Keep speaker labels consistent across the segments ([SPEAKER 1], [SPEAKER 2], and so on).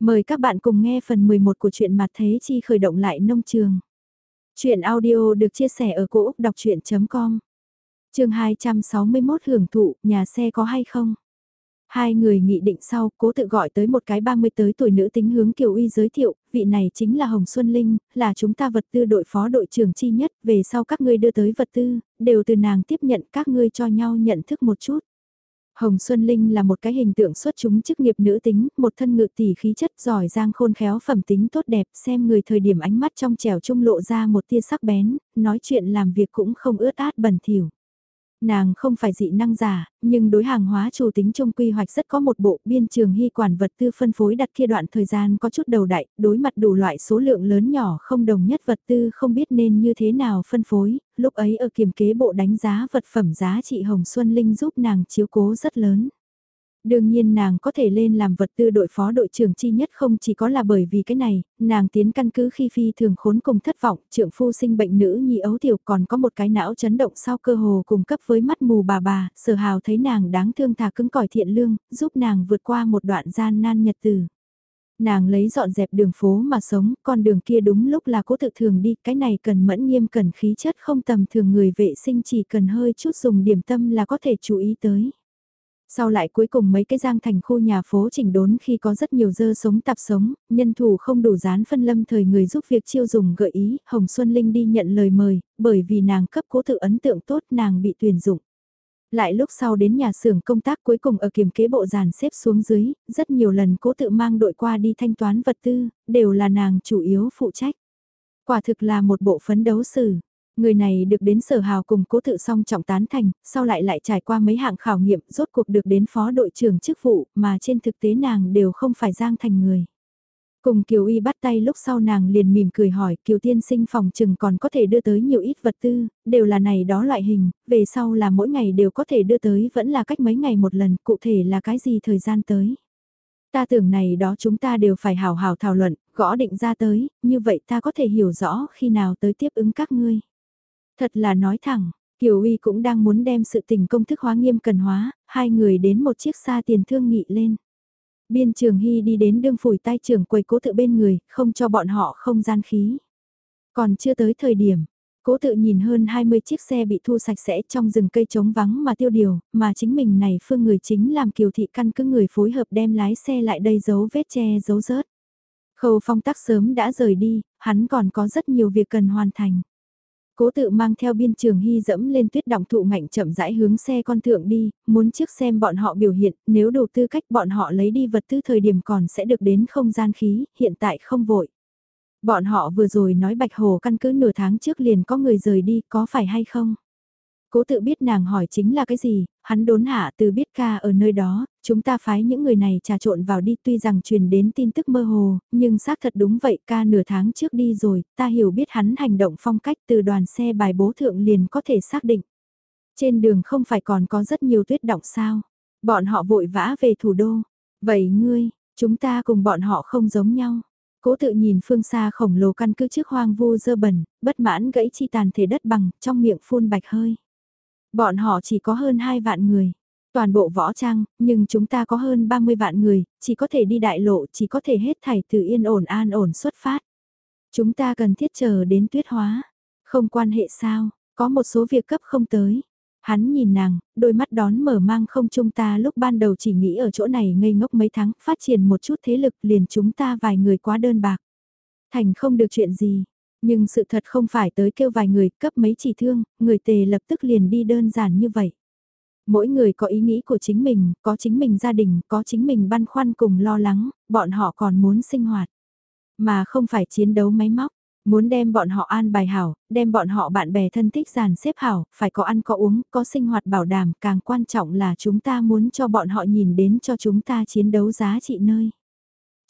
[SPEAKER 1] Mời các bạn cùng nghe phần 11 của truyện Mặt Thế Chi khởi động lại nông trường. Chuyện audio được chia sẻ ở cỗ đọc chuyện.com Trường 261 hưởng thụ, nhà xe có hay không? Hai người nghị định sau, cố tự gọi tới một cái 30 tới tuổi nữ tính hướng Kiều Uy giới thiệu, vị này chính là Hồng Xuân Linh, là chúng ta vật tư đội phó đội trưởng chi nhất, về sau các ngươi đưa tới vật tư, đều từ nàng tiếp nhận các ngươi cho nhau nhận thức một chút. Hồng Xuân Linh là một cái hình tượng xuất chúng chức nghiệp nữ tính, một thân ngự tỷ khí chất giỏi giang khôn khéo phẩm tính tốt đẹp, xem người thời điểm ánh mắt trong trẻo trung lộ ra một tia sắc bén, nói chuyện làm việc cũng không ướt át bẩn thỉu. Nàng không phải dị năng giả, nhưng đối hàng hóa chủ tính trong quy hoạch rất có một bộ biên trường hy quản vật tư phân phối đặt kia đoạn thời gian có chút đầu đại, đối mặt đủ loại số lượng lớn nhỏ không đồng nhất vật tư không biết nên như thế nào phân phối, lúc ấy ở kiểm kế bộ đánh giá vật phẩm giá trị Hồng Xuân Linh giúp nàng chiếu cố rất lớn. Đương nhiên nàng có thể lên làm vật tư đội phó đội trưởng chi nhất không chỉ có là bởi vì cái này, nàng tiến căn cứ khi phi thường khốn cùng thất vọng, trưởng phu sinh bệnh nữ nhi ấu tiểu còn có một cái não chấn động sau cơ hồ cùng cấp với mắt mù bà bà, sở hào thấy nàng đáng thương thà cứng cỏi thiện lương, giúp nàng vượt qua một đoạn gian nan nhật từ nàng lấy dọn dẹp đường phố mà sống, con đường kia đúng lúc là cố tự thường đi, cái này cần mẫn nghiêm cần khí chất không tầm thường người vệ sinh chỉ cần hơi chút dùng điểm tâm là có thể chú ý tới. Sau lại cuối cùng mấy cái giang thành khu nhà phố chỉnh đốn khi có rất nhiều dơ sống tạp sống, nhân thủ không đủ dán phân lâm thời người giúp việc chiêu dùng gợi ý, Hồng Xuân Linh đi nhận lời mời, bởi vì nàng cấp cố tự ấn tượng tốt nàng bị tuyển dụng. Lại lúc sau đến nhà xưởng công tác cuối cùng ở kiểm kế bộ giàn xếp xuống dưới, rất nhiều lần cố tự mang đội qua đi thanh toán vật tư, đều là nàng chủ yếu phụ trách. Quả thực là một bộ phấn đấu sử. Người này được đến sở hào cùng cố tự song trọng tán thành, sau lại lại trải qua mấy hạng khảo nghiệm rốt cuộc được đến phó đội trưởng chức vụ mà trên thực tế nàng đều không phải giang thành người. Cùng Kiều Y bắt tay lúc sau nàng liền mỉm cười hỏi Kiều Tiên sinh phòng trừng còn có thể đưa tới nhiều ít vật tư, đều là này đó loại hình, về sau là mỗi ngày đều có thể đưa tới vẫn là cách mấy ngày một lần, cụ thể là cái gì thời gian tới. Ta tưởng này đó chúng ta đều phải hào hào thảo luận, gõ định ra tới, như vậy ta có thể hiểu rõ khi nào tới tiếp ứng các ngươi. Thật là nói thẳng, Kiều Uy cũng đang muốn đem sự tình công thức hóa nghiêm cần hóa, hai người đến một chiếc xa tiền thương nghị lên. Biên trường Hy đi đến đương phủi tay trưởng quầy cố tự bên người, không cho bọn họ không gian khí. Còn chưa tới thời điểm, cố tự nhìn hơn 20 chiếc xe bị thu sạch sẽ trong rừng cây trống vắng mà tiêu điều, mà chính mình này phương người chính làm kiều thị căn cứ người phối hợp đem lái xe lại đây giấu vết che giấu rớt. Khâu phong tắc sớm đã rời đi, hắn còn có rất nhiều việc cần hoàn thành. Cố tự mang theo biên trường hy dẫm lên tuyết động thụ ngạnh chậm rãi hướng xe con thượng đi, muốn trước xem bọn họ biểu hiện, nếu đủ tư cách bọn họ lấy đi vật tư thời điểm còn sẽ được đến không gian khí, hiện tại không vội. Bọn họ vừa rồi nói Bạch Hồ căn cứ nửa tháng trước liền có người rời đi, có phải hay không? Cố tự biết nàng hỏi chính là cái gì, hắn đốn hạ từ biết ca ở nơi đó, chúng ta phái những người này trà trộn vào đi tuy rằng truyền đến tin tức mơ hồ, nhưng xác thật đúng vậy ca nửa tháng trước đi rồi, ta hiểu biết hắn hành động phong cách từ đoàn xe bài bố thượng liền có thể xác định. Trên đường không phải còn có rất nhiều tuyết động sao, bọn họ vội vã về thủ đô, vậy ngươi, chúng ta cùng bọn họ không giống nhau. Cố tự nhìn phương xa khổng lồ căn cứ trước hoang vu dơ bẩn, bất mãn gãy chi tàn thể đất bằng, trong miệng phun bạch hơi. Bọn họ chỉ có hơn 2 vạn người. Toàn bộ võ trang, nhưng chúng ta có hơn 30 vạn người, chỉ có thể đi đại lộ, chỉ có thể hết thảy từ yên ổn an ổn xuất phát. Chúng ta cần thiết chờ đến tuyết hóa. Không quan hệ sao, có một số việc cấp không tới. Hắn nhìn nàng, đôi mắt đón mở mang không chúng ta lúc ban đầu chỉ nghĩ ở chỗ này ngây ngốc mấy tháng, phát triển một chút thế lực liền chúng ta vài người quá đơn bạc. Thành không được chuyện gì, nhưng sự thật không phải tới kêu vài người cấp mấy chỉ thương, người tề lập tức liền đi đơn giản như vậy. Mỗi người có ý nghĩ của chính mình, có chính mình gia đình, có chính mình băn khoăn cùng lo lắng, bọn họ còn muốn sinh hoạt. Mà không phải chiến đấu máy móc, muốn đem bọn họ an bài hảo, đem bọn họ bạn bè thân thích giàn xếp hảo, phải có ăn có uống, có sinh hoạt bảo đảm, càng quan trọng là chúng ta muốn cho bọn họ nhìn đến cho chúng ta chiến đấu giá trị nơi.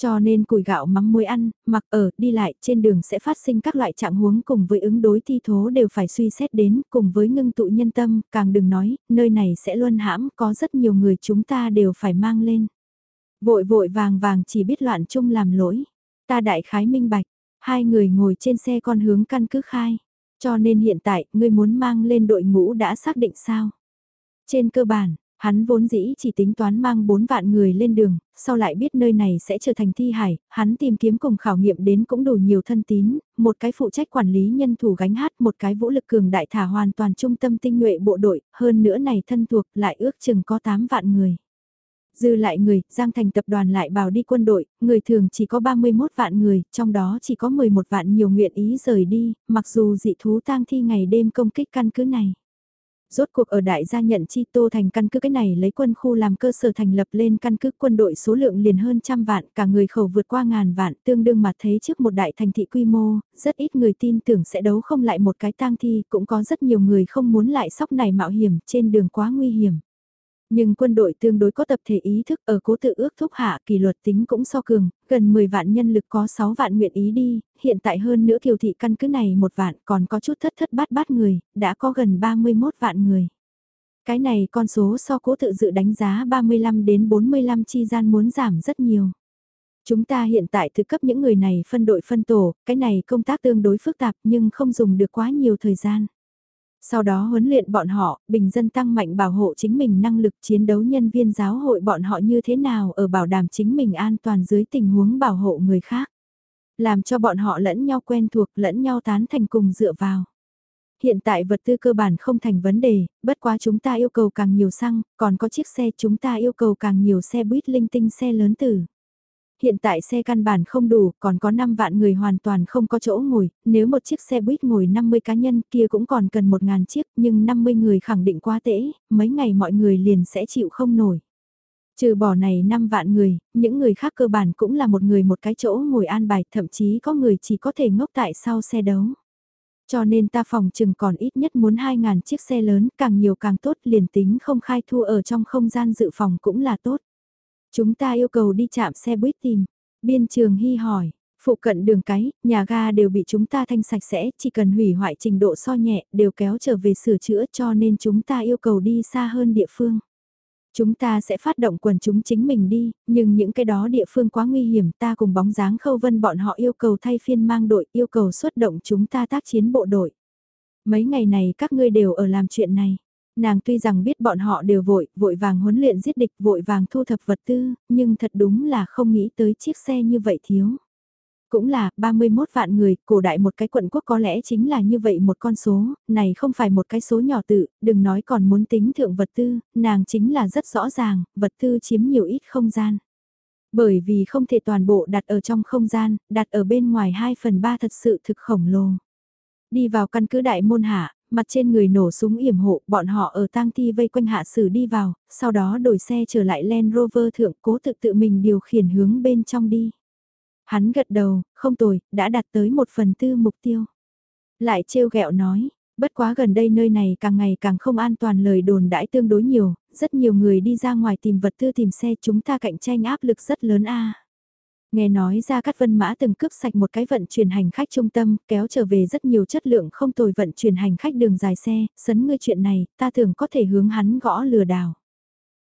[SPEAKER 1] Cho nên củi gạo mắm muối ăn, mặc ở, đi lại, trên đường sẽ phát sinh các loại trạng huống cùng với ứng đối thi thố đều phải suy xét đến, cùng với ngưng tụ nhân tâm, càng đừng nói, nơi này sẽ luôn hãm, có rất nhiều người chúng ta đều phải mang lên. Vội vội vàng vàng chỉ biết loạn chung làm lỗi. Ta đại khái minh bạch, hai người ngồi trên xe con hướng căn cứ khai. Cho nên hiện tại, ngươi muốn mang lên đội ngũ đã xác định sao? Trên cơ bản, Hắn vốn dĩ chỉ tính toán mang 4 vạn người lên đường, sau lại biết nơi này sẽ trở thành thi hải, hắn tìm kiếm cùng khảo nghiệm đến cũng đủ nhiều thân tín, một cái phụ trách quản lý nhân thủ gánh hát, một cái vũ lực cường đại thả hoàn toàn trung tâm tinh nhuệ bộ đội, hơn nữa này thân thuộc lại ước chừng có 8 vạn người. Dư lại người, Giang Thành tập đoàn lại bảo đi quân đội, người thường chỉ có 31 vạn người, trong đó chỉ có 11 vạn nhiều nguyện ý rời đi, mặc dù dị thú tang thi ngày đêm công kích căn cứ này. Rốt cuộc ở đại gia nhận chi tô thành căn cứ cái này lấy quân khu làm cơ sở thành lập lên căn cứ quân đội số lượng liền hơn trăm vạn, cả người khẩu vượt qua ngàn vạn, tương đương mà thấy trước một đại thành thị quy mô, rất ít người tin tưởng sẽ đấu không lại một cái tang thi, cũng có rất nhiều người không muốn lại sóc này mạo hiểm, trên đường quá nguy hiểm. Nhưng quân đội tương đối có tập thể ý thức ở cố tự ước thúc hạ kỷ luật tính cũng so cường, gần 10 vạn nhân lực có 6 vạn nguyện ý đi, hiện tại hơn nữa kiều thị căn cứ này một vạn còn có chút thất thất bát bát người, đã có gần 31 vạn người. Cái này con số so cố tự dự đánh giá 35 đến 45 chi gian muốn giảm rất nhiều. Chúng ta hiện tại thực cấp những người này phân đội phân tổ, cái này công tác tương đối phức tạp nhưng không dùng được quá nhiều thời gian. Sau đó huấn luyện bọn họ, bình dân tăng mạnh bảo hộ chính mình năng lực chiến đấu nhân viên giáo hội bọn họ như thế nào ở bảo đảm chính mình an toàn dưới tình huống bảo hộ người khác. Làm cho bọn họ lẫn nhau quen thuộc lẫn nhau tán thành cùng dựa vào. Hiện tại vật tư cơ bản không thành vấn đề, bất quá chúng ta yêu cầu càng nhiều xăng, còn có chiếc xe chúng ta yêu cầu càng nhiều xe buýt linh tinh xe lớn tử. Hiện tại xe căn bản không đủ, còn có 5 vạn người hoàn toàn không có chỗ ngồi, nếu một chiếc xe buýt ngồi 50 cá nhân kia cũng còn cần 1.000 chiếc, nhưng 50 người khẳng định quá tễ, mấy ngày mọi người liền sẽ chịu không nổi. Trừ bỏ này 5 vạn người, những người khác cơ bản cũng là một người một cái chỗ ngồi an bài, thậm chí có người chỉ có thể ngốc tại sau xe đấu. Cho nên ta phòng chừng còn ít nhất muốn 2.000 chiếc xe lớn, càng nhiều càng tốt, liền tính không khai thu ở trong không gian dự phòng cũng là tốt. Chúng ta yêu cầu đi chạm xe buýt tìm. Biên trường hy hỏi, phụ cận đường cái, nhà ga đều bị chúng ta thanh sạch sẽ, chỉ cần hủy hoại trình độ so nhẹ, đều kéo trở về sửa chữa cho nên chúng ta yêu cầu đi xa hơn địa phương. Chúng ta sẽ phát động quần chúng chính mình đi, nhưng những cái đó địa phương quá nguy hiểm ta cùng bóng dáng khâu vân bọn họ yêu cầu thay phiên mang đội, yêu cầu xuất động chúng ta tác chiến bộ đội. Mấy ngày này các ngươi đều ở làm chuyện này. Nàng tuy rằng biết bọn họ đều vội, vội vàng huấn luyện giết địch, vội vàng thu thập vật tư, nhưng thật đúng là không nghĩ tới chiếc xe như vậy thiếu. Cũng là, 31 vạn người, cổ đại một cái quận quốc có lẽ chính là như vậy một con số, này không phải một cái số nhỏ tự, đừng nói còn muốn tính thượng vật tư, nàng chính là rất rõ ràng, vật tư chiếm nhiều ít không gian. Bởi vì không thể toàn bộ đặt ở trong không gian, đặt ở bên ngoài 2 phần 3 thật sự thực khổng lồ. Đi vào căn cứ đại môn hạ, mặt trên người nổ súng yểm hộ, bọn họ ở tang thi vây quanh hạ sử đi vào, sau đó đổi xe trở lại Land Rover thượng cố tự tự mình điều khiển hướng bên trong đi. Hắn gật đầu, không tồi, đã đạt tới một phần tư mục tiêu. Lại trêu ghẹo nói, bất quá gần đây nơi này càng ngày càng không an toàn lời đồn đãi tương đối nhiều, rất nhiều người đi ra ngoài tìm vật tư tìm xe chúng ta cạnh tranh áp lực rất lớn a. Nghe nói ra Cát Vân Mã từng cướp sạch một cái vận chuyển hành khách trung tâm, kéo trở về rất nhiều chất lượng không tồi vận chuyển hành khách đường dài xe, sấn ngươi chuyện này, ta thường có thể hướng hắn gõ lừa đảo.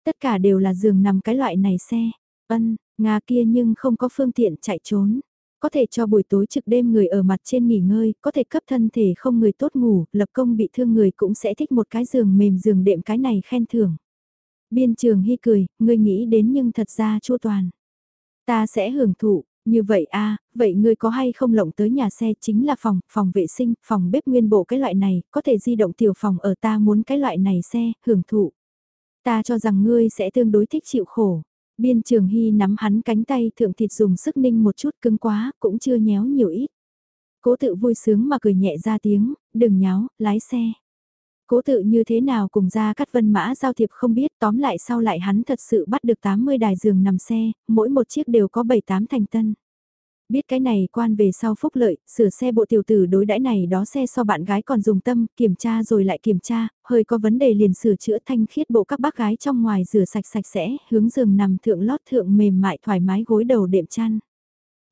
[SPEAKER 1] Tất cả đều là giường nằm cái loại này xe. Ân, Nga kia nhưng không có phương tiện chạy trốn. Có thể cho buổi tối trực đêm người ở mặt trên nghỉ ngơi, có thể cấp thân thể không người tốt ngủ, lập công bị thương người cũng sẽ thích một cái giường mềm giường đệm cái này khen thưởng. Biên trường hy cười, ngươi nghĩ đến nhưng thật ra chua toàn. Ta sẽ hưởng thụ, như vậy a à, vậy ngươi có hay không lộng tới nhà xe chính là phòng, phòng vệ sinh, phòng bếp nguyên bộ cái loại này, có thể di động tiểu phòng ở ta muốn cái loại này xe, hưởng thụ. Ta cho rằng ngươi sẽ tương đối thích chịu khổ. Biên trường hy nắm hắn cánh tay thượng thịt dùng sức ninh một chút cứng quá, cũng chưa nhéo nhiều ít. Cố tự vui sướng mà cười nhẹ ra tiếng, đừng nháo, lái xe. Cố tự như thế nào cùng ra cắt vân mã giao thiệp không biết tóm lại sau lại hắn thật sự bắt được 80 đài giường nằm xe, mỗi một chiếc đều có 7-8 thành tân. Biết cái này quan về sau phúc lợi, sửa xe bộ tiểu tử đối đãi này đó xe so bạn gái còn dùng tâm, kiểm tra rồi lại kiểm tra, hơi có vấn đề liền sửa chữa thanh khiết bộ các bác gái trong ngoài rửa sạch sạch sẽ, hướng giường nằm thượng lót thượng mềm mại thoải mái gối đầu đệm chăn.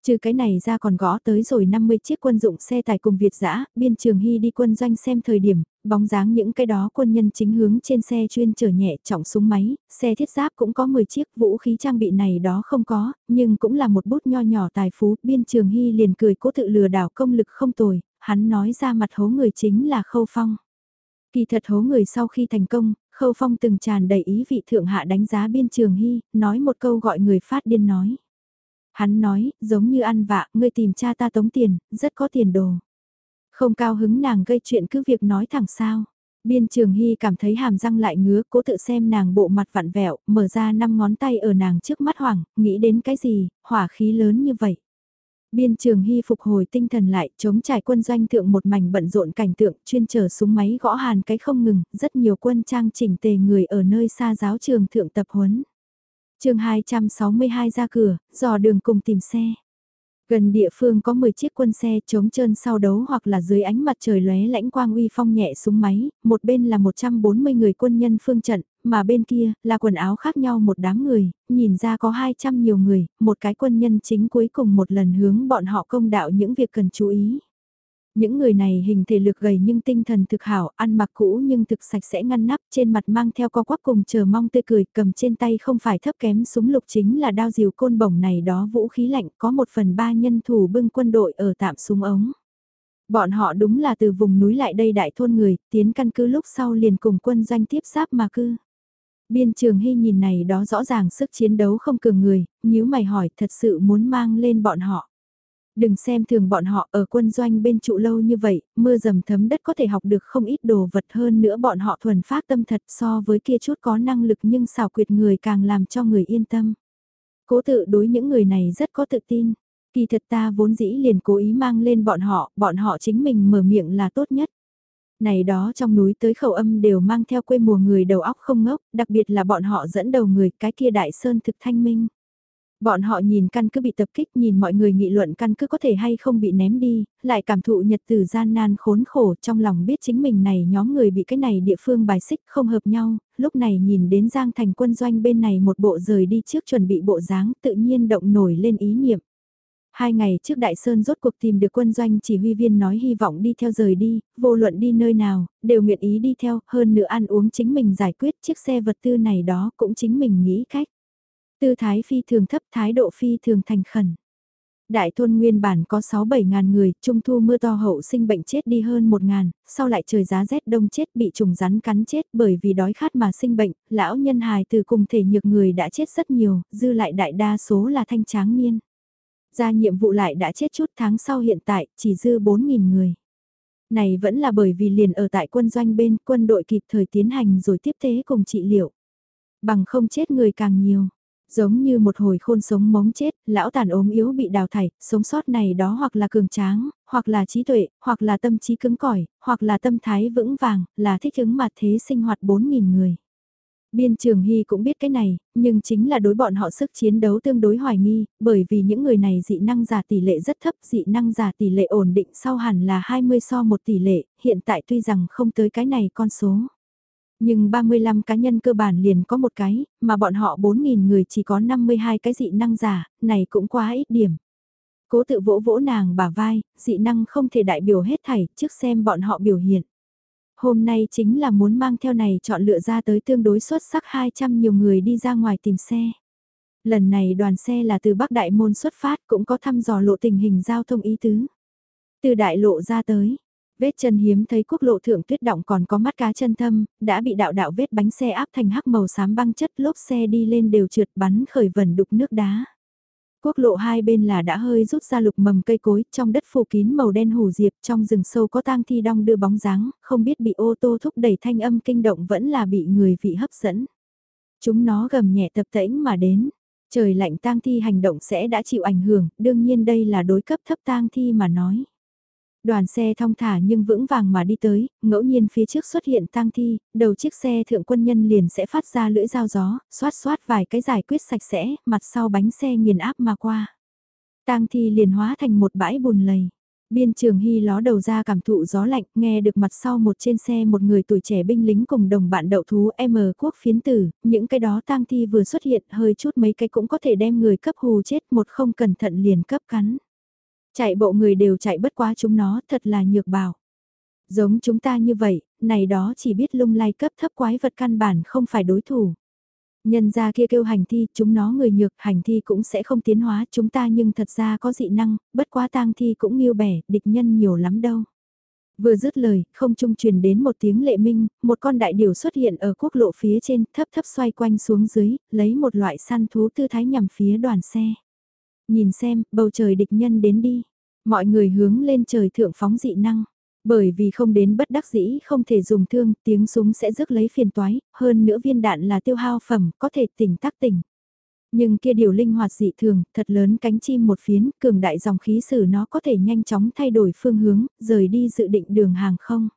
[SPEAKER 1] Trừ cái này ra còn gõ tới rồi 50 chiếc quân dụng xe tải cùng Việt dã biên trường hy đi quân doanh xem thời điểm, bóng dáng những cái đó quân nhân chính hướng trên xe chuyên chở nhẹ trọng súng máy, xe thiết giáp cũng có 10 chiếc vũ khí trang bị này đó không có, nhưng cũng là một bút nho nhỏ tài phú, biên trường hy liền cười cố tự lừa đảo công lực không tồi, hắn nói ra mặt hố người chính là khâu phong. Kỳ thật hố người sau khi thành công, Khâu Phong từng tràn đầy ý vị thượng hạ đánh giá biên trường hy, nói một câu gọi người phát điên nói. Hắn nói, giống như ăn vạ, ngươi tìm cha ta tống tiền, rất có tiền đồ. Không cao hứng nàng gây chuyện cứ việc nói thẳng sao. Biên trường hy cảm thấy hàm răng lại ngứa, cố tự xem nàng bộ mặt vặn vẹo, mở ra năm ngón tay ở nàng trước mắt hoảng, nghĩ đến cái gì, hỏa khí lớn như vậy. Biên trường hy phục hồi tinh thần lại, chống trải quân doanh thượng một mảnh bận rộn cảnh tượng, chuyên chở súng máy gõ hàn cái không ngừng, rất nhiều quân trang chỉnh tề người ở nơi xa giáo trường thượng tập huấn chương 262 ra cửa, dò đường cùng tìm xe. Gần địa phương có 10 chiếc quân xe chống trơn sau đấu hoặc là dưới ánh mặt trời lóe lãnh quang uy phong nhẹ súng máy, một bên là 140 người quân nhân phương trận, mà bên kia là quần áo khác nhau một đám người, nhìn ra có 200 nhiều người, một cái quân nhân chính cuối cùng một lần hướng bọn họ công đạo những việc cần chú ý. Những người này hình thể lực gầy nhưng tinh thần thực hảo, ăn mặc cũ nhưng thực sạch sẽ ngăn nắp, trên mặt mang theo co quắp cùng chờ mong tươi cười, cầm trên tay không phải thấp kém súng lục chính là đao diều côn bổng này đó vũ khí lạnh, có một phần ba nhân thủ bưng quân đội ở tạm súng ống. Bọn họ đúng là từ vùng núi lại đây đại thôn người, tiến căn cứ lúc sau liền cùng quân doanh tiếp giáp mà cư. Biên trường hy nhìn này đó rõ ràng sức chiến đấu không cường người, nếu mày hỏi thật sự muốn mang lên bọn họ. Đừng xem thường bọn họ ở quân doanh bên trụ lâu như vậy, mưa dầm thấm đất có thể học được không ít đồ vật hơn nữa bọn họ thuần phát tâm thật so với kia chút có năng lực nhưng xảo quyệt người càng làm cho người yên tâm. Cố tự đối những người này rất có tự tin. Kỳ thật ta vốn dĩ liền cố ý mang lên bọn họ, bọn họ chính mình mở miệng là tốt nhất. Này đó trong núi tới khẩu âm đều mang theo quê mùa người đầu óc không ngốc, đặc biệt là bọn họ dẫn đầu người cái kia đại sơn thực thanh minh. Bọn họ nhìn căn cứ bị tập kích nhìn mọi người nghị luận căn cứ có thể hay không bị ném đi, lại cảm thụ nhật từ gian nan khốn khổ trong lòng biết chính mình này nhóm người bị cái này địa phương bài xích không hợp nhau, lúc này nhìn đến Giang Thành quân doanh bên này một bộ rời đi trước chuẩn bị bộ dáng tự nhiên động nổi lên ý niệm. Hai ngày trước Đại Sơn rốt cuộc tìm được quân doanh chỉ huy viên nói hy vọng đi theo rời đi, vô luận đi nơi nào, đều nguyện ý đi theo, hơn nữa ăn uống chính mình giải quyết chiếc xe vật tư này đó cũng chính mình nghĩ cách. Tư thái phi thường thấp thái độ phi thường thành khẩn. Đại thôn nguyên bản có 6-7 ngàn người, trung thu mưa to hậu sinh bệnh chết đi hơn 1 ngàn, sau lại trời giá rét đông chết bị trùng rắn cắn chết bởi vì đói khát mà sinh bệnh, lão nhân hài từ cùng thể nhược người đã chết rất nhiều, dư lại đại đa số là thanh tráng niên. Ra nhiệm vụ lại đã chết chút tháng sau hiện tại, chỉ dư 4.000 người. Này vẫn là bởi vì liền ở tại quân doanh bên quân đội kịp thời tiến hành rồi tiếp tế cùng trị liệu. Bằng không chết người càng nhiều giống như một hồi khôn sống mống chết, lão tàn ốm yếu bị đào thải, sống sót này đó hoặc là cường tráng, hoặc là trí tuệ, hoặc là tâm trí cứng cỏi, hoặc là tâm thái vững vàng, là thích ứng mặt thế sinh hoạt 4.000 người. Biên Trường Hy cũng biết cái này, nhưng chính là đối bọn họ sức chiến đấu tương đối hoài nghi, bởi vì những người này dị năng giả tỷ lệ rất thấp, dị năng giả tỷ lệ ổn định sau hẳn là 20 so một tỷ lệ, hiện tại tuy rằng không tới cái này con số. Nhưng 35 cá nhân cơ bản liền có một cái, mà bọn họ 4.000 người chỉ có 52 cái dị năng giả, này cũng quá ít điểm. Cố tự vỗ vỗ nàng bả vai, dị năng không thể đại biểu hết thảy, trước xem bọn họ biểu hiện. Hôm nay chính là muốn mang theo này chọn lựa ra tới tương đối xuất sắc 200 nhiều người đi ra ngoài tìm xe. Lần này đoàn xe là từ Bắc Đại Môn xuất phát cũng có thăm dò lộ tình hình giao thông ý tứ. Từ đại lộ ra tới, Vết chân hiếm thấy quốc lộ thượng tuyết động còn có mắt cá chân thâm, đã bị đạo đạo vết bánh xe áp thành hắc màu xám băng chất lốp xe đi lên đều trượt bắn khởi vần đục nước đá. Quốc lộ hai bên là đã hơi rút ra lục mầm cây cối, trong đất phủ kín màu đen hủ diệp, trong rừng sâu có tang thi đong đưa bóng dáng, không biết bị ô tô thúc đẩy thanh âm kinh động vẫn là bị người vị hấp dẫn. Chúng nó gầm nhẹ tập tễnh mà đến, trời lạnh tang thi hành động sẽ đã chịu ảnh hưởng, đương nhiên đây là đối cấp thấp tang thi mà nói. Đoàn xe thong thả nhưng vững vàng mà đi tới, ngẫu nhiên phía trước xuất hiện tang thi, đầu chiếc xe thượng quân nhân liền sẽ phát ra lưỡi dao gió, xoát xoát vài cái giải quyết sạch sẽ, mặt sau bánh xe nghiền áp mà qua. Tang thi liền hóa thành một bãi bùn lầy. Biên trường hy ló đầu ra cảm thụ gió lạnh, nghe được mặt sau một trên xe một người tuổi trẻ binh lính cùng đồng bạn đậu thú M quốc phiến tử, những cái đó tang thi vừa xuất hiện hơi chút mấy cái cũng có thể đem người cấp hù chết một không cẩn thận liền cấp cắn. Chạy bộ người đều chạy bất quá chúng nó thật là nhược bảo. Giống chúng ta như vậy, này đó chỉ biết lung lay cấp thấp quái vật căn bản không phải đối thủ. Nhân ra kia kêu hành thi, chúng nó người nhược, hành thi cũng sẽ không tiến hóa chúng ta nhưng thật ra có dị năng, bất quá tang thi cũng nghiêu bẻ, địch nhân nhiều lắm đâu. Vừa dứt lời, không trung truyền đến một tiếng lệ minh, một con đại điểu xuất hiện ở quốc lộ phía trên, thấp thấp xoay quanh xuống dưới, lấy một loại săn thú tư thái nhằm phía đoàn xe. Nhìn xem, bầu trời địch nhân đến đi. Mọi người hướng lên trời thượng phóng dị năng. Bởi vì không đến bất đắc dĩ không thể dùng thương, tiếng súng sẽ rước lấy phiền toái, hơn nữa viên đạn là tiêu hao phẩm, có thể tỉnh tác tỉnh. Nhưng kia điều linh hoạt dị thường, thật lớn cánh chim một phiến, cường đại dòng khí sử nó có thể nhanh chóng thay đổi phương hướng, rời đi dự định đường hàng không.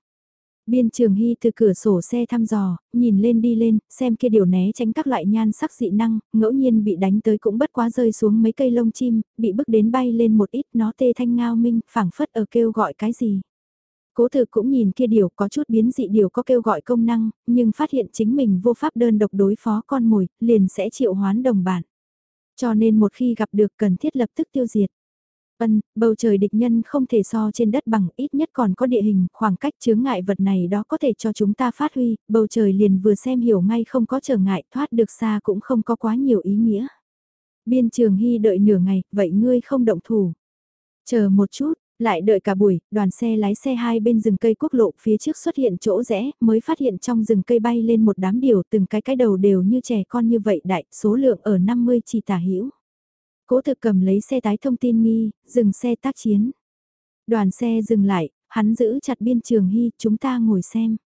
[SPEAKER 1] Biên trường hy từ cửa sổ xe thăm dò, nhìn lên đi lên, xem kia điều né tránh các loại nhan sắc dị năng, ngẫu nhiên bị đánh tới cũng bất quá rơi xuống mấy cây lông chim, bị bức đến bay lên một ít nó tê thanh ngao minh, phảng phất ở kêu gọi cái gì. Cố thực cũng nhìn kia điều có chút biến dị điều có kêu gọi công năng, nhưng phát hiện chính mình vô pháp đơn độc đối phó con mồi, liền sẽ triệu hoán đồng bản. Cho nên một khi gặp được cần thiết lập tức tiêu diệt. Ân, bầu trời địch nhân không thể so trên đất bằng ít nhất còn có địa hình, khoảng cách chướng ngại vật này đó có thể cho chúng ta phát huy, bầu trời liền vừa xem hiểu ngay không có trở ngại, thoát được xa cũng không có quá nhiều ý nghĩa. Biên trường hy đợi nửa ngày, vậy ngươi không động thủ. Chờ một chút, lại đợi cả buổi, đoàn xe lái xe hai bên rừng cây quốc lộ phía trước xuất hiện chỗ rẽ, mới phát hiện trong rừng cây bay lên một đám điều từng cái cái đầu đều như trẻ con như vậy đại, số lượng ở 50 chỉ tả hữu Cố thực cầm lấy xe tái thông tin nghi, dừng xe tác chiến. Đoàn xe dừng lại, hắn giữ chặt biên trường hy, chúng ta ngồi xem.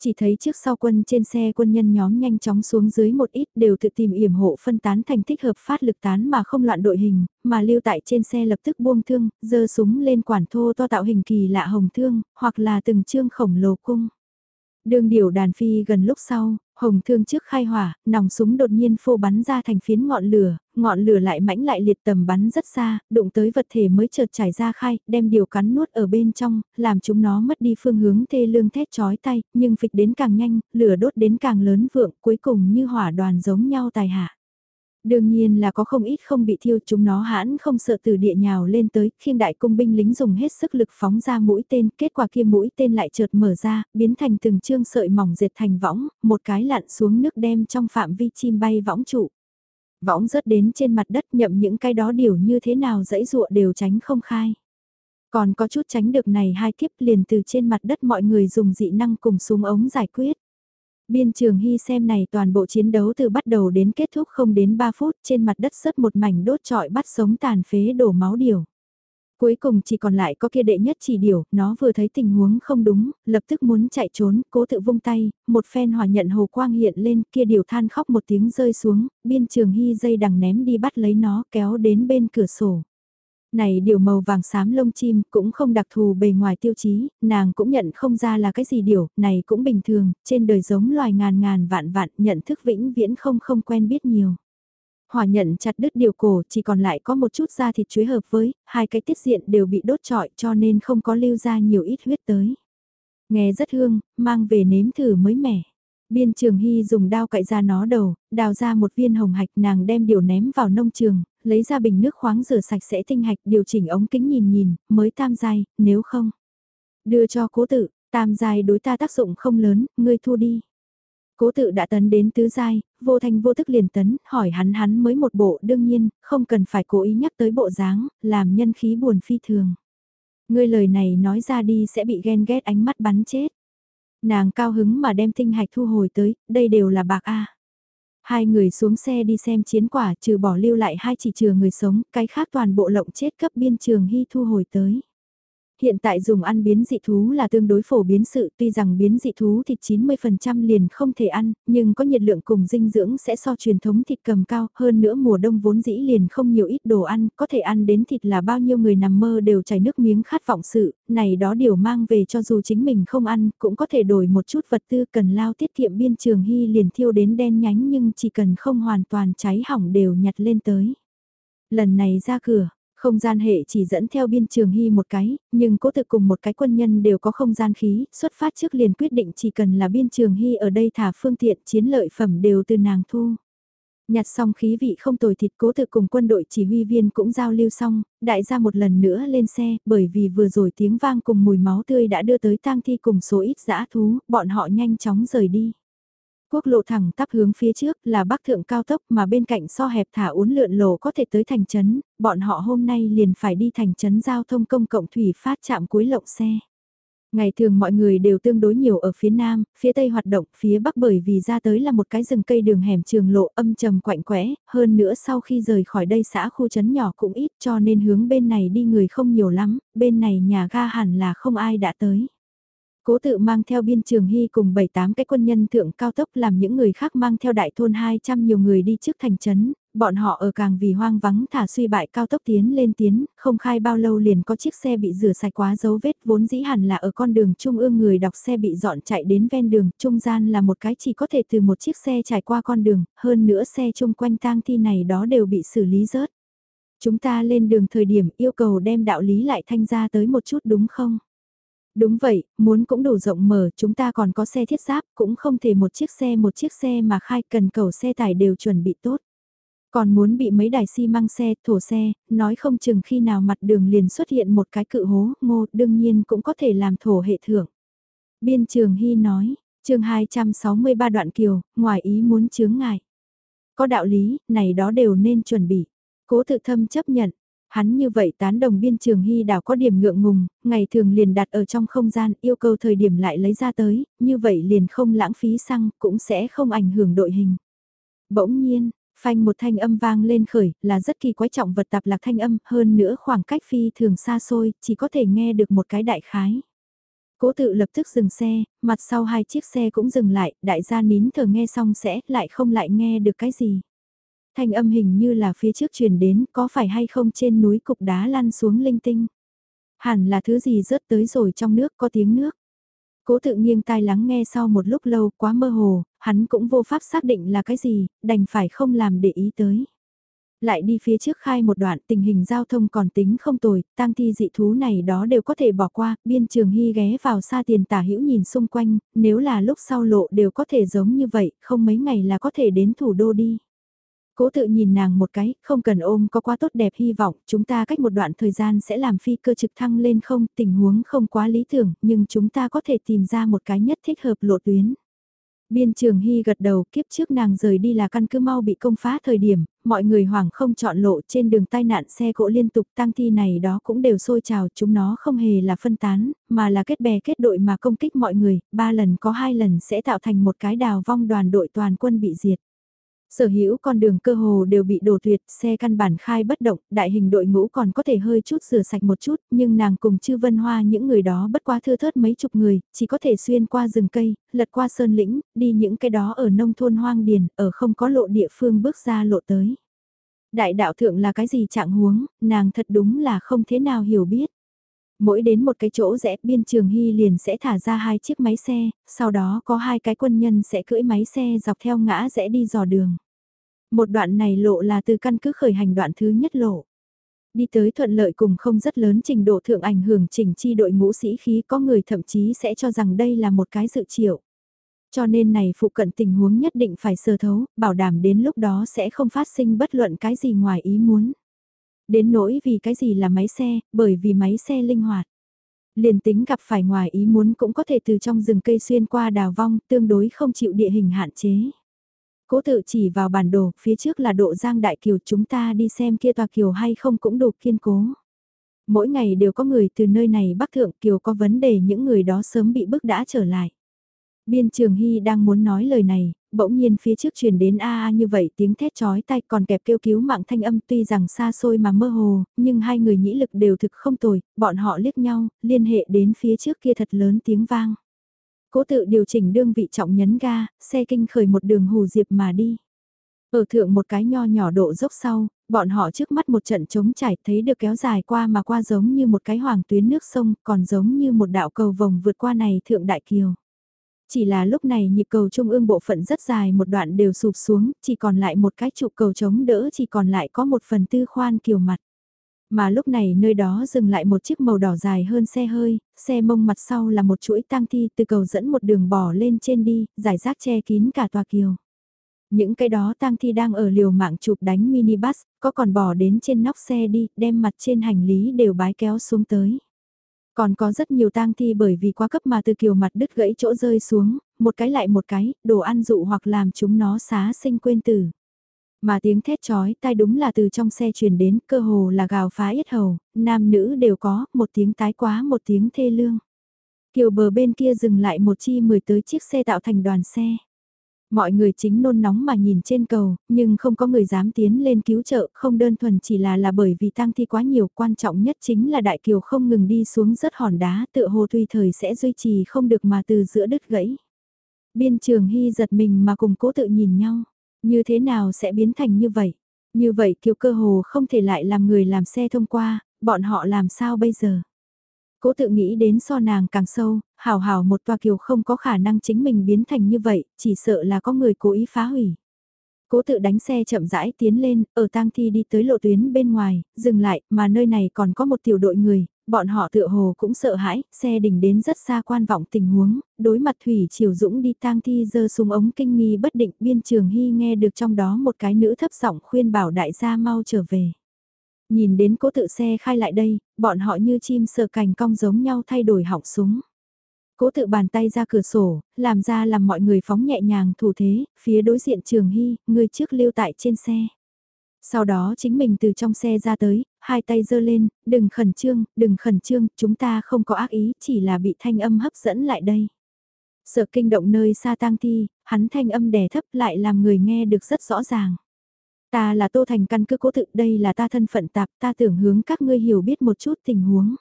[SPEAKER 1] Chỉ thấy trước sau quân trên xe quân nhân nhóm nhanh chóng xuống dưới một ít đều tự tìm yểm hộ phân tán thành thích hợp phát lực tán mà không loạn đội hình, mà lưu tại trên xe lập tức buông thương, giơ súng lên quản thô to tạo hình kỳ lạ hồng thương, hoặc là từng chương khổng lồ cung. Đường điều đàn phi gần lúc sau, hồng thương trước khai hỏa, nòng súng đột nhiên phô bắn ra thành phiến ngọn lửa, ngọn lửa lại mãnh lại liệt tầm bắn rất xa, đụng tới vật thể mới chợt trải ra khai, đem điều cắn nuốt ở bên trong, làm chúng nó mất đi phương hướng thê lương thét chói tay, nhưng phịch đến càng nhanh, lửa đốt đến càng lớn vượng, cuối cùng như hỏa đoàn giống nhau tài hạ. Đương nhiên là có không ít không bị thiêu chúng nó hãn không sợ từ địa nhào lên tới, khiêng đại cung binh lính dùng hết sức lực phóng ra mũi tên, kết quả kia mũi tên lại chợt mở ra, biến thành từng chương sợi mỏng dệt thành võng, một cái lặn xuống nước đem trong phạm vi chim bay võng trụ. Võng rớt đến trên mặt đất nhậm những cái đó điều như thế nào dãy dụa đều tránh không khai. Còn có chút tránh được này hai kiếp liền từ trên mặt đất mọi người dùng dị năng cùng súng ống giải quyết. Biên trường hy xem này toàn bộ chiến đấu từ bắt đầu đến kết thúc không đến 3 phút trên mặt đất sớt một mảnh đốt trọi bắt sống tàn phế đổ máu điều. Cuối cùng chỉ còn lại có kia đệ nhất chỉ điều, nó vừa thấy tình huống không đúng, lập tức muốn chạy trốn, cố tự vung tay, một phen hòa nhận hồ quang hiện lên, kia điều than khóc một tiếng rơi xuống, biên trường hy dây đằng ném đi bắt lấy nó kéo đến bên cửa sổ. Này điều màu vàng xám lông chim cũng không đặc thù bề ngoài tiêu chí, nàng cũng nhận không ra là cái gì điều, này cũng bình thường, trên đời giống loài ngàn ngàn vạn vạn nhận thức vĩnh viễn không không quen biết nhiều hỏa nhận chặt đứt điều cổ chỉ còn lại có một chút da thịt chuối hợp với, hai cái tiết diện đều bị đốt trọi cho nên không có lưu ra nhiều ít huyết tới. Nghe rất hương, mang về nếm thử mới mẻ. Biên trường hy dùng đao cậy ra nó đầu, đào ra một viên hồng hạch nàng đem điều ném vào nông trường, lấy ra bình nước khoáng rửa sạch sẽ tinh hạch điều chỉnh ống kính nhìn nhìn, mới tam giai, nếu không. Đưa cho cố tự, tam giai đối ta tác dụng không lớn, ngươi thu đi. Cố tự đã tấn đến tứ giai, vô thanh vô tức liền tấn, hỏi hắn hắn mới một bộ đương nhiên, không cần phải cố ý nhắc tới bộ dáng, làm nhân khí buồn phi thường. Ngươi lời này nói ra đi sẽ bị ghen ghét ánh mắt bắn chết. Nàng cao hứng mà đem tinh hạch thu hồi tới, đây đều là bạc A. Hai người xuống xe đi xem chiến quả trừ bỏ lưu lại hai chỉ trừ người sống, cái khác toàn bộ lộng chết cấp biên trường hy thu hồi tới. Hiện tại dùng ăn biến dị thú là tương đối phổ biến sự tuy rằng biến dị thú thịt 90% liền không thể ăn, nhưng có nhiệt lượng cùng dinh dưỡng sẽ so truyền thống thịt cầm cao, hơn nữa mùa đông vốn dĩ liền không nhiều ít đồ ăn, có thể ăn đến thịt là bao nhiêu người nằm mơ đều chảy nước miếng khát vọng sự, này đó điều mang về cho dù chính mình không ăn, cũng có thể đổi một chút vật tư cần lao tiết kiệm biên trường hy liền thiêu đến đen nhánh nhưng chỉ cần không hoàn toàn cháy hỏng đều nhặt lên tới. Lần này ra cửa, không gian hệ chỉ dẫn theo biên trường hy một cái, nhưng cố thực cùng một cái quân nhân đều có không gian khí, xuất phát trước liền quyết định chỉ cần là biên trường hy ở đây thả phương tiện chiến lợi phẩm đều từ nàng thu. Nhặt xong khí vị không tồi thịt cố thực cùng quân đội chỉ huy viên cũng giao lưu xong, đại gia một lần nữa lên xe, bởi vì vừa rồi tiếng vang cùng mùi máu tươi đã đưa tới tang thi cùng số ít dã thú, bọn họ nhanh chóng rời đi. Quốc lộ thẳng tắp hướng phía trước là bắc thượng cao tốc mà bên cạnh so hẹp thả uốn lượn lộ có thể tới thành trấn, bọn họ hôm nay liền phải đi thành trấn giao thông công cộng thủy phát chạm cuối lộng xe. Ngày thường mọi người đều tương đối nhiều ở phía nam, phía tây hoạt động, phía bắc bởi vì ra tới là một cái rừng cây đường hẻm trường lộ âm trầm quạnh quẽ, hơn nữa sau khi rời khỏi đây xã khu trấn nhỏ cũng ít cho nên hướng bên này đi người không nhiều lắm, bên này nhà ga hẳn là không ai đã tới. Cố tự mang theo biên trường hy cùng 7-8 cái quân nhân thượng cao tốc làm những người khác mang theo đại thôn 200 nhiều người đi trước thành trấn, bọn họ ở càng vì hoang vắng thả suy bại cao tốc tiến lên tiến, không khai bao lâu liền có chiếc xe bị rửa sạch quá dấu vết vốn dĩ hẳn là ở con đường trung ương người đọc xe bị dọn chạy đến ven đường, trung gian là một cái chỉ có thể từ một chiếc xe trải qua con đường, hơn nữa xe chung quanh tang thi này đó đều bị xử lý rớt. Chúng ta lên đường thời điểm yêu cầu đem đạo lý lại thanh ra tới một chút đúng không? Đúng vậy, muốn cũng đủ rộng mở, chúng ta còn có xe thiết giáp, cũng không thể một chiếc xe một chiếc xe mà khai cần cầu xe tải đều chuẩn bị tốt. Còn muốn bị mấy đài xi măng xe, thổ xe, nói không chừng khi nào mặt đường liền xuất hiện một cái cự hố, ngô, đương nhiên cũng có thể làm thổ hệ thưởng. Biên trường Hy nói, chương 263 đoạn kiều, ngoài ý muốn chướng ngại. Có đạo lý, này đó đều nên chuẩn bị. Cố tự thâm chấp nhận, Hắn như vậy tán đồng biên trường hy đảo có điểm ngượng ngùng, ngày thường liền đặt ở trong không gian, yêu cầu thời điểm lại lấy ra tới, như vậy liền không lãng phí xăng, cũng sẽ không ảnh hưởng đội hình. Bỗng nhiên, phanh một thanh âm vang lên khởi, là rất kỳ quái trọng vật tạp lạc thanh âm, hơn nữa khoảng cách phi thường xa xôi, chỉ có thể nghe được một cái đại khái. Cố tự lập tức dừng xe, mặt sau hai chiếc xe cũng dừng lại, đại gia nín thở nghe xong sẽ lại không lại nghe được cái gì. Thanh âm hình như là phía trước truyền đến, có phải hay không trên núi cục đá lăn xuống linh tinh. Hẳn là thứ gì rớt tới rồi trong nước có tiếng nước. Cố tự nghiêng tai lắng nghe sau một lúc lâu quá mơ hồ, hắn cũng vô pháp xác định là cái gì, đành phải không làm để ý tới. Lại đi phía trước khai một đoạn tình hình giao thông còn tính không tồi, tang thi dị thú này đó đều có thể bỏ qua, biên trường hy ghé vào xa tiền tả hữu nhìn xung quanh, nếu là lúc sau lộ đều có thể giống như vậy, không mấy ngày là có thể đến thủ đô đi. Cố tự nhìn nàng một cái, không cần ôm có quá tốt đẹp hy vọng, chúng ta cách một đoạn thời gian sẽ làm phi cơ trực thăng lên không, tình huống không quá lý tưởng, nhưng chúng ta có thể tìm ra một cái nhất thích hợp lộ tuyến. Biên trường Hy gật đầu kiếp trước nàng rời đi là căn cứ mau bị công phá thời điểm, mọi người hoảng không chọn lộ trên đường tai nạn xe cộ liên tục tăng thi này đó cũng đều sôi trào chúng nó không hề là phân tán, mà là kết bè kết đội mà công kích mọi người, ba lần có hai lần sẽ tạo thành một cái đào vong đoàn đội toàn quân bị diệt. Sở hữu con đường cơ hồ đều bị đổ tuyệt, xe căn bản khai bất động, đại hình đội ngũ còn có thể hơi chút rửa sạch một chút, nhưng nàng cùng chư vân hoa những người đó bất quá thưa thớt mấy chục người, chỉ có thể xuyên qua rừng cây, lật qua sơn lĩnh, đi những cái đó ở nông thôn hoang điền, ở không có lộ địa phương bước ra lộ tới. Đại đạo thượng là cái gì trạng huống, nàng thật đúng là không thế nào hiểu biết. Mỗi đến một cái chỗ rẽ biên trường hy liền sẽ thả ra hai chiếc máy xe, sau đó có hai cái quân nhân sẽ cưỡi máy xe dọc theo ngã rẽ đi dò đường. Một đoạn này lộ là từ căn cứ khởi hành đoạn thứ nhất lộ. Đi tới thuận lợi cùng không rất lớn trình độ thượng ảnh hưởng chỉnh chi đội ngũ sĩ khí có người thậm chí sẽ cho rằng đây là một cái dự triệu. Cho nên này phụ cận tình huống nhất định phải sơ thấu, bảo đảm đến lúc đó sẽ không phát sinh bất luận cái gì ngoài ý muốn. Đến nỗi vì cái gì là máy xe, bởi vì máy xe linh hoạt. Liền tính gặp phải ngoài ý muốn cũng có thể từ trong rừng cây xuyên qua đào vong, tương đối không chịu địa hình hạn chế. Cố tự chỉ vào bản đồ, phía trước là độ giang đại kiều chúng ta đi xem kia tòa kiều hay không cũng đủ kiên cố. Mỗi ngày đều có người từ nơi này bắc thượng kiều có vấn đề những người đó sớm bị bức đã trở lại. Biên Trường Hy đang muốn nói lời này, bỗng nhiên phía trước truyền đến a a như vậy tiếng thét chói tay còn kẹp kêu cứu mạng thanh âm tuy rằng xa xôi mà mơ hồ, nhưng hai người nhĩ lực đều thực không tồi, bọn họ liếc nhau, liên hệ đến phía trước kia thật lớn tiếng vang. Cố tự điều chỉnh đương vị trọng nhấn ga, xe kinh khởi một đường hù diệp mà đi. Ở thượng một cái nho nhỏ độ dốc sau, bọn họ trước mắt một trận trống trải thấy được kéo dài qua mà qua giống như một cái hoàng tuyến nước sông, còn giống như một đạo cầu vòng vượt qua này thượng đại kiều. Chỉ là lúc này nhịp cầu trung ương bộ phận rất dài một đoạn đều sụp xuống, chỉ còn lại một cái trụ cầu chống đỡ chỉ còn lại có một phần tư khoan kiều mặt. Mà lúc này nơi đó dừng lại một chiếc màu đỏ dài hơn xe hơi, xe mông mặt sau là một chuỗi tang thi từ cầu dẫn một đường bò lên trên đi, giải rác che kín cả tòa kiều. Những cái đó tang thi đang ở liều mạng chụp đánh minibus, có còn bò đến trên nóc xe đi, đem mặt trên hành lý đều bái kéo xuống tới. Còn có rất nhiều tang thi bởi vì quá cấp mà từ kiều mặt đứt gãy chỗ rơi xuống, một cái lại một cái, đồ ăn dụ hoặc làm chúng nó xá sinh quên tử. Mà tiếng thét chói tai đúng là từ trong xe truyền đến, cơ hồ là gào phá yết hầu, nam nữ đều có, một tiếng tái quá một tiếng thê lương. Kiều bờ bên kia dừng lại một chi mười tới chiếc xe tạo thành đoàn xe. Mọi người chính nôn nóng mà nhìn trên cầu, nhưng không có người dám tiến lên cứu trợ, không đơn thuần chỉ là là bởi vì tăng thi quá nhiều, quan trọng nhất chính là đại kiều không ngừng đi xuống rất hòn đá, tựa hồ tùy thời sẽ duy trì không được mà từ giữa đứt gãy. Biên trường hy giật mình mà cùng cố tự nhìn nhau, như thế nào sẽ biến thành như vậy? Như vậy kiều cơ hồ không thể lại làm người làm xe thông qua, bọn họ làm sao bây giờ? Cố tự nghĩ đến so nàng càng sâu, hào hào một tòa kiều không có khả năng chính mình biến thành như vậy, chỉ sợ là có người cố ý phá hủy. Cố tự đánh xe chậm rãi tiến lên, ở tang thi đi tới lộ tuyến bên ngoài, dừng lại, mà nơi này còn có một tiểu đội người, bọn họ tựa hồ cũng sợ hãi, xe đỉnh đến rất xa quan vọng tình huống, đối mặt Thủy Triều Dũng đi tang thi giơ súng ống kinh nghi bất định biên trường hy nghe được trong đó một cái nữ thấp giọng khuyên bảo đại gia mau trở về. Nhìn đến cố tự xe khai lại đây, bọn họ như chim sờ cành cong giống nhau thay đổi họng súng. Cố tự bàn tay ra cửa sổ, làm ra làm mọi người phóng nhẹ nhàng thủ thế, phía đối diện trường hy, người trước lưu tại trên xe. Sau đó chính mình từ trong xe ra tới, hai tay giơ lên, đừng khẩn trương, đừng khẩn trương, chúng ta không có ác ý, chỉ là bị thanh âm hấp dẫn lại đây. Sợ kinh động nơi xa tang thi, hắn thanh âm đè thấp lại làm người nghe được rất rõ ràng. Ta là Tô Thành căn cứ cố tự đây là ta thân phận tạp ta tưởng hướng các ngươi hiểu biết một chút tình huống.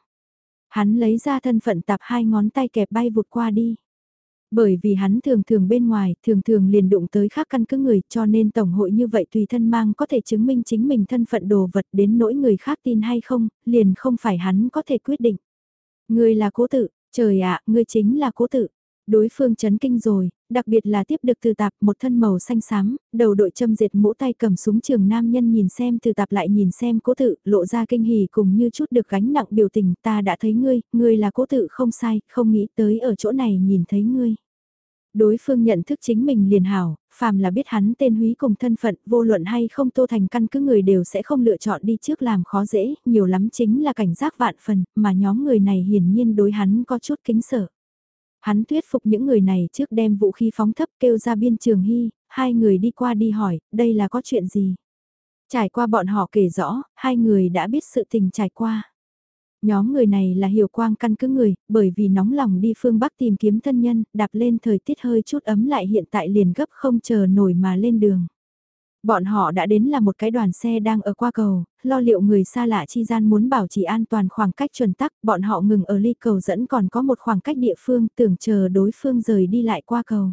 [SPEAKER 1] Hắn lấy ra thân phận tạp hai ngón tay kẹp bay vụt qua đi. Bởi vì hắn thường thường bên ngoài, thường thường liền đụng tới khác căn cứ người cho nên Tổng hội như vậy tùy thân mang có thể chứng minh chính mình thân phận đồ vật đến nỗi người khác tin hay không, liền không phải hắn có thể quyết định. Ngươi là cố tự, trời ạ, ngươi chính là cố tự. Đối phương chấn kinh rồi, đặc biệt là tiếp được từ tạp một thân màu xanh xám, đầu đội châm diệt mũ tay cầm súng trường nam nhân nhìn xem từ tạp lại nhìn xem cố tự, lộ ra kinh hỉ cùng như chút được gánh nặng biểu tình ta đã thấy ngươi, ngươi là cố tự không sai, không nghĩ tới ở chỗ này nhìn thấy ngươi. Đối phương nhận thức chính mình liền hảo, phàm là biết hắn tên húy cùng thân phận vô luận hay không tô thành căn cứ người đều sẽ không lựa chọn đi trước làm khó dễ, nhiều lắm chính là cảnh giác vạn phần, mà nhóm người này hiển nhiên đối hắn có chút kính sợ. Hắn thuyết phục những người này trước đem vũ khí phóng thấp kêu ra biên trường hy, hai người đi qua đi hỏi, đây là có chuyện gì? Trải qua bọn họ kể rõ, hai người đã biết sự tình trải qua. Nhóm người này là hiểu quang căn cứ người, bởi vì nóng lòng đi phương Bắc tìm kiếm thân nhân, đạp lên thời tiết hơi chút ấm lại hiện tại liền gấp không chờ nổi mà lên đường. Bọn họ đã đến là một cái đoàn xe đang ở qua cầu, lo liệu người xa lạ chi gian muốn bảo trì an toàn khoảng cách chuẩn tắc, bọn họ ngừng ở ly cầu dẫn còn có một khoảng cách địa phương tưởng chờ đối phương rời đi lại qua cầu.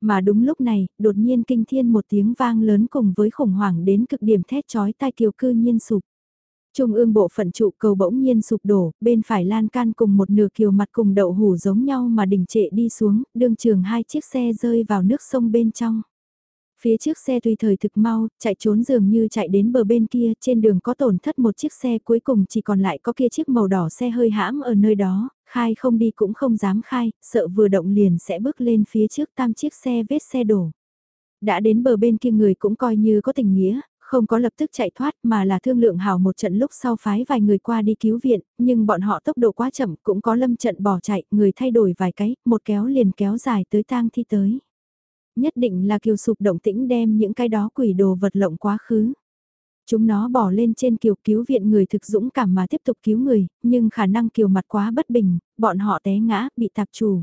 [SPEAKER 1] Mà đúng lúc này, đột nhiên kinh thiên một tiếng vang lớn cùng với khủng hoảng đến cực điểm thét chói tai kiều cư nhiên sụp. Trung ương bộ phận trụ cầu bỗng nhiên sụp đổ, bên phải lan can cùng một nửa kiều mặt cùng đậu hủ giống nhau mà đỉnh trệ đi xuống, đương trường hai chiếc xe rơi vào nước sông bên trong. Phía trước xe tùy thời thực mau, chạy trốn dường như chạy đến bờ bên kia, trên đường có tổn thất một chiếc xe cuối cùng chỉ còn lại có kia chiếc màu đỏ xe hơi hãm ở nơi đó, khai không đi cũng không dám khai, sợ vừa động liền sẽ bước lên phía trước tam chiếc xe vết xe đổ. Đã đến bờ bên kia người cũng coi như có tình nghĩa, không có lập tức chạy thoát mà là thương lượng hảo một trận lúc sau phái vài người qua đi cứu viện, nhưng bọn họ tốc độ quá chậm cũng có lâm trận bỏ chạy, người thay đổi vài cái, một kéo liền kéo dài tới tang thi tới. Nhất định là kiều sụp động tĩnh đem những cái đó quỷ đồ vật lộng quá khứ. Chúng nó bỏ lên trên kiều cứu viện người thực dũng cảm mà tiếp tục cứu người, nhưng khả năng kiều mặt quá bất bình, bọn họ té ngã, bị tạp chủ.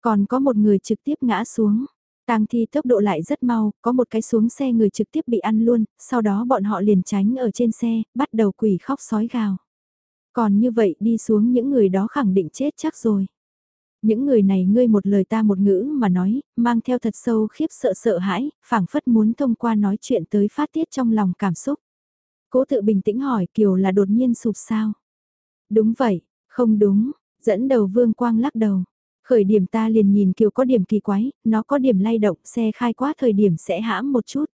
[SPEAKER 1] Còn có một người trực tiếp ngã xuống. Tang thi tốc độ lại rất mau, có một cái xuống xe người trực tiếp bị ăn luôn, sau đó bọn họ liền tránh ở trên xe, bắt đầu quỷ khóc sói gào. Còn như vậy đi xuống những người đó khẳng định chết chắc rồi. Những người này ngươi một lời ta một ngữ mà nói, mang theo thật sâu khiếp sợ sợ hãi, phảng phất muốn thông qua nói chuyện tới phát tiết trong lòng cảm xúc. Cố tự bình tĩnh hỏi Kiều là đột nhiên sụp sao? Đúng vậy, không đúng, dẫn đầu vương quang lắc đầu. Khởi điểm ta liền nhìn Kiều có điểm kỳ quái, nó có điểm lay động, xe khai quá thời điểm sẽ hãm một chút.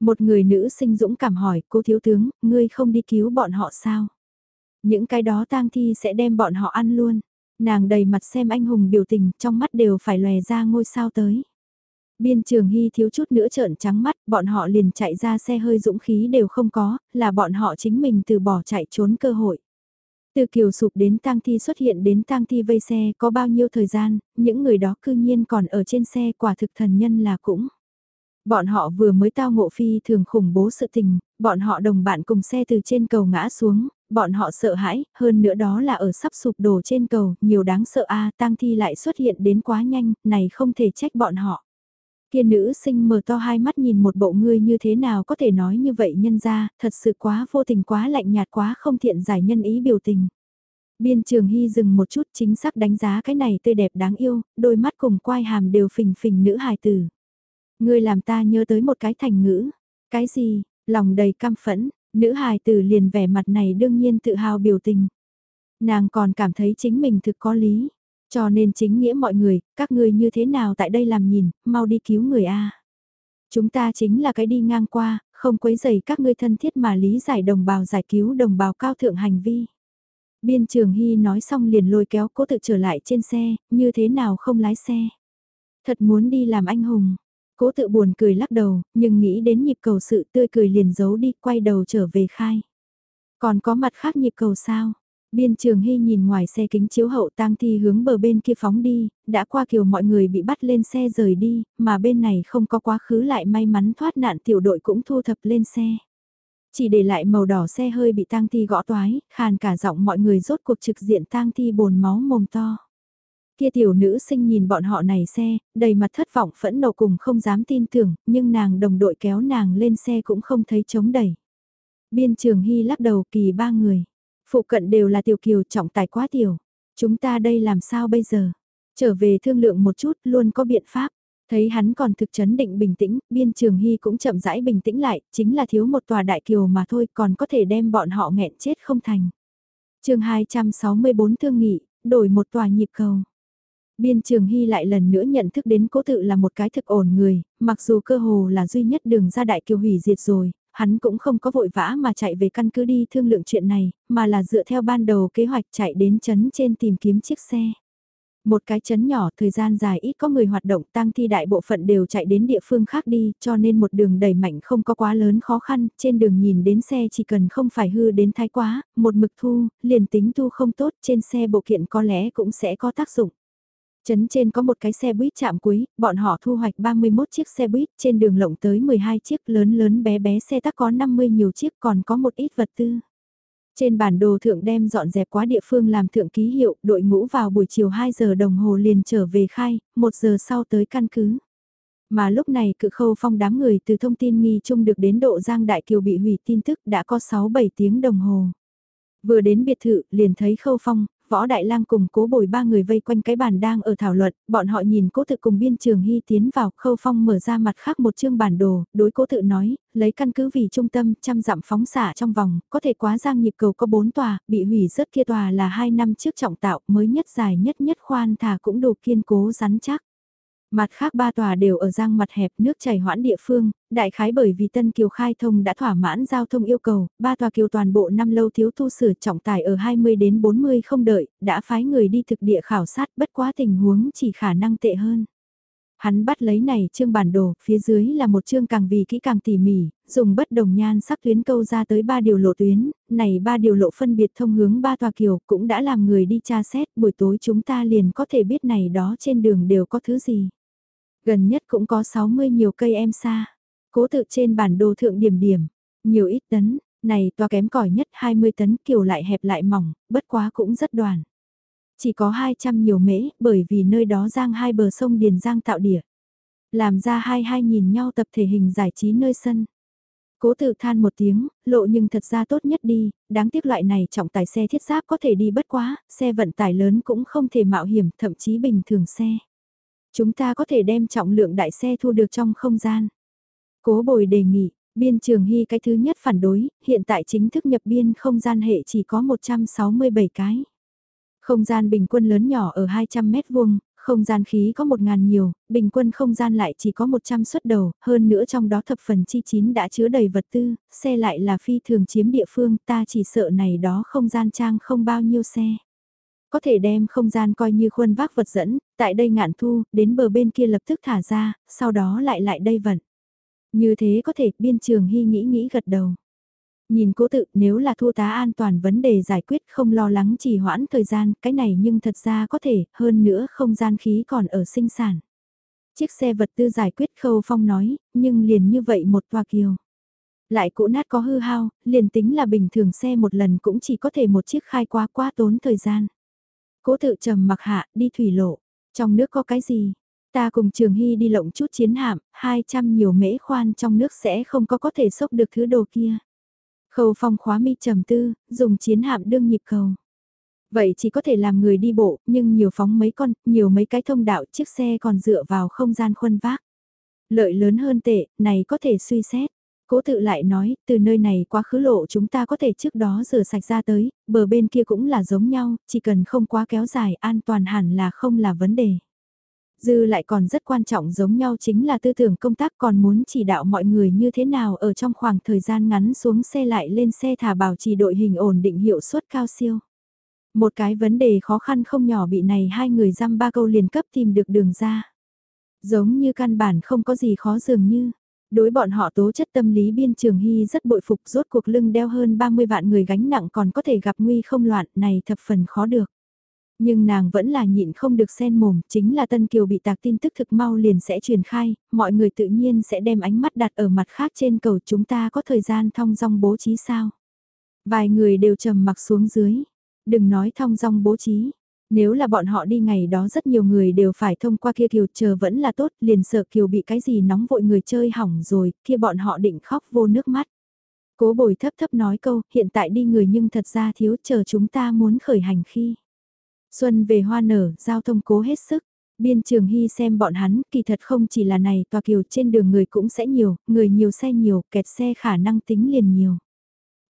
[SPEAKER 1] Một người nữ sinh dũng cảm hỏi, cô thiếu tướng, ngươi không đi cứu bọn họ sao? Những cái đó tang thi sẽ đem bọn họ ăn luôn. Nàng đầy mặt xem anh hùng biểu tình, trong mắt đều phải lòe ra ngôi sao tới. Biên trường hy thiếu chút nữa trợn trắng mắt, bọn họ liền chạy ra xe hơi dũng khí đều không có, là bọn họ chính mình từ bỏ chạy trốn cơ hội. Từ kiều sụp đến tang thi xuất hiện đến tang thi vây xe có bao nhiêu thời gian, những người đó cư nhiên còn ở trên xe quả thực thần nhân là cũng. Bọn họ vừa mới tao ngộ phi thường khủng bố sự tình, bọn họ đồng bạn cùng xe từ trên cầu ngã xuống, Bọn họ sợ hãi, hơn nữa đó là ở sắp sụp đổ trên cầu, nhiều đáng sợ a tang thi lại xuất hiện đến quá nhanh, này không thể trách bọn họ. Kia nữ sinh mở to hai mắt nhìn một bộ ngươi như thế nào có thể nói như vậy nhân ra, thật sự quá vô tình quá lạnh nhạt quá không thiện giải nhân ý biểu tình. Biên trường hy dừng một chút chính xác đánh giá cái này tươi đẹp đáng yêu, đôi mắt cùng quai hàm đều phình phình nữ hài tử. Ngươi làm ta nhớ tới một cái thành ngữ. Cái gì, lòng đầy cam phẫn, nữ hài tử liền vẻ mặt này đương nhiên tự hào biểu tình. Nàng còn cảm thấy chính mình thực có lý. Cho nên chính nghĩa mọi người, các ngươi như thế nào tại đây làm nhìn, mau đi cứu người A. Chúng ta chính là cái đi ngang qua, không quấy dày các ngươi thân thiết mà lý giải đồng bào giải cứu đồng bào cao thượng hành vi. Biên trường Hy nói xong liền lôi kéo cố tự trở lại trên xe, như thế nào không lái xe. Thật muốn đi làm anh hùng. Cố tự buồn cười lắc đầu, nhưng nghĩ đến nhịp cầu sự tươi cười liền giấu đi, quay đầu trở về khai. Còn có mặt khác nhịp cầu sao? Biên trường hy nhìn ngoài xe kính chiếu hậu tang thi hướng bờ bên kia phóng đi, đã qua kiều mọi người bị bắt lên xe rời đi, mà bên này không có quá khứ lại may mắn thoát nạn tiểu đội cũng thu thập lên xe. Chỉ để lại màu đỏ xe hơi bị tang thi gõ toái, khàn cả giọng mọi người rốt cuộc trực diện tang thi bồn máu mồm to. Kia tiểu nữ sinh nhìn bọn họ này xe, đầy mặt thất vọng phẫn nộ cùng không dám tin tưởng, nhưng nàng đồng đội kéo nàng lên xe cũng không thấy chống đẩy. Biên trường hy lắc đầu kỳ ba người. Phụ cận đều là tiểu kiều trọng tài quá tiểu. Chúng ta đây làm sao bây giờ? Trở về thương lượng một chút luôn có biện pháp. Thấy hắn còn thực chấn định bình tĩnh, biên trường hy cũng chậm rãi bình tĩnh lại, chính là thiếu một tòa đại kiều mà thôi còn có thể đem bọn họ nghẹn chết không thành. chương 264 thương nghị, đổi một tòa nhịp cầu. Biên Trường Hy lại lần nữa nhận thức đến cố tự là một cái thực ổn người, mặc dù cơ hồ là duy nhất đường ra đại kiều hủy diệt rồi, hắn cũng không có vội vã mà chạy về căn cứ đi thương lượng chuyện này, mà là dựa theo ban đầu kế hoạch chạy đến chấn trên tìm kiếm chiếc xe. Một cái chấn nhỏ thời gian dài ít có người hoạt động tăng thi đại bộ phận đều chạy đến địa phương khác đi cho nên một đường đẩy mạnh không có quá lớn khó khăn, trên đường nhìn đến xe chỉ cần không phải hư đến thái quá, một mực thu, liền tính thu không tốt trên xe bộ kiện có lẽ cũng sẽ có tác dụng. Trấn trên có một cái xe buýt chạm cuối, bọn họ thu hoạch 31 chiếc xe buýt, trên đường lộng tới 12 chiếc lớn lớn bé bé xe tắc có 50 nhiều chiếc còn có một ít vật tư. Trên bản đồ thượng đem dọn dẹp quá địa phương làm thượng ký hiệu, đội ngũ vào buổi chiều 2 giờ đồng hồ liền trở về khai, 1 giờ sau tới căn cứ. Mà lúc này cự khâu phong đám người từ thông tin nghi chung được đến độ Giang Đại Kiều bị hủy tin tức đã có 6-7 tiếng đồng hồ. Vừa đến biệt thự, liền thấy khâu phong, võ đại lang cùng cố bồi ba người vây quanh cái bàn đang ở thảo luận, bọn họ nhìn cố tự cùng biên trường hy tiến vào, khâu phong mở ra mặt khác một chương bản đồ, đối cố tự nói, lấy căn cứ vì trung tâm, trăm dặm phóng xả trong vòng, có thể quá giang nhịp cầu có bốn tòa, bị hủy rớt kia tòa là hai năm trước trọng tạo, mới nhất dài nhất nhất khoan thả cũng đủ kiên cố rắn chắc. Mặt khác ba tòa đều ở giang mặt hẹp nước chảy hoãn địa phương, đại khái bởi vì Tân Kiều khai thông đã thỏa mãn giao thông yêu cầu, ba tòa kiều toàn bộ năm lâu thiếu tu sửa trọng tải ở 20 đến 40 không đợi, đã phái người đi thực địa khảo sát bất quá tình huống chỉ khả năng tệ hơn. Hắn bắt lấy này chương bản đồ, phía dưới là một chương càng vì kỹ càng tỉ mỉ, dùng bất đồng nhan sắc tuyến câu ra tới ba điều lộ tuyến, này ba điều lộ phân biệt thông hướng ba tòa kiều cũng đã làm người đi tra xét, buổi tối chúng ta liền có thể biết này đó trên đường đều có thứ gì. Gần nhất cũng có 60 nhiều cây em xa. Cố tự trên bản đồ thượng điểm điểm. Nhiều ít tấn, này toa kém cỏi nhất 20 tấn kiểu lại hẹp lại mỏng, bất quá cũng rất đoàn. Chỉ có 200 nhiều mễ, bởi vì nơi đó giang hai bờ sông Điền Giang tạo địa. Làm ra hai hai nhìn nhau tập thể hình giải trí nơi sân. Cố tự than một tiếng, lộ nhưng thật ra tốt nhất đi, đáng tiếc loại này trọng tải xe thiết giáp có thể đi bất quá, xe vận tải lớn cũng không thể mạo hiểm, thậm chí bình thường xe. Chúng ta có thể đem trọng lượng đại xe thu được trong không gian. Cố bồi đề nghị, biên trường hy cái thứ nhất phản đối, hiện tại chính thức nhập biên không gian hệ chỉ có 167 cái. Không gian bình quân lớn nhỏ ở 200 mét vuông, không gian khí có 1.000 nhiều, bình quân không gian lại chỉ có 100 suất đầu, hơn nữa trong đó thập phần chi chín đã chứa đầy vật tư, xe lại là phi thường chiếm địa phương, ta chỉ sợ này đó không gian trang không bao nhiêu xe có thể đem không gian coi như khuôn vác vật dẫn, tại đây ngạn thu, đến bờ bên kia lập tức thả ra, sau đó lại lại đây vận. Như thế có thể, biên trường hy nghĩ nghĩ gật đầu. Nhìn cố tự nếu là thu tá an toàn vấn đề giải quyết không lo lắng trì hoãn thời gian, cái này nhưng thật ra có thể, hơn nữa không gian khí còn ở sinh sản. Chiếc xe vật tư giải quyết khâu phong nói, nhưng liền như vậy một toa kiều. Lại cũ nát có hư hao, liền tính là bình thường xe một lần cũng chỉ có thể một chiếc khai quá quá tốn thời gian. Cố tự trầm mặc hạ, đi thủy lộ. Trong nước có cái gì? Ta cùng Trường Hy đi lộng chút chiến hạm, 200 nhiều mễ khoan trong nước sẽ không có có thể sốc được thứ đồ kia. Khâu phong khóa mi trầm tư, dùng chiến hạm đương nhịp cầu. Vậy chỉ có thể làm người đi bộ, nhưng nhiều phóng mấy con, nhiều mấy cái thông đạo chiếc xe còn dựa vào không gian khuân vác. Lợi lớn hơn tệ, này có thể suy xét. Cố tự lại nói, từ nơi này quá khứ lộ chúng ta có thể trước đó rửa sạch ra tới, bờ bên kia cũng là giống nhau, chỉ cần không quá kéo dài an toàn hẳn là không là vấn đề. Dư lại còn rất quan trọng giống nhau chính là tư tưởng công tác còn muốn chỉ đạo mọi người như thế nào ở trong khoảng thời gian ngắn xuống xe lại lên xe thả bảo trì đội hình ổn định hiệu suất cao siêu. Một cái vấn đề khó khăn không nhỏ bị này hai người dăm ba câu liền cấp tìm được đường ra. Giống như căn bản không có gì khó dường như. Đối bọn họ tố chất tâm lý biên trường hy rất bội phục rốt cuộc lưng đeo hơn 30 vạn người gánh nặng còn có thể gặp nguy không loạn này thập phần khó được. Nhưng nàng vẫn là nhịn không được sen mồm, chính là Tân Kiều bị tạc tin tức thực mau liền sẽ truyền khai, mọi người tự nhiên sẽ đem ánh mắt đặt ở mặt khác trên cầu chúng ta có thời gian thong dong bố trí sao. Vài người đều trầm mặc xuống dưới, đừng nói thong dong bố trí. Nếu là bọn họ đi ngày đó rất nhiều người đều phải thông qua kia kiều chờ vẫn là tốt, liền sợ kiều bị cái gì nóng vội người chơi hỏng rồi, kia bọn họ định khóc vô nước mắt. Cố bồi thấp thấp nói câu, hiện tại đi người nhưng thật ra thiếu chờ chúng ta muốn khởi hành khi. Xuân về hoa nở, giao thông cố hết sức. Biên trường hy xem bọn hắn, kỳ thật không chỉ là này, tòa kiều trên đường người cũng sẽ nhiều, người nhiều xe nhiều, kẹt xe khả năng tính liền nhiều.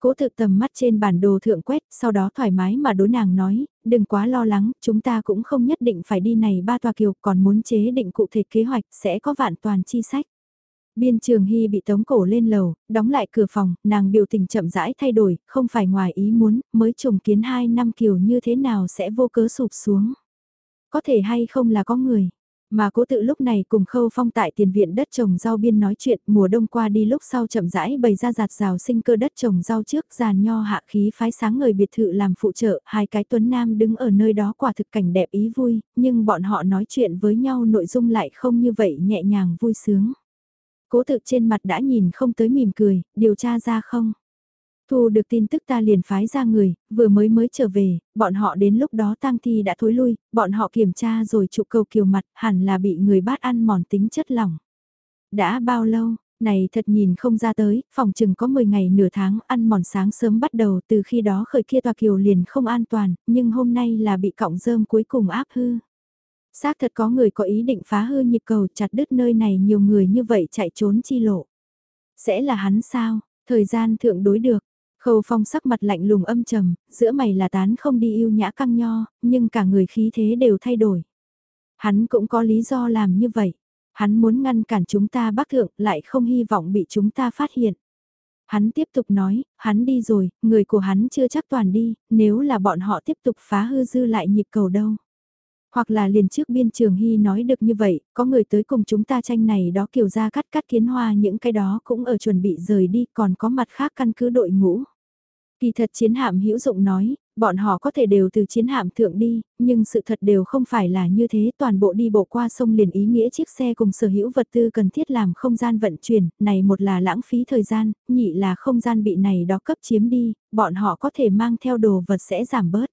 [SPEAKER 1] Cố thực tầm mắt trên bản đồ thượng quét, sau đó thoải mái mà đối nàng nói, đừng quá lo lắng, chúng ta cũng không nhất định phải đi này ba tòa kiều, còn muốn chế định cụ thể kế hoạch, sẽ có vạn toàn chi sách. Biên trường hy bị tống cổ lên lầu, đóng lại cửa phòng, nàng biểu tình chậm rãi thay đổi, không phải ngoài ý muốn, mới trùng kiến hai năm kiều như thế nào sẽ vô cớ sụp xuống. Có thể hay không là có người, mà cố tự lúc này cùng khâu phong tại tiền viện đất trồng rau biên nói chuyện mùa đông qua đi lúc sau chậm rãi bày ra giạt rào sinh cơ đất trồng rau trước giàn nho hạ khí phái sáng người biệt thự làm phụ trợ, hai cái tuấn nam đứng ở nơi đó quả thực cảnh đẹp ý vui, nhưng bọn họ nói chuyện với nhau nội dung lại không như vậy nhẹ nhàng vui sướng. Cố tự trên mặt đã nhìn không tới mỉm cười, điều tra ra không? Thu được tin tức ta liền phái ra người, vừa mới mới trở về, bọn họ đến lúc đó tang thi đã thối lui, bọn họ kiểm tra rồi trụ cầu kiều mặt, hẳn là bị người bát ăn mòn tính chất lỏng. Đã bao lâu, này thật nhìn không ra tới, phòng chừng có 10 ngày nửa tháng ăn mòn sáng sớm bắt đầu từ khi đó khởi kia tòa kiều liền không an toàn, nhưng hôm nay là bị cọng rơm cuối cùng áp hư. Xác thật có người có ý định phá hư nhịp cầu chặt đứt nơi này nhiều người như vậy chạy trốn chi lộ. Sẽ là hắn sao, thời gian thượng đối được, Khâu phong sắc mặt lạnh lùng âm trầm, giữa mày là tán không đi yêu nhã căng nho, nhưng cả người khí thế đều thay đổi. Hắn cũng có lý do làm như vậy. Hắn muốn ngăn cản chúng ta bắc thượng lại không hy vọng bị chúng ta phát hiện. Hắn tiếp tục nói, hắn đi rồi, người của hắn chưa chắc toàn đi, nếu là bọn họ tiếp tục phá hư dư lại nhịp cầu đâu. Hoặc là liền trước biên trường hy nói được như vậy, có người tới cùng chúng ta tranh này đó kiểu ra cắt cắt kiến hoa những cái đó cũng ở chuẩn bị rời đi còn có mặt khác căn cứ đội ngũ. Kỳ thật chiến hạm hữu dụng nói, bọn họ có thể đều từ chiến hạm thượng đi, nhưng sự thật đều không phải là như thế, toàn bộ đi bộ qua sông liền ý nghĩa chiếc xe cùng sở hữu vật tư cần thiết làm không gian vận chuyển, này một là lãng phí thời gian, nhị là không gian bị này đó cấp chiếm đi, bọn họ có thể mang theo đồ vật sẽ giảm bớt.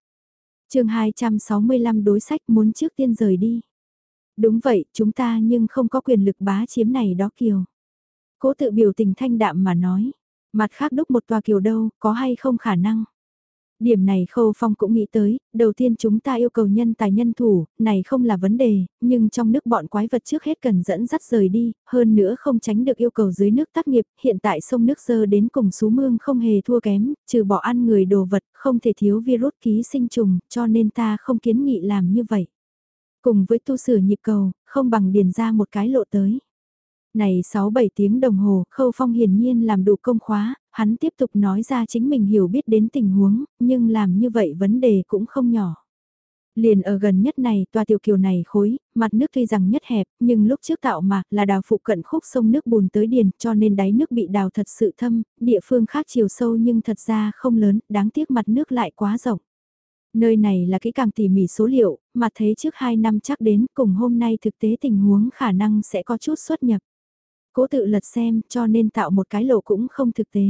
[SPEAKER 1] chương 265 đối sách muốn trước tiên rời đi. Đúng vậy, chúng ta nhưng không có quyền lực bá chiếm này đó kiều. Cố tự biểu tình thanh đạm mà nói. Mặt khác đúc một tòa kiều đâu, có hay không khả năng. Điểm này Khâu Phong cũng nghĩ tới, đầu tiên chúng ta yêu cầu nhân tài nhân thủ, này không là vấn đề, nhưng trong nước bọn quái vật trước hết cần dẫn dắt rời đi, hơn nữa không tránh được yêu cầu dưới nước tác nghiệp, hiện tại sông nước dơ đến cùng sú mương không hề thua kém, trừ bỏ ăn người đồ vật, không thể thiếu virus ký sinh trùng, cho nên ta không kiến nghị làm như vậy. Cùng với tu sửa nhịp cầu, không bằng điền ra một cái lộ tới. Này 6-7 tiếng đồng hồ, Khâu Phong hiển nhiên làm đủ công khóa, hắn tiếp tục nói ra chính mình hiểu biết đến tình huống, nhưng làm như vậy vấn đề cũng không nhỏ. Liền ở gần nhất này, tòa tiểu kiều này khối, mặt nước tuy rằng nhất hẹp, nhưng lúc trước tạo mà là đào phụ cận khúc sông nước bùn tới điền, cho nên đáy nước bị đào thật sự thâm, địa phương khác chiều sâu nhưng thật ra không lớn, đáng tiếc mặt nước lại quá rộng. Nơi này là kỹ càng tỉ mỉ số liệu, mà thế trước 2 năm chắc đến cùng hôm nay thực tế tình huống khả năng sẽ có chút xuất nhập. Cố tự lật xem cho nên tạo một cái lộ cũng không thực tế.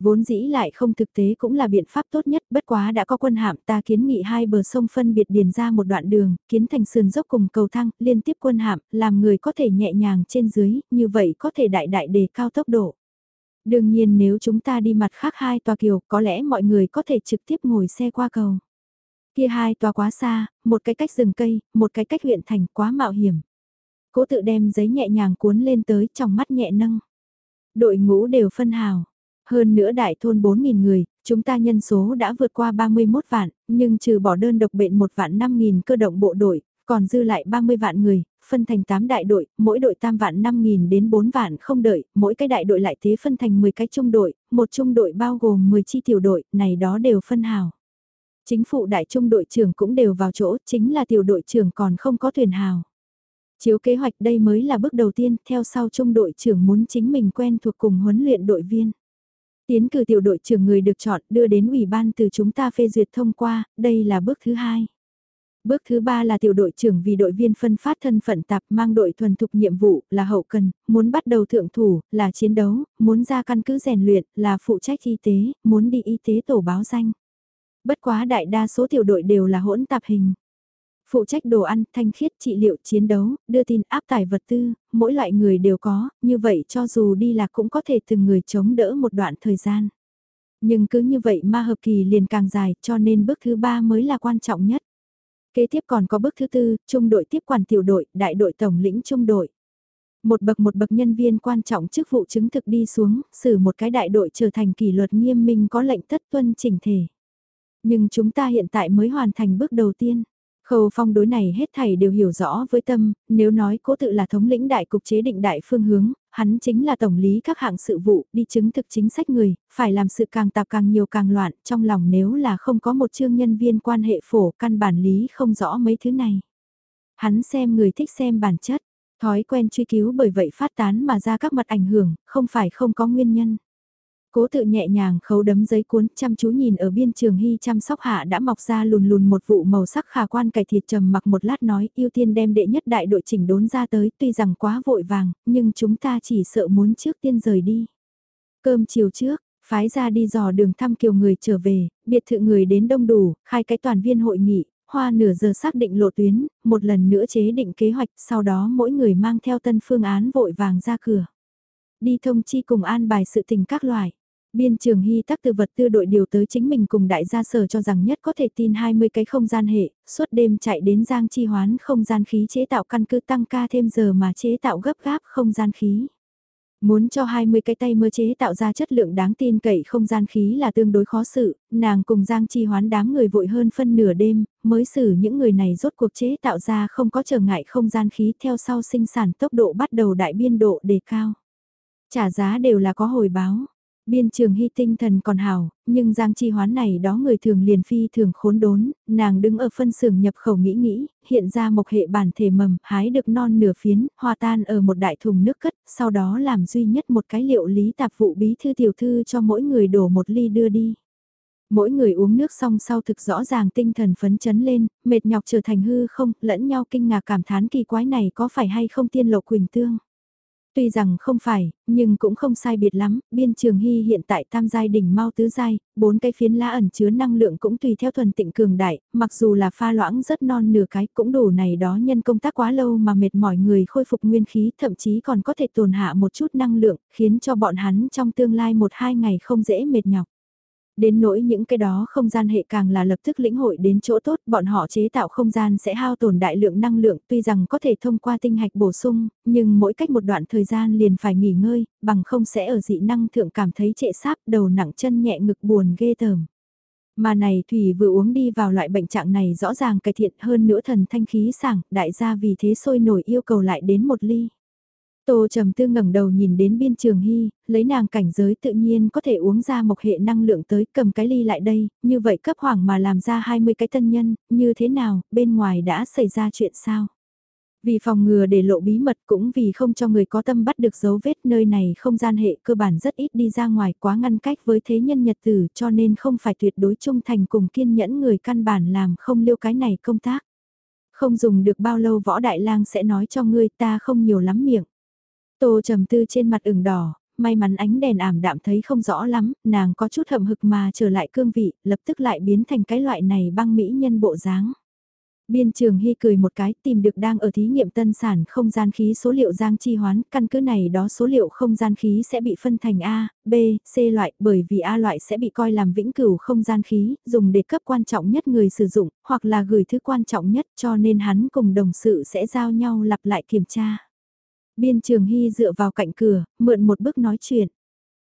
[SPEAKER 1] Vốn dĩ lại không thực tế cũng là biện pháp tốt nhất, bất quá đã có quân hạm ta kiến nghị hai bờ sông phân biệt điền ra một đoạn đường, kiến thành sườn dốc cùng cầu thang, liên tiếp quân hạm, làm người có thể nhẹ nhàng trên dưới, như vậy có thể đại đại đề cao tốc độ. Đương nhiên nếu chúng ta đi mặt khác hai tòa kiều, có lẽ mọi người có thể trực tiếp ngồi xe qua cầu. Kia hai tòa quá xa, một cái cách rừng cây, một cái cách huyện thành quá mạo hiểm. Cố tự đem giấy nhẹ nhàng cuốn lên tới trong mắt nhẹ nâng. Đội ngũ đều phân hào. Hơn nữa đại thôn 4.000 người, chúng ta nhân số đã vượt qua 31 vạn, nhưng trừ bỏ đơn độc bệnh một vạn 5.000 cơ động bộ đội, còn dư lại 30 vạn người, phân thành 8 đại đội, mỗi đội tam vạn 5.000 đến 4 vạn không đợi, mỗi cái đại đội lại thế phân thành 10 cái trung đội, một trung đội bao gồm 10 chi tiểu đội, này đó đều phân hào. Chính phủ đại trung đội trưởng cũng đều vào chỗ, chính là tiểu đội trưởng còn không có thuyền hào. Chiếu kế hoạch đây mới là bước đầu tiên, theo sau trung đội trưởng muốn chính mình quen thuộc cùng huấn luyện đội viên. Tiến cử tiểu đội trưởng người được chọn đưa đến ủy ban từ chúng ta phê duyệt thông qua, đây là bước thứ hai. Bước thứ ba là tiểu đội trưởng vì đội viên phân phát thân phận tạp mang đội thuần thục nhiệm vụ là hậu cần, muốn bắt đầu thượng thủ, là chiến đấu, muốn ra căn cứ rèn luyện, là phụ trách y tế, muốn đi y tế tổ báo danh. Bất quá đại đa số tiểu đội đều là hỗn tạp hình. Phụ trách đồ ăn, thanh khiết, trị liệu, chiến đấu, đưa tin áp tải vật tư, mỗi loại người đều có, như vậy cho dù đi lạc cũng có thể từng người chống đỡ một đoạn thời gian. Nhưng cứ như vậy ma hợp kỳ liền càng dài cho nên bước thứ ba mới là quan trọng nhất. Kế tiếp còn có bước thứ tư, trung đội tiếp quản tiểu đội, đại đội tổng lĩnh trung đội. Một bậc một bậc nhân viên quan trọng chức vụ chứng thực đi xuống, xử một cái đại đội trở thành kỷ luật nghiêm minh có lệnh tất tuân chỉnh thể. Nhưng chúng ta hiện tại mới hoàn thành bước đầu tiên. Khâu phong đối này hết thảy đều hiểu rõ với tâm, nếu nói cố tự là thống lĩnh đại cục chế định đại phương hướng, hắn chính là tổng lý các hạng sự vụ, đi chứng thực chính sách người, phải làm sự càng tạp càng nhiều càng loạn, trong lòng nếu là không có một chương nhân viên quan hệ phổ căn bản lý không rõ mấy thứ này. Hắn xem người thích xem bản chất, thói quen truy cứu bởi vậy phát tán mà ra các mặt ảnh hưởng, không phải không có nguyên nhân. Cố tự nhẹ nhàng khấu đấm giấy cuốn chăm chú nhìn ở biên trường hy chăm sóc hạ đã mọc ra lùn lùn một vụ màu sắc khả quan cải thịt trầm mặc một lát nói ưu tiên đem đệ nhất đại đội chỉnh đốn ra tới tuy rằng quá vội vàng nhưng chúng ta chỉ sợ muốn trước tiên rời đi. Cơm chiều trước, phái ra đi dò đường thăm kiều người trở về, biệt thự người đến đông đủ, khai cái toàn viên hội nghị, hoa nửa giờ xác định lộ tuyến, một lần nữa chế định kế hoạch, sau đó mỗi người mang theo tân phương án vội vàng ra cửa. Đi thông chi cùng an bài sự tình các loại. Biên trường hy tắc từ vật tư đội điều tới chính mình cùng đại gia sở cho rằng nhất có thể tin 20 cái không gian hệ, suốt đêm chạy đến giang chi hoán không gian khí chế tạo căn cứ tăng ca thêm giờ mà chế tạo gấp gáp không gian khí. Muốn cho 20 cái tay mơ chế tạo ra chất lượng đáng tin cậy không gian khí là tương đối khó xử, nàng cùng Giang Chi hoán đám người vội hơn phân nửa đêm, mới xử những người này rốt cuộc chế tạo ra không có trở ngại không gian khí theo sau sinh sản tốc độ bắt đầu đại biên độ đề cao. Trả giá đều là có hồi báo. Biên trường hy tinh thần còn hào, nhưng giang chi hoán này đó người thường liền phi thường khốn đốn, nàng đứng ở phân xưởng nhập khẩu nghĩ nghĩ, hiện ra một hệ bản thể mầm, hái được non nửa phiến, hòa tan ở một đại thùng nước cất, sau đó làm duy nhất một cái liệu lý tạp vụ bí thư tiểu thư cho mỗi người đổ một ly đưa đi. Mỗi người uống nước xong sau thực rõ ràng tinh thần phấn chấn lên, mệt nhọc trở thành hư không, lẫn nhau kinh ngạc cảm thán kỳ quái này có phải hay không tiên lộ quỳnh tương. Tuy rằng không phải, nhưng cũng không sai biệt lắm, biên trường hy hiện tại tam giai đỉnh mau tứ giai, bốn cái phiến lá ẩn chứa năng lượng cũng tùy theo thuần tịnh cường đại, mặc dù là pha loãng rất non nửa cái cũng đủ này đó nhân công tác quá lâu mà mệt mỏi người khôi phục nguyên khí thậm chí còn có thể tồn hạ một chút năng lượng, khiến cho bọn hắn trong tương lai một hai ngày không dễ mệt nhọc. Đến nỗi những cái đó không gian hệ càng là lập tức lĩnh hội đến chỗ tốt, bọn họ chế tạo không gian sẽ hao tổn đại lượng năng lượng tuy rằng có thể thông qua tinh hạch bổ sung, nhưng mỗi cách một đoạn thời gian liền phải nghỉ ngơi, bằng không sẽ ở dị năng thượng cảm thấy trệ sáp đầu nặng chân nhẹ ngực buồn ghê tởm. Mà này Thủy vừa uống đi vào loại bệnh trạng này rõ ràng cải thiện hơn nữa thần thanh khí sảng, đại gia vì thế sôi nổi yêu cầu lại đến một ly. Tô Trầm Tư ngẩng đầu nhìn đến biên trường hy, lấy nàng cảnh giới tự nhiên có thể uống ra một hệ năng lượng tới cầm cái ly lại đây, như vậy cấp hoàng mà làm ra 20 cái tân nhân, như thế nào, bên ngoài đã xảy ra chuyện sao? Vì phòng ngừa để lộ bí mật cũng vì không cho người có tâm bắt được dấu vết nơi này không gian hệ cơ bản rất ít đi ra ngoài quá ngăn cách với thế nhân nhật tử cho nên không phải tuyệt đối trung thành cùng kiên nhẫn người căn bản làm không liêu cái này công tác. Không dùng được bao lâu võ đại lang sẽ nói cho ngươi ta không nhiều lắm miệng. Tô trầm tư trên mặt ửng đỏ, may mắn ánh đèn ảm đạm thấy không rõ lắm, nàng có chút hậm hực mà trở lại cương vị, lập tức lại biến thành cái loại này băng mỹ nhân bộ dáng. Biên trường Hy cười một cái tìm được đang ở thí nghiệm tân sản không gian khí số liệu giang chi hoán, căn cứ này đó số liệu không gian khí sẽ bị phân thành A, B, C loại bởi vì A loại sẽ bị coi làm vĩnh cửu không gian khí, dùng để cấp quan trọng nhất người sử dụng, hoặc là gửi thứ quan trọng nhất cho nên hắn cùng đồng sự sẽ giao nhau lặp lại kiểm tra. Biên trường Hy dựa vào cạnh cửa, mượn một bước nói chuyện.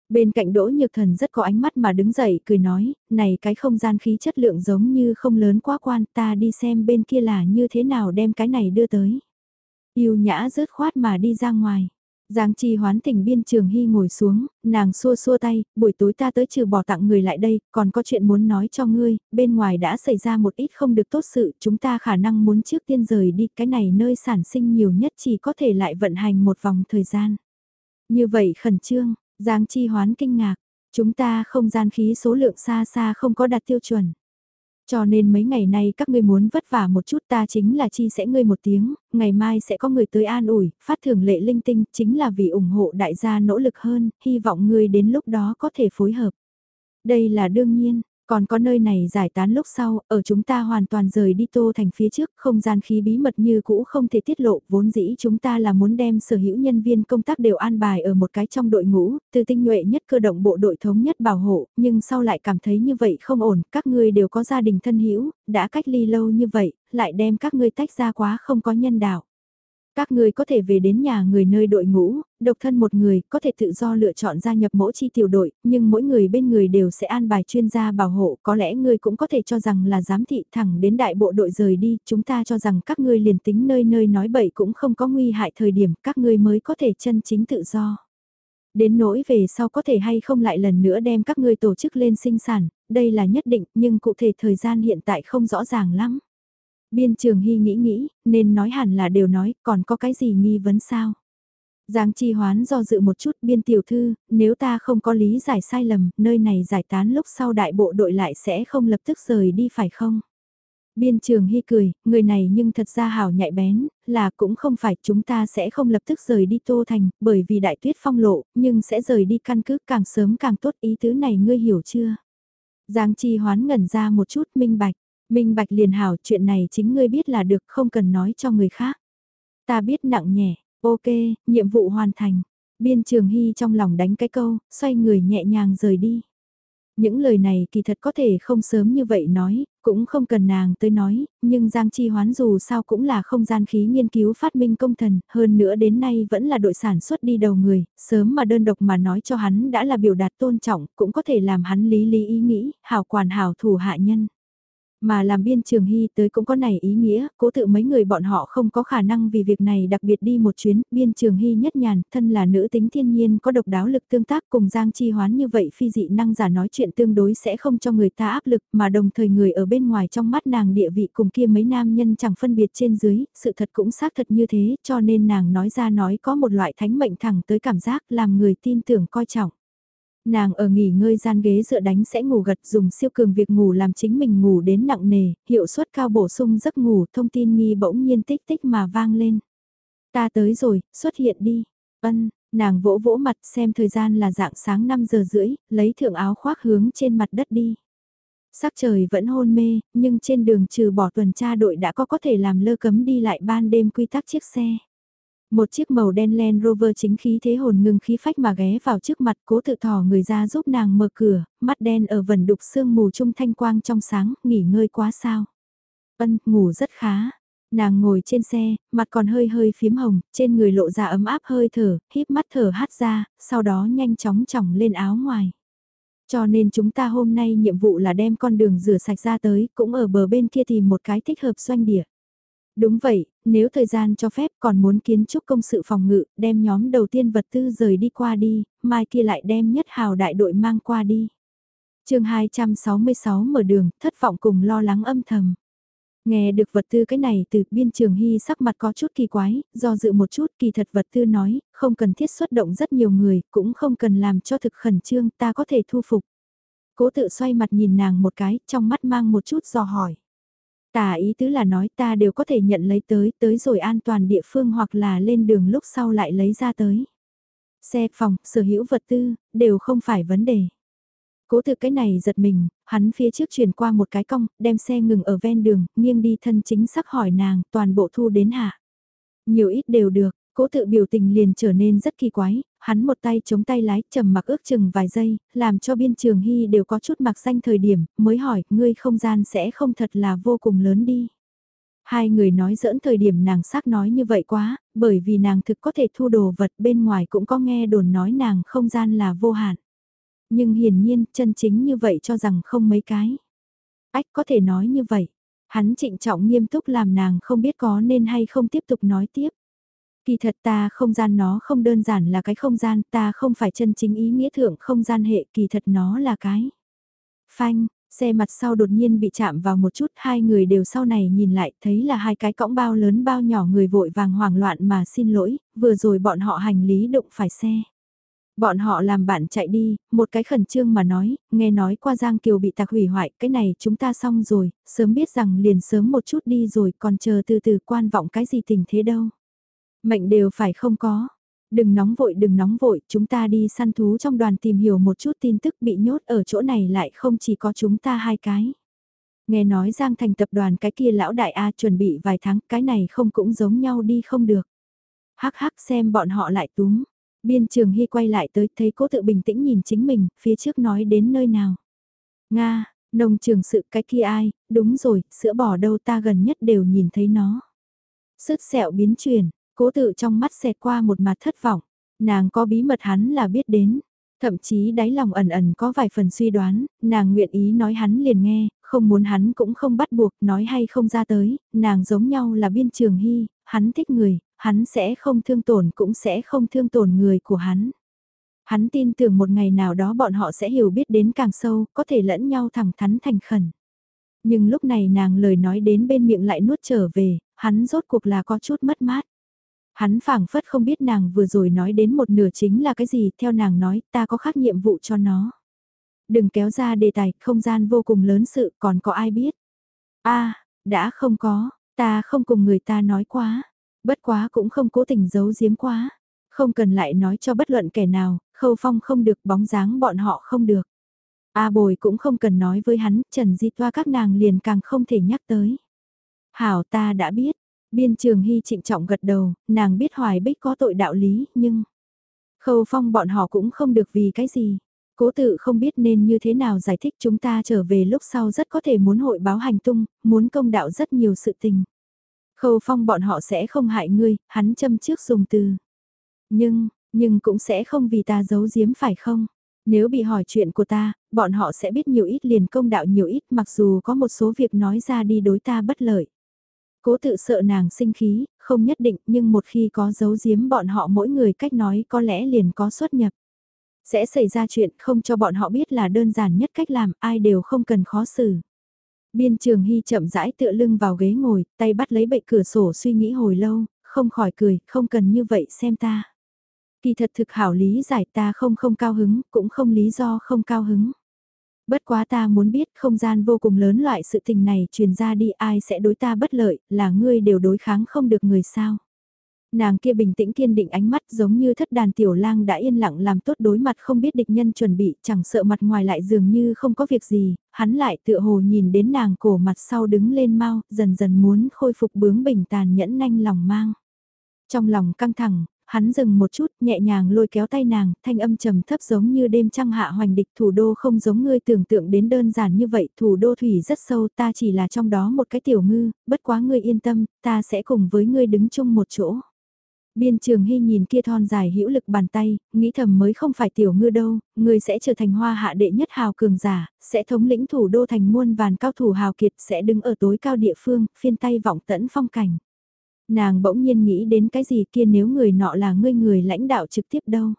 [SPEAKER 1] Bên cạnh Đỗ Nhược Thần rất có ánh mắt mà đứng dậy cười nói, này cái không gian khí chất lượng giống như không lớn quá quan ta đi xem bên kia là như thế nào đem cái này đưa tới. Yêu nhã rớt khoát mà đi ra ngoài. Giang Chi hoán tỉnh biên trường hy ngồi xuống, nàng xua xua tay, buổi tối ta tới trừ bỏ tặng người lại đây, còn có chuyện muốn nói cho ngươi, bên ngoài đã xảy ra một ít không được tốt sự, chúng ta khả năng muốn trước tiên rời đi, cái này nơi sản sinh nhiều nhất chỉ có thể lại vận hành một vòng thời gian. Như vậy khẩn trương, Giang Chi Hoán kinh ngạc, chúng ta không gian khí số lượng xa xa không có đặt tiêu chuẩn. Cho nên mấy ngày nay các ngươi muốn vất vả một chút ta chính là chi sẽ ngươi một tiếng, ngày mai sẽ có người tới an ủi, phát thưởng lệ linh tinh chính là vì ủng hộ đại gia nỗ lực hơn, hy vọng ngươi đến lúc đó có thể phối hợp. Đây là đương nhiên, còn có nơi này giải tán lúc sau, ở chúng ta hoàn toàn rời đi tô thành phía trước, không gian khí bí mật như cũ không thể tiết lộ, vốn dĩ chúng ta là muốn đem sở hữu nhân viên công tác đều an bài ở một cái trong đội ngũ, từ tinh nhuệ nhất cơ động bộ đội thống nhất bảo hộ, nhưng sau lại cảm thấy như vậy không ổn, các ngươi đều có gia đình thân hữu đã cách ly lâu như vậy, lại đem các ngươi tách ra quá không có nhân đạo. Các người có thể về đến nhà người nơi đội ngũ, độc thân một người, có thể tự do lựa chọn gia nhập mỗi chi tiểu đội, nhưng mỗi người bên người đều sẽ an bài chuyên gia bảo hộ, có lẽ người cũng có thể cho rằng là giám thị thẳng đến đại bộ đội rời đi, chúng ta cho rằng các ngươi liền tính nơi nơi nói bậy cũng không có nguy hại thời điểm các ngươi mới có thể chân chính tự do. Đến nỗi về sau có thể hay không lại lần nữa đem các ngươi tổ chức lên sinh sản, đây là nhất định nhưng cụ thể thời gian hiện tại không rõ ràng lắm. Biên trường hy nghĩ nghĩ, nên nói hẳn là đều nói, còn có cái gì nghi vấn sao? Giang Chi Hoán do dự một chút biên tiểu thư, nếu ta không có lý giải sai lầm, nơi này giải tán lúc sau đại bộ đội lại sẽ không lập tức rời đi phải không? Biên trường hy cười, người này nhưng thật ra hảo nhạy bén, là cũng không phải chúng ta sẽ không lập tức rời đi Tô Thành, bởi vì đại tuyết phong lộ, nhưng sẽ rời đi căn cứ càng sớm càng tốt ý tứ này ngươi hiểu chưa? Giang Chi Hoán ngẩn ra một chút minh bạch, Minh Bạch liền hảo chuyện này chính ngươi biết là được không cần nói cho người khác. Ta biết nặng nhẹ, ok, nhiệm vụ hoàn thành. Biên Trường Hy trong lòng đánh cái câu, xoay người nhẹ nhàng rời đi. Những lời này kỳ thật có thể không sớm như vậy nói, cũng không cần nàng tới nói, nhưng Giang Chi Hoán dù sao cũng là không gian khí nghiên cứu phát minh công thần, hơn nữa đến nay vẫn là đội sản xuất đi đầu người, sớm mà đơn độc mà nói cho hắn đã là biểu đạt tôn trọng, cũng có thể làm hắn lý lý ý nghĩ, hảo quản hảo thủ hạ nhân. Mà làm biên trường hy tới cũng có này ý nghĩa, cố tự mấy người bọn họ không có khả năng vì việc này đặc biệt đi một chuyến, biên trường hy nhất nhàn, thân là nữ tính thiên nhiên có độc đáo lực tương tác cùng Giang Chi Hoán như vậy phi dị năng giả nói chuyện tương đối sẽ không cho người ta áp lực mà đồng thời người ở bên ngoài trong mắt nàng địa vị cùng kia mấy nam nhân chẳng phân biệt trên dưới, sự thật cũng xác thật như thế cho nên nàng nói ra nói có một loại thánh mệnh thẳng tới cảm giác làm người tin tưởng coi trọng. Nàng ở nghỉ ngơi gian ghế dựa đánh sẽ ngủ gật dùng siêu cường việc ngủ làm chính mình ngủ đến nặng nề, hiệu suất cao bổ sung giấc ngủ thông tin nghi bỗng nhiên tích tích mà vang lên. Ta tới rồi, xuất hiện đi. Ân, nàng vỗ vỗ mặt xem thời gian là dạng sáng 5 giờ rưỡi, lấy thượng áo khoác hướng trên mặt đất đi. Sắc trời vẫn hôn mê, nhưng trên đường trừ bỏ tuần tra đội đã có có thể làm lơ cấm đi lại ban đêm quy tắc chiếc xe. Một chiếc màu đen Land Rover chính khí thế hồn ngưng khí phách mà ghé vào trước mặt cố tự thò người ra giúp nàng mở cửa, mắt đen ở vần đục sương mù trung thanh quang trong sáng, nghỉ ngơi quá sao. Ân, ngủ rất khá. Nàng ngồi trên xe, mặt còn hơi hơi phím hồng, trên người lộ ra ấm áp hơi thở, híp mắt thở hát ra, sau đó nhanh chóng chỏng lên áo ngoài. Cho nên chúng ta hôm nay nhiệm vụ là đem con đường rửa sạch ra tới, cũng ở bờ bên kia tìm một cái thích hợp doanh địa. Đúng vậy, nếu thời gian cho phép còn muốn kiến trúc công sự phòng ngự, đem nhóm đầu tiên vật tư rời đi qua đi, mai kia lại đem nhất hào đại đội mang qua đi. chương 266 mở đường, thất vọng cùng lo lắng âm thầm. Nghe được vật tư cái này từ biên trường hy sắc mặt có chút kỳ quái, do dự một chút kỳ thật vật tư nói, không cần thiết xuất động rất nhiều người, cũng không cần làm cho thực khẩn trương ta có thể thu phục. Cố tự xoay mặt nhìn nàng một cái, trong mắt mang một chút do hỏi. Tà ý tứ là nói ta đều có thể nhận lấy tới, tới rồi an toàn địa phương hoặc là lên đường lúc sau lại lấy ra tới. Xe, phòng, sở hữu vật tư, đều không phải vấn đề. Cố tự cái này giật mình, hắn phía trước chuyển qua một cái cong, đem xe ngừng ở ven đường, nghiêng đi thân chính sắc hỏi nàng, toàn bộ thu đến hạ. Nhiều ít đều được, cố tự biểu tình liền trở nên rất kỳ quái, hắn một tay chống tay lái, trầm mặc ước chừng vài giây, làm cho biên trường hy đều có chút mặc danh thời điểm, mới hỏi, ngươi không gian sẽ không thật là vô cùng lớn đi. Hai người nói giỡn thời điểm nàng xác nói như vậy quá, bởi vì nàng thực có thể thu đồ vật bên ngoài cũng có nghe đồn nói nàng không gian là vô hạn. Nhưng hiển nhiên, chân chính như vậy cho rằng không mấy cái. Ách có thể nói như vậy. Hắn trịnh trọng nghiêm túc làm nàng không biết có nên hay không tiếp tục nói tiếp. Kỳ thật ta không gian nó không đơn giản là cái không gian, ta không phải chân chính ý nghĩa thượng không gian hệ, kỳ thật nó là cái. Phanh, xe mặt sau đột nhiên bị chạm vào một chút, hai người đều sau này nhìn lại, thấy là hai cái cõng bao lớn bao nhỏ người vội vàng hoảng loạn mà xin lỗi, vừa rồi bọn họ hành lý đụng phải xe. Bọn họ làm bạn chạy đi, một cái khẩn trương mà nói, nghe nói qua Giang Kiều bị tạc hủy hoại, cái này chúng ta xong rồi, sớm biết rằng liền sớm một chút đi rồi, còn chờ từ từ quan vọng cái gì tình thế đâu. Mệnh đều phải không có. Đừng nóng vội đừng nóng vội, chúng ta đi săn thú trong đoàn tìm hiểu một chút tin tức bị nhốt ở chỗ này lại không chỉ có chúng ta hai cái. Nghe nói Giang thành tập đoàn cái kia lão đại A chuẩn bị vài tháng, cái này không cũng giống nhau đi không được. Hắc hắc xem bọn họ lại túm. Biên trường hy quay lại tới thấy cố tự bình tĩnh nhìn chính mình, phía trước nói đến nơi nào. Nga, nông trường sự cái kia ai, đúng rồi, sữa bò đâu ta gần nhất đều nhìn thấy nó. Sứt sẹo biến chuyển, cố tự trong mắt xẹt qua một mặt thất vọng, nàng có bí mật hắn là biết đến. Thậm chí đáy lòng ẩn ẩn có vài phần suy đoán, nàng nguyện ý nói hắn liền nghe, không muốn hắn cũng không bắt buộc, nói hay không ra tới, nàng giống nhau là biên trường hy, hắn thích người, hắn sẽ không thương tổn cũng sẽ không thương tổn người của hắn. Hắn tin tưởng một ngày nào đó bọn họ sẽ hiểu biết đến càng sâu, có thể lẫn nhau thẳng thắn thành khẩn. Nhưng lúc này nàng lời nói đến bên miệng lại nuốt trở về, hắn rốt cuộc là có chút mất mát. Hắn phảng phất không biết nàng vừa rồi nói đến một nửa chính là cái gì, theo nàng nói ta có khác nhiệm vụ cho nó. Đừng kéo ra đề tài, không gian vô cùng lớn sự, còn có ai biết. a đã không có, ta không cùng người ta nói quá. Bất quá cũng không cố tình giấu giếm quá. Không cần lại nói cho bất luận kẻ nào, khâu phong không được bóng dáng bọn họ không được. A bồi cũng không cần nói với hắn, Trần Di Toa các nàng liền càng không thể nhắc tới. Hảo ta đã biết, biên trường hy trịnh trọng gật đầu, nàng biết hoài bích có tội đạo lý, nhưng... Khâu phong bọn họ cũng không được vì cái gì. Cố tự không biết nên như thế nào giải thích chúng ta trở về lúc sau rất có thể muốn hội báo hành tung, muốn công đạo rất nhiều sự tình. Khâu phong bọn họ sẽ không hại ngươi, hắn châm trước dùng từ. Nhưng, nhưng cũng sẽ không vì ta giấu giếm phải không? Nếu bị hỏi chuyện của ta, bọn họ sẽ biết nhiều ít liền công đạo nhiều ít mặc dù có một số việc nói ra đi đối ta bất lợi. Cố tự sợ nàng sinh khí, không nhất định nhưng một khi có giấu giếm bọn họ mỗi người cách nói có lẽ liền có xuất nhập. Sẽ xảy ra chuyện không cho bọn họ biết là đơn giản nhất cách làm ai đều không cần khó xử. Biên trường hy chậm rãi tựa lưng vào ghế ngồi, tay bắt lấy bệ cửa sổ suy nghĩ hồi lâu, không khỏi cười, không cần như vậy xem ta. Kỳ thật thực hảo lý giải ta không không cao hứng, cũng không lý do không cao hứng. Bất quá ta muốn biết không gian vô cùng lớn loại sự tình này truyền ra đi ai sẽ đối ta bất lợi, là ngươi đều đối kháng không được người sao. Nàng kia bình tĩnh kiên định ánh mắt giống như thất đàn tiểu lang đã yên lặng làm tốt đối mặt không biết địch nhân chuẩn bị chẳng sợ mặt ngoài lại dường như không có việc gì, hắn lại tựa hồ nhìn đến nàng cổ mặt sau đứng lên mau, dần dần muốn khôi phục bướng bình tàn nhẫn nanh lòng mang. Trong lòng căng thẳng, hắn dừng một chút nhẹ nhàng lôi kéo tay nàng, thanh âm trầm thấp giống như đêm trăng hạ hoành địch thủ đô không giống ngươi tưởng tượng đến đơn giản như vậy, thủ đô thủy rất sâu ta chỉ là trong đó một cái tiểu ngư, bất quá ngươi yên tâm, ta sẽ cùng với ngươi đứng chung một chỗ. Biên trường hy nhìn kia thon dài hữu lực bàn tay, nghĩ thầm mới không phải tiểu ngư đâu, người sẽ trở thành hoa hạ đệ nhất hào cường giả, sẽ thống lĩnh thủ đô thành muôn vàn cao thủ hào kiệt sẽ đứng ở tối cao địa phương, phiên tay vọng tẫn phong cảnh. Nàng bỗng nhiên nghĩ đến cái gì kia nếu người nọ là ngươi người lãnh đạo trực tiếp đâu.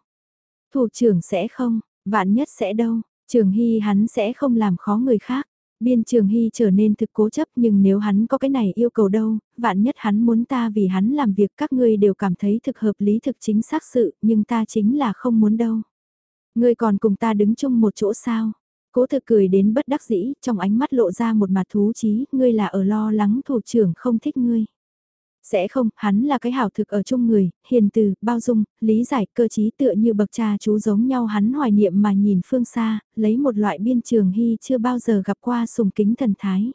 [SPEAKER 1] Thủ trưởng sẽ không, vạn nhất sẽ đâu, trường hy hắn sẽ không làm khó người khác. Biên Trường Hy trở nên thực cố chấp nhưng nếu hắn có cái này yêu cầu đâu, vạn nhất hắn muốn ta vì hắn làm việc các ngươi đều cảm thấy thực hợp lý thực chính xác sự, nhưng ta chính là không muốn đâu. Ngươi còn cùng ta đứng chung một chỗ sao? Cố thực cười đến bất đắc dĩ, trong ánh mắt lộ ra một mặt thú chí, ngươi là ở lo lắng thủ trưởng không thích ngươi. Sẽ không, hắn là cái hảo thực ở chung người, hiền từ, bao dung, lý giải, cơ trí tựa như bậc cha chú giống nhau hắn hoài niệm mà nhìn phương xa, lấy một loại biên trường hy chưa bao giờ gặp qua sùng kính thần thái.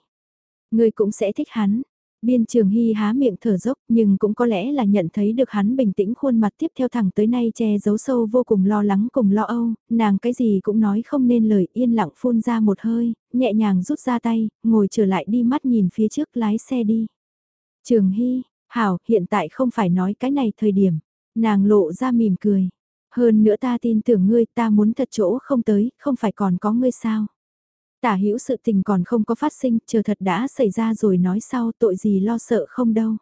[SPEAKER 1] Người cũng sẽ thích hắn. Biên trường hy há miệng thở dốc nhưng cũng có lẽ là nhận thấy được hắn bình tĩnh khuôn mặt tiếp theo thẳng tới nay che giấu sâu vô cùng lo lắng cùng lo âu, nàng cái gì cũng nói không nên lời yên lặng phun ra một hơi, nhẹ nhàng rút ra tay, ngồi trở lại đi mắt nhìn phía trước lái xe đi. Trường hy, hảo hiện tại không phải nói cái này thời điểm, nàng lộ ra mỉm cười. Hơn nữa ta tin tưởng ngươi ta muốn thật chỗ không tới, không phải còn có ngươi sao. Tả hữu sự tình còn không có phát sinh, chờ thật đã xảy ra rồi nói sau tội gì lo sợ không đâu.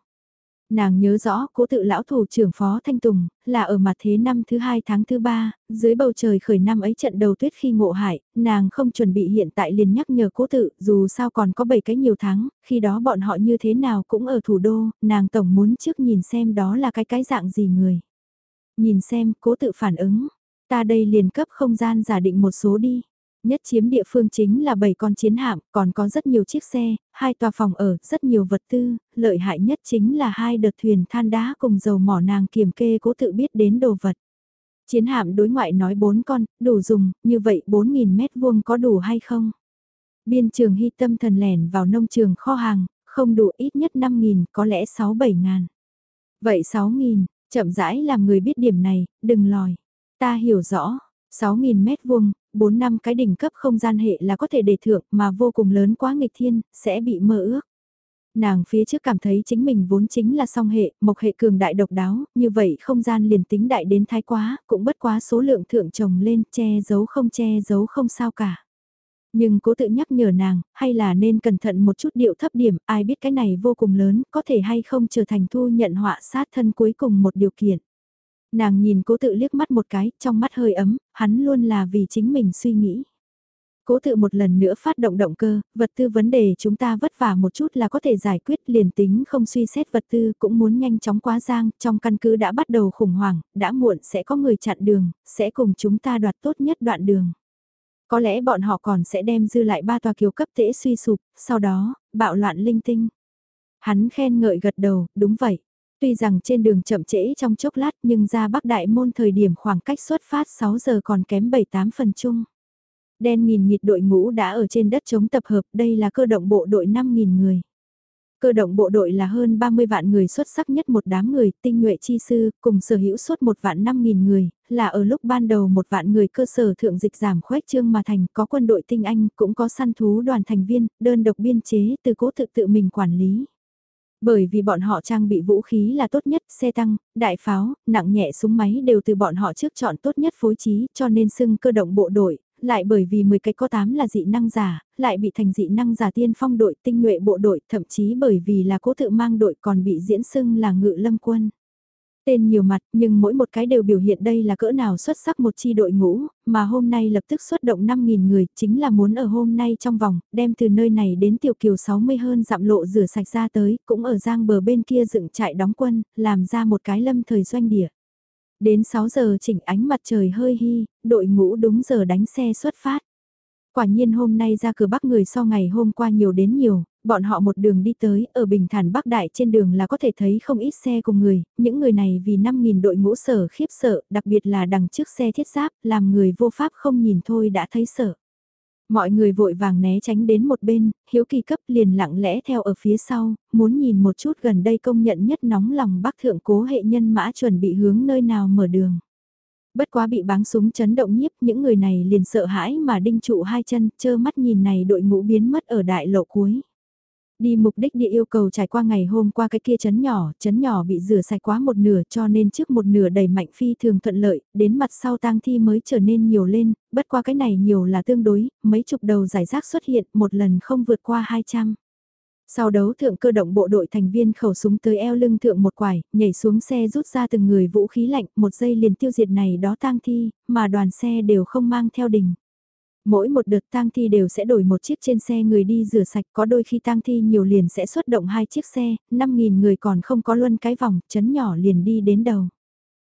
[SPEAKER 1] Nàng nhớ rõ cố tự lão thủ trưởng phó Thanh Tùng, là ở mặt thế năm thứ hai tháng thứ ba, dưới bầu trời khởi năm ấy trận đầu tuyết khi ngộ hại, nàng không chuẩn bị hiện tại liền nhắc nhở cố tự, dù sao còn có 7 cái nhiều tháng, khi đó bọn họ như thế nào cũng ở thủ đô, nàng tổng muốn trước nhìn xem đó là cái cái dạng gì người. Nhìn xem, cố tự phản ứng, ta đây liền cấp không gian giả định một số đi. Nhất chiếm địa phương chính là 7 con chiến hạm, còn có rất nhiều chiếc xe, hai tòa phòng ở, rất nhiều vật tư, lợi hại nhất chính là hai đợt thuyền than đá cùng dầu mỏ nàng kiểm kê cố tự biết đến đồ vật. Chiến hạm đối ngoại nói 4 con, đủ dùng, như vậy 4.000 mét vuông có đủ hay không? Biên trường hy tâm thần lẻn vào nông trường kho hàng, không đủ ít nhất 5.000, có lẽ 6-7 ngàn. Vậy 6.000, chậm rãi làm người biết điểm này, đừng lòi. Ta hiểu rõ, 6.000 mét vuông, 4 năm cái đỉnh cấp không gian hệ là có thể đề thượng mà vô cùng lớn quá nghịch thiên, sẽ bị mơ ước. Nàng phía trước cảm thấy chính mình vốn chính là song hệ, mộc hệ cường đại độc đáo, như vậy không gian liền tính đại đến thái quá, cũng bất quá số lượng thượng trồng lên, che giấu không che giấu không sao cả. Nhưng cố tự nhắc nhở nàng, hay là nên cẩn thận một chút điệu thấp điểm, ai biết cái này vô cùng lớn, có thể hay không trở thành thu nhận họa sát thân cuối cùng một điều kiện. Nàng nhìn cố tự liếc mắt một cái, trong mắt hơi ấm, hắn luôn là vì chính mình suy nghĩ. Cố tự một lần nữa phát động động cơ, vật tư vấn đề chúng ta vất vả một chút là có thể giải quyết liền tính không suy xét vật tư cũng muốn nhanh chóng quá giang, trong căn cứ đã bắt đầu khủng hoảng, đã muộn sẽ có người chặn đường, sẽ cùng chúng ta đoạt tốt nhất đoạn đường. Có lẽ bọn họ còn sẽ đem dư lại ba tòa kiều cấp tễ suy sụp, sau đó, bạo loạn linh tinh. Hắn khen ngợi gật đầu, đúng vậy. Tuy rằng trên đường chậm trễ trong chốc lát nhưng ra Bắc Đại Môn thời điểm khoảng cách xuất phát 6 giờ còn kém 7-8 phần chung. Đen nghìn nghịt đội ngũ đã ở trên đất chống tập hợp, đây là cơ động bộ đội 5.000 người. Cơ động bộ đội là hơn 30 vạn người xuất sắc nhất một đám người, tinh nhuệ chi sư, cùng sở hữu suốt một vạn 5.000 người, là ở lúc ban đầu một vạn người cơ sở thượng dịch giảm khuếch trương mà thành, có quân đội tinh anh, cũng có săn thú đoàn thành viên, đơn độc biên chế từ cố tự tự mình quản lý. Bởi vì bọn họ trang bị vũ khí là tốt nhất, xe tăng, đại pháo, nặng nhẹ súng máy đều từ bọn họ trước chọn tốt nhất phối trí cho nên xưng cơ động bộ đội, lại bởi vì 10 cái có 8 là dị năng giả, lại bị thành dị năng giả tiên phong đội tinh nhuệ bộ đội, thậm chí bởi vì là cố tự mang đội còn bị diễn xưng là ngự lâm quân. Tên nhiều mặt nhưng mỗi một cái đều biểu hiện đây là cỡ nào xuất sắc một chi đội ngũ, mà hôm nay lập tức xuất động 5.000 người chính là muốn ở hôm nay trong vòng, đem từ nơi này đến tiểu kiều 60 hơn dặm lộ rửa sạch ra tới, cũng ở giang bờ bên kia dựng trại đóng quân, làm ra một cái lâm thời doanh địa. Đến 6 giờ chỉnh ánh mặt trời hơi hy, đội ngũ đúng giờ đánh xe xuất phát. Quả nhiên hôm nay ra cửa bắc người so ngày hôm qua nhiều đến nhiều, bọn họ một đường đi tới, ở Bình Thản Bắc Đại trên đường là có thể thấy không ít xe cùng người, những người này vì 5.000 đội ngũ sở khiếp sợ, đặc biệt là đằng trước xe thiết giáp, làm người vô pháp không nhìn thôi đã thấy sợ. Mọi người vội vàng né tránh đến một bên, hiếu kỳ cấp liền lặng lẽ theo ở phía sau, muốn nhìn một chút gần đây công nhận nhất nóng lòng bắc thượng cố hệ nhân mã chuẩn bị hướng nơi nào mở đường. Bất quá bị báng súng chấn động nhiếp những người này liền sợ hãi mà đinh trụ hai chân, chơ mắt nhìn này đội ngũ biến mất ở đại lộ cuối. Đi mục đích địa yêu cầu trải qua ngày hôm qua cái kia chấn nhỏ, chấn nhỏ bị rửa sạch quá một nửa cho nên trước một nửa đầy mạnh phi thường thuận lợi, đến mặt sau tang thi mới trở nên nhiều lên, bất qua cái này nhiều là tương đối, mấy chục đầu giải rác xuất hiện một lần không vượt qua 200. Sau đấu thượng cơ động bộ đội thành viên khẩu súng tới eo lưng thượng một quải, nhảy xuống xe rút ra từng người vũ khí lạnh, một giây liền tiêu diệt này đó tang thi, mà đoàn xe đều không mang theo đình. Mỗi một đợt tang thi đều sẽ đổi một chiếc trên xe người đi rửa sạch, có đôi khi tang thi nhiều liền sẽ xuất động hai chiếc xe, 5.000 người còn không có luân cái vòng, chấn nhỏ liền đi đến đầu.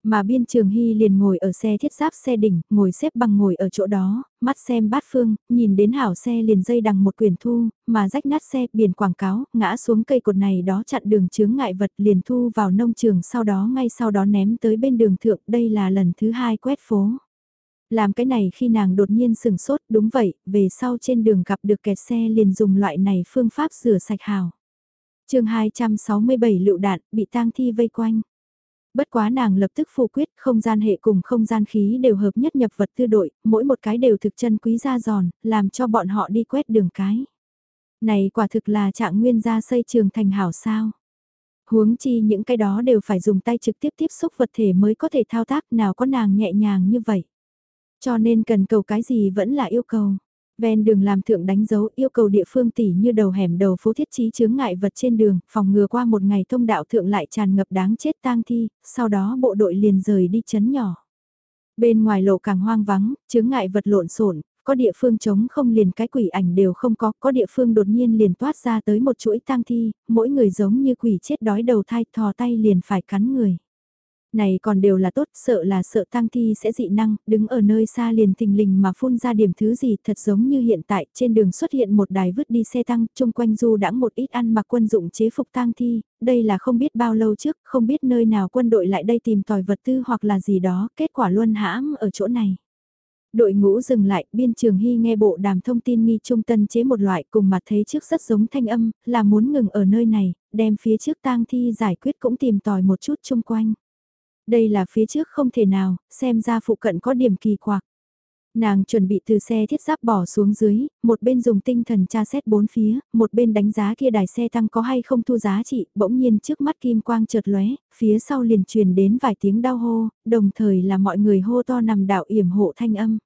[SPEAKER 1] Mà biên trường hy liền ngồi ở xe thiết giáp xe đỉnh, ngồi xếp bằng ngồi ở chỗ đó, mắt xem bát phương, nhìn đến hảo xe liền dây đằng một quyển thu, mà rách nát xe, biển quảng cáo, ngã xuống cây cột này đó chặn đường chướng ngại vật liền thu vào nông trường sau đó ngay sau đó ném tới bên đường thượng, đây là lần thứ hai quét phố. Làm cái này khi nàng đột nhiên sừng sốt, đúng vậy, về sau trên đường gặp được kẹt xe liền dùng loại này phương pháp rửa sạch hào. chương 267 lựu đạn, bị tang thi vây quanh. Bất quá nàng lập tức phủ quyết, không gian hệ cùng không gian khí đều hợp nhất nhập vật tư đội, mỗi một cái đều thực chân quý ra giòn, làm cho bọn họ đi quét đường cái. Này quả thực là trạng nguyên gia xây trường thành hảo sao. Huống chi những cái đó đều phải dùng tay trực tiếp tiếp xúc vật thể mới có thể thao tác nào có nàng nhẹ nhàng như vậy. Cho nên cần cầu cái gì vẫn là yêu cầu. Ven đường làm thượng đánh dấu yêu cầu địa phương tỉ như đầu hẻm đầu phố thiết trí chướng ngại vật trên đường, phòng ngừa qua một ngày thông đạo thượng lại tràn ngập đáng chết tang thi, sau đó bộ đội liền rời đi chấn nhỏ. Bên ngoài lộ càng hoang vắng, chướng ngại vật lộn xộn có địa phương chống không liền cái quỷ ảnh đều không có, có địa phương đột nhiên liền toát ra tới một chuỗi tang thi, mỗi người giống như quỷ chết đói đầu thai thò tay liền phải cắn người. Này còn đều là tốt, sợ là sợ tang thi sẽ dị năng, đứng ở nơi xa liền tình lình mà phun ra điểm thứ gì thật giống như hiện tại trên đường xuất hiện một đài vứt đi xe tăng, chung quanh du đãng một ít ăn mặc quân dụng chế phục tang thi, đây là không biết bao lâu trước, không biết nơi nào quân đội lại đây tìm tòi vật tư hoặc là gì đó, kết quả luôn hãm ở chỗ này. Đội ngũ dừng lại, biên trường hy nghe bộ đàm thông tin nghi trung tân chế một loại cùng mặt thấy trước rất giống thanh âm, là muốn ngừng ở nơi này, đem phía trước tang thi giải quyết cũng tìm tòi một chút chung quanh. Đây là phía trước không thể nào, xem ra phụ cận có điểm kỳ quặc. Nàng chuẩn bị từ xe thiết giáp bỏ xuống dưới, một bên dùng tinh thần tra xét bốn phía, một bên đánh giá kia đài xe tăng có hay không thu giá trị, bỗng nhiên trước mắt kim quang chợt lóe, phía sau liền truyền đến vài tiếng đau hô, đồng thời là mọi người hô to nằm đạo yểm hộ thanh âm.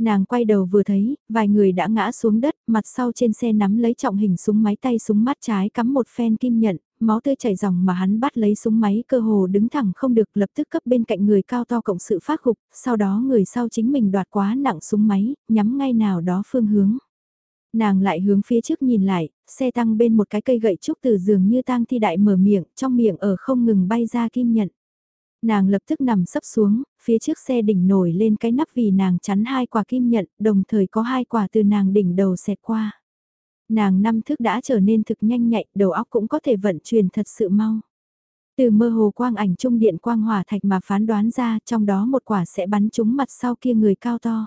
[SPEAKER 1] Nàng quay đầu vừa thấy, vài người đã ngã xuống đất, mặt sau trên xe nắm lấy trọng hình súng máy tay súng mắt trái cắm một phen kim nhận, máu tươi chảy dòng mà hắn bắt lấy súng máy cơ hồ đứng thẳng không được lập tức cấp bên cạnh người cao to cộng sự phát gục, sau đó người sau chính mình đoạt quá nặng súng máy, nhắm ngay nào đó phương hướng. Nàng lại hướng phía trước nhìn lại, xe tăng bên một cái cây gậy trúc từ giường như tang thi đại mở miệng, trong miệng ở không ngừng bay ra kim nhận. Nàng lập tức nằm sấp xuống, phía trước xe đỉnh nổi lên cái nắp vì nàng chắn hai quả kim nhận, đồng thời có hai quả từ nàng đỉnh đầu xẹt qua. Nàng năm thức đã trở nên thực nhanh nhạy, đầu óc cũng có thể vận chuyển thật sự mau. Từ mơ hồ quang ảnh trung điện quang hỏa thạch mà phán đoán ra trong đó một quả sẽ bắn trúng mặt sau kia người cao to.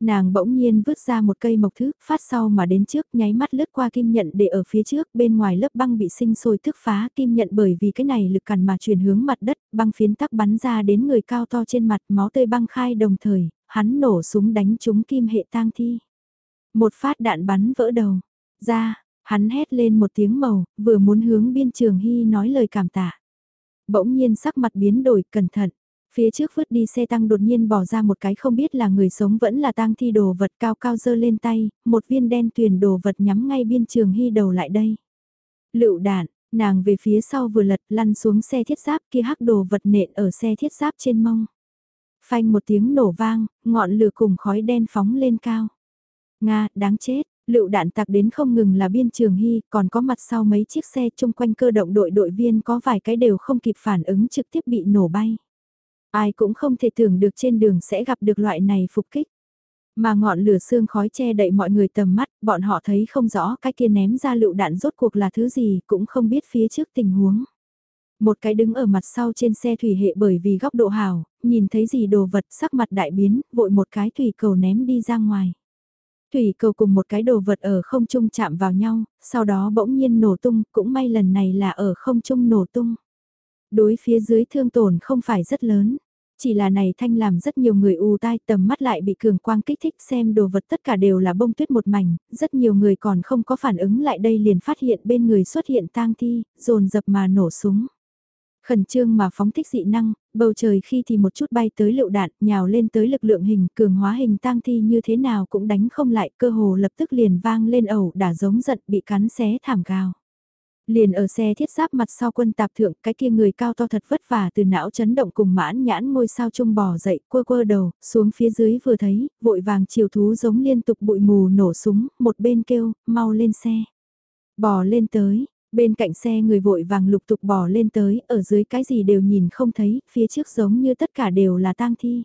[SPEAKER 1] Nàng bỗng nhiên vứt ra một cây mộc thứ, phát sau mà đến trước nháy mắt lướt qua kim nhận để ở phía trước bên ngoài lớp băng bị sinh sôi thức phá kim nhận bởi vì cái này lực cản mà chuyển hướng mặt đất, băng phiến tắc bắn ra đến người cao to trên mặt máu tươi băng khai đồng thời, hắn nổ súng đánh trúng kim hệ tang thi. Một phát đạn bắn vỡ đầu, ra, hắn hét lên một tiếng màu, vừa muốn hướng biên trường hy nói lời cảm tạ. Bỗng nhiên sắc mặt biến đổi, cẩn thận. Phía trước vứt đi xe tăng đột nhiên bỏ ra một cái không biết là người sống vẫn là tang thi đồ vật cao cao dơ lên tay, một viên đen tuyền đồ vật nhắm ngay biên trường hy đầu lại đây. Lựu đạn, nàng về phía sau vừa lật lăn xuống xe thiết giáp kia hắc đồ vật nện ở xe thiết giáp trên mông. Phanh một tiếng nổ vang, ngọn lửa cùng khói đen phóng lên cao. Nga, đáng chết, Lựu đạn tạc đến không ngừng là biên trường hy, còn có mặt sau mấy chiếc xe chung quanh cơ động đội đội viên có vài cái đều không kịp phản ứng trực tiếp bị nổ bay. Ai cũng không thể tưởng được trên đường sẽ gặp được loại này phục kích. Mà ngọn lửa xương khói che đậy mọi người tầm mắt, bọn họ thấy không rõ cái kia ném ra lựu đạn rốt cuộc là thứ gì, cũng không biết phía trước tình huống. Một cái đứng ở mặt sau trên xe thủy hệ bởi vì góc độ hào, nhìn thấy gì đồ vật sắc mặt đại biến, vội một cái thủy cầu ném đi ra ngoài. Thủy cầu cùng một cái đồ vật ở không trung chạm vào nhau, sau đó bỗng nhiên nổ tung, cũng may lần này là ở không trung nổ tung. Đối phía dưới thương tổn không phải rất lớn, chỉ là này thanh làm rất nhiều người u tai tầm mắt lại bị cường quang kích thích xem đồ vật tất cả đều là bông tuyết một mảnh, rất nhiều người còn không có phản ứng lại đây liền phát hiện bên người xuất hiện tang thi, dồn dập mà nổ súng. Khẩn trương mà phóng thích dị năng, bầu trời khi thì một chút bay tới lựu đạn, nhào lên tới lực lượng hình, cường hóa hình tang thi như thế nào cũng đánh không lại, cơ hồ lập tức liền vang lên ẩu đả giống giận bị cắn xé thảm gào. Liền ở xe thiết giáp mặt sau quân tạp thượng, cái kia người cao to thật vất vả từ não chấn động cùng mãn nhãn ngôi sao trung bò dậy, quơ quơ đầu, xuống phía dưới vừa thấy, vội vàng chiều thú giống liên tục bụi mù nổ súng, một bên kêu, mau lên xe. Bò lên tới, Bên cạnh xe người vội vàng lục tục bò lên tới, ở dưới cái gì đều nhìn không thấy, phía trước giống như tất cả đều là tang thi.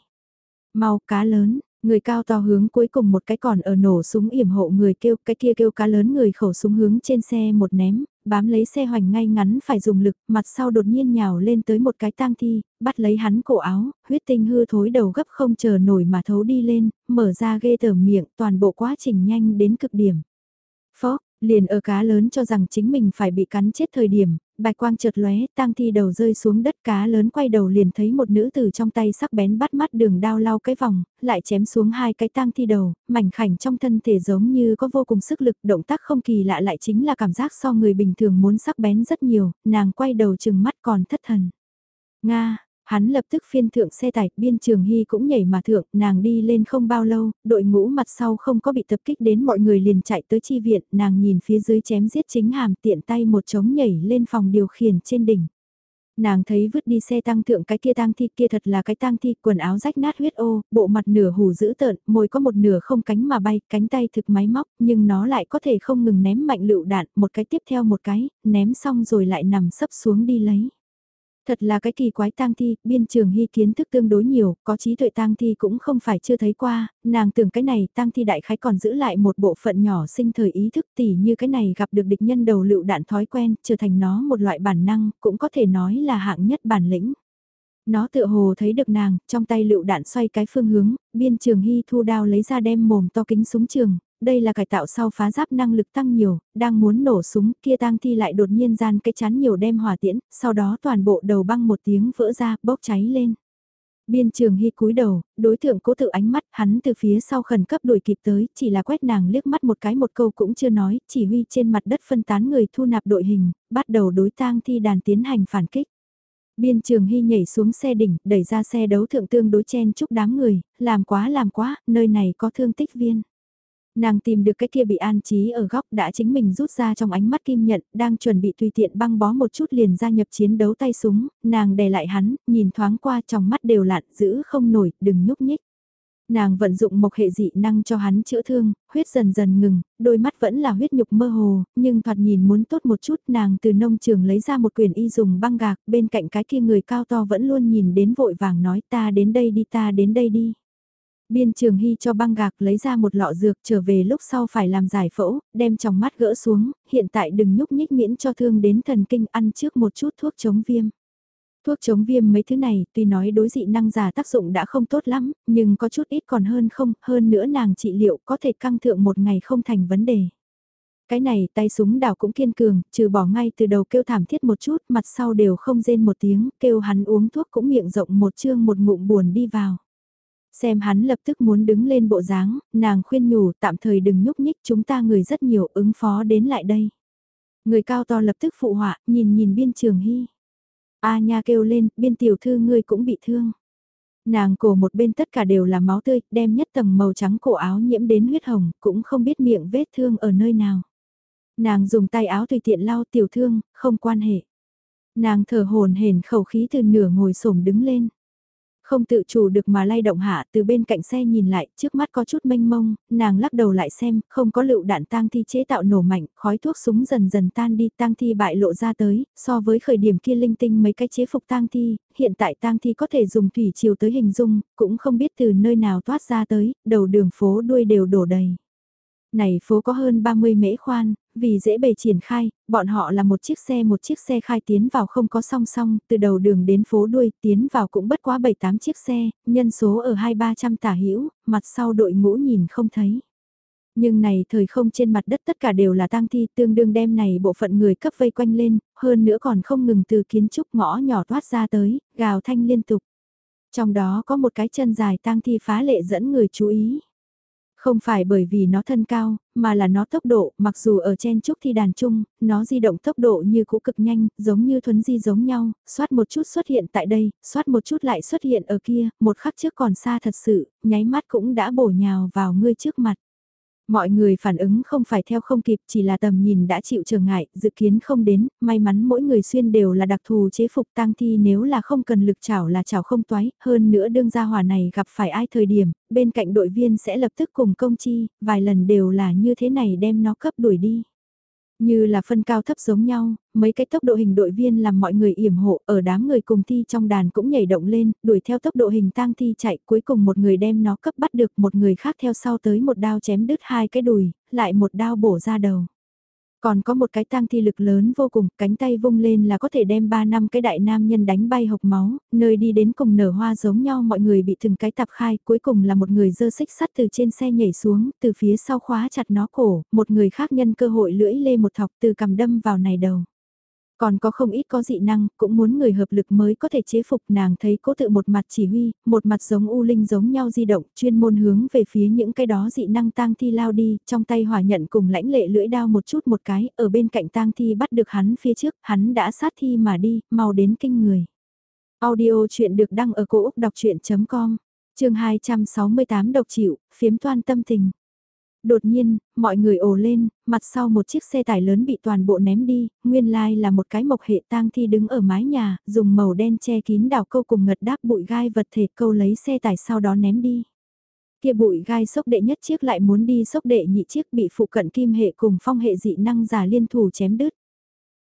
[SPEAKER 1] Mau cá lớn, người cao to hướng cuối cùng một cái còn ở nổ súng yểm hộ người kêu, cái kia kêu cá lớn người khẩu súng hướng trên xe một ném, bám lấy xe hoành ngay ngắn phải dùng lực, mặt sau đột nhiên nhào lên tới một cái tang thi, bắt lấy hắn cổ áo, huyết tinh hư thối đầu gấp không chờ nổi mà thấu đi lên, mở ra ghê tởm miệng, toàn bộ quá trình nhanh đến cực điểm. Phó, liền ở cá lớn cho rằng chính mình phải bị cắn chết thời điểm, bạch quang chợt lóe, tang thi đầu rơi xuống đất cá lớn quay đầu liền thấy một nữ tử trong tay sắc bén bắt mắt đường đao lau cái vòng, lại chém xuống hai cái tang thi đầu, mảnh khảnh trong thân thể giống như có vô cùng sức lực, động tác không kỳ lạ lại chính là cảm giác so người bình thường muốn sắc bén rất nhiều, nàng quay đầu chừng mắt còn thất thần. Nga, Hắn lập tức phiên thượng xe tải, biên trường hy cũng nhảy mà thượng, nàng đi lên không bao lâu, đội ngũ mặt sau không có bị tập kích đến mọi người liền chạy tới chi viện, nàng nhìn phía dưới chém giết chính hàm tiện tay một trống nhảy lên phòng điều khiển trên đỉnh. Nàng thấy vứt đi xe tăng thượng cái kia tang thi kia thật là cái tang thi, quần áo rách nát huyết ô, bộ mặt nửa hù dữ tợn, môi có một nửa không cánh mà bay, cánh tay thực máy móc, nhưng nó lại có thể không ngừng ném mạnh lựu đạn, một cái tiếp theo một cái, ném xong rồi lại nằm sấp xuống đi lấy. Thật là cái kỳ quái tang thi, biên trường hy kiến thức tương đối nhiều, có trí tuệ tang thi cũng không phải chưa thấy qua, nàng tưởng cái này tang thi đại khái còn giữ lại một bộ phận nhỏ sinh thời ý thức tỉ như cái này gặp được địch nhân đầu lựu đạn thói quen, trở thành nó một loại bản năng, cũng có thể nói là hạng nhất bản lĩnh. Nó tựa hồ thấy được nàng, trong tay lựu đạn xoay cái phương hướng, biên trường hy thu đao lấy ra đem mồm to kính súng trường, đây là cải tạo sau phá giáp năng lực tăng nhiều, đang muốn nổ súng, kia tang thi lại đột nhiên gian cái chán nhiều đem hỏa tiễn, sau đó toàn bộ đầu băng một tiếng vỡ ra, bốc cháy lên. Biên trường hy cúi đầu, đối tượng cố tự ánh mắt, hắn từ phía sau khẩn cấp đuổi kịp tới, chỉ là quét nàng liếc mắt một cái một câu cũng chưa nói, chỉ huy trên mặt đất phân tán người thu nạp đội hình, bắt đầu đối tang thi đàn tiến hành phản kích. Biên trường hy nhảy xuống xe đỉnh, đẩy ra xe đấu thượng tương đối chen chúc đám người, làm quá làm quá, nơi này có thương tích viên. Nàng tìm được cái kia bị an trí ở góc đã chính mình rút ra trong ánh mắt kim nhận, đang chuẩn bị tùy tiện băng bó một chút liền gia nhập chiến đấu tay súng, nàng đè lại hắn, nhìn thoáng qua trong mắt đều lạn, giữ không nổi, đừng nhúc nhích. Nàng vận dụng một hệ dị năng cho hắn chữa thương, huyết dần dần ngừng, đôi mắt vẫn là huyết nhục mơ hồ, nhưng thoạt nhìn muốn tốt một chút nàng từ nông trường lấy ra một quyển y dùng băng gạc, bên cạnh cái kia người cao to vẫn luôn nhìn đến vội vàng nói ta đến đây đi ta đến đây đi. Biên trường hy cho băng gạc lấy ra một lọ dược trở về lúc sau phải làm giải phẫu, đem trong mắt gỡ xuống, hiện tại đừng nhúc nhích miễn cho thương đến thần kinh ăn trước một chút thuốc chống viêm. Thuốc chống viêm mấy thứ này tuy nói đối dị năng giả tác dụng đã không tốt lắm, nhưng có chút ít còn hơn không, hơn nữa nàng trị liệu có thể căng thượng một ngày không thành vấn đề. Cái này tay súng đào cũng kiên cường, trừ bỏ ngay từ đầu kêu thảm thiết một chút, mặt sau đều không rên một tiếng, kêu hắn uống thuốc cũng miệng rộng một chương một ngụm buồn đi vào. Xem hắn lập tức muốn đứng lên bộ dáng, nàng khuyên nhủ tạm thời đừng nhúc nhích chúng ta người rất nhiều ứng phó đến lại đây. Người cao to lập tức phụ họa, nhìn nhìn biên trường hy. A nha kêu lên, biên tiểu thư ngươi cũng bị thương. Nàng cổ một bên tất cả đều là máu tươi, đem nhất tầng màu trắng cổ áo nhiễm đến huyết hồng, cũng không biết miệng vết thương ở nơi nào. Nàng dùng tay áo tùy tiện lau tiểu thương, không quan hệ. Nàng thở hồn hển khẩu khí từ nửa ngồi xổm đứng lên. Không tự chủ được mà lay động hạ từ bên cạnh xe nhìn lại, trước mắt có chút mênh mông, nàng lắc đầu lại xem, không có lựu đạn tang thi chế tạo nổ mạnh, khói thuốc súng dần dần tan đi, tang thi bại lộ ra tới, so với khởi điểm kia linh tinh mấy cái chế phục tang thi, hiện tại tang thi có thể dùng thủy chiều tới hình dung, cũng không biết từ nơi nào toát ra tới, đầu đường phố đuôi đều đổ đầy. Này phố có hơn 30 mễ khoan, vì dễ bề triển khai, bọn họ là một chiếc xe một chiếc xe khai tiến vào không có song song, từ đầu đường đến phố đuôi tiến vào cũng bất quá 7-8 chiếc xe, nhân số ở 2-300 tả hữu mặt sau đội ngũ nhìn không thấy. Nhưng này thời không trên mặt đất tất cả đều là tang thi tương đương đem này bộ phận người cấp vây quanh lên, hơn nữa còn không ngừng từ kiến trúc ngõ nhỏ thoát ra tới, gào thanh liên tục. Trong đó có một cái chân dài tang thi phá lệ dẫn người chú ý. Không phải bởi vì nó thân cao, mà là nó tốc độ, mặc dù ở chen trúc thi đàn chung, nó di động tốc độ như cũ cực nhanh, giống như thuấn di giống nhau, xoát một chút xuất hiện tại đây, xoát một chút lại xuất hiện ở kia, một khắc trước còn xa thật sự, nháy mắt cũng đã bổ nhào vào ngươi trước mặt. Mọi người phản ứng không phải theo không kịp chỉ là tầm nhìn đã chịu trở ngại, dự kiến không đến, may mắn mỗi người xuyên đều là đặc thù chế phục tang thi nếu là không cần lực chảo là chảo không toái, hơn nữa đương gia hỏa này gặp phải ai thời điểm, bên cạnh đội viên sẽ lập tức cùng công chi, vài lần đều là như thế này đem nó cấp đuổi đi. Như là phân cao thấp giống nhau, mấy cái tốc độ hình đội viên làm mọi người yểm hộ, ở đám người cùng thi trong đàn cũng nhảy động lên, đuổi theo tốc độ hình tang thi chạy, cuối cùng một người đem nó cấp bắt được, một người khác theo sau tới một đao chém đứt hai cái đùi, lại một đao bổ ra đầu. Còn có một cái tang thi lực lớn vô cùng, cánh tay vung lên là có thể đem ba năm cái đại nam nhân đánh bay hộc máu, nơi đi đến cùng nở hoa giống nhau mọi người bị từng cái tập khai, cuối cùng là một người dơ xích sắt từ trên xe nhảy xuống, từ phía sau khóa chặt nó cổ, một người khác nhân cơ hội lưỡi lê một thọc từ cầm đâm vào này đầu. Còn có không ít có dị năng, cũng muốn người hợp lực mới có thể chế phục nàng thấy cố tự một mặt chỉ huy, một mặt giống u linh giống nhau di động, chuyên môn hướng về phía những cái đó dị năng tang thi lao đi, trong tay hỏa nhận cùng lãnh lệ lưỡi đao một chút một cái, ở bên cạnh tang thi bắt được hắn phía trước, hắn đã sát thi mà đi, mau đến kinh người. Audio chuyện được đăng ở cổ Úc đọc chuyện.com, trường 268 độc chịu, phiếm toan tâm tình. Đột nhiên, mọi người ồ lên, mặt sau một chiếc xe tải lớn bị toàn bộ ném đi, nguyên lai là một cái mộc hệ tang thi đứng ở mái nhà, dùng màu đen che kín đảo câu cùng ngật đáp bụi gai vật thể câu lấy xe tải sau đó ném đi. Kia bụi gai sốc đệ nhất chiếc lại muốn đi sốc đệ nhị chiếc bị phụ cận kim hệ cùng phong hệ dị năng giả liên thủ chém đứt.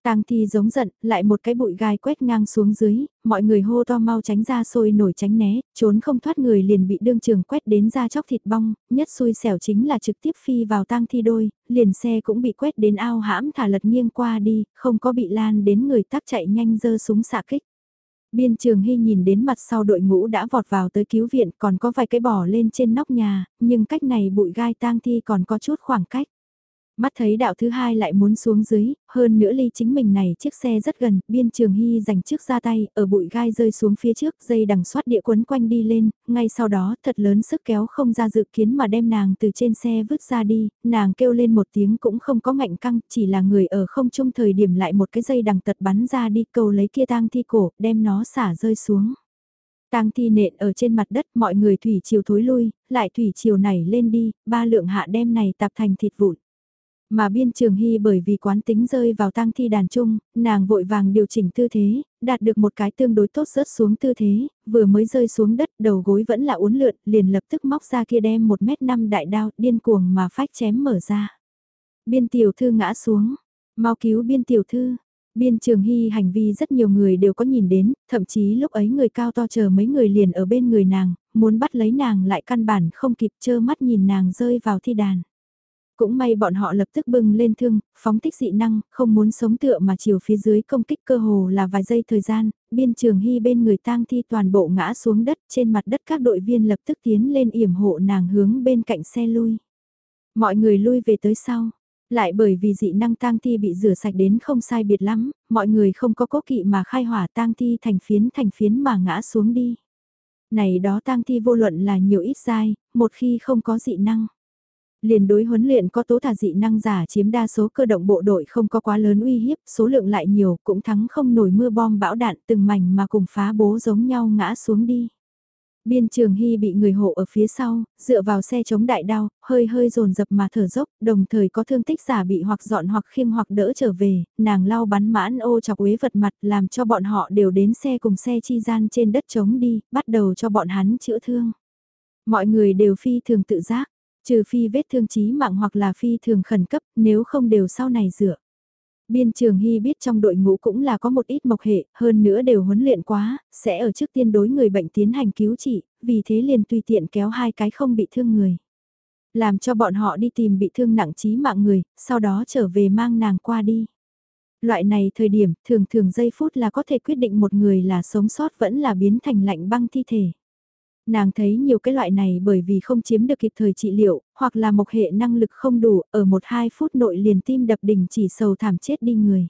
[SPEAKER 1] Tang thi giống giận, lại một cái bụi gai quét ngang xuống dưới, mọi người hô to mau tránh ra sôi nổi tránh né, trốn không thoát người liền bị đương trường quét đến ra chóc thịt bong, nhất xui xẻo chính là trực tiếp phi vào tang thi đôi, liền xe cũng bị quét đến ao hãm thả lật nghiêng qua đi, không có bị lan đến người tác chạy nhanh dơ súng xạ kích. Biên trường hy nhìn đến mặt sau đội ngũ đã vọt vào tới cứu viện còn có vài cái bỏ lên trên nóc nhà, nhưng cách này bụi gai tang thi còn có chút khoảng cách. Mắt thấy đạo thứ hai lại muốn xuống dưới, hơn nữa ly chính mình này chiếc xe rất gần, biên trường hy dành trước ra tay, ở bụi gai rơi xuống phía trước, dây đằng xoát địa quấn quanh đi lên, ngay sau đó thật lớn sức kéo không ra dự kiến mà đem nàng từ trên xe vứt ra đi, nàng kêu lên một tiếng cũng không có ngạnh căng, chỉ là người ở không trung thời điểm lại một cái dây đằng tật bắn ra đi cầu lấy kia tang thi cổ, đem nó xả rơi xuống. Tang thi nện ở trên mặt đất mọi người thủy chiều thối lui, lại thủy chiều này lên đi, ba lượng hạ đem này tạp thành thịt vụn. Mà biên trường hy bởi vì quán tính rơi vào tang thi đàn trung, nàng vội vàng điều chỉnh tư thế, đạt được một cái tương đối tốt rớt xuống tư thế, vừa mới rơi xuống đất đầu gối vẫn là uốn lượn, liền lập tức móc ra kia đem một mét năm đại đao điên cuồng mà phách chém mở ra. Biên tiểu thư ngã xuống, mau cứu biên tiểu thư. Biên trường hy hành vi rất nhiều người đều có nhìn đến, thậm chí lúc ấy người cao to chờ mấy người liền ở bên người nàng, muốn bắt lấy nàng lại căn bản không kịp chơ mắt nhìn nàng rơi vào thi đàn. Cũng may bọn họ lập tức bưng lên thương, phóng thích dị năng, không muốn sống tựa mà chiều phía dưới công kích cơ hồ là vài giây thời gian, biên trường hy bên người tang thi toàn bộ ngã xuống đất trên mặt đất các đội viên lập tức tiến lên yểm hộ nàng hướng bên cạnh xe lui. Mọi người lui về tới sau, lại bởi vì dị năng tang thi bị rửa sạch đến không sai biệt lắm, mọi người không có cố kỵ mà khai hỏa tang thi thành phiến thành phiến mà ngã xuống đi. Này đó tang thi vô luận là nhiều ít dai, một khi không có dị năng liền đối huấn luyện có tố thả dị năng giả chiếm đa số cơ động bộ đội không có quá lớn uy hiếp, số lượng lại nhiều, cũng thắng không nổi mưa bom bão đạn từng mảnh mà cùng phá bố giống nhau ngã xuống đi. Biên trường hy bị người hộ ở phía sau, dựa vào xe chống đại đao, hơi hơi dồn dập mà thở dốc, đồng thời có thương tích giả bị hoặc dọn hoặc khiêng hoặc đỡ trở về, nàng lau bắn mãn ô chọc uế vật mặt làm cho bọn họ đều đến xe cùng xe chi gian trên đất trống đi, bắt đầu cho bọn hắn chữa thương. Mọi người đều phi thường tự giác, Trừ phi vết thương chí mạng hoặc là phi thường khẩn cấp, nếu không đều sau này dựa. Biên trường hy biết trong đội ngũ cũng là có một ít mộc hệ, hơn nữa đều huấn luyện quá, sẽ ở trước tiên đối người bệnh tiến hành cứu trị, vì thế liền tùy tiện kéo hai cái không bị thương người. Làm cho bọn họ đi tìm bị thương nặng chí mạng người, sau đó trở về mang nàng qua đi. Loại này thời điểm, thường thường giây phút là có thể quyết định một người là sống sót vẫn là biến thành lạnh băng thi thể. Nàng thấy nhiều cái loại này bởi vì không chiếm được kịp thời trị liệu, hoặc là một hệ năng lực không đủ, ở một hai phút nội liền tim đập đỉnh chỉ sầu thảm chết đi người.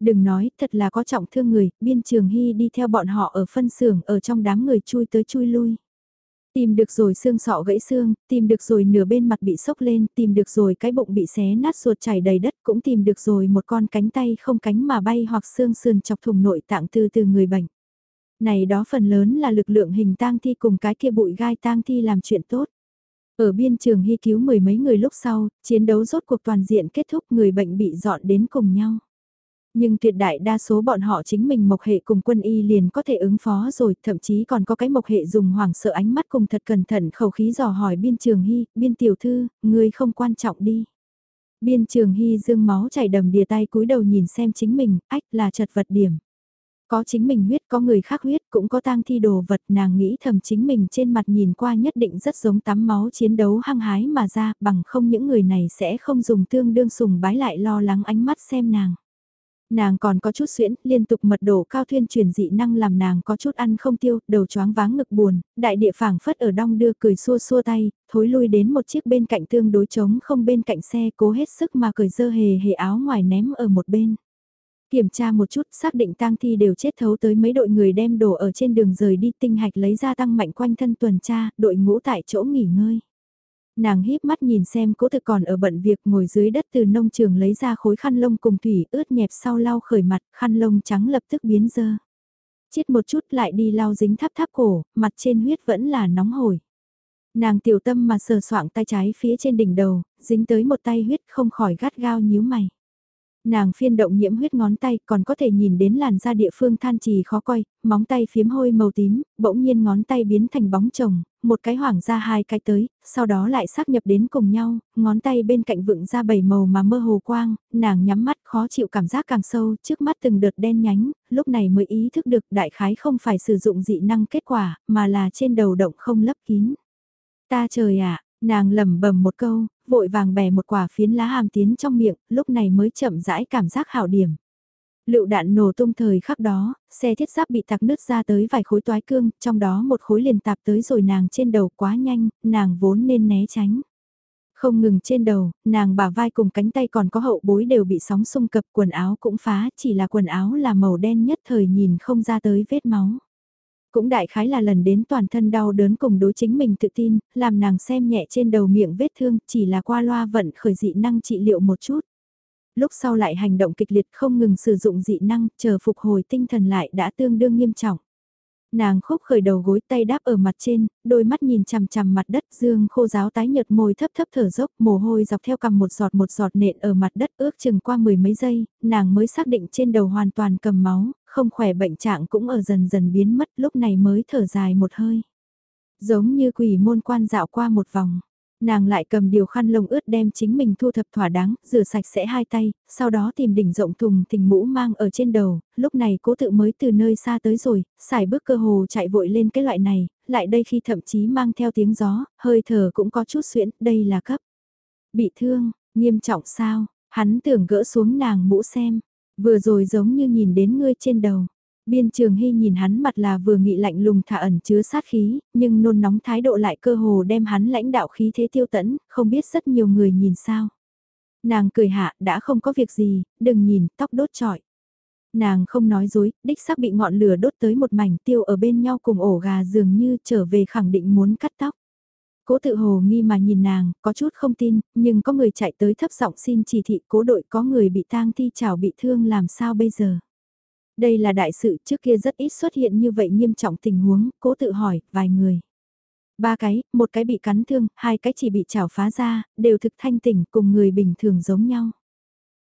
[SPEAKER 1] Đừng nói, thật là có trọng thương người, biên trường hy đi theo bọn họ ở phân xưởng ở trong đám người chui tới chui lui. Tìm được rồi xương sọ gãy xương, tìm được rồi nửa bên mặt bị sốc lên, tìm được rồi cái bụng bị xé nát ruột chảy đầy đất, cũng tìm được rồi một con cánh tay không cánh mà bay hoặc xương sườn chọc thùng nội tạng từ từ người bệnh. Này đó phần lớn là lực lượng hình tang thi cùng cái kia bụi gai tang thi làm chuyện tốt. Ở biên trường hy cứu mười mấy người lúc sau, chiến đấu rốt cuộc toàn diện kết thúc người bệnh bị dọn đến cùng nhau. Nhưng tuyệt đại đa số bọn họ chính mình mộc hệ cùng quân y liền có thể ứng phó rồi, thậm chí còn có cái mộc hệ dùng hoảng sợ ánh mắt cùng thật cẩn thận khẩu khí dò hỏi biên trường hy, biên tiểu thư, người không quan trọng đi. Biên trường hy dương máu chảy đầm đìa tay cúi đầu nhìn xem chính mình, ách là chật vật điểm. Có chính mình huyết, có người khác huyết, cũng có tang thi đồ vật nàng nghĩ thầm chính mình trên mặt nhìn qua nhất định rất giống tắm máu chiến đấu hăng hái mà ra, bằng không những người này sẽ không dùng tương đương sùng bái lại lo lắng ánh mắt xem nàng. Nàng còn có chút xuyễn, liên tục mật đổ cao thuyên truyền dị năng làm nàng có chút ăn không tiêu, đầu choáng váng ngực buồn, đại địa phảng phất ở đong đưa cười xua xua tay, thối lui đến một chiếc bên cạnh tương đối trống không bên cạnh xe cố hết sức mà cười dơ hề hề áo ngoài ném ở một bên. Kiểm tra một chút xác định tang thi đều chết thấu tới mấy đội người đem đồ ở trên đường rời đi tinh hạch lấy ra tăng mạnh quanh thân tuần tra, đội ngũ tại chỗ nghỉ ngơi nàng híp mắt nhìn xem cố thực còn ở bận việc ngồi dưới đất từ nông trường lấy ra khối khăn lông cùng thủy ướt nhẹp sau lau khởi mặt, khăn lông trắng lập tức biến dơ. Chiết một chút lại đi lau dính tháp tháp cổ, mặt trên huyết vẫn là nóng hổi. Nàng tiểu tâm mà sờ soạng tay trái phía trên đỉnh đầu, dính tới một tay huyết không khỏi gắt gao nhíu mày. Nàng phiên động nhiễm huyết ngón tay còn có thể nhìn đến làn da địa phương than trì khó coi, móng tay phiếm hôi màu tím, bỗng nhiên ngón tay biến thành bóng chồng, một cái hoảng ra hai cái tới, sau đó lại xác nhập đến cùng nhau, ngón tay bên cạnh vựng ra bảy màu mà mơ hồ quang, nàng nhắm mắt khó chịu cảm giác càng sâu, trước mắt từng đợt đen nhánh, lúc này mới ý thức được đại khái không phải sử dụng dị năng kết quả, mà là trên đầu động không lấp kín. Ta trời ạ, nàng lẩm bẩm một câu, vội vàng bẻ một quả phiến lá hàm tiến trong miệng, lúc này mới chậm rãi cảm giác hảo điểm. Lựu đạn nổ tung thời khắc đó, xe thiết giáp bị tạc nứt ra tới vài khối toái cương, trong đó một khối liền tạp tới rồi nàng trên đầu quá nhanh, nàng vốn nên né tránh. Không ngừng trên đầu, nàng bả vai cùng cánh tay còn có hậu bối đều bị sóng xung cập quần áo cũng phá, chỉ là quần áo là màu đen nhất thời nhìn không ra tới vết máu. Cũng đại khái là lần đến toàn thân đau đớn cùng đối chính mình tự tin, làm nàng xem nhẹ trên đầu miệng vết thương, chỉ là qua loa vận khởi dị năng trị liệu một chút. Lúc sau lại hành động kịch liệt không ngừng sử dụng dị năng, chờ phục hồi tinh thần lại đã tương đương nghiêm trọng. Nàng khúc khởi đầu gối tay đáp ở mặt trên, đôi mắt nhìn chằm chằm mặt đất dương khô giáo tái nhợt môi thấp thấp thở dốc mồ hôi dọc theo cằm một giọt một giọt nện ở mặt đất ước chừng qua mười mấy giây, nàng mới xác định trên đầu hoàn toàn cầm máu, không khỏe bệnh trạng cũng ở dần dần biến mất lúc này mới thở dài một hơi. Giống như quỷ môn quan dạo qua một vòng. Nàng lại cầm điều khăn lông ướt đem chính mình thu thập thỏa đáng, rửa sạch sẽ hai tay, sau đó tìm đỉnh rộng thùng thình mũ mang ở trên đầu, lúc này cố tự mới từ nơi xa tới rồi, xài bước cơ hồ chạy vội lên cái loại này, lại đây khi thậm chí mang theo tiếng gió, hơi thở cũng có chút xuyễn, đây là cấp. Bị thương, nghiêm trọng sao, hắn tưởng gỡ xuống nàng mũ xem, vừa rồi giống như nhìn đến ngươi trên đầu. Biên trường hy nhìn hắn mặt là vừa nghị lạnh lùng thả ẩn chứa sát khí, nhưng nôn nóng thái độ lại cơ hồ đem hắn lãnh đạo khí thế tiêu tẫn, không biết rất nhiều người nhìn sao. Nàng cười hạ, đã không có việc gì, đừng nhìn, tóc đốt trọi. Nàng không nói dối, đích xác bị ngọn lửa đốt tới một mảnh tiêu ở bên nhau cùng ổ gà dường như trở về khẳng định muốn cắt tóc. Cố tự hồ nghi mà nhìn nàng, có chút không tin, nhưng có người chạy tới thấp giọng xin chỉ thị cố đội có người bị tang thi chảo bị thương làm sao bây giờ. Đây là đại sự trước kia rất ít xuất hiện như vậy nghiêm trọng tình huống, cố tự hỏi, vài người. Ba cái, một cái bị cắn thương, hai cái chỉ bị chảo phá ra, đều thực thanh tỉnh cùng người bình thường giống nhau.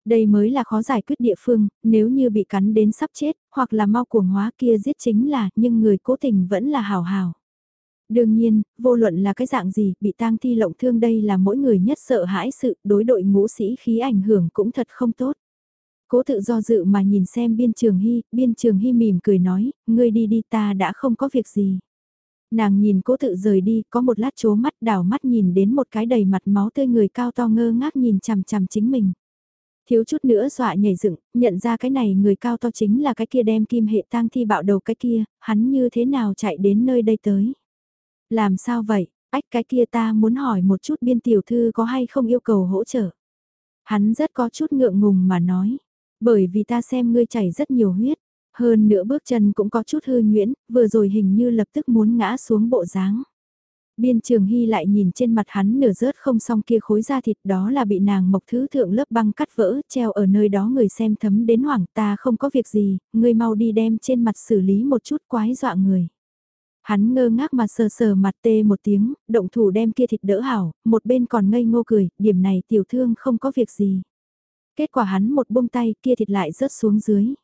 [SPEAKER 1] Đây mới là khó giải quyết địa phương, nếu như bị cắn đến sắp chết, hoặc là mau cuồng hóa kia giết chính là, nhưng người cố tình vẫn là hào hào. Đương nhiên, vô luận là cái dạng gì, bị tang thi lộng thương đây là mỗi người nhất sợ hãi sự, đối đội ngũ sĩ khí ảnh hưởng cũng thật không tốt. Cố tự do dự mà nhìn xem biên trường hy, biên trường hy mỉm cười nói, ngươi đi đi ta đã không có việc gì. Nàng nhìn cố tự rời đi, có một lát chố mắt đảo mắt nhìn đến một cái đầy mặt máu tươi người cao to ngơ ngác nhìn chằm chằm chính mình. Thiếu chút nữa dọa nhảy dựng, nhận ra cái này người cao to chính là cái kia đem kim hệ tang thi bạo đầu cái kia, hắn như thế nào chạy đến nơi đây tới. Làm sao vậy, ách cái kia ta muốn hỏi một chút biên tiểu thư có hay không yêu cầu hỗ trợ. Hắn rất có chút ngượng ngùng mà nói, bởi vì ta xem ngươi chảy rất nhiều huyết, hơn nữa bước chân cũng có chút hư nhuyễn, vừa rồi hình như lập tức muốn ngã xuống bộ dáng. Biên trường hy lại nhìn trên mặt hắn nửa rớt không xong kia khối da thịt đó là bị nàng mộc thứ thượng lớp băng cắt vỡ, treo ở nơi đó người xem thấm đến hoảng ta không có việc gì, ngươi mau đi đem trên mặt xử lý một chút quái dọa người. Hắn ngơ ngác mà sờ sờ mặt tê một tiếng, động thủ đem kia thịt đỡ hảo, một bên còn ngây ngô cười, điểm này tiểu thương không có việc gì. Kết quả hắn một buông tay kia thịt lại rớt xuống dưới.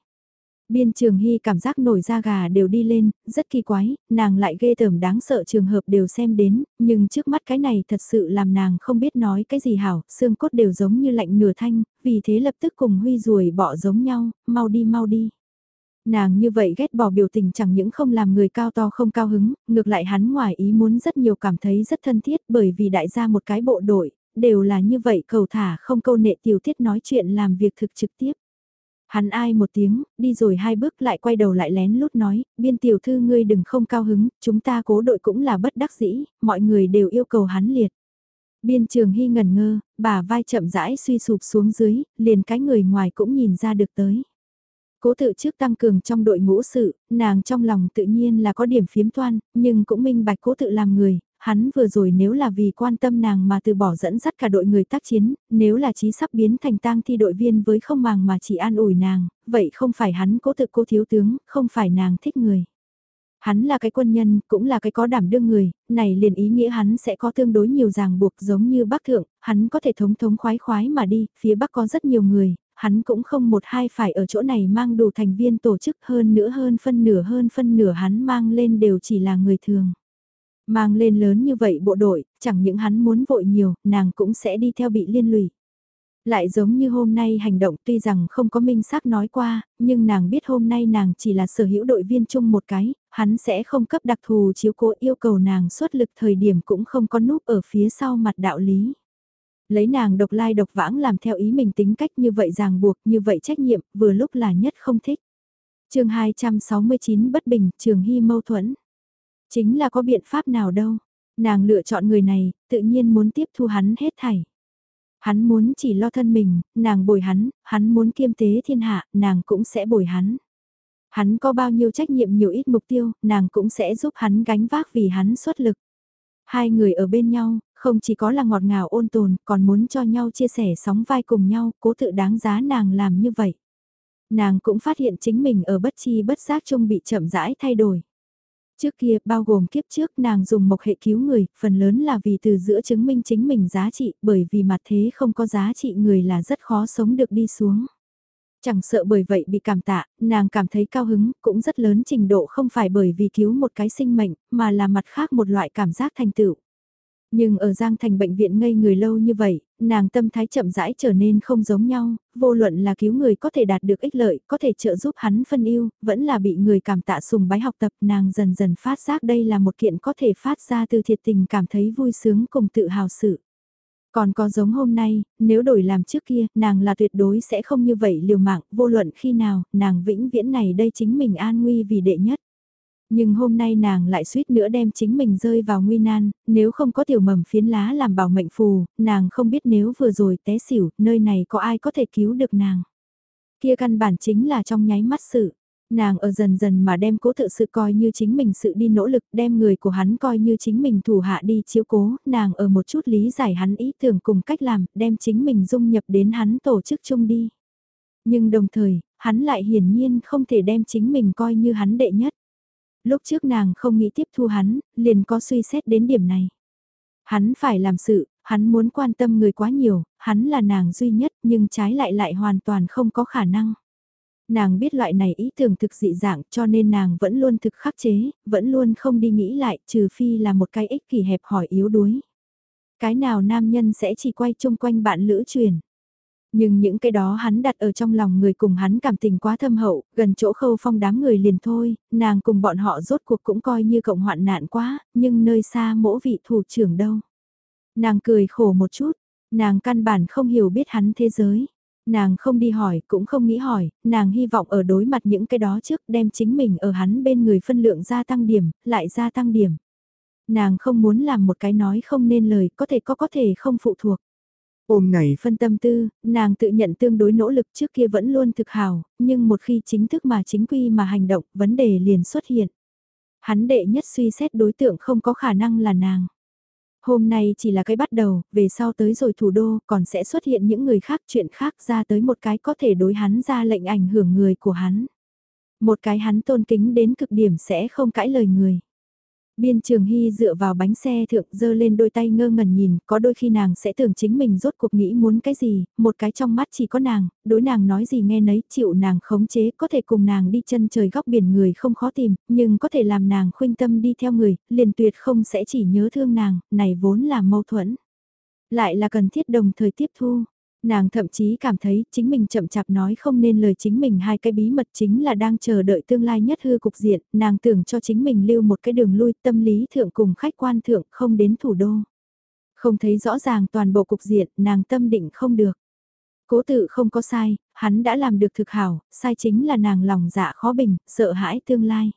[SPEAKER 1] Biên trường hy cảm giác nổi da gà đều đi lên, rất kỳ quái, nàng lại ghê tởm đáng sợ trường hợp đều xem đến, nhưng trước mắt cái này thật sự làm nàng không biết nói cái gì hảo, xương cốt đều giống như lạnh nửa thanh, vì thế lập tức cùng huy ruồi bỏ giống nhau, mau đi mau đi. Nàng như vậy ghét bỏ biểu tình chẳng những không làm người cao to không cao hứng, ngược lại hắn ngoài ý muốn rất nhiều cảm thấy rất thân thiết bởi vì đại gia một cái bộ đội, đều là như vậy cầu thả không câu nệ tiểu tiết nói chuyện làm việc thực trực tiếp. Hắn ai một tiếng, đi rồi hai bước lại quay đầu lại lén lút nói, biên tiểu thư ngươi đừng không cao hứng, chúng ta cố đội cũng là bất đắc dĩ, mọi người đều yêu cầu hắn liệt. Biên trường hy ngẩn ngơ, bà vai chậm rãi suy sụp xuống dưới, liền cái người ngoài cũng nhìn ra được tới. Cố tự trước tăng cường trong đội ngũ sự, nàng trong lòng tự nhiên là có điểm phiếm toan, nhưng cũng minh bạch cố tự làm người, hắn vừa rồi nếu là vì quan tâm nàng mà từ bỏ dẫn dắt cả đội người tác chiến, nếu là chí sắp biến thành tang thi đội viên với không màng mà chỉ an ủi nàng, vậy không phải hắn cố tự cố thiếu tướng, không phải nàng thích người. Hắn là cái quân nhân, cũng là cái có đảm đương người, này liền ý nghĩa hắn sẽ có tương đối nhiều ràng buộc giống như bác thượng, hắn có thể thống thống khoái khoái mà đi, phía bắc có rất nhiều người, hắn cũng không một hai phải ở chỗ này mang đủ thành viên tổ chức hơn nữa hơn phân nửa hơn phân nửa hắn mang lên đều chỉ là người thường. Mang lên lớn như vậy bộ đội, chẳng những hắn muốn vội nhiều, nàng cũng sẽ đi theo bị liên lụy. Lại giống như hôm nay hành động tuy rằng không có minh xác nói qua, nhưng nàng biết hôm nay nàng chỉ là sở hữu đội viên chung một cái, hắn sẽ không cấp đặc thù chiếu cố yêu cầu nàng xuất lực thời điểm cũng không có núp ở phía sau mặt đạo lý. Lấy nàng độc lai độc vãng làm theo ý mình tính cách như vậy ràng buộc như vậy trách nhiệm vừa lúc là nhất không thích. chương 269 bất bình, trường hy mâu thuẫn. Chính là có biện pháp nào đâu. Nàng lựa chọn người này, tự nhiên muốn tiếp thu hắn hết thảy. Hắn muốn chỉ lo thân mình, nàng bồi hắn, hắn muốn kiêm tế thiên hạ, nàng cũng sẽ bồi hắn. Hắn có bao nhiêu trách nhiệm nhiều ít mục tiêu, nàng cũng sẽ giúp hắn gánh vác vì hắn xuất lực. Hai người ở bên nhau, không chỉ có là ngọt ngào ôn tồn, còn muốn cho nhau chia sẻ sóng vai cùng nhau, cố tự đáng giá nàng làm như vậy. Nàng cũng phát hiện chính mình ở bất chi bất giác chung bị chậm rãi thay đổi. Trước kia, bao gồm kiếp trước nàng dùng mộc hệ cứu người, phần lớn là vì từ giữa chứng minh chính mình giá trị, bởi vì mặt thế không có giá trị người là rất khó sống được đi xuống. Chẳng sợ bởi vậy bị cảm tạ, nàng cảm thấy cao hứng, cũng rất lớn trình độ không phải bởi vì cứu một cái sinh mệnh, mà là mặt khác một loại cảm giác thành tựu. Nhưng ở Giang Thành bệnh viện ngây người lâu như vậy, nàng tâm thái chậm rãi trở nên không giống nhau, vô luận là cứu người có thể đạt được ích lợi, có thể trợ giúp hắn phân yêu, vẫn là bị người cảm tạ sùng bái học tập nàng dần dần phát giác đây là một kiện có thể phát ra từ thiệt tình cảm thấy vui sướng cùng tự hào sự. Còn có giống hôm nay, nếu đổi làm trước kia, nàng là tuyệt đối sẽ không như vậy liều mạng, vô luận khi nào, nàng vĩnh viễn này đây chính mình an nguy vì đệ nhất. Nhưng hôm nay nàng lại suýt nữa đem chính mình rơi vào nguy nan, nếu không có tiểu mầm phiến lá làm bảo mệnh phù, nàng không biết nếu vừa rồi té xỉu, nơi này có ai có thể cứu được nàng. Kia căn bản chính là trong nháy mắt sự. Nàng ở dần dần mà đem cố tự sự coi như chính mình sự đi nỗ lực đem người của hắn coi như chính mình thủ hạ đi chiếu cố, nàng ở một chút lý giải hắn ý tưởng cùng cách làm, đem chính mình dung nhập đến hắn tổ chức chung đi. Nhưng đồng thời, hắn lại hiển nhiên không thể đem chính mình coi như hắn đệ nhất lúc trước nàng không nghĩ tiếp thu hắn, liền có suy xét đến điểm này. Hắn phải làm sự, hắn muốn quan tâm người quá nhiều, hắn là nàng duy nhất nhưng trái lại lại hoàn toàn không có khả năng. Nàng biết loại này ý tưởng thực dị dạng cho nên nàng vẫn luôn thực khắc chế, vẫn luôn không đi nghĩ lại trừ phi là một cái ích kỷ hẹp hỏi yếu đuối. Cái nào nam nhân sẽ chỉ quay chung quanh bạn lữ truyền. Nhưng những cái đó hắn đặt ở trong lòng người cùng hắn cảm tình quá thâm hậu, gần chỗ khâu phong đám người liền thôi, nàng cùng bọn họ rốt cuộc cũng coi như cộng hoạn nạn quá, nhưng nơi xa mỗi vị thủ trưởng đâu. Nàng cười khổ một chút, nàng căn bản không hiểu biết hắn thế giới. Nàng không đi hỏi, cũng không nghĩ hỏi, nàng hy vọng ở đối mặt những cái đó trước đem chính mình ở hắn bên người phân lượng gia tăng điểm, lại gia tăng điểm. Nàng không muốn làm một cái nói không nên lời, có thể có có thể không phụ thuộc. Ôm này phân tâm tư, nàng tự nhận tương đối nỗ lực trước kia vẫn luôn thực hào, nhưng một khi chính thức mà chính quy mà hành động, vấn đề liền xuất hiện. Hắn đệ nhất suy xét đối tượng không có khả năng là nàng. Hôm nay chỉ là cái bắt đầu, về sau tới rồi thủ đô còn sẽ xuất hiện những người khác chuyện khác ra tới một cái có thể đối hắn ra lệnh ảnh hưởng người của hắn. Một cái hắn tôn kính đến cực điểm sẽ không cãi lời người. Biên Trường Hy dựa vào bánh xe thượng dơ lên đôi tay ngơ ngẩn nhìn, có đôi khi nàng sẽ tưởng chính mình rốt cuộc nghĩ muốn cái gì, một cái trong mắt chỉ có nàng, đối nàng nói gì nghe nấy, chịu nàng khống chế, có thể cùng nàng đi chân trời góc biển người không khó tìm, nhưng có thể làm nàng khuynh tâm đi theo người, liền tuyệt không sẽ chỉ nhớ thương nàng, này vốn là mâu thuẫn. Lại là cần thiết đồng thời tiếp thu. Nàng thậm chí cảm thấy chính mình chậm chạp nói không nên lời chính mình hai cái bí mật chính là đang chờ đợi tương lai nhất hư cục diện, nàng tưởng cho chính mình lưu một cái đường lui tâm lý thượng cùng khách quan thượng không đến thủ đô. Không thấy rõ ràng toàn bộ cục diện, nàng tâm định không được. Cố tự không có sai, hắn đã làm được thực hảo, sai chính là nàng lòng dạ khó bình, sợ hãi tương lai.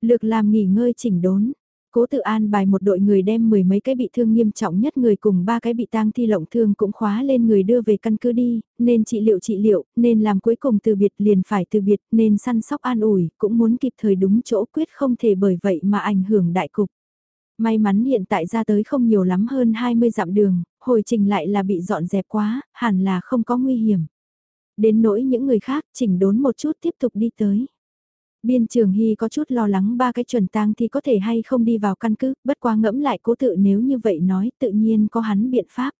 [SPEAKER 1] Lược làm nghỉ ngơi chỉnh đốn, Cố tự an bài một đội người đem mười mấy cái bị thương nghiêm trọng nhất người cùng ba cái bị tang thi lộng thương cũng khóa lên người đưa về căn cứ đi, nên trị liệu trị liệu, nên làm cuối cùng từ biệt liền phải từ biệt, nên săn sóc an ủi, cũng muốn kịp thời đúng chỗ quyết không thể bởi vậy mà ảnh hưởng đại cục. May mắn hiện tại ra tới không nhiều lắm hơn 20 dặm đường, hồi trình lại là bị dọn dẹp quá, hẳn là không có nguy hiểm. Đến nỗi những người khác chỉnh đốn một chút tiếp tục đi tới. Biên trường hy có chút lo lắng ba cái chuẩn tang thì có thể hay không đi vào căn cứ, bất quá ngẫm lại cố tự nếu như vậy nói tự nhiên có hắn biện pháp.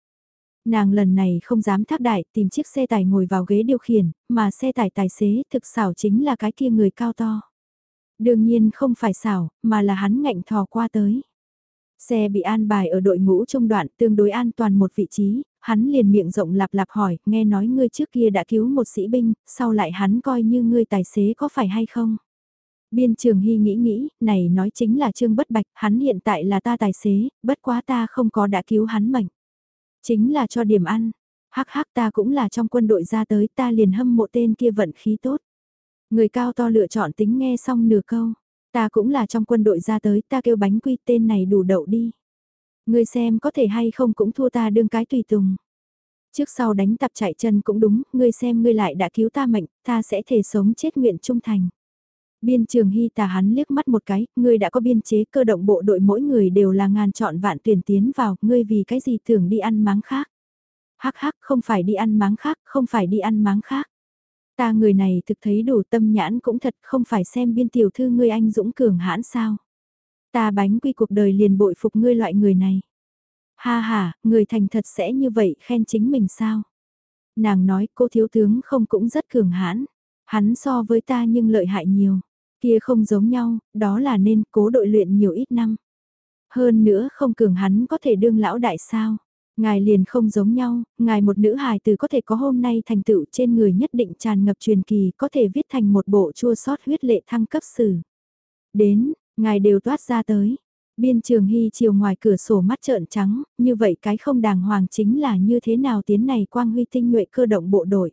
[SPEAKER 1] Nàng lần này không dám thác đại tìm chiếc xe tải ngồi vào ghế điều khiển, mà xe tải tài xế thực xảo chính là cái kia người cao to. Đương nhiên không phải xảo, mà là hắn ngạnh thò qua tới. Xe bị an bài ở đội ngũ trung đoạn tương đối an toàn một vị trí, hắn liền miệng rộng lạp lạp hỏi, nghe nói ngươi trước kia đã cứu một sĩ binh, sau lại hắn coi như ngươi tài xế có phải hay không? Biên trường hy nghĩ nghĩ, này nói chính là Trương Bất Bạch, hắn hiện tại là ta tài xế, bất quá ta không có đã cứu hắn mệnh. Chính là cho điểm ăn, hắc hắc ta cũng là trong quân đội ra tới ta liền hâm mộ tên kia vận khí tốt. Người cao to lựa chọn tính nghe xong nửa câu, ta cũng là trong quân đội ra tới ta kêu bánh quy tên này đủ đậu đi. Người xem có thể hay không cũng thua ta đương cái tùy tùng. Trước sau đánh tập chạy chân cũng đúng, ngươi xem ngươi lại đã cứu ta mệnh, ta sẽ thể sống chết nguyện trung thành. Biên trường hy tà hắn liếc mắt một cái, ngươi đã có biên chế cơ động bộ đội mỗi người đều là ngàn chọn vạn tuyển tiến vào, ngươi vì cái gì tưởng đi ăn máng khác. Hắc hắc không phải đi ăn máng khác, không phải đi ăn máng khác. Ta người này thực thấy đủ tâm nhãn cũng thật không phải xem biên tiểu thư ngươi anh dũng cường hãn sao. Ta bánh quy cuộc đời liền bội phục ngươi loại người này. Ha ha, người thành thật sẽ như vậy khen chính mình sao? Nàng nói cô thiếu tướng không cũng rất cường hãn. Hắn so với ta nhưng lợi hại nhiều. Kia không giống nhau, đó là nên cố đội luyện nhiều ít năm. Hơn nữa không cường hắn có thể đương lão đại sao. Ngài liền không giống nhau, ngài một nữ hài từ có thể có hôm nay thành tựu trên người nhất định tràn ngập truyền kỳ có thể viết thành một bộ chua sót huyết lệ thăng cấp sử. Đến, ngài đều toát ra tới. Biên trường hy chiều ngoài cửa sổ mắt trợn trắng, như vậy cái không đàng hoàng chính là như thế nào tiến này quang huy tinh nhuệ cơ động bộ đội.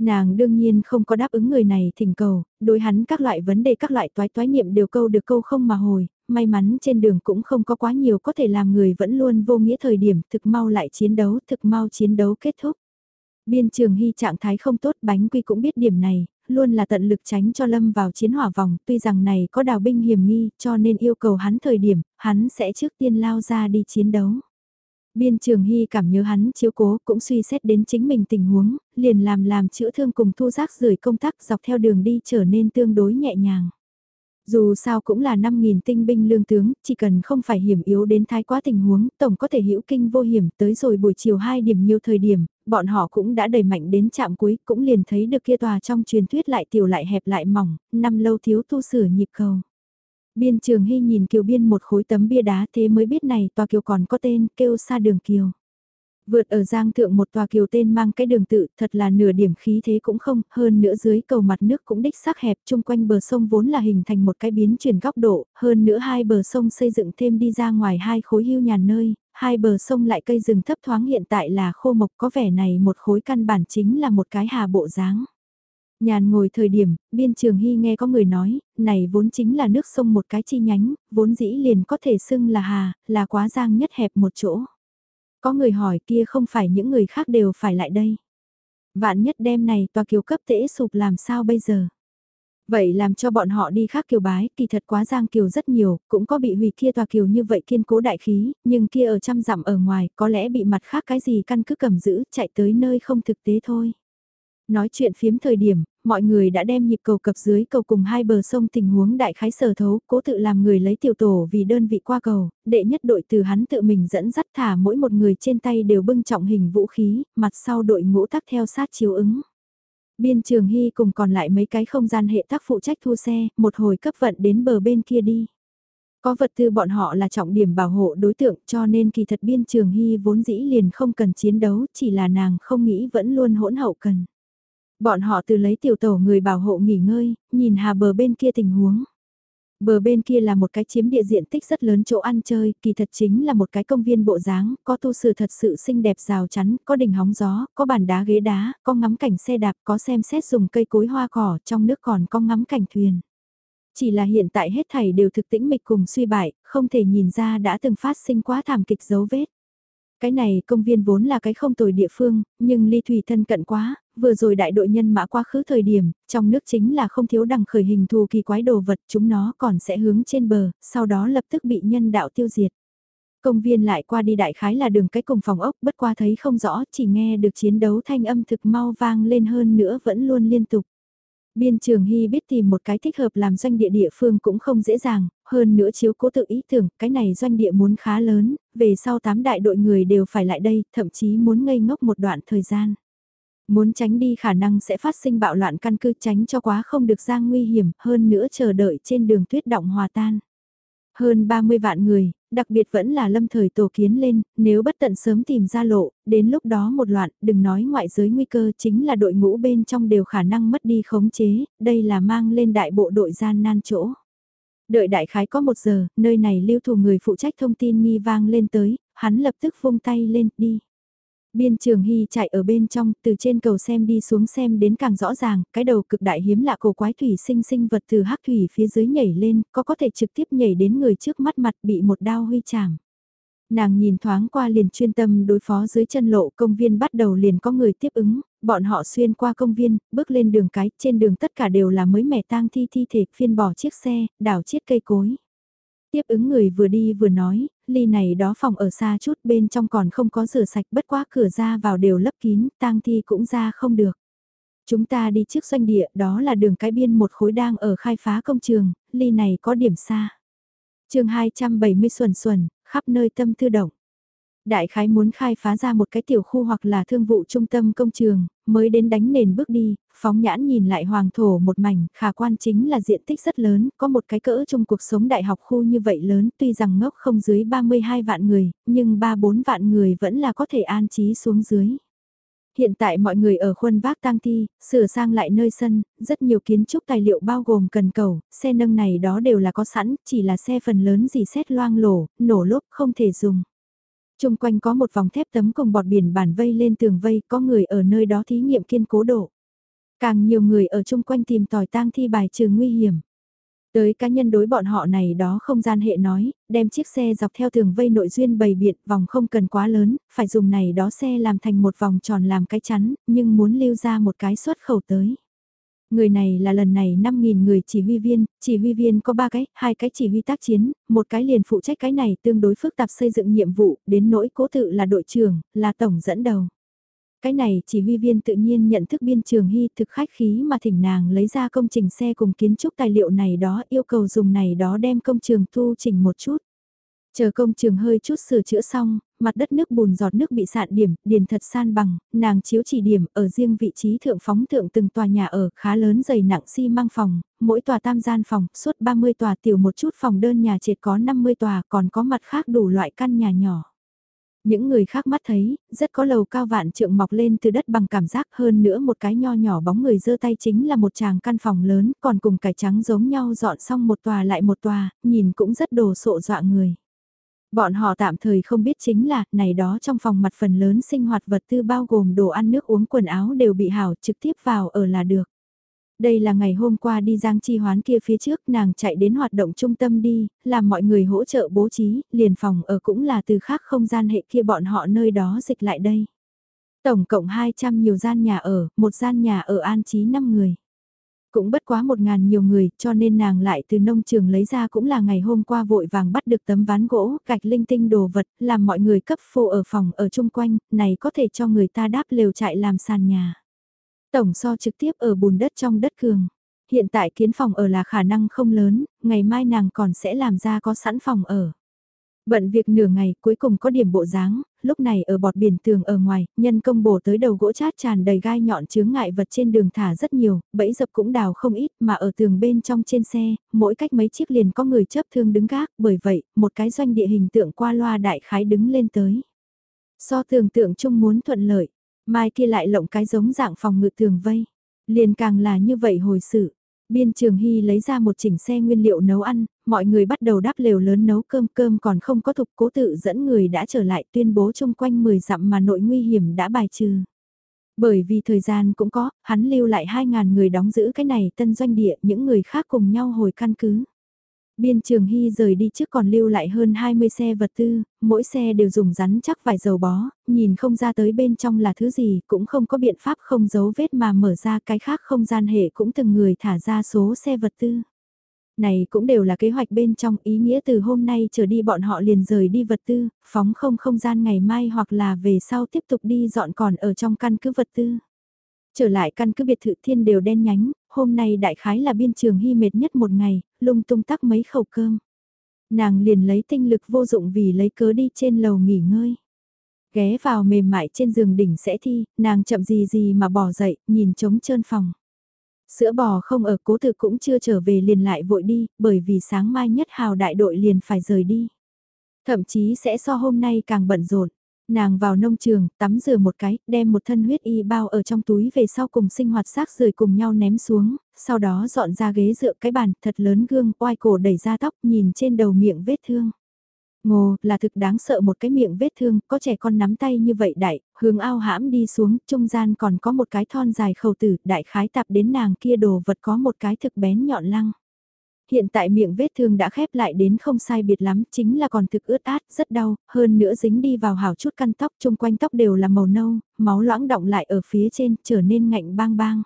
[SPEAKER 1] Nàng đương nhiên không có đáp ứng người này thỉnh cầu, đối hắn các loại vấn đề các loại toái toái niệm đều câu được câu không mà hồi, may mắn trên đường cũng không có quá nhiều có thể làm người vẫn luôn vô nghĩa thời điểm thực mau lại chiến đấu, thực mau chiến đấu kết thúc. Biên trường hy trạng thái không tốt bánh quy cũng biết điểm này, luôn là tận lực tránh cho lâm vào chiến hỏa vòng, tuy rằng này có đào binh hiểm nghi cho nên yêu cầu hắn thời điểm, hắn sẽ trước tiên lao ra đi chiến đấu. Biên trường hy cảm nhớ hắn chiếu cố cũng suy xét đến chính mình tình huống, liền làm làm chữa thương cùng thu rác rời công tác dọc theo đường đi trở nên tương đối nhẹ nhàng. Dù sao cũng là 5.000 tinh binh lương tướng, chỉ cần không phải hiểm yếu đến thái quá tình huống, tổng có thể hữu kinh vô hiểm tới rồi buổi chiều 2 điểm nhiều thời điểm, bọn họ cũng đã đẩy mạnh đến trạm cuối, cũng liền thấy được kia tòa trong truyền thuyết lại tiểu lại hẹp lại mỏng, năm lâu thiếu tu sửa nhịp cầu. Biên trường hy nhìn kiều biên một khối tấm bia đá thế mới biết này tòa kiều còn có tên kêu xa đường kiều. Vượt ở giang thượng một tòa kiều tên mang cái đường tự thật là nửa điểm khí thế cũng không, hơn nữa dưới cầu mặt nước cũng đích xác hẹp chung quanh bờ sông vốn là hình thành một cái biến chuyển góc độ, hơn nữa hai bờ sông xây dựng thêm đi ra ngoài hai khối hưu nhàn nơi, hai bờ sông lại cây rừng thấp thoáng hiện tại là khô mộc có vẻ này một khối căn bản chính là một cái hà bộ dáng. Nhàn ngồi thời điểm, biên trường hy nghe có người nói, này vốn chính là nước sông một cái chi nhánh, vốn dĩ liền có thể xưng là hà, là quá giang nhất hẹp một chỗ. Có người hỏi kia không phải những người khác đều phải lại đây. Vạn nhất đêm này tòa kiều cấp tễ sụp làm sao bây giờ? Vậy làm cho bọn họ đi khác kiều bái, kỳ thật quá giang kiều rất nhiều, cũng có bị hủy kia tòa kiều như vậy kiên cố đại khí, nhưng kia ở trăm dặm ở ngoài, có lẽ bị mặt khác cái gì căn cứ cầm giữ, chạy tới nơi không thực tế thôi. Nói chuyện phiếm thời điểm, Mọi người đã đem nhịp cầu cập dưới cầu cùng hai bờ sông tình huống đại khái sở thấu, cố tự làm người lấy tiểu tổ vì đơn vị qua cầu, đệ nhất đội từ hắn tự mình dẫn dắt thả mỗi một người trên tay đều bưng trọng hình vũ khí, mặt sau đội ngũ tắc theo sát chiếu ứng. Biên trường hy cùng còn lại mấy cái không gian hệ tác phụ trách thu xe, một hồi cấp vận đến bờ bên kia đi. Có vật tư bọn họ là trọng điểm bảo hộ đối tượng cho nên kỳ thật biên trường hy vốn dĩ liền không cần chiến đấu, chỉ là nàng không nghĩ vẫn luôn hỗn hậu cần. Bọn họ từ lấy tiểu tổ người bảo hộ nghỉ ngơi, nhìn hà bờ bên kia tình huống. Bờ bên kia là một cái chiếm địa diện tích rất lớn chỗ ăn chơi, kỳ thật chính là một cái công viên bộ dáng, có tu sử thật sự xinh đẹp rào chắn, có đỉnh hóng gió, có bàn đá ghế đá, có ngắm cảnh xe đạp, có xem xét dùng cây cối hoa cỏ, trong nước còn có ngắm cảnh thuyền. Chỉ là hiện tại hết thảy đều thực tĩnh mịch cùng suy bại, không thể nhìn ra đã từng phát sinh quá thảm kịch dấu vết. Cái này công viên vốn là cái không tồi địa phương, nhưng ly thủy thân cận quá, vừa rồi đại đội nhân mã quá khứ thời điểm, trong nước chính là không thiếu đằng khởi hình thù kỳ quái đồ vật, chúng nó còn sẽ hướng trên bờ, sau đó lập tức bị nhân đạo tiêu diệt. Công viên lại qua đi đại khái là đường cái cùng phòng ốc, bất qua thấy không rõ, chỉ nghe được chiến đấu thanh âm thực mau vang lên hơn nữa vẫn luôn liên tục. Biên trường Hy biết tìm một cái thích hợp làm doanh địa địa phương cũng không dễ dàng, hơn nữa chiếu cố tự ý tưởng, cái này doanh địa muốn khá lớn, về sau tám đại đội người đều phải lại đây, thậm chí muốn ngây ngốc một đoạn thời gian. Muốn tránh đi khả năng sẽ phát sinh bạo loạn căn cứ tránh cho quá không được ra nguy hiểm, hơn nữa chờ đợi trên đường tuyết động hòa tan. Hơn 30 vạn người, đặc biệt vẫn là lâm thời tổ kiến lên, nếu bất tận sớm tìm ra lộ, đến lúc đó một loạn, đừng nói ngoại giới nguy cơ chính là đội ngũ bên trong đều khả năng mất đi khống chế, đây là mang lên đại bộ đội gian nan chỗ. Đợi đại khái có một giờ, nơi này lưu thủ người phụ trách thông tin nghi vang lên tới, hắn lập tức vung tay lên, đi. Biên trường hy chạy ở bên trong, từ trên cầu xem đi xuống xem đến càng rõ ràng, cái đầu cực đại hiếm lạ cổ quái thủy sinh sinh vật từ hắc thủy phía dưới nhảy lên, có có thể trực tiếp nhảy đến người trước mắt mặt bị một đao huy chàng. Nàng nhìn thoáng qua liền chuyên tâm đối phó dưới chân lộ công viên bắt đầu liền có người tiếp ứng, bọn họ xuyên qua công viên, bước lên đường cái, trên đường tất cả đều là mới mẻ tang thi thi thể, phiên bỏ chiếc xe, đảo chiết cây cối. Tiếp ứng người vừa đi vừa nói, ly này đó phòng ở xa chút bên trong còn không có rửa sạch bất quá cửa ra vào đều lấp kín, tang thi cũng ra không được. Chúng ta đi trước doanh địa, đó là đường cái biên một khối đang ở khai phá công trường, ly này có điểm xa. chương 270 xuẩn xuẩn, khắp nơi tâm thư động. Đại khái muốn khai phá ra một cái tiểu khu hoặc là thương vụ trung tâm công trường, mới đến đánh nền bước đi, phóng nhãn nhìn lại hoàng thổ một mảnh, khả quan chính là diện tích rất lớn, có một cái cỡ trong cuộc sống đại học khu như vậy lớn, tuy rằng ngốc không dưới 32 vạn người, nhưng 3-4 vạn người vẫn là có thể an trí xuống dưới. Hiện tại mọi người ở khuôn vác tang thi, sửa sang lại nơi sân, rất nhiều kiến trúc tài liệu bao gồm cần cầu, xe nâng này đó đều là có sẵn, chỉ là xe phần lớn gì xét loang lổ, nổ lốp không thể dùng. Trung quanh có một vòng thép tấm cùng bọt biển bản vây lên tường vây, có người ở nơi đó thí nghiệm kiên cố độ. Càng nhiều người ở chung quanh tìm tòi tang thi bài trừ nguy hiểm. Tới cá nhân đối bọn họ này đó không gian hệ nói, đem chiếc xe dọc theo tường vây nội duyên bày biện vòng không cần quá lớn, phải dùng này đó xe làm thành một vòng tròn làm cái chắn, nhưng muốn lưu ra một cái xuất khẩu tới. Người này là lần này 5.000 người chỉ huy viên, chỉ huy viên có 3 cái, hai cái chỉ huy tác chiến, một cái liền phụ trách cái này tương đối phức tạp xây dựng nhiệm vụ, đến nỗi cố tự là đội trưởng, là tổng dẫn đầu. Cái này chỉ huy viên tự nhiên nhận thức biên trường hy thực khách khí mà thỉnh nàng lấy ra công trình xe cùng kiến trúc tài liệu này đó yêu cầu dùng này đó đem công trường thu chỉnh một chút. Chờ công trường hơi chút sửa chữa xong, mặt đất nước bùn giọt nước bị sạn điểm, điền thật san bằng, nàng chiếu chỉ điểm ở riêng vị trí thượng phóng thượng từng tòa nhà ở khá lớn dày nặng xi si măng phòng, mỗi tòa tam gian phòng, suốt 30 tòa tiểu một chút phòng đơn nhà trệt có 50 tòa còn có mặt khác đủ loại căn nhà nhỏ. Những người khác mắt thấy, rất có lầu cao vạn trượng mọc lên từ đất bằng cảm giác hơn nữa một cái nho nhỏ bóng người giơ tay chính là một chàng căn phòng lớn còn cùng cải trắng giống nhau dọn xong một tòa lại một tòa, nhìn cũng rất đồ sộ dọa người. Bọn họ tạm thời không biết chính là, này đó trong phòng mặt phần lớn sinh hoạt vật tư bao gồm đồ ăn nước uống quần áo đều bị hảo trực tiếp vào ở là được. Đây là ngày hôm qua đi Giang Chi Hoán kia phía trước nàng chạy đến hoạt động trung tâm đi, làm mọi người hỗ trợ bố trí, liền phòng ở cũng là từ khác không gian hệ kia bọn họ nơi đó dịch lại đây. Tổng cộng 200 nhiều gian nhà ở, một gian nhà ở an trí 5 người. Cũng bất quá một ngàn nhiều người, cho nên nàng lại từ nông trường lấy ra cũng là ngày hôm qua vội vàng bắt được tấm ván gỗ, gạch linh tinh đồ vật, làm mọi người cấp phô ở phòng ở chung quanh, này có thể cho người ta đáp lều chạy làm sàn nhà. Tổng so trực tiếp ở bùn đất trong đất cường. Hiện tại kiến phòng ở là khả năng không lớn, ngày mai nàng còn sẽ làm ra có sẵn phòng ở. Bận việc nửa ngày cuối cùng có điểm bộ dáng, lúc này ở bọt biển tường ở ngoài, nhân công bổ tới đầu gỗ chát tràn đầy gai nhọn chướng ngại vật trên đường thả rất nhiều, bẫy dập cũng đào không ít mà ở tường bên trong trên xe, mỗi cách mấy chiếc liền có người chấp thương đứng gác, bởi vậy, một cái doanh địa hình tượng qua loa đại khái đứng lên tới. So tưởng tượng chung muốn thuận lợi, mai kia lại lộng cái giống dạng phòng ngự tường vây, liền càng là như vậy hồi sự. Biên Trường Hy lấy ra một chỉnh xe nguyên liệu nấu ăn, mọi người bắt đầu đáp lều lớn nấu cơm cơm còn không có thục cố tự dẫn người đã trở lại tuyên bố chung quanh 10 dặm mà nội nguy hiểm đã bài trừ. Bởi vì thời gian cũng có, hắn lưu lại 2.000 người đóng giữ cái này tân doanh địa, những người khác cùng nhau hồi căn cứ. Biên Trường Hy rời đi trước còn lưu lại hơn 20 xe vật tư, mỗi xe đều dùng rắn chắc vài dầu bó, nhìn không ra tới bên trong là thứ gì, cũng không có biện pháp không giấu vết mà mở ra cái khác không gian hệ cũng từng người thả ra số xe vật tư. Này cũng đều là kế hoạch bên trong ý nghĩa từ hôm nay trở đi bọn họ liền rời đi vật tư, phóng không không gian ngày mai hoặc là về sau tiếp tục đi dọn còn ở trong căn cứ vật tư. Trở lại căn cứ biệt thự thiên đều đen nhánh, hôm nay đại khái là biên trường hy mệt nhất một ngày, lung tung tắc mấy khẩu cơm. Nàng liền lấy tinh lực vô dụng vì lấy cớ đi trên lầu nghỉ ngơi. Ghé vào mềm mại trên giường đỉnh sẽ thi, nàng chậm gì gì mà bỏ dậy, nhìn trống trơn phòng. Sữa bò không ở cố tự cũng chưa trở về liền lại vội đi, bởi vì sáng mai nhất hào đại đội liền phải rời đi. Thậm chí sẽ so hôm nay càng bận rộn. Nàng vào nông trường, tắm rửa một cái, đem một thân huyết y bao ở trong túi về sau cùng sinh hoạt xác rời cùng nhau ném xuống, sau đó dọn ra ghế dựa cái bàn thật lớn gương, oai cổ đẩy ra tóc nhìn trên đầu miệng vết thương. Ngô, là thực đáng sợ một cái miệng vết thương, có trẻ con nắm tay như vậy đại, hướng ao hãm đi xuống, trung gian còn có một cái thon dài khẩu tử, đại khái tạp đến nàng kia đồ vật có một cái thực bén nhọn lăng. Hiện tại miệng vết thương đã khép lại đến không sai biệt lắm, chính là còn thực ướt át, rất đau, hơn nữa dính đi vào hào chút căn tóc, chung quanh tóc đều là màu nâu, máu loãng động lại ở phía trên, trở nên ngạnh bang bang.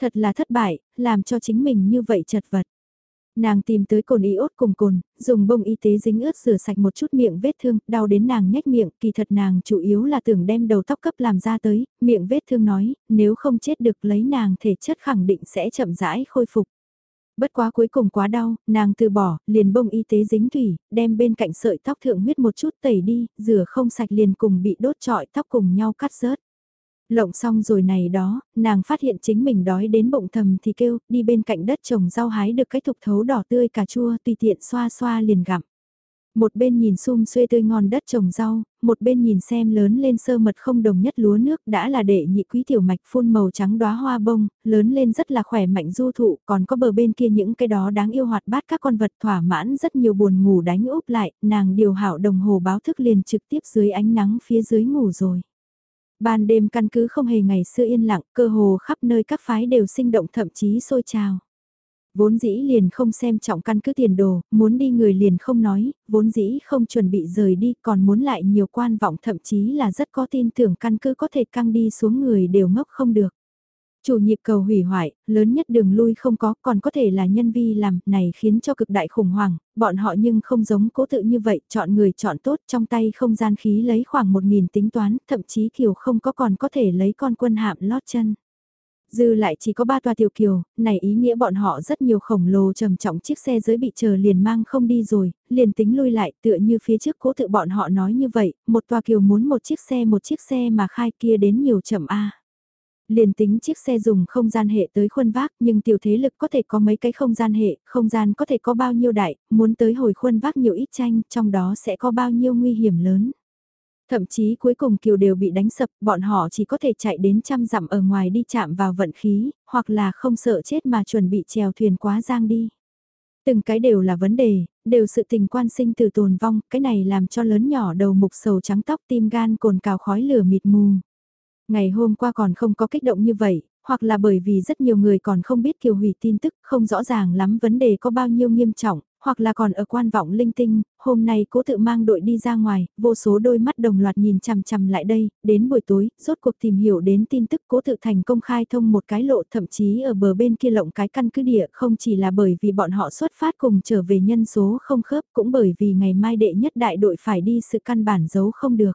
[SPEAKER 1] Thật là thất bại, làm cho chính mình như vậy chật vật. Nàng tìm tới cồn iốt cùng cồn, dùng bông y tế dính ướt rửa sạch một chút miệng vết thương, đau đến nàng nhếch miệng, kỳ thật nàng chủ yếu là tưởng đem đầu tóc cấp làm ra tới, miệng vết thương nói, nếu không chết được lấy nàng thể chất khẳng định sẽ chậm rãi khôi phục. Bất quá cuối cùng quá đau, nàng từ bỏ, liền bông y tế dính thủy, đem bên cạnh sợi tóc thượng huyết một chút tẩy đi, rửa không sạch liền cùng bị đốt trọi tóc cùng nhau cắt rớt. Lộng xong rồi này đó, nàng phát hiện chính mình đói đến bụng thầm thì kêu, đi bên cạnh đất trồng rau hái được cái thục thấu đỏ tươi cà chua tùy tiện xoa xoa liền gặm. Một bên nhìn sum xuê tươi ngon đất trồng rau, một bên nhìn xem lớn lên sơ mật không đồng nhất lúa nước đã là đệ nhị quý tiểu mạch phun màu trắng đóa hoa bông, lớn lên rất là khỏe mạnh du thụ, còn có bờ bên kia những cái đó đáng yêu hoạt bát các con vật thỏa mãn rất nhiều buồn ngủ đánh úp lại, nàng điều hảo đồng hồ báo thức liền trực tiếp dưới ánh nắng phía dưới ngủ rồi. Ban đêm căn cứ không hề ngày xưa yên lặng, cơ hồ khắp nơi các phái đều sinh động thậm chí sôi trào. Vốn dĩ liền không xem trọng căn cứ tiền đồ, muốn đi người liền không nói, vốn dĩ không chuẩn bị rời đi còn muốn lại nhiều quan vọng thậm chí là rất có tin tưởng căn cứ có thể căng đi xuống người đều ngốc không được. Chủ nhịp cầu hủy hoại, lớn nhất đường lui không có, còn có thể là nhân vi làm, này khiến cho cực đại khủng hoảng, bọn họ nhưng không giống cố tự như vậy, chọn người chọn tốt trong tay không gian khí lấy khoảng 1.000 tính toán, thậm chí kiều không có còn có thể lấy con quân hạm lót chân. Dư lại chỉ có ba toa tiểu kiều, này ý nghĩa bọn họ rất nhiều khổng lồ trầm trọng chiếc xe dưới bị chờ liền mang không đi rồi, liền tính lui lại tựa như phía trước cố tự bọn họ nói như vậy, một toa kiều muốn một chiếc xe một chiếc xe mà khai kia đến nhiều chậm A. Liền tính chiếc xe dùng không gian hệ tới khuôn vác nhưng tiểu thế lực có thể có mấy cái không gian hệ, không gian có thể có bao nhiêu đại, muốn tới hồi khuôn vác nhiều ít tranh, trong đó sẽ có bao nhiêu nguy hiểm lớn. Thậm chí cuối cùng kiều đều bị đánh sập, bọn họ chỉ có thể chạy đến trăm dặm ở ngoài đi chạm vào vận khí, hoặc là không sợ chết mà chuẩn bị chèo thuyền quá giang đi. Từng cái đều là vấn đề, đều sự tình quan sinh từ tồn vong, cái này làm cho lớn nhỏ đầu mục sầu trắng tóc tim gan cồn cào khói lửa mịt mù. Ngày hôm qua còn không có kích động như vậy, hoặc là bởi vì rất nhiều người còn không biết kiều hủy tin tức, không rõ ràng lắm vấn đề có bao nhiêu nghiêm trọng, hoặc là còn ở quan vọng linh tinh, hôm nay cố tự mang đội đi ra ngoài, vô số đôi mắt đồng loạt nhìn chằm chằm lại đây, đến buổi tối, rốt cuộc tìm hiểu đến tin tức cố tự thành công khai thông một cái lộ thậm chí ở bờ bên kia lộng cái căn cứ địa không chỉ là bởi vì bọn họ xuất phát cùng trở về nhân số không khớp cũng bởi vì ngày mai đệ nhất đại đội phải đi sự căn bản giấu không được.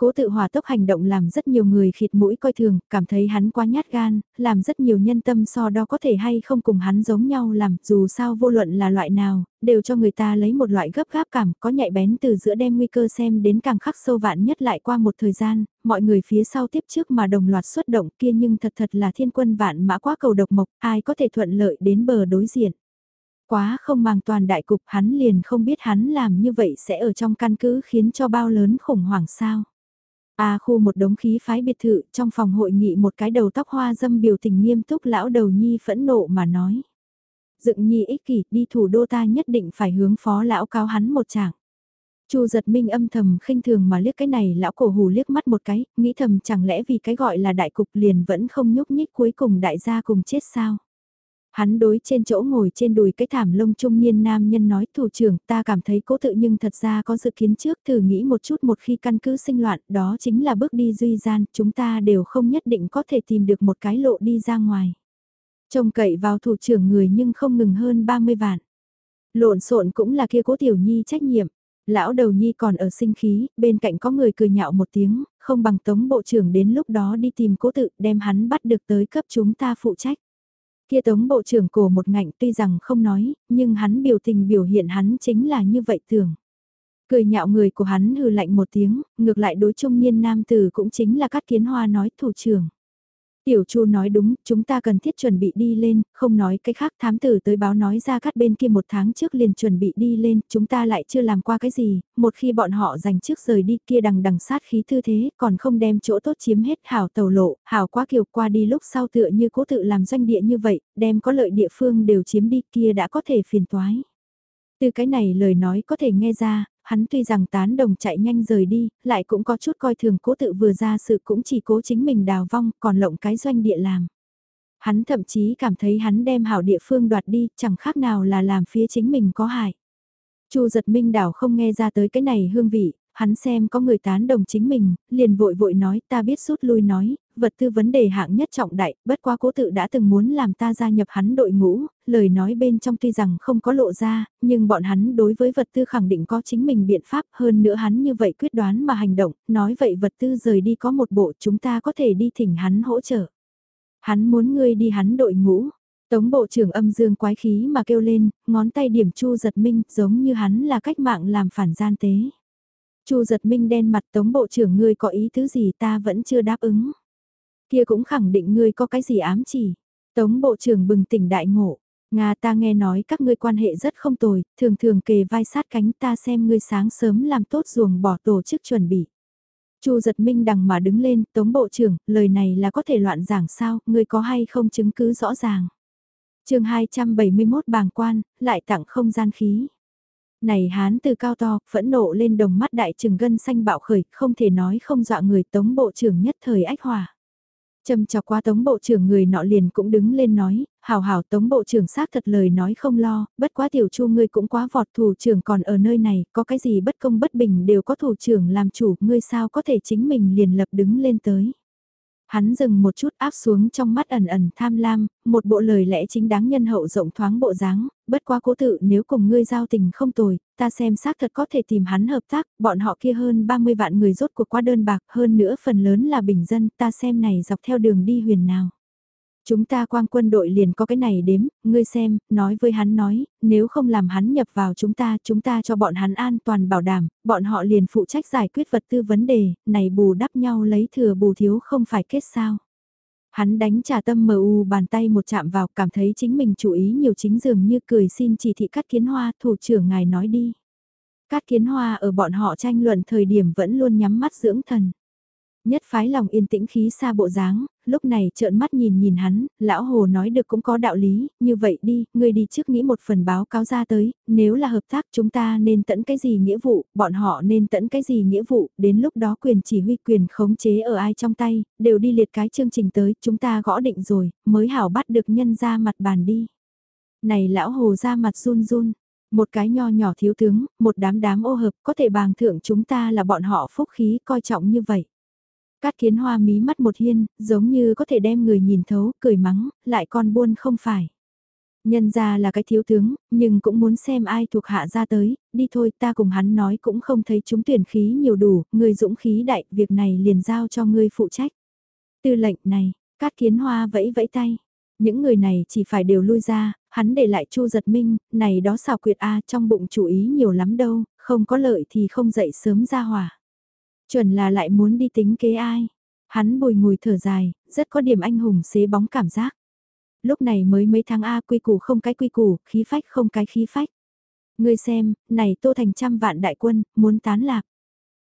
[SPEAKER 1] Cố tự hòa tốc hành động làm rất nhiều người khịt mũi coi thường, cảm thấy hắn quá nhát gan, làm rất nhiều nhân tâm so đo có thể hay không cùng hắn giống nhau làm, dù sao vô luận là loại nào, đều cho người ta lấy một loại gấp gáp cảm, có nhạy bén từ giữa đem nguy cơ xem đến càng khắc sâu vạn nhất lại qua một thời gian, mọi người phía sau tiếp trước mà đồng loạt xuất động kia nhưng thật thật là thiên quân vạn mã quá cầu độc mộc, ai có thể thuận lợi đến bờ đối diện. Quá không mang toàn đại cục hắn liền không biết hắn làm như vậy sẽ ở trong căn cứ khiến cho bao lớn khủng hoảng sao. A khu một đống khí phái biệt thự trong phòng hội nghị một cái đầu tóc hoa dâm biểu tình nghiêm túc lão đầu nhi phẫn nộ mà nói. Dựng nhi ích kỷ đi thủ đô ta nhất định phải hướng phó lão cao hắn một trạng. Chu giật minh âm thầm khinh thường mà liếc cái này lão cổ hù liếc mắt một cái, nghĩ thầm chẳng lẽ vì cái gọi là đại cục liền vẫn không nhúc nhích cuối cùng đại gia cùng chết sao. Hắn đối trên chỗ ngồi trên đùi cái thảm lông trung niên nam nhân nói thủ trưởng ta cảm thấy cố tự nhưng thật ra có dự kiến trước thử nghĩ một chút một khi căn cứ sinh loạn đó chính là bước đi duy gian chúng ta đều không nhất định có thể tìm được một cái lộ đi ra ngoài. Trông cậy vào thủ trưởng người nhưng không ngừng hơn 30 vạn. Lộn xộn cũng là kia cố tiểu nhi trách nhiệm. Lão đầu nhi còn ở sinh khí, bên cạnh có người cười nhạo một tiếng, không bằng tống bộ trưởng đến lúc đó đi tìm cố tự đem hắn bắt được tới cấp chúng ta phụ trách. Kia tống bộ trưởng cổ một ngạnh tuy rằng không nói, nhưng hắn biểu tình biểu hiện hắn chính là như vậy tưởng. Cười nhạo người của hắn hừ lạnh một tiếng, ngược lại đối trung niên nam tử cũng chính là cắt kiến hoa nói thủ trưởng. Tiểu Chu nói đúng, chúng ta cần thiết chuẩn bị đi lên, không nói cái khác thám tử tới báo nói ra cắt bên kia một tháng trước liền chuẩn bị đi lên, chúng ta lại chưa làm qua cái gì, một khi bọn họ giành trước rời đi kia đằng đằng sát khí thư thế, còn không đem chỗ tốt chiếm hết hảo tàu lộ, hảo quá kiều qua đi lúc sau tựa như cố tự làm doanh địa như vậy, đem có lợi địa phương đều chiếm đi kia đã có thể phiền toái. Từ cái này lời nói có thể nghe ra, hắn tuy rằng tán đồng chạy nhanh rời đi, lại cũng có chút coi thường cố tự vừa ra sự cũng chỉ cố chính mình đào vong, còn lộng cái doanh địa làm. Hắn thậm chí cảm thấy hắn đem hảo địa phương đoạt đi, chẳng khác nào là làm phía chính mình có hại. Chu giật minh đảo không nghe ra tới cái này hương vị, hắn xem có người tán đồng chính mình, liền vội vội nói ta biết rút lui nói, vật tư vấn đề hạng nhất trọng đại, bất quá cố tự đã từng muốn làm ta gia nhập hắn đội ngũ, lời nói bên trong tuy rằng không có lộ ra, nhưng bọn hắn đối với vật tư khẳng định có chính mình biện pháp hơn nữa hắn như vậy quyết đoán mà hành động, nói vậy vật tư rời đi có một bộ chúng ta có thể đi thỉnh hắn hỗ trợ. Hắn muốn ngươi đi hắn đội ngũ. Tống bộ trưởng âm dương quái khí mà kêu lên, ngón tay điểm chu giật minh giống như hắn là cách mạng làm phản gian tế. Chu giật minh đen mặt tống bộ trưởng ngươi có ý thứ gì ta vẫn chưa đáp ứng. Kia cũng khẳng định ngươi có cái gì ám chỉ. Tống bộ trưởng bừng tỉnh đại ngộ. Nga ta nghe nói các ngươi quan hệ rất không tồi, thường thường kề vai sát cánh ta xem ngươi sáng sớm làm tốt ruồng bỏ tổ chức chuẩn bị. Chu giật minh đằng mà đứng lên, tống bộ trưởng, lời này là có thể loạn giảng sao, ngươi có hay không chứng cứ rõ ràng. chương 271 bàng quan, lại tặng không gian khí. Này hán từ cao to, phẫn nộ lên đồng mắt đại trừng gân xanh bạo khởi, không thể nói không dọa người tống bộ trưởng nhất thời ách hòa. Châm chọc qua tống bộ trưởng người nọ liền cũng đứng lên nói, hảo hảo tống bộ trưởng xác thật lời nói không lo, bất quá tiểu chu ngươi cũng quá vọt thủ trưởng còn ở nơi này, có cái gì bất công bất bình đều có thủ trưởng làm chủ, ngươi sao có thể chính mình liền lập đứng lên tới. Hắn dừng một chút áp xuống trong mắt ẩn ẩn tham lam, một bộ lời lẽ chính đáng nhân hậu rộng thoáng bộ dáng, bất quá cố tự nếu cùng ngươi giao tình không tồi, ta xem xác thật có thể tìm hắn hợp tác, bọn họ kia hơn 30 vạn người rốt cuộc qua đơn bạc hơn nữa phần lớn là bình dân, ta xem này dọc theo đường đi huyền nào. Chúng ta quang quân đội liền có cái này đếm, ngươi xem, nói với hắn nói, nếu không làm hắn nhập vào chúng ta, chúng ta cho bọn hắn an toàn bảo đảm, bọn họ liền phụ trách giải quyết vật tư vấn đề, này bù đắp nhau lấy thừa bù thiếu không phải kết sao. Hắn đánh trà tâm mờ u bàn tay một chạm vào cảm thấy chính mình chú ý nhiều chính dường như cười xin chỉ thị cắt kiến hoa thủ trưởng ngài nói đi. Cát kiến hoa ở bọn họ tranh luận thời điểm vẫn luôn nhắm mắt dưỡng thần. Nhất phái lòng yên tĩnh khí xa bộ dáng, lúc này trợn mắt nhìn nhìn hắn, lão hồ nói được cũng có đạo lý, như vậy đi, ngươi đi trước nghĩ một phần báo cáo ra tới, nếu là hợp tác chúng ta nên tận cái gì nghĩa vụ, bọn họ nên tận cái gì nghĩa vụ, đến lúc đó quyền chỉ huy quyền khống chế ở ai trong tay, đều đi liệt cái chương trình tới, chúng ta gõ định rồi, mới hảo bắt được nhân ra mặt bàn đi. Này lão hồ ra mặt run run, một cái nho nhỏ thiếu tướng, một đám đám ô hợp có thể bàng thượng chúng ta là bọn họ phúc khí coi trọng như vậy. Cát kiến hoa mí mắt một hiên, giống như có thể đem người nhìn thấu, cười mắng, lại con buôn không phải. Nhân ra là cái thiếu tướng, nhưng cũng muốn xem ai thuộc hạ ra tới, đi thôi ta cùng hắn nói cũng không thấy chúng tuyển khí nhiều đủ, người dũng khí đại, việc này liền giao cho ngươi phụ trách. Tư lệnh này, Cát Kiến Hoa vẫy vẫy tay. Những người này chỉ phải đều lui ra, hắn để lại Chu Giật Minh, này đó xào quyệt A trong bụng chủ ý nhiều lắm đâu, không có lợi thì không dậy sớm ra hỏa. Chuẩn là lại muốn đi tính kế ai. Hắn bùi ngùi thở dài, rất có điểm anh hùng xế bóng cảm giác. Lúc này mới mấy tháng A quy củ không cái quy củ, khí phách không cái khí phách. Ngươi xem, này tô thành trăm vạn đại quân, muốn tán lạc.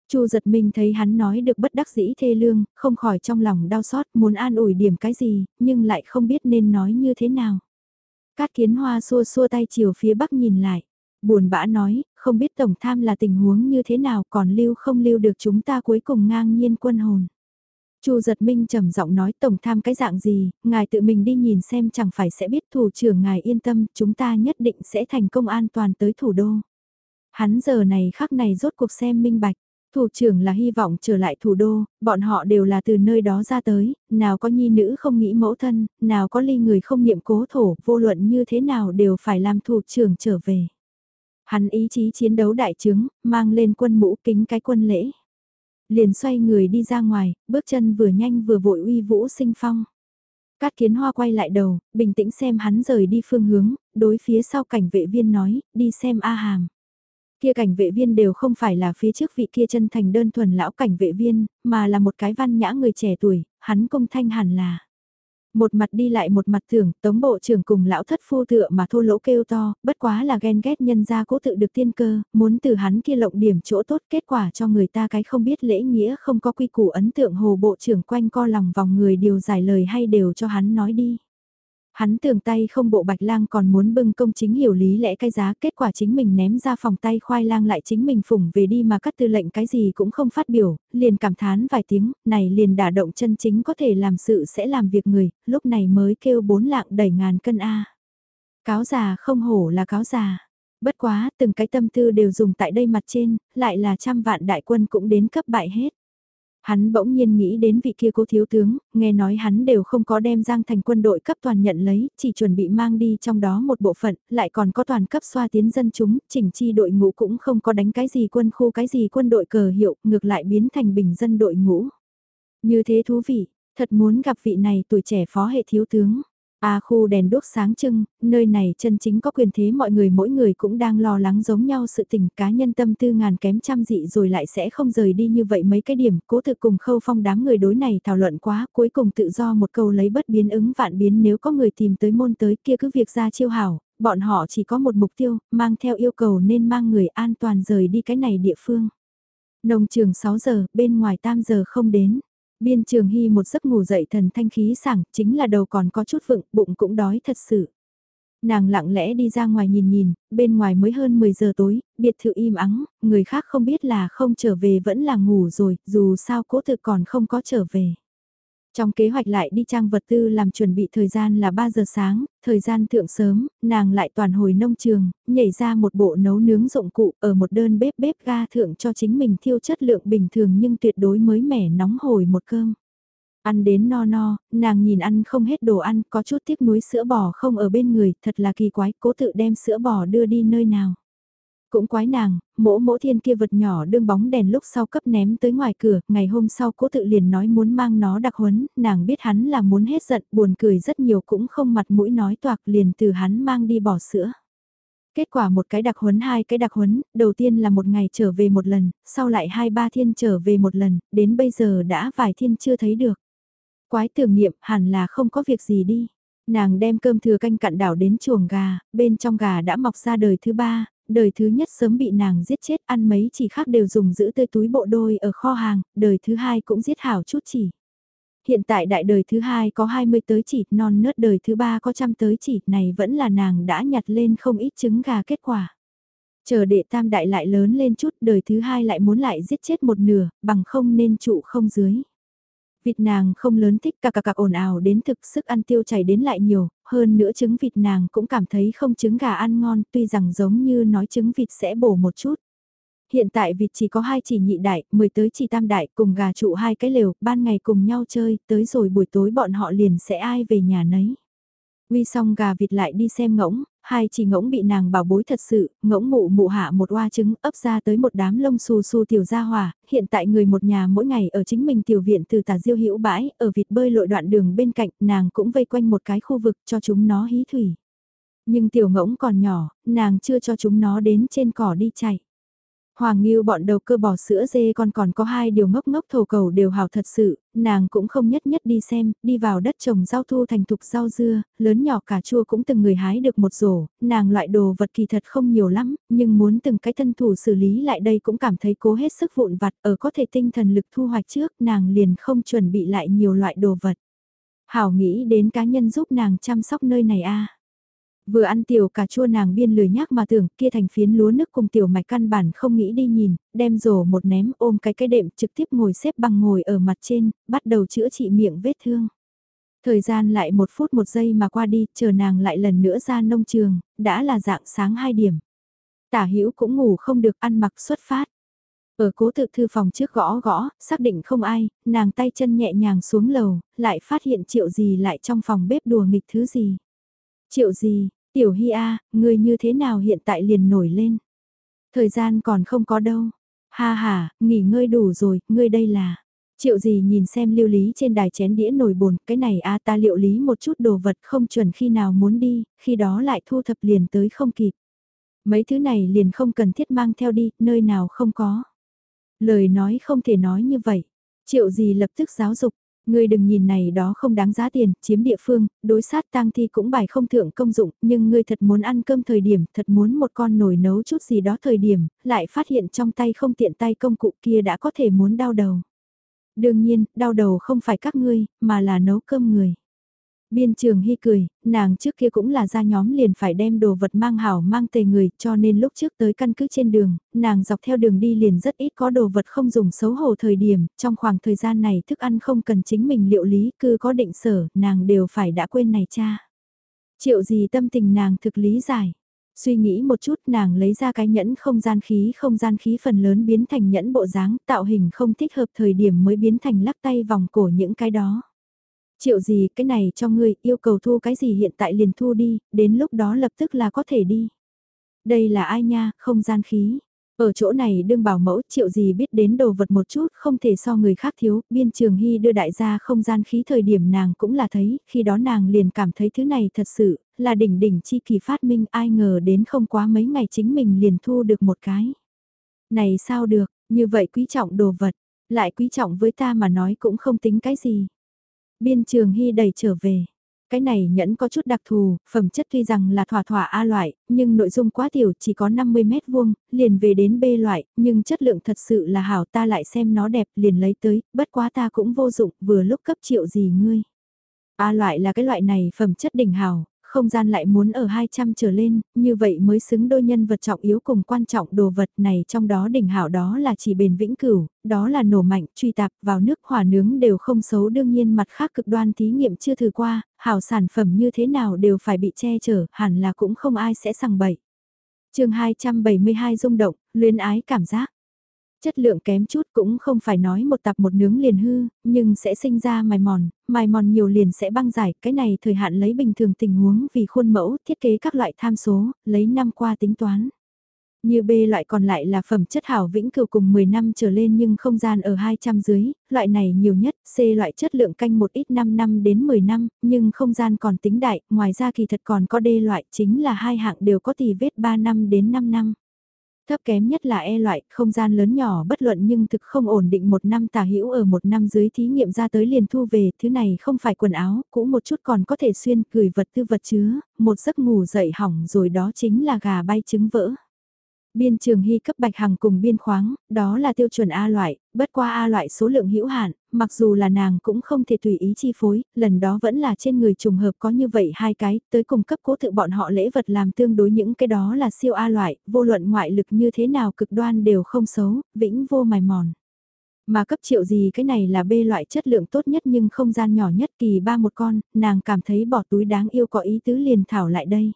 [SPEAKER 1] Chu giật mình thấy hắn nói được bất đắc dĩ thê lương, không khỏi trong lòng đau xót muốn an ủi điểm cái gì, nhưng lại không biết nên nói như thế nào. Cát kiến hoa xua xua tay chiều phía bắc nhìn lại. Buồn bã nói, không biết tổng tham là tình huống như thế nào còn lưu không lưu được chúng ta cuối cùng ngang nhiên quân hồn. Chu giật minh trầm giọng nói tổng tham cái dạng gì, ngài tự mình đi nhìn xem chẳng phải sẽ biết thủ trưởng ngài yên tâm, chúng ta nhất định sẽ thành công an toàn tới thủ đô. Hắn giờ này khắc này rốt cuộc xem minh bạch, thủ trưởng là hy vọng trở lại thủ đô, bọn họ đều là từ nơi đó ra tới, nào có nhi nữ không nghĩ mẫu thân, nào có ly người không niệm cố thổ, vô luận như thế nào đều phải làm thủ trưởng trở về. Hắn ý chí chiến đấu đại trướng, mang lên quân mũ kính cái quân lễ liền xoay người đi ra ngoài, bước chân vừa nhanh vừa vội uy vũ sinh phong. Cát kiến hoa quay lại đầu, bình tĩnh xem hắn rời đi phương hướng, đối phía sau cảnh vệ viên nói, đi xem A Hàm. Kia cảnh vệ viên đều không phải là phía trước vị kia chân thành đơn thuần lão cảnh vệ viên, mà là một cái văn nhã người trẻ tuổi, hắn công thanh hẳn là. Một mặt đi lại một mặt thưởng, tống bộ trưởng cùng lão thất phu tựa mà thô lỗ kêu to, bất quá là ghen ghét nhân gia cố tự được tiên cơ, muốn từ hắn kia lộng điểm chỗ tốt kết quả cho người ta cái không biết lễ nghĩa không có quy củ ấn tượng hồ bộ trưởng quanh co lòng vòng người điều giải lời hay đều cho hắn nói đi. Hắn tưởng tay không bộ bạch lang còn muốn bưng công chính hiểu lý lẽ cái giá kết quả chính mình ném ra phòng tay khoai lang lại chính mình phủng về đi mà cắt tư lệnh cái gì cũng không phát biểu, liền cảm thán vài tiếng, này liền đả động chân chính có thể làm sự sẽ làm việc người, lúc này mới kêu bốn lạng đẩy ngàn cân A. Cáo già không hổ là cáo già. Bất quá, từng cái tâm tư đều dùng tại đây mặt trên, lại là trăm vạn đại quân cũng đến cấp bại hết. Hắn bỗng nhiên nghĩ đến vị kia cố thiếu tướng, nghe nói hắn đều không có đem Giang thành quân đội cấp toàn nhận lấy, chỉ chuẩn bị mang đi trong đó một bộ phận, lại còn có toàn cấp xoa tiến dân chúng, chỉnh chi đội ngũ cũng không có đánh cái gì quân khu cái gì quân đội cờ hiệu, ngược lại biến thành bình dân đội ngũ. Như thế thú vị, thật muốn gặp vị này tuổi trẻ phó hệ thiếu tướng. A khu đèn đốt sáng trưng, nơi này chân chính có quyền thế mọi người mỗi người cũng đang lo lắng giống nhau sự tình cá nhân tâm tư ngàn kém trăm dị rồi lại sẽ không rời đi như vậy mấy cái điểm, cố thực cùng khâu phong đám người đối này thảo luận quá, cuối cùng tự do một câu lấy bất biến ứng vạn biến nếu có người tìm tới môn tới kia cứ việc ra chiêu hảo, bọn họ chỉ có một mục tiêu, mang theo yêu cầu nên mang người an toàn rời đi cái này địa phương. Nông trường 6 giờ, bên ngoài tam giờ không đến. Biên trường hy một giấc ngủ dậy thần thanh khí sảng, chính là đầu còn có chút vựng, bụng cũng đói thật sự. Nàng lặng lẽ đi ra ngoài nhìn nhìn, bên ngoài mới hơn 10 giờ tối, biệt thự im ắng, người khác không biết là không trở về vẫn là ngủ rồi, dù sao cố thực còn không có trở về. Trong kế hoạch lại đi trang vật tư làm chuẩn bị thời gian là 3 giờ sáng, thời gian thượng sớm, nàng lại toàn hồi nông trường, nhảy ra một bộ nấu nướng dụng cụ ở một đơn bếp bếp ga thượng cho chính mình thiêu chất lượng bình thường nhưng tuyệt đối mới mẻ nóng hồi một cơm. Ăn đến no no, nàng nhìn ăn không hết đồ ăn, có chút tiếc nuối sữa bò không ở bên người, thật là kỳ quái, cố tự đem sữa bò đưa đi nơi nào. Cũng quái nàng, mỗ mỗ thiên kia vật nhỏ đương bóng đèn lúc sau cấp ném tới ngoài cửa, ngày hôm sau cố tự liền nói muốn mang nó đặc huấn, nàng biết hắn là muốn hết giận, buồn cười rất nhiều cũng không mặt mũi nói toạc liền từ hắn mang đi bỏ sữa. Kết quả một cái đặc huấn hai cái đặc huấn, đầu tiên là một ngày trở về một lần, sau lại hai ba thiên trở về một lần, đến bây giờ đã vài thiên chưa thấy được. Quái tưởng niệm hẳn là không có việc gì đi. Nàng đem cơm thừa canh cặn đảo đến chuồng gà, bên trong gà đã mọc ra đời thứ ba, đời thứ nhất sớm bị nàng giết chết ăn mấy chỉ khác đều dùng giữ tươi túi bộ đôi ở kho hàng, đời thứ hai cũng giết hảo chút chỉ. Hiện tại đại đời thứ hai có 20 tới chỉ, non nớt đời thứ ba có trăm tới chỉ, này vẫn là nàng đã nhặt lên không ít trứng gà kết quả. Chờ đệ tam đại lại lớn lên chút, đời thứ hai lại muốn lại giết chết một nửa, bằng không nên trụ không dưới. Vịt nàng không lớn thích cà cà cà ồn ào đến thực sức ăn tiêu chảy đến lại nhiều, hơn nữa trứng vịt nàng cũng cảm thấy không trứng gà ăn ngon tuy rằng giống như nói trứng vịt sẽ bổ một chút. Hiện tại vịt chỉ có hai chỉ nhị đại, mười tới chỉ tam đại cùng gà trụ hai cái lều, ban ngày cùng nhau chơi, tới rồi buổi tối bọn họ liền sẽ ai về nhà nấy. Uy xong gà vịt lại đi xem ngỗng, hai chỉ ngỗng bị nàng bảo bối thật sự, ngỗng mụ mụ hạ một oa trứng ấp ra tới một đám lông xù xù tiểu gia hỏa, hiện tại người một nhà mỗi ngày ở chính mình tiểu viện từ tà diêu hữu bãi, ở vịt bơi lội đoạn đường bên cạnh, nàng cũng vây quanh một cái khu vực cho chúng nó hí thủy. Nhưng tiểu ngỗng còn nhỏ, nàng chưa cho chúng nó đến trên cỏ đi chạy. Hoàng Nghiêu bọn đầu cơ bò sữa dê con còn có hai điều ngốc ngốc thổ cầu đều hào thật sự, nàng cũng không nhất nhất đi xem, đi vào đất trồng rau thu thành thục rau dưa, lớn nhỏ cà chua cũng từng người hái được một rổ, nàng loại đồ vật kỳ thật không nhiều lắm, nhưng muốn từng cái thân thủ xử lý lại đây cũng cảm thấy cố hết sức vụn vặt, ở có thể tinh thần lực thu hoạch trước, nàng liền không chuẩn bị lại nhiều loại đồ vật. Hảo nghĩ đến cá nhân giúp nàng chăm sóc nơi này a. Vừa ăn tiểu cà chua nàng biên lười nhác mà tưởng kia thành phiến lúa nước cùng tiểu mạch căn bản không nghĩ đi nhìn, đem rổ một ném ôm cái cái đệm trực tiếp ngồi xếp bằng ngồi ở mặt trên, bắt đầu chữa trị miệng vết thương. Thời gian lại một phút một giây mà qua đi, chờ nàng lại lần nữa ra nông trường, đã là dạng sáng 2 điểm. Tả hữu cũng ngủ không được ăn mặc xuất phát. Ở cố tự thư phòng trước gõ gõ, xác định không ai, nàng tay chân nhẹ nhàng xuống lầu, lại phát hiện triệu gì lại trong phòng bếp đùa nghịch thứ gì. Triệu gì, Tiểu Hy A, ngươi như thế nào hiện tại liền nổi lên? Thời gian còn không có đâu. Ha ha, nghỉ ngơi đủ rồi, ngươi đây là... Triệu gì nhìn xem lưu lý trên đài chén đĩa nồi bồn, cái này a ta liệu lý một chút đồ vật không chuẩn khi nào muốn đi, khi đó lại thu thập liền tới không kịp. Mấy thứ này liền không cần thiết mang theo đi, nơi nào không có. Lời nói không thể nói như vậy. Triệu gì lập tức giáo dục, Ngươi đừng nhìn này đó không đáng giá tiền, chiếm địa phương, đối sát tang thi cũng bài không thượng công dụng, nhưng ngươi thật muốn ăn cơm thời điểm, thật muốn một con nồi nấu chút gì đó thời điểm, lại phát hiện trong tay không tiện tay công cụ kia đã có thể muốn đau đầu. Đương nhiên, đau đầu không phải các ngươi, mà là nấu cơm người. Biên trường hy cười, nàng trước kia cũng là ra nhóm liền phải đem đồ vật mang hảo mang tề người cho nên lúc trước tới căn cứ trên đường, nàng dọc theo đường đi liền rất ít có đồ vật không dùng xấu hổ thời điểm, trong khoảng thời gian này thức ăn không cần chính mình liệu lý cứ có định sở, nàng đều phải đã quên này cha. Triệu gì tâm tình nàng thực lý giải. Suy nghĩ một chút nàng lấy ra cái nhẫn không gian khí không gian khí phần lớn biến thành nhẫn bộ dáng tạo hình không thích hợp thời điểm mới biến thành lắc tay vòng cổ những cái đó Triệu gì cái này cho ngươi yêu cầu thu cái gì hiện tại liền thu đi, đến lúc đó lập tức là có thể đi. Đây là ai nha, không gian khí. Ở chỗ này đương bảo mẫu triệu gì biết đến đồ vật một chút không thể so người khác thiếu, biên trường hy đưa đại gia không gian khí thời điểm nàng cũng là thấy, khi đó nàng liền cảm thấy thứ này thật sự, là đỉnh đỉnh chi kỳ phát minh ai ngờ đến không quá mấy ngày chính mình liền thu được một cái. Này sao được, như vậy quý trọng đồ vật, lại quý trọng với ta mà nói cũng không tính cái gì. Biên trường hy đẩy trở về. Cái này nhẫn có chút đặc thù, phẩm chất tuy rằng là thỏa thỏa A loại, nhưng nội dung quá tiểu chỉ có 50 mét vuông, liền về đến B loại, nhưng chất lượng thật sự là hảo ta lại xem nó đẹp liền lấy tới, bất quá ta cũng vô dụng vừa lúc cấp triệu gì ngươi. A loại là cái loại này phẩm chất đỉnh hảo, không gian lại muốn ở 200 trở lên, như vậy mới xứng đôi nhân vật trọng yếu cùng quan trọng đồ vật này trong đó đỉnh hảo đó là chỉ bền vĩnh cửu, đó là nổ mạnh, truy tạp vào nước hỏa nướng đều không xấu đương nhiên mặt khác cực đoan thí nghiệm chưa thử qua, hảo sản phẩm như thế nào đều phải bị che chở, hẳn là cũng không ai sẽ sằng bậy. chương 272 rung động, luyến ái cảm giác. Chất lượng kém chút cũng không phải nói một tập một nướng liền hư, nhưng sẽ sinh ra mài mòn, mài mòn nhiều liền sẽ băng giải, cái này thời hạn lấy bình thường tình huống vì khuôn mẫu, thiết kế các loại tham số, lấy năm qua tính toán. Như B loại còn lại là phẩm chất hảo vĩnh cửu cùng 10 năm trở lên nhưng không gian ở 200 dưới, loại này nhiều nhất, C loại chất lượng canh một ít 5 năm đến 10 năm, nhưng không gian còn tính đại, ngoài ra kỳ thật còn có D loại, chính là hai hạng đều có tỷ vết 3 năm đến 5 năm. Thấp kém nhất là E loại, không gian lớn nhỏ bất luận nhưng thực không ổn định một năm tả hữu ở một năm dưới thí nghiệm ra tới liền thu về, thứ này không phải quần áo, cũ một chút còn có thể xuyên, gửi vật tư vật chứa, một giấc ngủ dậy hỏng rồi đó chính là gà bay trứng vỡ. Biên trường hy cấp bạch hằng cùng biên khoáng, đó là tiêu chuẩn A loại, bất qua A loại số lượng hữu hạn, mặc dù là nàng cũng không thể tùy ý chi phối, lần đó vẫn là trên người trùng hợp có như vậy hai cái, tới cùng cấp cố tự bọn họ lễ vật làm tương đối những cái đó là siêu A loại, vô luận ngoại lực như thế nào cực đoan đều không xấu, vĩnh vô mài mòn. Mà cấp triệu gì cái này là B loại chất lượng tốt nhất nhưng không gian nhỏ nhất kỳ ba một con, nàng cảm thấy bỏ túi đáng yêu có ý tứ liền thảo lại đây.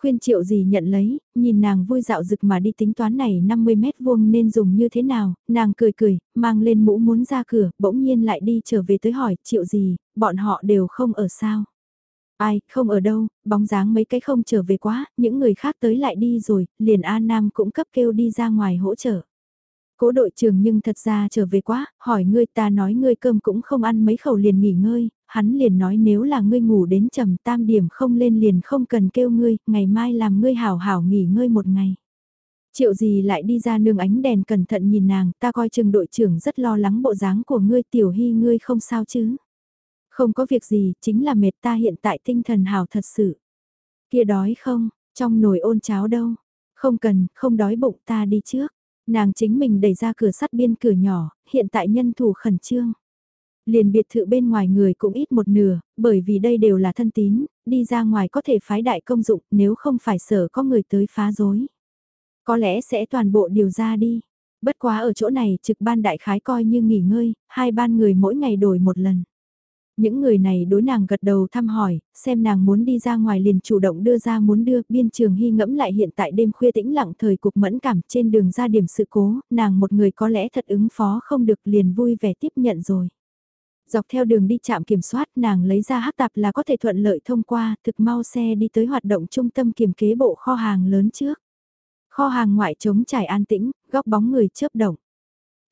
[SPEAKER 1] Khuyên triệu gì nhận lấy, nhìn nàng vui dạo rực mà đi tính toán này 50 mét vuông nên dùng như thế nào, nàng cười cười, mang lên mũ muốn ra cửa, bỗng nhiên lại đi trở về tới hỏi triệu gì, bọn họ đều không ở sao. Ai, không ở đâu, bóng dáng mấy cái không trở về quá, những người khác tới lại đi rồi, liền A Nam cũng cấp kêu đi ra ngoài hỗ trợ. Cố đội trưởng nhưng thật ra trở về quá, hỏi ngươi ta nói ngươi cơm cũng không ăn mấy khẩu liền nghỉ ngơi, hắn liền nói nếu là ngươi ngủ đến trầm tam điểm không lên liền không cần kêu ngươi, ngày mai làm ngươi hảo hảo nghỉ ngơi một ngày. Triệu gì lại đi ra nương ánh đèn cẩn thận nhìn nàng, ta coi chừng đội trưởng rất lo lắng bộ dáng của ngươi tiểu hy ngươi không sao chứ. Không có việc gì, chính là mệt ta hiện tại tinh thần hảo thật sự. Kia đói không, trong nồi ôn cháo đâu. Không cần, không đói bụng ta đi trước. Nàng chính mình đẩy ra cửa sắt biên cửa nhỏ, hiện tại nhân thủ khẩn trương. Liền biệt thự bên ngoài người cũng ít một nửa, bởi vì đây đều là thân tín, đi ra ngoài có thể phái đại công dụng nếu không phải sợ có người tới phá rối. Có lẽ sẽ toàn bộ điều ra đi. Bất quá ở chỗ này trực ban đại khái coi như nghỉ ngơi, hai ban người mỗi ngày đổi một lần. Những người này đối nàng gật đầu thăm hỏi, xem nàng muốn đi ra ngoài liền chủ động đưa ra muốn đưa, biên trường hy ngẫm lại hiện tại đêm khuya tĩnh lặng thời cục mẫn cảm trên đường ra điểm sự cố, nàng một người có lẽ thật ứng phó không được liền vui vẻ tiếp nhận rồi. Dọc theo đường đi chạm kiểm soát nàng lấy ra hắc tạp là có thể thuận lợi thông qua, thực mau xe đi tới hoạt động trung tâm kiểm kế bộ kho hàng lớn trước. Kho hàng ngoại trống trải an tĩnh, góc bóng người chớp động.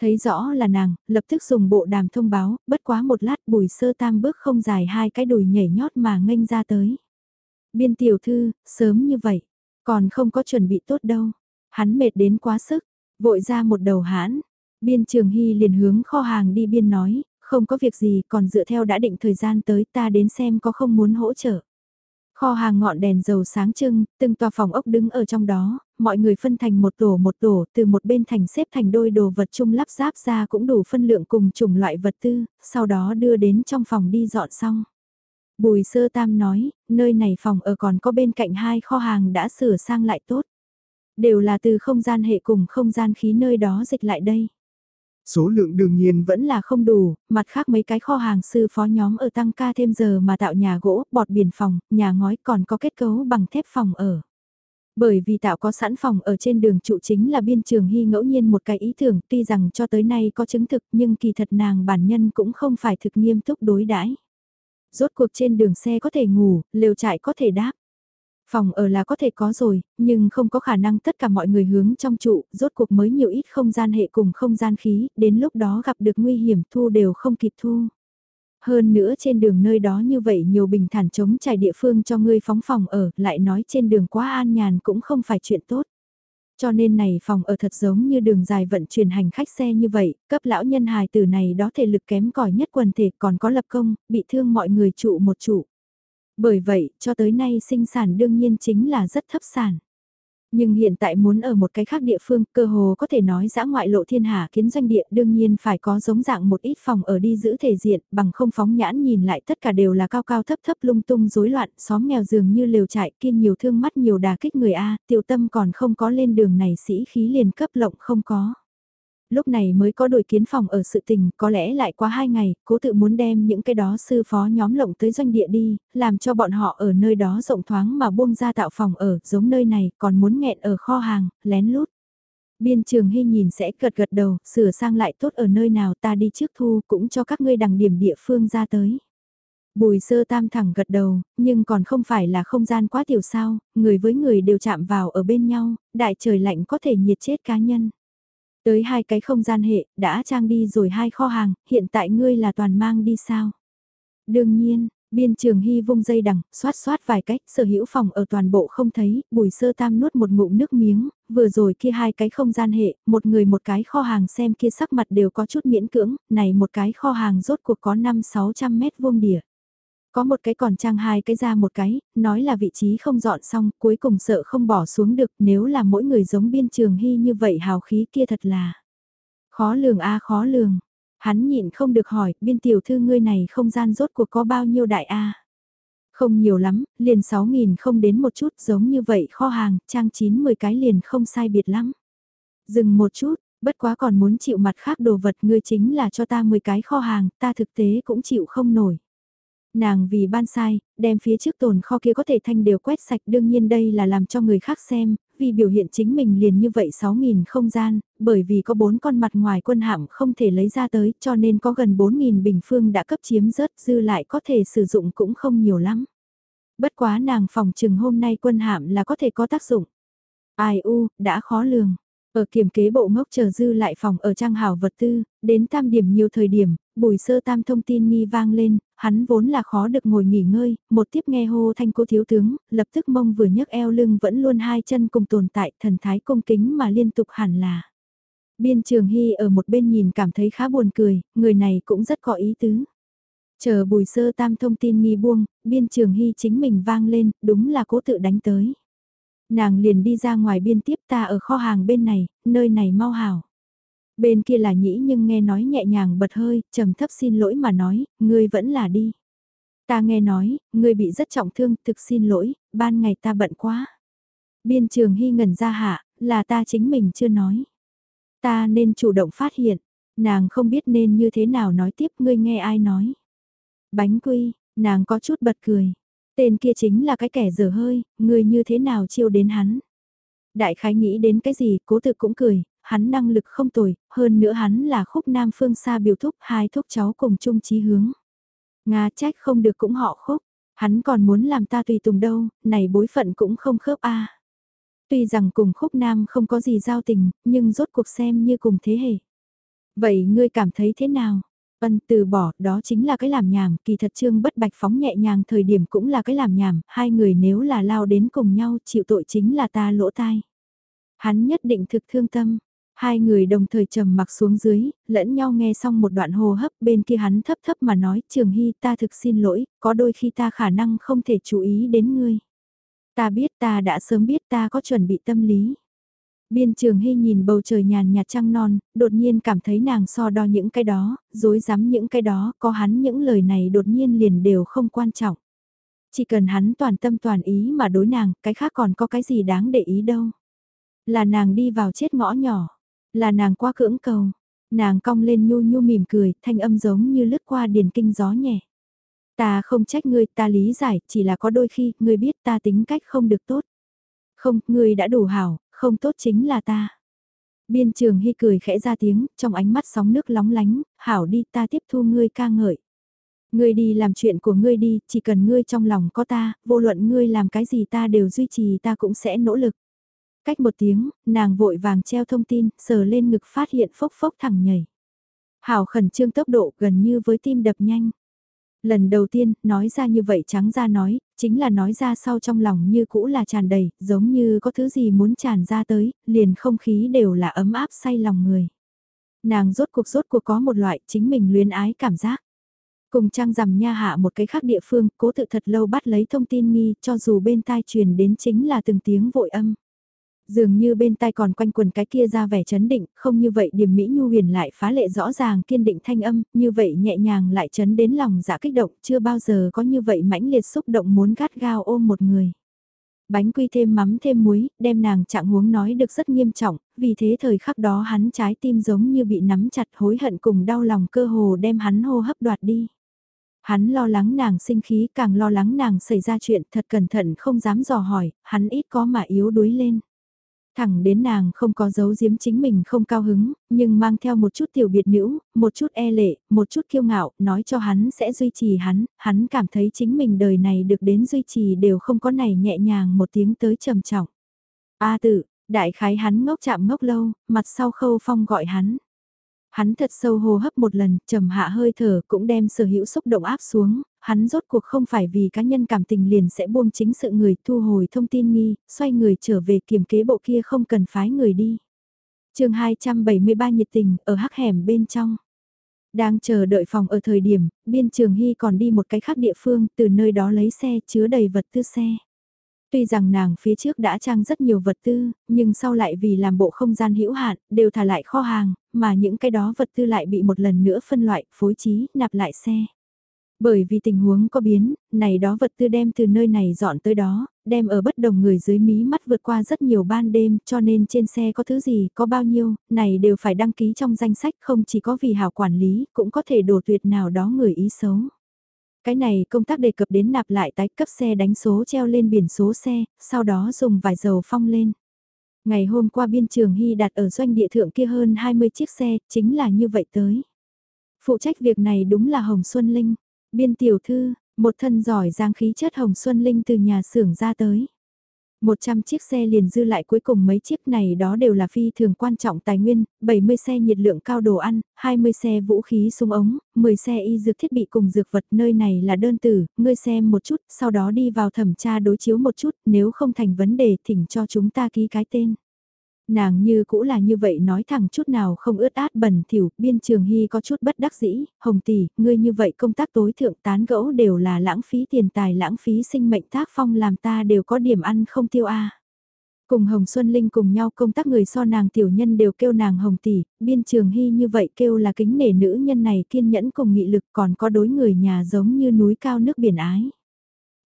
[SPEAKER 1] Thấy rõ là nàng, lập tức dùng bộ đàm thông báo, bất quá một lát bùi sơ tam bước không dài hai cái đùi nhảy nhót mà nghênh ra tới. Biên tiểu thư, sớm như vậy, còn không có chuẩn bị tốt đâu. Hắn mệt đến quá sức, vội ra một đầu hãn. Biên trường hy liền hướng kho hàng đi biên nói, không có việc gì còn dựa theo đã định thời gian tới ta đến xem có không muốn hỗ trợ. Kho hàng ngọn đèn dầu sáng trưng, từng tòa phòng ốc đứng ở trong đó, mọi người phân thành một tổ một tổ, từ một bên thành xếp thành đôi đồ vật chung lắp ráp ra cũng đủ phân lượng cùng chủng loại vật tư, sau đó đưa đến trong phòng đi dọn xong. Bùi sơ tam nói, nơi này phòng ở còn có bên cạnh hai kho hàng đã sửa sang lại tốt. Đều là từ không gian hệ cùng không gian khí nơi đó dịch lại đây.
[SPEAKER 2] Số lượng đương nhiên
[SPEAKER 1] vẫn là không đủ, mặt khác mấy cái kho hàng sư phó nhóm ở tăng ca thêm giờ mà tạo nhà gỗ, bọt biển phòng, nhà ngói còn có kết cấu bằng thép phòng ở. Bởi vì tạo có sẵn phòng ở trên đường trụ chính là biên trường hy ngẫu nhiên một cái ý tưởng tuy rằng cho tới nay có chứng thực nhưng kỳ thật nàng bản nhân cũng không phải thực nghiêm túc đối đãi Rốt cuộc trên đường xe có thể ngủ, lều trại có thể đáp. Phòng ở là có thể có rồi, nhưng không có khả năng tất cả mọi người hướng trong trụ, rốt cuộc mới nhiều ít không gian hệ cùng không gian khí, đến lúc đó gặp được nguy hiểm thu đều không kịp thu. Hơn nữa trên đường nơi đó như vậy nhiều bình thản chống trải địa phương cho ngươi phóng phòng ở, lại nói trên đường quá an nhàn cũng không phải chuyện tốt. Cho nên này phòng ở thật giống như đường dài vận chuyển hành khách xe như vậy, cấp lão nhân hài từ này đó thể lực kém cỏi nhất quần thể còn có lập công, bị thương mọi người trụ một trụ. Bởi vậy, cho tới nay sinh sản đương nhiên chính là rất thấp sản. Nhưng hiện tại muốn ở một cái khác địa phương, cơ hồ có thể nói giã ngoại lộ thiên hạ kiến doanh địa đương nhiên phải có giống dạng một ít phòng ở đi giữ thể diện, bằng không phóng nhãn nhìn lại tất cả đều là cao cao thấp thấp lung tung rối loạn, xóm nghèo dường như lều trại kiên nhiều thương mắt nhiều đà kích người A, tiểu tâm còn không có lên đường này sĩ khí liền cấp lộng không có lúc này mới có đổi kiến phòng ở sự tình, có lẽ lại qua hai ngày, cố tự muốn đem những cái đó sư phó nhóm lộng tới doanh địa đi, làm cho bọn họ ở nơi đó rộng thoáng mà buông ra tạo phòng ở, giống nơi này, còn muốn nghẹn ở kho hàng, lén lút. Biên trường hy nhìn sẽ gật gật đầu, sửa sang lại tốt ở nơi nào ta đi trước thu, cũng cho các ngươi đằng điểm địa phương ra tới. Bùi sơ tam thẳng gật đầu, nhưng còn không phải là không gian quá tiểu sao, người với người đều chạm vào ở bên nhau, đại trời lạnh có thể nhiệt chết cá nhân. Tới hai cái không gian hệ, đã trang đi rồi hai kho hàng, hiện tại ngươi là toàn mang đi sao? Đương nhiên, biên trường hy vung dây đằng, xoát xoát vài cách, sở hữu phòng ở toàn bộ không thấy, bùi sơ tam nuốt một ngụm nước miếng, vừa rồi kia hai cái không gian hệ, một người một cái kho hàng xem kia sắc mặt đều có chút miễn cưỡng, này một cái kho hàng rốt cuộc có 5-600 mét vuông địa. Có một cái còn trang hai cái ra một cái, nói là vị trí không dọn xong, cuối cùng sợ không bỏ xuống được nếu là mỗi người giống biên trường hy như vậy hào khí kia thật là. Khó lường a khó lường. Hắn nhịn không được hỏi, biên tiểu thư ngươi này không gian rốt cuộc có bao nhiêu đại a Không nhiều lắm, liền 6.000 không đến một chút giống như vậy kho hàng, trang 9-10 cái liền không sai biệt lắm. Dừng một chút, bất quá còn muốn chịu mặt khác đồ vật ngươi chính là cho ta 10 cái kho hàng, ta thực tế cũng chịu không nổi. Nàng vì ban sai, đem phía trước tồn kho kia có thể thanh đều quét sạch đương nhiên đây là làm cho người khác xem, vì biểu hiện chính mình liền như vậy 6.000 không gian, bởi vì có 4 con mặt ngoài quân hạm không thể lấy ra tới cho nên có gần 4.000 bình phương đã cấp chiếm rớt dư lại có thể sử dụng cũng không nhiều lắm. Bất quá nàng phòng trừng hôm nay quân hạm là có thể có tác dụng. Ai u, đã khó lường. Ở kiểm kế bộ ngốc chờ dư lại phòng ở trang hảo vật tư, đến tam điểm nhiều thời điểm, bùi sơ tam thông tin nghi vang lên, hắn vốn là khó được ngồi nghỉ ngơi, một tiếp nghe hô thanh cô thiếu tướng, lập tức mông vừa nhấc eo lưng vẫn luôn hai chân cùng tồn tại thần thái công kính mà liên tục hẳn là. Biên trường hy ở một bên nhìn cảm thấy khá buồn cười, người này cũng rất có ý tứ. Chờ bùi sơ tam thông tin nghi buông, biên trường hy chính mình vang lên, đúng là cố tự đánh tới. Nàng liền đi ra ngoài biên tiếp ta ở kho hàng bên này, nơi này mau hảo. Bên kia là nhĩ nhưng nghe nói nhẹ nhàng bật hơi, trầm thấp xin lỗi mà nói, ngươi vẫn là đi. Ta nghe nói, ngươi bị rất trọng thương, thực xin lỗi, ban ngày ta bận quá. Biên trường hy ngẩn ra hạ, là ta chính mình chưa nói. Ta nên chủ động phát hiện, nàng không biết nên như thế nào nói tiếp ngươi nghe ai nói. Bánh quy, nàng có chút bật cười. Tên kia chính là cái kẻ dở hơi, ngươi như thế nào chiêu đến hắn. Đại khái nghĩ đến cái gì, cố tự cũng cười, hắn năng lực không tồi, hơn nữa hắn là khúc nam phương xa biểu thúc hai thúc cháu cùng chung chí hướng. Nga trách không được cũng họ khúc, hắn còn muốn làm ta tùy tùng đâu, này bối phận cũng không khớp a. Tuy rằng cùng khúc nam không có gì giao tình, nhưng rốt cuộc xem như cùng thế hệ. Vậy ngươi cảm thấy thế nào? Ân từ bỏ, đó chính là cái làm nhảm, kỳ thật trương bất bạch phóng nhẹ nhàng thời điểm cũng là cái làm nhảm, hai người nếu là lao đến cùng nhau chịu tội chính là ta lỗ tai. Hắn nhất định thực thương tâm, hai người đồng thời trầm mặc xuống dưới, lẫn nhau nghe xong một đoạn hô hấp bên kia hắn thấp thấp mà nói trường hy ta thực xin lỗi, có đôi khi ta khả năng không thể chú ý đến ngươi. Ta biết ta đã sớm biết ta có chuẩn bị tâm lý. Biên trường hy nhìn bầu trời nhàn nhạt trăng non, đột nhiên cảm thấy nàng so đo những cái đó, dối dám những cái đó, có hắn những lời này đột nhiên liền đều không quan trọng. Chỉ cần hắn toàn tâm toàn ý mà đối nàng, cái khác còn có cái gì đáng để ý đâu. Là nàng đi vào chết ngõ nhỏ, là nàng qua cưỡng cầu, nàng cong lên nhu nhu mỉm cười, thanh âm giống như lướt qua điền kinh gió nhẹ. Ta không trách ngươi, ta lý giải, chỉ là có đôi khi, ngươi biết ta tính cách không được tốt. Không, ngươi đã đủ hảo, không tốt chính là ta. Biên trường hy cười khẽ ra tiếng, trong ánh mắt sóng nước lóng lánh, hảo đi ta tiếp thu ngươi ca ngợi. Ngươi đi làm chuyện của ngươi đi, chỉ cần ngươi trong lòng có ta, vô luận ngươi làm cái gì ta đều duy trì ta cũng sẽ nỗ lực. Cách một tiếng, nàng vội vàng treo thông tin, sờ lên ngực phát hiện phốc phốc thẳng nhảy. Hảo khẩn trương tốc độ gần như với tim đập nhanh. Lần đầu tiên, nói ra như vậy trắng ra nói, chính là nói ra sau trong lòng như cũ là tràn đầy, giống như có thứ gì muốn tràn ra tới, liền không khí đều là ấm áp say lòng người. Nàng rốt cuộc rốt cuộc có một loại chính mình luyến ái cảm giác. Cùng trang rằm nha hạ một cái khác địa phương, cố tự thật lâu bắt lấy thông tin nghi, cho dù bên tai truyền đến chính là từng tiếng vội âm. Dường như bên tai còn quanh quần cái kia ra vẻ chấn định, không như vậy điểm Mỹ Nhu huyền lại phá lệ rõ ràng kiên định thanh âm, như vậy nhẹ nhàng lại chấn đến lòng dạ kích động, chưa bao giờ có như vậy mãnh liệt xúc động muốn gắt gao ôm một người. Bánh quy thêm mắm thêm muối, đem nàng trạng huống nói được rất nghiêm trọng, vì thế thời khắc đó hắn trái tim giống như bị nắm chặt hối hận cùng đau lòng cơ hồ đem hắn hô hấp đoạt đi. Hắn lo lắng nàng sinh khí càng lo lắng nàng xảy ra chuyện thật cẩn thận không dám dò hỏi, hắn ít có mà yếu đuối lên. Thẳng đến nàng không có dấu giếm chính mình không cao hứng, nhưng mang theo một chút tiểu biệt nữ, một chút e lệ, một chút kiêu ngạo, nói cho hắn sẽ duy trì hắn, hắn cảm thấy chính mình đời này được đến duy trì đều không có này nhẹ nhàng một tiếng tới trầm trọng. A tử, đại khái hắn ngốc chạm ngốc lâu, mặt sau khâu phong gọi hắn. Hắn thật sâu hô hấp một lần, trầm hạ hơi thở cũng đem sở hữu xúc động áp xuống, hắn rốt cuộc không phải vì cá nhân cảm tình liền sẽ buông chính sự người thu hồi thông tin nghi, xoay người trở về kiểm kế bộ kia không cần phái người đi. chương 273 nhiệt tình, ở hắc hẻm bên trong. Đang chờ đợi phòng ở thời điểm, biên trường hy còn đi một cái khác địa phương, từ nơi đó lấy xe chứa đầy vật tư xe. Tuy rằng nàng phía trước đã trang rất nhiều vật tư, nhưng sau lại vì làm bộ không gian hữu hạn, đều thả lại kho hàng, mà những cái đó vật tư lại bị một lần nữa phân loại, phối trí, nạp lại xe. Bởi vì tình huống có biến, này đó vật tư đem từ nơi này dọn tới đó, đem ở bất đồng người dưới mí mắt vượt qua rất nhiều ban đêm cho nên trên xe có thứ gì, có bao nhiêu, này đều phải đăng ký trong danh sách không chỉ có vì hảo quản lý, cũng có thể đổ tuyệt nào đó người ý xấu. Cái này công tác đề cập đến nạp lại tái cấp xe đánh số treo lên biển số xe, sau đó dùng vài dầu phong lên. Ngày hôm qua biên trường Hy đặt ở doanh địa thượng kia hơn 20 chiếc xe, chính là như vậy tới. Phụ trách việc này đúng là Hồng Xuân Linh. Biên tiểu thư, Một thân giỏi giang khí chất Hồng Xuân Linh từ nhà xưởng ra tới. 100 chiếc xe liền dư lại cuối cùng mấy chiếc này đó đều là phi thường quan trọng tài nguyên, 70 xe nhiệt lượng cao đồ ăn, 20 xe vũ khí súng ống, 10 xe y dược thiết bị cùng dược vật nơi này là đơn tử, ngươi xem một chút, sau đó đi vào thẩm tra đối chiếu một chút, nếu không thành vấn đề thỉnh cho chúng ta ký cái tên. Nàng như cũ là như vậy nói thẳng chút nào không ướt át bẩn thỉu, biên trường hy có chút bất đắc dĩ, hồng tỷ, ngươi như vậy công tác tối thượng tán gẫu đều là lãng phí tiền tài lãng phí sinh mệnh tác phong làm ta đều có điểm ăn không tiêu a. Cùng Hồng Xuân Linh cùng nhau công tác người so nàng tiểu nhân đều kêu nàng Hồng tỷ, biên trường hy như vậy kêu là kính nể nữ nhân này kiên nhẫn cùng nghị lực còn có đối người nhà giống như núi cao nước biển ái.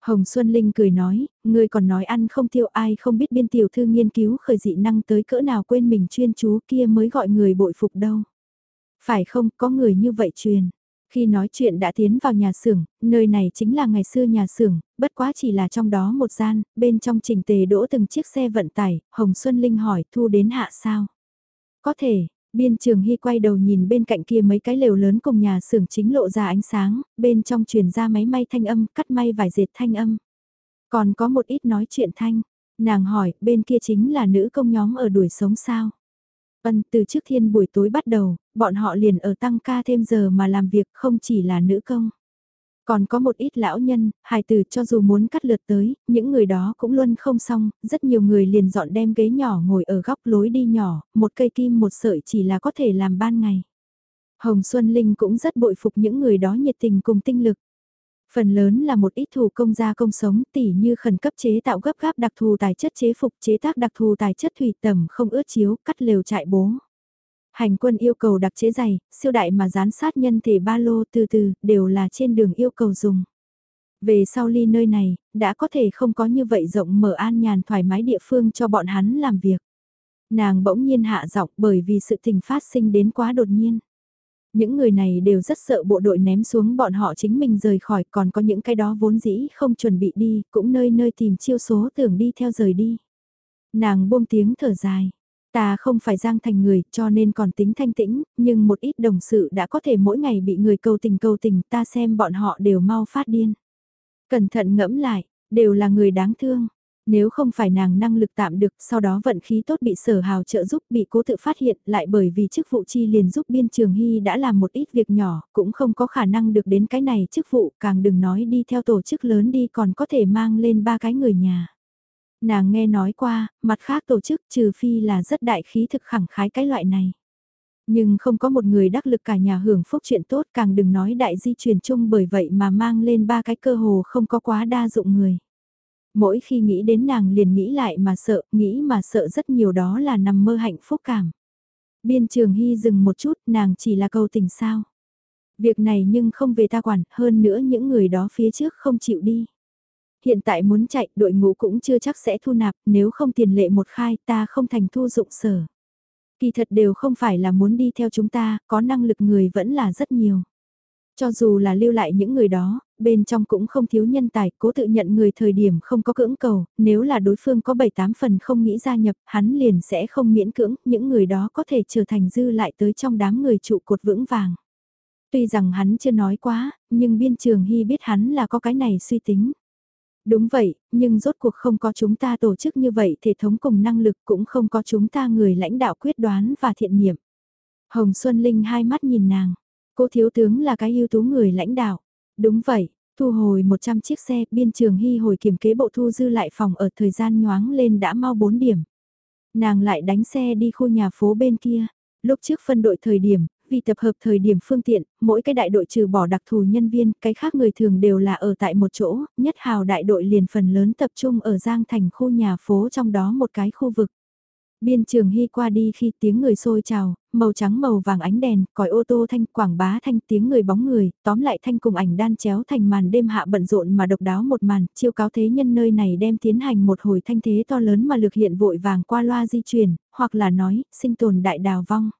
[SPEAKER 1] Hồng Xuân Linh cười nói, ngươi còn nói ăn không tiêu ai không biết biên tiểu thư nghiên cứu khởi dị năng tới cỡ nào quên mình chuyên chú kia mới gọi người bội phục đâu. Phải không, có người như vậy truyền. Khi nói chuyện đã tiến vào nhà xưởng, nơi này chính là ngày xưa nhà xưởng, bất quá chỉ là trong đó một gian, bên trong trình tề đỗ từng chiếc xe vận tải, Hồng Xuân Linh hỏi thu đến hạ sao? Có thể, Biên trường hy quay đầu nhìn bên cạnh kia mấy cái lều lớn cùng nhà xưởng chính lộ ra ánh sáng, bên trong truyền ra máy may thanh âm, cắt may vài dệt thanh âm. Còn có một ít nói chuyện thanh, nàng hỏi, bên kia chính là nữ công nhóm ở đuổi sống sao? Ân, từ trước thiên buổi tối bắt đầu, bọn họ liền ở tăng ca thêm giờ mà làm việc không chỉ là nữ công. Còn có một ít lão nhân, hài tử cho dù muốn cắt lượt tới, những người đó cũng luôn không xong, rất nhiều người liền dọn đem ghế nhỏ ngồi ở góc lối đi nhỏ, một cây kim một sợi chỉ là có thể làm ban ngày. Hồng Xuân Linh cũng rất bội phục những người đó nhiệt tình cùng tinh lực. Phần lớn là một ít thủ công gia công sống tỉ như khẩn cấp chế tạo gấp gáp đặc thù tài chất chế phục chế tác đặc thù tài chất thủy tầm không ướt chiếu cắt lều trại bố. Hành quân yêu cầu đặc chế giày, siêu đại mà dán sát nhân thể ba lô từ từ, đều là trên đường yêu cầu dùng. Về sau ly nơi này, đã có thể không có như vậy rộng mở an nhàn thoải mái địa phương cho bọn hắn làm việc. Nàng bỗng nhiên hạ giọng bởi vì sự tình phát sinh đến quá đột nhiên. Những người này đều rất sợ bộ đội ném xuống bọn họ chính mình rời khỏi còn có những cái đó vốn dĩ không chuẩn bị đi, cũng nơi nơi tìm chiêu số tưởng đi theo rời đi. Nàng buông tiếng thở dài, Ta không phải giang thành người cho nên còn tính thanh tĩnh, nhưng một ít đồng sự đã có thể mỗi ngày bị người câu tình câu tình ta xem bọn họ đều mau phát điên. Cẩn thận ngẫm lại, đều là người đáng thương. Nếu không phải nàng năng lực tạm được, sau đó vận khí tốt bị sở hào trợ giúp bị cố tự phát hiện lại bởi vì chức vụ chi liền giúp biên trường hy đã làm một ít việc nhỏ, cũng không có khả năng được đến cái này chức vụ, càng đừng nói đi theo tổ chức lớn đi còn có thể mang lên ba cái người nhà. Nàng nghe nói qua, mặt khác tổ chức trừ phi là rất đại khí thực khẳng khái cái loại này. Nhưng không có một người đắc lực cả nhà hưởng phúc chuyện tốt càng đừng nói đại di truyền chung bởi vậy mà mang lên ba cái cơ hồ không có quá đa dụng người. Mỗi khi nghĩ đến nàng liền nghĩ lại mà sợ, nghĩ mà sợ rất nhiều đó là nằm mơ hạnh phúc cảm. Biên trường hy dừng một chút, nàng chỉ là câu tình sao. Việc này nhưng không về ta quản, hơn nữa những người đó phía trước không chịu đi hiện tại muốn chạy đội ngũ cũng chưa chắc sẽ thu nạp, nếu không tiền lệ một khai ta không thành thu dụng sở. Kỳ thật đều không phải là muốn đi theo chúng ta, có năng lực người vẫn là rất nhiều. Cho dù là lưu lại những người đó, bên trong cũng không thiếu nhân tài, cố tự nhận người thời điểm không có cưỡng cầu, nếu là đối phương có 7-8 phần không nghĩ gia nhập, hắn liền sẽ không miễn cưỡng, những người đó có thể trở thành dư lại tới trong đám người trụ cột vững vàng. Tuy rằng hắn chưa nói quá, nhưng biên trường hy biết hắn là có cái này suy tính. Đúng vậy, nhưng rốt cuộc không có chúng ta tổ chức như vậy thể thống cùng năng lực cũng không có chúng ta người lãnh đạo quyết đoán và thiện niệm. Hồng Xuân Linh hai mắt nhìn nàng, cô thiếu tướng là cái ưu tú người lãnh đạo. Đúng vậy, thu hồi 100 chiếc xe, biên trường hy hồi kiểm kế bộ thu dư lại phòng ở thời gian nhoáng lên đã mau 4 điểm. Nàng lại đánh xe đi khu nhà phố bên kia. Lúc trước phân đội thời điểm, vì tập hợp thời điểm phương tiện, mỗi cái đại đội trừ bỏ đặc thù nhân viên, cái khác người thường đều là ở tại một chỗ, nhất hào đại đội liền phần lớn tập trung ở Giang Thành khu nhà phố trong đó một cái khu vực. Biên trường hy qua đi khi tiếng người xôi trào, màu trắng màu vàng ánh đèn, còi ô tô thanh quảng bá thanh tiếng người bóng người, tóm lại thanh cùng ảnh đan chéo thành màn đêm hạ bận rộn mà độc đáo một màn, chiêu cáo thế nhân nơi này đem tiến hành một hồi thanh thế to lớn mà lực hiện vội vàng qua loa di chuyển, hoặc là nói, sinh tồn đại đào vong.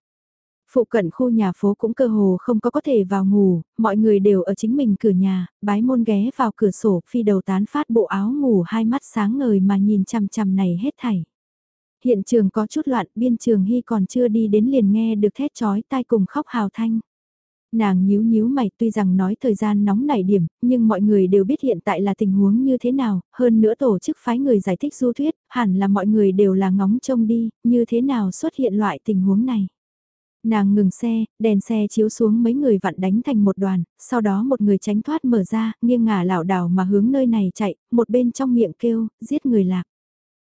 [SPEAKER 1] Phụ cận khu nhà phố cũng cơ hồ không có có thể vào ngủ, mọi người đều ở chính mình cửa nhà, bái môn ghé vào cửa sổ phi đầu tán phát bộ áo ngủ hai mắt sáng ngời mà nhìn chằm chằm này hết thảy. Hiện trường có chút loạn, biên trường hy còn chưa đi đến liền nghe được thét chói tai cùng khóc hào thanh. Nàng nhíu nhíu mày tuy rằng nói thời gian nóng nảy điểm, nhưng mọi người đều biết hiện tại là tình huống như thế nào, hơn nữa tổ chức phái người giải thích du thuyết, hẳn là mọi người đều là ngóng trông đi, như thế nào xuất hiện loại tình huống này. Nàng ngừng xe, đèn xe chiếu xuống mấy người vặn đánh thành một đoàn, sau đó một người tránh thoát mở ra, nghiêng ngả lảo đảo mà hướng nơi này chạy, một bên trong miệng kêu, giết người lạc.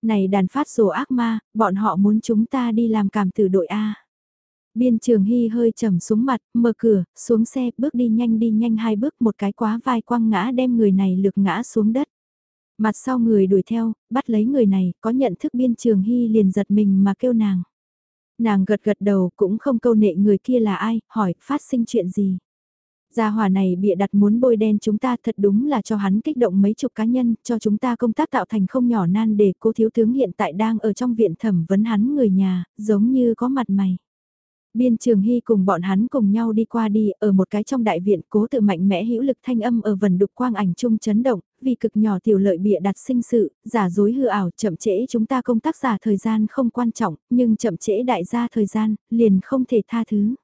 [SPEAKER 1] Này đàn phát rồ ác ma, bọn họ muốn chúng ta đi làm cảm tử đội A. Biên trường hy hơi trầm xuống mặt, mở cửa, xuống xe, bước đi nhanh đi nhanh hai bước một cái quá vai quăng ngã đem người này lược ngã xuống đất. Mặt sau người đuổi theo, bắt lấy người này, có nhận thức biên trường hy liền giật mình mà kêu nàng. Nàng gật gật đầu cũng không câu nệ người kia là ai, hỏi phát sinh chuyện gì. Gia hỏa này bịa đặt muốn bôi đen chúng ta thật đúng là cho hắn kích động mấy chục cá nhân, cho chúng ta công tác tạo thành không nhỏ nan để cô thiếu tướng hiện tại đang ở trong viện thẩm vấn hắn người nhà, giống như có mặt mày. Biên Trường Hy cùng bọn hắn cùng nhau đi qua đi, ở một cái trong đại viện cố tự mạnh mẽ hữu lực thanh âm ở vần đục quang ảnh chung chấn động, vì cực nhỏ tiểu lợi bịa đặt sinh sự, giả dối hư ảo, chậm trễ chúng ta công tác giả thời gian không quan trọng, nhưng chậm trễ đại gia thời gian, liền không thể tha thứ.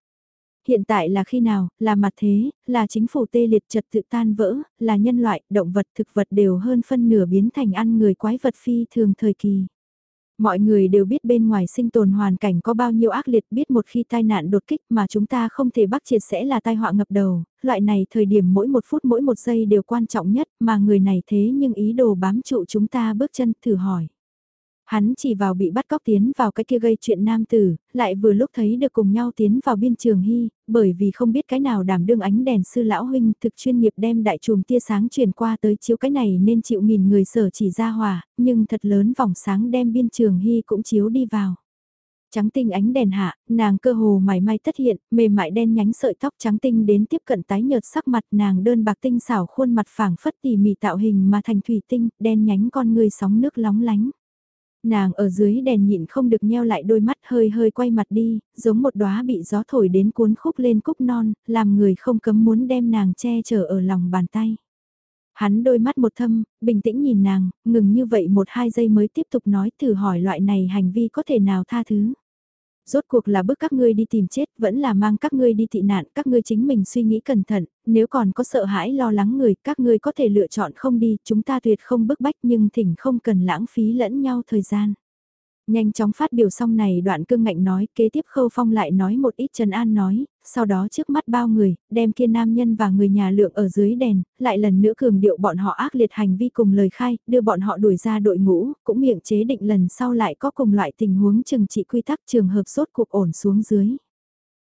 [SPEAKER 1] Hiện tại là khi nào, là mặt thế, là chính phủ tê liệt trật tự tan vỡ, là nhân loại, động vật thực vật đều hơn phân nửa biến thành ăn người quái vật phi thường thời kỳ. Mọi người đều biết bên ngoài sinh tồn hoàn cảnh có bao nhiêu ác liệt biết một khi tai nạn đột kích mà chúng ta không thể bắt triệt sẽ là tai họa ngập đầu, loại này thời điểm mỗi một phút mỗi một giây đều quan trọng nhất mà người này thế nhưng ý đồ bám trụ chúng ta bước chân thử hỏi. Hắn chỉ vào bị bắt cóc tiến vào cái kia gây chuyện nam tử, lại vừa lúc thấy được cùng nhau tiến vào biên trường hy, bởi vì không biết cái nào đảm đương ánh đèn sư lão huynh thực chuyên nghiệp đem đại chùm tia sáng truyền qua tới chiếu cái này nên chịu nghìn người sở chỉ ra hòa, nhưng thật lớn vòng sáng đem biên trường hy cũng chiếu đi vào. Trắng tinh ánh đèn hạ, nàng cơ hồ mày may tất hiện, mềm mại đen nhánh sợi tóc trắng tinh đến tiếp cận tái nhợt sắc mặt nàng đơn bạc tinh xảo khuôn mặt phẳng phất tỉ mỉ tạo hình mà thành thủy tinh, đen nhánh con người sóng nước lóng lánh. Nàng ở dưới đèn nhịn không được nheo lại đôi mắt hơi hơi quay mặt đi, giống một đóa bị gió thổi đến cuốn khúc lên cúc non, làm người không cấm muốn đem nàng che chở ở lòng bàn tay. Hắn đôi mắt một thâm, bình tĩnh nhìn nàng, ngừng như vậy một hai giây mới tiếp tục nói thử hỏi loại này hành vi có thể nào tha thứ rốt cuộc là bức các ngươi đi tìm chết, vẫn là mang các ngươi đi tị nạn, các ngươi chính mình suy nghĩ cẩn thận, nếu còn có sợ hãi lo lắng người, các ngươi có thể lựa chọn không đi, chúng ta tuyệt không bức bách nhưng thỉnh không cần lãng phí lẫn nhau thời gian. Nhanh chóng phát biểu xong này đoạn cương ngạnh nói, kế tiếp khâu phong lại nói một ít trần an nói, sau đó trước mắt bao người, đem kia nam nhân và người nhà lượng ở dưới đèn, lại lần nữa cường điệu bọn họ ác liệt hành vi cùng lời khai, đưa bọn họ đuổi ra đội ngũ, cũng miệng chế định lần sau lại có cùng loại tình huống trừng trị quy tắc trường hợp sốt cuộc ổn xuống dưới.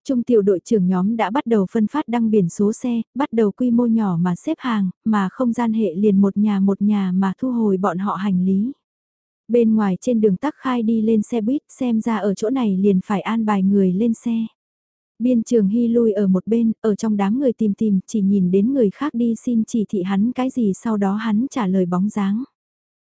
[SPEAKER 1] Trung tiểu đội trưởng nhóm đã bắt đầu phân phát đăng biển số xe, bắt đầu quy mô nhỏ mà xếp hàng, mà không gian hệ liền một nhà một nhà mà thu hồi bọn họ hành lý. Bên ngoài trên đường tắc khai đi lên xe buýt xem ra ở chỗ này liền phải an bài người lên xe. Biên trường hy lui ở một bên, ở trong đám người tìm tìm, chỉ nhìn đến người khác đi xin chỉ thị hắn cái gì sau đó hắn trả lời bóng dáng.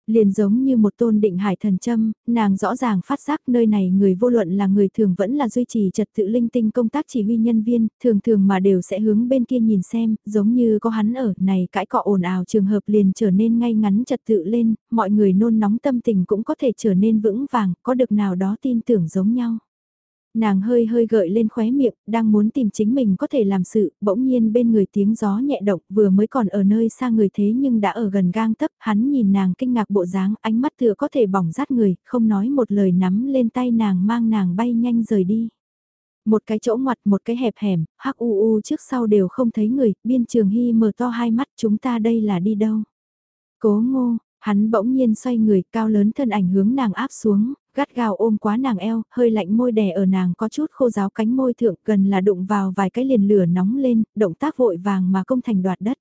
[SPEAKER 1] Liền giống như một tôn định hải thần châm, nàng rõ ràng phát giác nơi này người vô luận là người thường vẫn là duy trì trật tự linh tinh công tác chỉ huy nhân viên, thường thường mà đều sẽ hướng bên kia nhìn xem, giống như có hắn ở, này cãi cọ ồn ào trường hợp liền trở nên ngay ngắn trật tự lên, mọi người nôn nóng tâm tình cũng có thể trở nên vững vàng, có được nào đó tin tưởng giống nhau. Nàng hơi hơi gợi lên khóe miệng, đang muốn tìm chính mình có thể làm sự, bỗng nhiên bên người tiếng gió nhẹ động vừa mới còn ở nơi xa người thế nhưng đã ở gần gang tấc, hắn nhìn nàng kinh ngạc bộ dáng, ánh mắt tựa có thể bỏng rát người, không nói một lời nắm lên tay nàng mang nàng bay nhanh rời đi. Một cái chỗ ngoặt một cái hẹp hẻm, hắc u u trước sau đều không thấy người, biên trường hy mở to hai mắt chúng ta đây là đi đâu. Cố ngô, hắn bỗng nhiên xoay người cao lớn thân ảnh hướng nàng áp xuống, gắt gao ôm quá nàng eo, hơi lạnh môi đè ở nàng có chút khô giáo cánh môi thượng gần là đụng vào vài cái liền lửa nóng lên, động tác vội vàng mà công thành đoạt đất.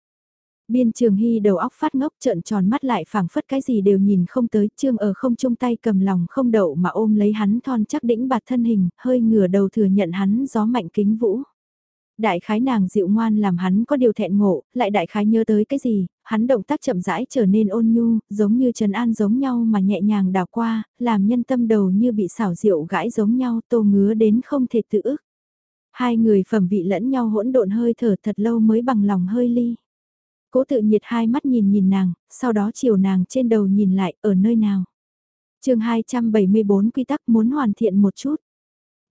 [SPEAKER 1] Biên trường hy đầu óc phát ngốc trợn tròn mắt lại phảng phất cái gì đều nhìn không tới, trương ở không chung tay cầm lòng không đậu mà ôm lấy hắn thon chắc đĩnh bạt thân hình, hơi ngửa đầu thừa nhận hắn gió mạnh kính vũ. Đại khái nàng dịu ngoan làm hắn có điều thẹn ngộ, lại đại khái nhớ tới cái gì, hắn động tác chậm rãi trở nên ôn nhu, giống như Trần An giống nhau mà nhẹ nhàng đào qua, làm nhân tâm đầu như bị xảo rượu gãi giống nhau tô ngứa đến không thể tự ức. Hai người phẩm vị lẫn nhau hỗn độn hơi thở thật lâu mới bằng lòng hơi ly. Cố tự nhiệt hai mắt nhìn nhìn nàng, sau đó chiều nàng trên đầu nhìn lại ở nơi nào. chương 274 quy tắc muốn hoàn thiện một chút.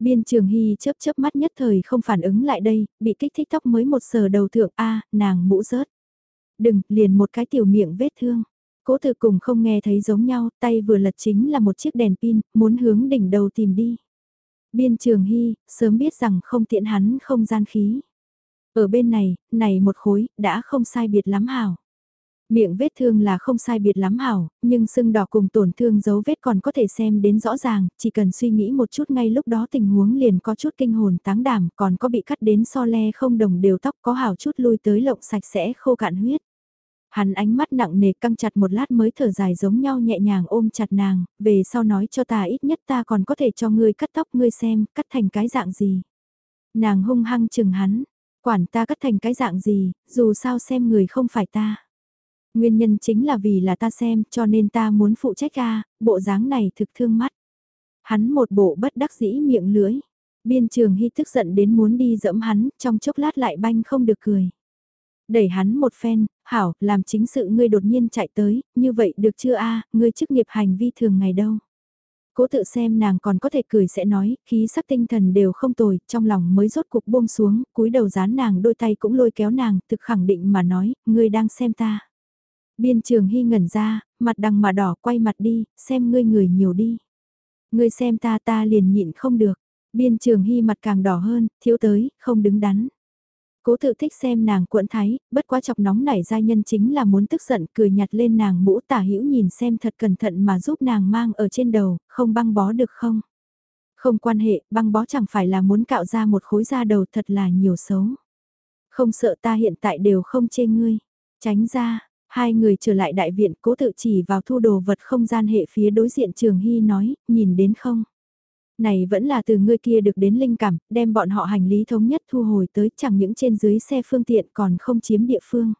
[SPEAKER 1] Biên trường hy chớp chớp mắt nhất thời không phản ứng lại đây, bị kích thích tóc mới một sờ đầu thượng a nàng mũ rớt. Đừng, liền một cái tiểu miệng vết thương. Cố tự cùng không nghe thấy giống nhau, tay vừa lật chính là một chiếc đèn pin, muốn hướng đỉnh đầu tìm đi. Biên trường hy, sớm biết rằng không tiện hắn không gian khí. Ở bên này, này một khối, đã không sai biệt lắm hảo. Miệng vết thương là không sai biệt lắm hảo, nhưng sưng đỏ cùng tổn thương dấu vết còn có thể xem đến rõ ràng, chỉ cần suy nghĩ một chút ngay lúc đó tình huống liền có chút kinh hồn táng đảm, còn có bị cắt đến so le không đồng đều tóc có hảo chút lui tới lộng sạch sẽ khô cạn huyết. Hắn ánh mắt nặng nề căng chặt một lát mới thở dài giống nhau nhẹ nhàng ôm chặt nàng, về sau nói cho ta ít nhất ta còn có thể cho ngươi cắt tóc ngươi xem, cắt thành cái dạng gì. Nàng hung hăng chừng hắn, quản ta cắt thành cái dạng gì, dù sao xem người không phải ta. Nguyên nhân chính là vì là ta xem cho nên ta muốn phụ trách ca, bộ dáng này thực thương mắt. Hắn một bộ bất đắc dĩ miệng lưỡi. Biên trường hy tức giận đến muốn đi dẫm hắn, trong chốc lát lại banh không được cười. Đẩy hắn một phen, hảo, làm chính sự ngươi đột nhiên chạy tới, như vậy được chưa a ngươi chức nghiệp hành vi thường ngày đâu. Cố tự xem nàng còn có thể cười sẽ nói, khí sắc tinh thần đều không tồi, trong lòng mới rốt cục buông xuống, cúi đầu dán nàng đôi tay cũng lôi kéo nàng, thực khẳng định mà nói, ngươi đang xem ta. Biên trường hy ngẩn ra, mặt đằng mà đỏ quay mặt đi, xem ngươi người nhiều đi. Ngươi xem ta ta liền nhịn không được. Biên trường hy mặt càng đỏ hơn, thiếu tới, không đứng đắn. Cố tự thích xem nàng cuộn thái, bất quá chọc nóng nảy giai nhân chính là muốn tức giận cười nhặt lên nàng mũ tả hữu nhìn xem thật cẩn thận mà giúp nàng mang ở trên đầu, không băng bó được không? Không quan hệ, băng bó chẳng phải là muốn cạo ra một khối da đầu thật là nhiều xấu. Không sợ ta hiện tại đều không chê ngươi. Tránh ra, Hai người trở lại đại viện cố tự chỉ vào thu đồ vật không gian hệ phía đối diện trường hy nói, nhìn đến không? Này vẫn là từ ngươi kia được đến linh cảm, đem bọn họ hành lý thống nhất thu hồi tới chẳng những trên dưới xe phương tiện còn không chiếm địa phương.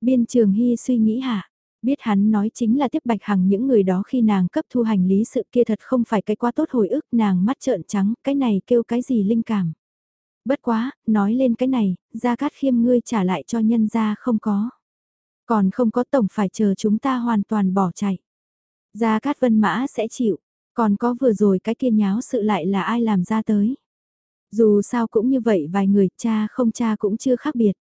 [SPEAKER 1] Biên trường hy suy nghĩ hả? Biết hắn nói chính là tiếp bạch hằng những người đó khi nàng cấp thu hành lý sự kia thật không phải cái quá tốt hồi ức nàng mắt trợn trắng, cái này kêu cái gì linh cảm. Bất quá, nói lên cái này, ra cát khiêm ngươi trả lại cho nhân ra không có. Còn không có tổng phải chờ chúng ta hoàn toàn bỏ chạy. Gia Cát Vân Mã sẽ chịu, còn có vừa rồi cái kia nháo sự lại là ai làm ra tới. Dù sao cũng như vậy vài người cha không cha cũng chưa khác biệt.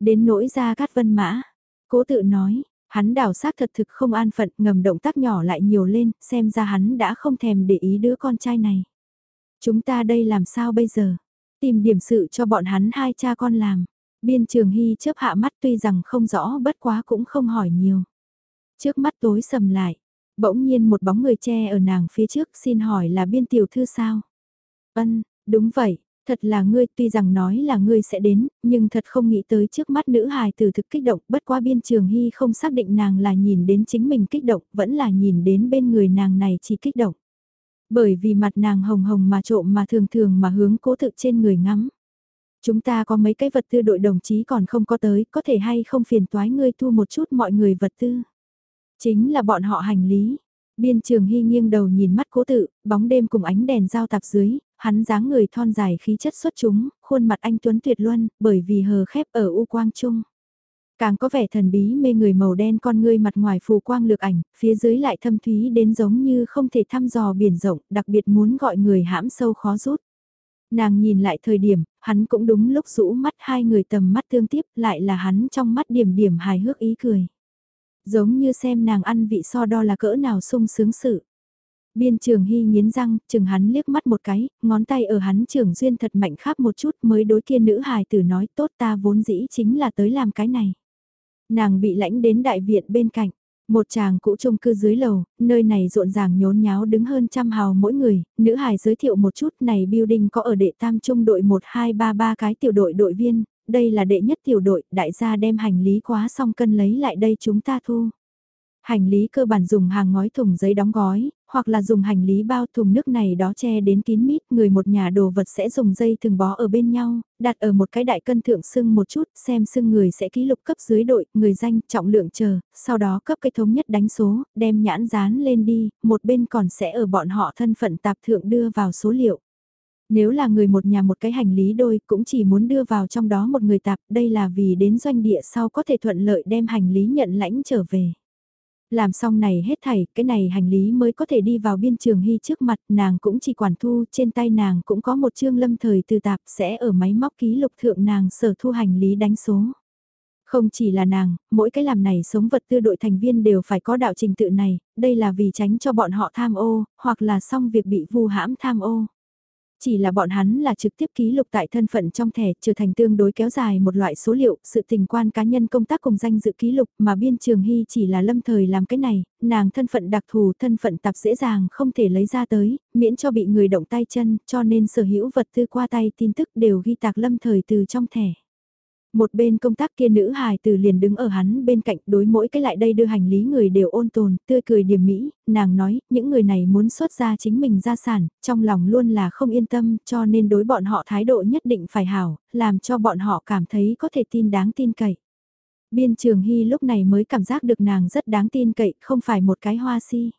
[SPEAKER 1] Đến nỗi Gia Cát Vân Mã, cố tự nói, hắn đảo sát thật thực không an phận ngầm động tác nhỏ lại nhiều lên, xem ra hắn đã không thèm để ý đứa con trai này. Chúng ta đây làm sao bây giờ? Tìm điểm sự cho bọn hắn hai cha con làm. Biên trường hy chớp hạ mắt tuy rằng không rõ bất quá cũng không hỏi nhiều. Trước mắt tối sầm lại, bỗng nhiên một bóng người che ở nàng phía trước xin hỏi là biên tiểu thư sao? Ân, đúng vậy, thật là ngươi tuy rằng nói là ngươi sẽ đến, nhưng thật không nghĩ tới trước mắt nữ hài từ thực kích động bất quá biên trường hy không xác định nàng là nhìn đến chính mình kích động vẫn là nhìn đến bên người nàng này chỉ kích động. Bởi vì mặt nàng hồng hồng mà trộm mà thường thường mà hướng cố thực trên người ngắm. Chúng ta có mấy cái vật tư đội đồng chí còn không có tới, có thể hay không phiền toái ngươi thu một chút mọi người vật tư. Chính là bọn họ hành lý. Biên trường hy nghiêng đầu nhìn mắt cố tự, bóng đêm cùng ánh đèn giao tạp dưới, hắn dáng người thon dài khí chất xuất chúng, khuôn mặt anh Tuấn tuyệt luân, bởi vì hờ khép ở u quang trung. Càng có vẻ thần bí mê người màu đen con ngươi mặt ngoài phù quang lược ảnh, phía dưới lại thâm thúy đến giống như không thể thăm dò biển rộng, đặc biệt muốn gọi người hãm sâu khó rút. Nàng nhìn lại thời điểm, hắn cũng đúng lúc rũ mắt hai người tầm mắt tương tiếp lại là hắn trong mắt điểm điểm hài hước ý cười. Giống như xem nàng ăn vị so đo là cỡ nào sung sướng sự. Biên trường hy nghiến răng, chừng hắn liếc mắt một cái, ngón tay ở hắn trường duyên thật mạnh khác một chút mới đối kia nữ hài tử nói tốt ta vốn dĩ chính là tới làm cái này. Nàng bị lãnh đến đại viện bên cạnh, một chàng cũ chung cư dưới lầu, nơi này rộn ràng nhốn nháo đứng hơn trăm hào mỗi người, nữ hài giới thiệu một chút này building có ở đệ tam trung đội 1233 cái tiểu đội đội viên, đây là đệ nhất tiểu đội, đại gia đem hành lý quá xong cân lấy lại đây chúng ta thu. Hành lý cơ bản dùng hàng ngói thùng giấy đóng gói, hoặc là dùng hành lý bao thùng nước này đó che đến kín mít, người một nhà đồ vật sẽ dùng dây thường bó ở bên nhau, đặt ở một cái đại cân thượng sưng một chút, xem sưng người sẽ ký lục cấp dưới đội, người danh, trọng lượng chờ, sau đó cấp cái thống nhất đánh số, đem nhãn dán lên đi, một bên còn sẽ ở bọn họ thân phận tạp thượng đưa vào số liệu. Nếu là người một nhà một cái hành lý đôi cũng chỉ muốn đưa vào trong đó một người tạp, đây là vì đến doanh địa sau có thể thuận lợi đem hành lý nhận lãnh trở về. Làm xong này hết thảy, cái này hành lý mới có thể đi vào biên trường hy trước mặt, nàng cũng chỉ quản thu, trên tay nàng cũng có một chương lâm thời từ tạp sẽ ở máy móc ký lục thượng nàng sở thu hành lý đánh số. Không chỉ là nàng, mỗi cái làm này sống vật tư đội thành viên đều phải có đạo trình tự này, đây là vì tránh cho bọn họ tham ô, hoặc là xong việc bị vu hãm tham ô. Chỉ là bọn hắn là trực tiếp ký lục tại thân phận trong thẻ trở thành tương đối kéo dài một loại số liệu, sự tình quan cá nhân công tác cùng danh dự ký lục mà biên trường hy chỉ là lâm thời làm cái này, nàng thân phận đặc thù thân phận tạp dễ dàng không thể lấy ra tới, miễn cho bị người động tay chân cho nên sở hữu vật tư qua tay tin tức đều ghi tạc lâm thời từ trong thẻ. Một bên công tác kia nữ hài từ liền đứng ở hắn bên cạnh đối mỗi cái lại đây đưa hành lý người đều ôn tồn, tươi cười điểm mỹ, nàng nói, những người này muốn xuất ra chính mình gia sản, trong lòng luôn là không yên tâm, cho nên đối bọn họ thái độ nhất định phải hảo, làm cho bọn họ cảm thấy có thể tin đáng tin cậy. Biên trường hy lúc này mới cảm giác được nàng rất đáng tin cậy, không phải một cái hoa si.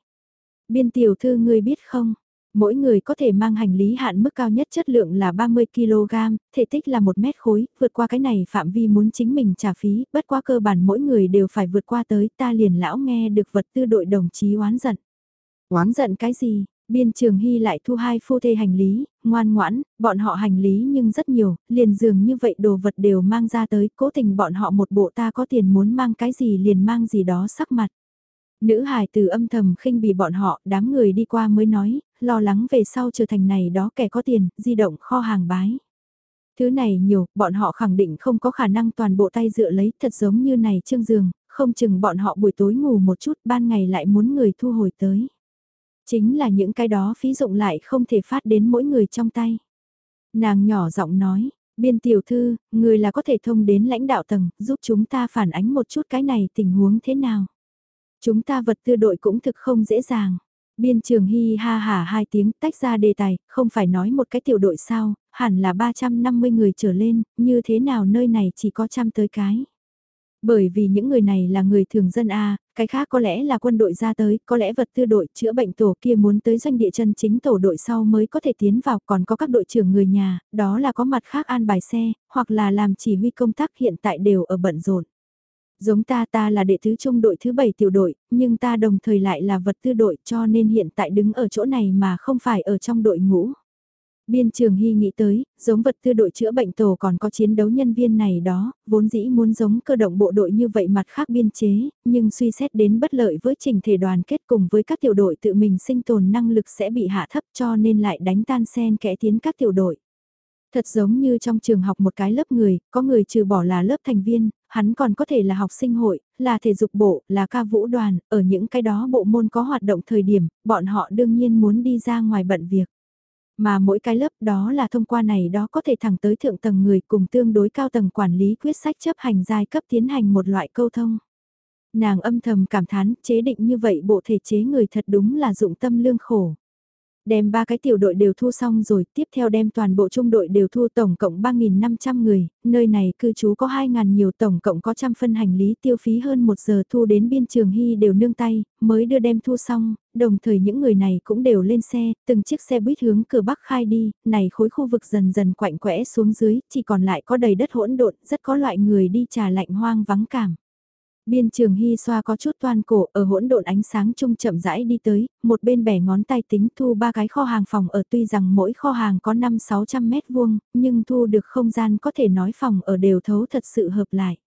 [SPEAKER 1] Biên tiểu thư ngươi biết không, Mỗi người có thể mang hành lý hạn mức cao nhất chất lượng là 30kg, thể tích là 1 mét khối, vượt qua cái này phạm vi muốn chính mình trả phí, bất qua cơ bản mỗi người đều phải vượt qua tới, ta liền lão nghe được vật tư đội đồng chí oán giận. Oán giận cái gì? Biên trường hy lại thu hai phu thê hành lý, ngoan ngoãn, bọn họ hành lý nhưng rất nhiều, liền dường như vậy đồ vật đều mang ra tới, cố tình bọn họ một bộ ta có tiền muốn mang cái gì liền mang gì đó sắc mặt. Nữ hài từ âm thầm khinh bỉ bọn họ, đám người đi qua mới nói, lo lắng về sau trở thành này đó kẻ có tiền, di động kho hàng bái. Thứ này nhiều, bọn họ khẳng định không có khả năng toàn bộ tay dựa lấy, thật giống như này trương giường, không chừng bọn họ buổi tối ngủ một chút, ban ngày lại muốn người thu hồi tới. Chính là những cái đó phí dụng lại không thể phát đến mỗi người trong tay. Nàng nhỏ giọng nói, biên tiểu thư, người là có thể thông đến lãnh đạo tầng, giúp chúng ta phản ánh một chút cái này tình huống thế nào. Chúng ta vật tư đội cũng thực không dễ dàng. Biên trường hy ha hả hai tiếng tách ra đề tài, không phải nói một cái tiểu đội sao, hẳn là 350 người trở lên, như thế nào nơi này chỉ có trăm tới cái. Bởi vì những người này là người thường dân A, cái khác có lẽ là quân đội ra tới, có lẽ vật tư đội chữa bệnh tổ kia muốn tới doanh địa chân chính tổ đội sau mới có thể tiến vào, còn có các đội trưởng người nhà, đó là có mặt khác an bài xe, hoặc là làm chỉ huy công tác hiện tại đều ở bận rộn. Giống ta ta là đệ tứ trung đội thứ 7 tiểu đội, nhưng ta đồng thời lại là vật tư đội cho nên hiện tại đứng ở chỗ này mà không phải ở trong đội ngũ. Biên trường hy nghĩ tới, giống vật tư đội chữa bệnh tổ còn có chiến đấu nhân viên này đó, vốn dĩ muốn giống cơ động bộ đội như vậy mặt khác biên chế, nhưng suy xét đến bất lợi với trình thể đoàn kết cùng với các tiểu đội tự mình sinh tồn năng lực sẽ bị hạ thấp cho nên lại đánh tan sen kẽ tiến các tiểu đội. Thật giống như trong trường học một cái lớp người, có người trừ bỏ là lớp thành viên, hắn còn có thể là học sinh hội, là thể dục bộ, là ca vũ đoàn, ở những cái đó bộ môn có hoạt động thời điểm, bọn họ đương nhiên muốn đi ra ngoài bận việc. Mà mỗi cái lớp đó là thông qua này đó có thể thẳng tới thượng tầng người cùng tương đối cao tầng quản lý quyết sách chấp hành giai cấp tiến hành một loại câu thông. Nàng âm thầm cảm thán chế định như vậy bộ thể chế người thật đúng là dụng tâm lương khổ. Đem ba cái tiểu đội đều thu xong rồi, tiếp theo đem toàn bộ trung đội đều thu tổng cộng 3.500 người, nơi này cư trú có 2.000 nhiều tổng cộng có trăm phân hành lý tiêu phí hơn một giờ thu đến biên trường hy đều nương tay, mới đưa đem thu xong, đồng thời những người này cũng đều lên xe, từng chiếc xe buýt hướng cửa bắc khai đi, này khối khu vực dần dần quạnh quẽ xuống dưới, chỉ còn lại có đầy đất hỗn độn, rất có loại người đi trà lạnh hoang vắng cảm. Biên trường hy xoa có chút toan cổ ở hỗn độn ánh sáng trung chậm rãi đi tới, một bên bẻ ngón tay tính thu ba cái kho hàng phòng ở tuy rằng mỗi kho hàng có 5-600 mét vuông, nhưng thu được không gian có thể nói phòng ở đều thấu thật sự hợp lại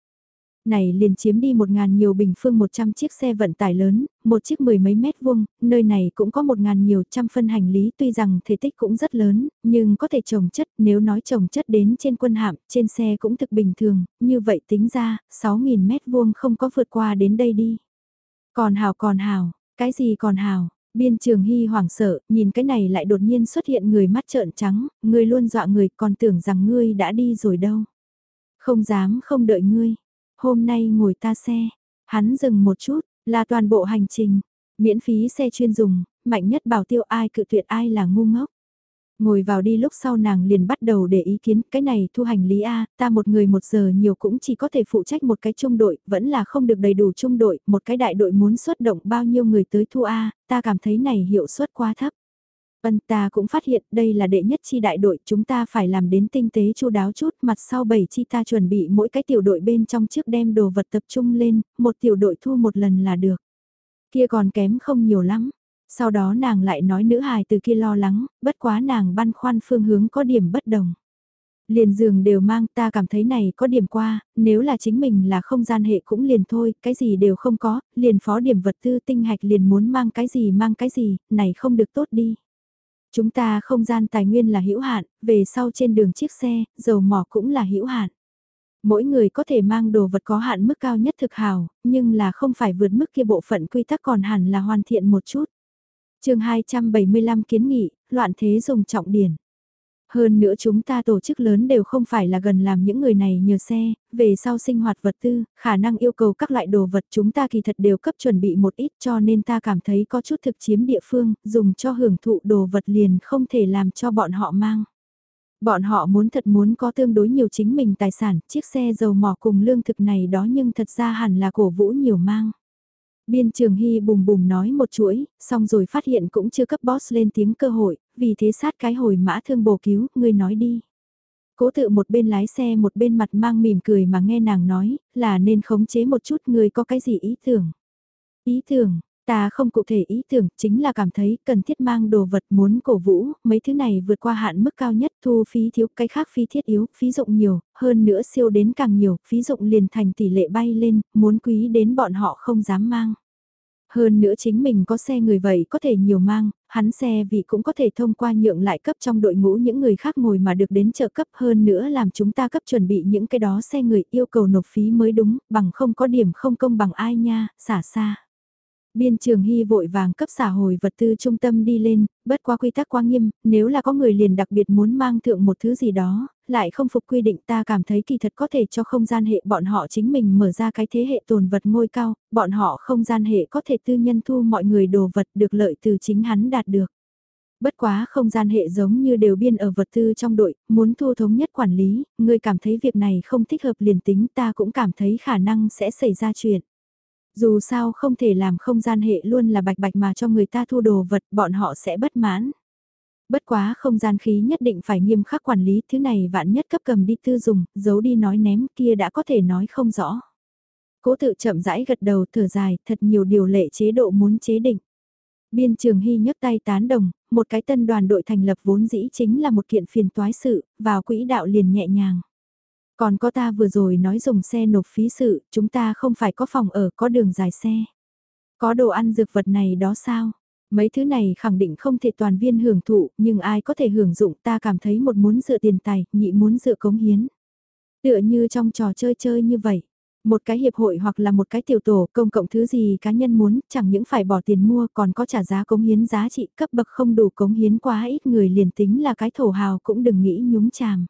[SPEAKER 1] này liền chiếm đi một ngàn nhiều bình phương 100 chiếc xe vận tải lớn, một chiếc mười mấy mét vuông, nơi này cũng có một ngàn nhiều trăm phân hành lý tuy rằng thể tích cũng rất lớn, nhưng có thể trồng chất, nếu nói trồng chất đến trên quân hạm, trên xe cũng thực bình thường, như vậy tính ra, 6.000 mét vuông không có vượt qua đến đây đi. Còn hào còn hào, cái gì còn hào, Biên trường hy hoảng sợ, nhìn cái này lại đột nhiên xuất hiện người mắt trợn trắng, người luôn dọa người còn tưởng rằng ngươi đã đi rồi đâu. Không dám không đợi ngươi, Hôm nay ngồi ta xe, hắn dừng một chút, là toàn bộ hành trình, miễn phí xe chuyên dùng, mạnh nhất bảo tiêu ai cự tuyệt ai là ngu ngốc. Ngồi vào đi lúc sau nàng liền bắt đầu để ý kiến, cái này thu hành lý A, ta một người một giờ nhiều cũng chỉ có thể phụ trách một cái trung đội, vẫn là không được đầy đủ trung đội, một cái đại đội muốn xuất động bao nhiêu người tới thu A, ta cảm thấy này hiệu suất quá thấp. Vân ta cũng phát hiện đây là đệ nhất chi đại đội, chúng ta phải làm đến tinh tế chu đáo chút, mặt sau bảy chi ta chuẩn bị mỗi cái tiểu đội bên trong trước đem đồ vật tập trung lên, một tiểu đội thu một lần là được. Kia còn kém không nhiều lắm. Sau đó nàng lại nói nữ hài từ kia lo lắng, bất quá nàng băn khoăn phương hướng có điểm bất đồng. Liền giường đều mang ta cảm thấy này có điểm qua, nếu là chính mình là không gian hệ cũng liền thôi, cái gì đều không có, liền phó điểm vật tư tinh hạch liền muốn mang cái gì mang cái gì, này không được tốt đi. Chúng ta không gian tài nguyên là hữu hạn, về sau trên đường chiếc xe, dầu mỏ cũng là hữu hạn. Mỗi người có thể mang đồ vật có hạn mức cao nhất thực hào, nhưng là không phải vượt mức kia bộ phận quy tắc còn hẳn là hoàn thiện một chút. chương 275 kiến nghị, loạn thế dùng trọng điển. Hơn nữa chúng ta tổ chức lớn đều không phải là gần làm những người này nhờ xe, về sau sinh hoạt vật tư, khả năng yêu cầu các loại đồ vật chúng ta kỳ thật đều cấp chuẩn bị một ít cho nên ta cảm thấy có chút thực chiếm địa phương, dùng cho hưởng thụ đồ vật liền không thể làm cho bọn họ mang. Bọn họ muốn thật muốn có tương đối nhiều chính mình tài sản, chiếc xe dầu mỏ cùng lương thực này đó nhưng thật ra hẳn là cổ vũ nhiều mang. Biên trường hy bùm bùm nói một chuỗi, xong rồi phát hiện cũng chưa cấp boss lên tiếng cơ hội, vì thế sát cái hồi mã thương bổ cứu, ngươi nói đi. Cố tự một bên lái xe một bên mặt mang mỉm cười mà nghe nàng nói, là nên khống chế một chút ngươi có cái gì ý tưởng. Ý tưởng, ta không cụ thể ý tưởng, chính là cảm thấy cần thiết mang đồ vật muốn cổ vũ, mấy thứ này vượt qua hạn mức cao nhất thu phí thiếu, cái khác phí thiết yếu, phí dụng nhiều, hơn nữa siêu đến càng nhiều, phí dụng liền thành tỷ lệ bay lên, muốn quý đến bọn họ không dám mang. Hơn nữa chính mình có xe người vậy có thể nhiều mang, hắn xe vì cũng có thể thông qua nhượng lại cấp trong đội ngũ những người khác ngồi mà được đến trợ cấp hơn nữa làm chúng ta cấp chuẩn bị những cái đó xe người yêu cầu nộp phí mới đúng, bằng không có điểm không công bằng ai nha, xả xa. Biên trường hy vội vàng cấp xả hồi vật tư trung tâm đi lên, bất qua quy tắc quá nghiêm, nếu là có người liền đặc biệt muốn mang thượng một thứ gì đó, lại không phục quy định ta cảm thấy kỳ thật có thể cho không gian hệ bọn họ chính mình mở ra cái thế hệ tồn vật ngôi cao, bọn họ không gian hệ có thể tư nhân thu mọi người đồ vật được lợi từ chính hắn đạt được. Bất quá không gian hệ giống như đều biên ở vật tư trong đội, muốn thu thống nhất quản lý, người cảm thấy việc này không thích hợp liền tính ta cũng cảm thấy khả năng sẽ xảy ra chuyện. Dù sao không thể làm không gian hệ luôn là bạch bạch mà cho người ta thu đồ vật, bọn họ sẽ bất mãn. Bất quá không gian khí nhất định phải nghiêm khắc quản lý, thứ này vạn nhất cấp cầm đi tư dùng, giấu đi nói ném kia đã có thể nói không rõ. Cố tự chậm rãi gật đầu thở dài, thật nhiều điều lệ chế độ muốn chế định. Biên trường hy nhấc tay tán đồng, một cái tân đoàn đội thành lập vốn dĩ chính là một kiện phiền toái sự, vào quỹ đạo liền nhẹ nhàng. Còn có ta vừa rồi nói dùng xe nộp phí sự, chúng ta không phải có phòng ở, có đường dài xe. Có đồ ăn dược vật này đó sao? Mấy thứ này khẳng định không thể toàn viên hưởng thụ, nhưng ai có thể hưởng dụng ta cảm thấy một muốn dựa tiền tài, nhị muốn dựa cống hiến. Tựa như trong trò chơi chơi như vậy. Một cái hiệp hội hoặc là một cái tiểu tổ công cộng thứ gì cá nhân muốn, chẳng những phải bỏ tiền mua còn có trả giá cống hiến giá trị cấp bậc không đủ cống hiến quá ít người liền tính là cái thổ hào cũng đừng nghĩ nhúng chàm.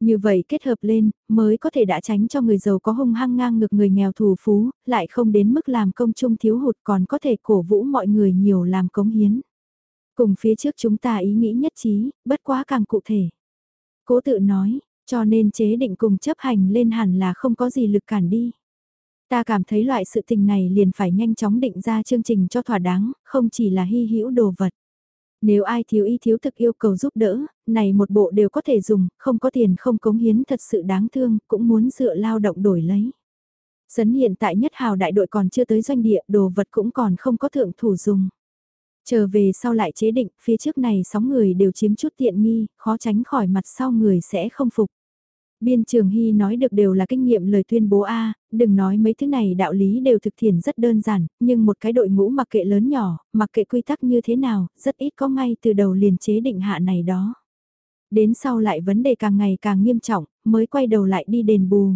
[SPEAKER 1] Như vậy kết hợp lên, mới có thể đã tránh cho người giàu có hung hăng ngang ngược người nghèo thù phú, lại không đến mức làm công chung thiếu hụt còn có thể cổ vũ mọi người nhiều làm cống hiến. Cùng phía trước chúng ta ý nghĩ nhất trí, bất quá càng cụ thể. Cố tự nói, cho nên chế định cùng chấp hành lên hẳn là không có gì lực cản đi. Ta cảm thấy loại sự tình này liền phải nhanh chóng định ra chương trình cho thỏa đáng, không chỉ là hy hữu đồ vật. Nếu ai thiếu y thiếu thực yêu cầu giúp đỡ, này một bộ đều có thể dùng, không có tiền không cống hiến thật sự đáng thương, cũng muốn dựa lao động đổi lấy. Sấn hiện tại nhất hào đại đội còn chưa tới doanh địa, đồ vật cũng còn không có thượng thủ dùng. Trở về sau lại chế định, phía trước này sóng người đều chiếm chút tiện nghi, khó tránh khỏi mặt sau người sẽ không phục. Biên Trường Hy nói được đều là kinh nghiệm lời tuyên bố A, đừng nói mấy thứ này đạo lý đều thực thiền rất đơn giản, nhưng một cái đội ngũ mặc kệ lớn nhỏ, mặc kệ quy tắc như thế nào, rất ít có ngay từ đầu liền chế định hạ này đó. Đến sau lại vấn đề càng ngày càng nghiêm trọng, mới quay đầu lại đi đền bù.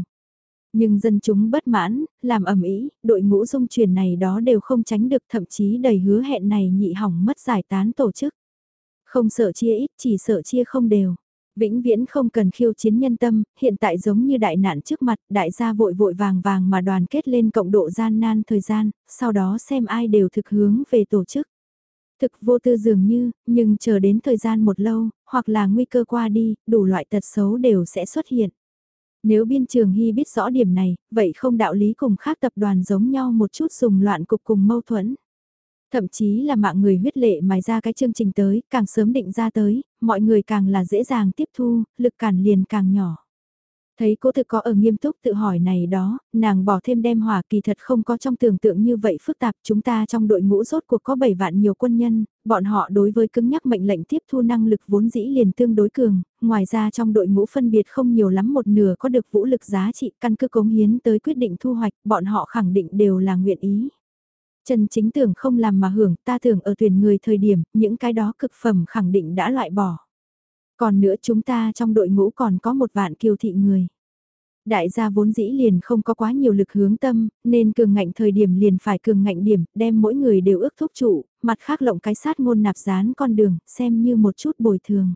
[SPEAKER 1] Nhưng dân chúng bất mãn, làm ẩm ý, đội ngũ dung truyền này đó đều không tránh được thậm chí đầy hứa hẹn này nhị hỏng mất giải tán tổ chức. Không sợ chia ít, chỉ sợ chia không đều. Vĩnh viễn không cần khiêu chiến nhân tâm, hiện tại giống như đại nạn trước mặt, đại gia vội vội vàng vàng mà đoàn kết lên cộng độ gian nan thời gian, sau đó xem ai đều thực hướng về tổ chức. Thực vô tư dường như, nhưng chờ đến thời gian một lâu, hoặc là nguy cơ qua đi, đủ loại tật xấu đều sẽ xuất hiện. Nếu biên trường hy biết rõ điểm này, vậy không đạo lý cùng khác tập đoàn giống nhau một chút dùng loạn cục cùng mâu thuẫn. Thậm chí là mạng người huyết lệ mài ra cái chương trình tới, càng sớm định ra tới, mọi người càng là dễ dàng tiếp thu, lực cản liền càng nhỏ. Thấy cố thực có ở nghiêm túc tự hỏi này đó, nàng bỏ thêm đem hỏa kỳ thật không có trong tưởng tượng như vậy phức tạp. Chúng ta trong đội ngũ rốt cuộc có 7 vạn nhiều quân nhân, bọn họ đối với cứng nhắc mệnh lệnh tiếp thu năng lực vốn dĩ liền tương đối cường. Ngoài ra trong đội ngũ phân biệt không nhiều lắm một nửa có được vũ lực giá trị căn cứ cống hiến tới quyết định thu hoạch, bọn họ khẳng định đều là nguyện ý. Trần chính tưởng không làm mà hưởng, ta tưởng ở tuyển người thời điểm, những cái đó cực phẩm khẳng định đã loại bỏ. Còn nữa chúng ta trong đội ngũ còn có một vạn kiều thị người. Đại gia vốn dĩ liền không có quá nhiều lực hướng tâm, nên cường ngạnh thời điểm liền phải cường ngạnh điểm, đem mỗi người đều ước thúc trụ, mặt khác lộng cái sát ngôn nạp dán con đường, xem như một chút bồi thường.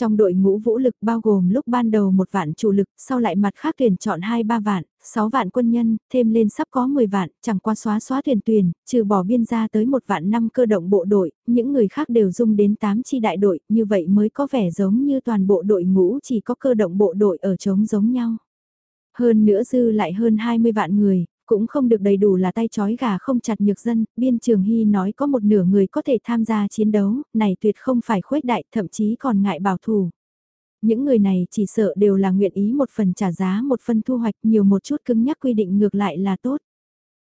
[SPEAKER 1] Trong đội ngũ vũ lực bao gồm lúc ban đầu một vạn chủ lực, sau lại mặt khác tuyển chọn 2-3 vạn, 6 vạn quân nhân, thêm lên sắp có 10 vạn, chẳng qua xóa xóa thuyền tuyển, trừ bỏ biên ra tới một vạn năm cơ động bộ đội, những người khác đều dung đến 8 chi đại đội, như vậy mới có vẻ giống như toàn bộ đội ngũ chỉ có cơ động bộ đội ở trống giống nhau. Hơn nữa dư lại hơn 20 vạn người, cũng không được đầy đủ là tay chói gà không chặt nhược dân, biên trường hy nói có một nửa người có thể tham gia chiến đấu, này tuyệt không phải khuếch đại, thậm chí còn ngại bảo thủ. Những người này chỉ sợ đều là nguyện ý một phần trả giá một phần thu hoạch nhiều một chút cứng nhắc quy định ngược lại là tốt.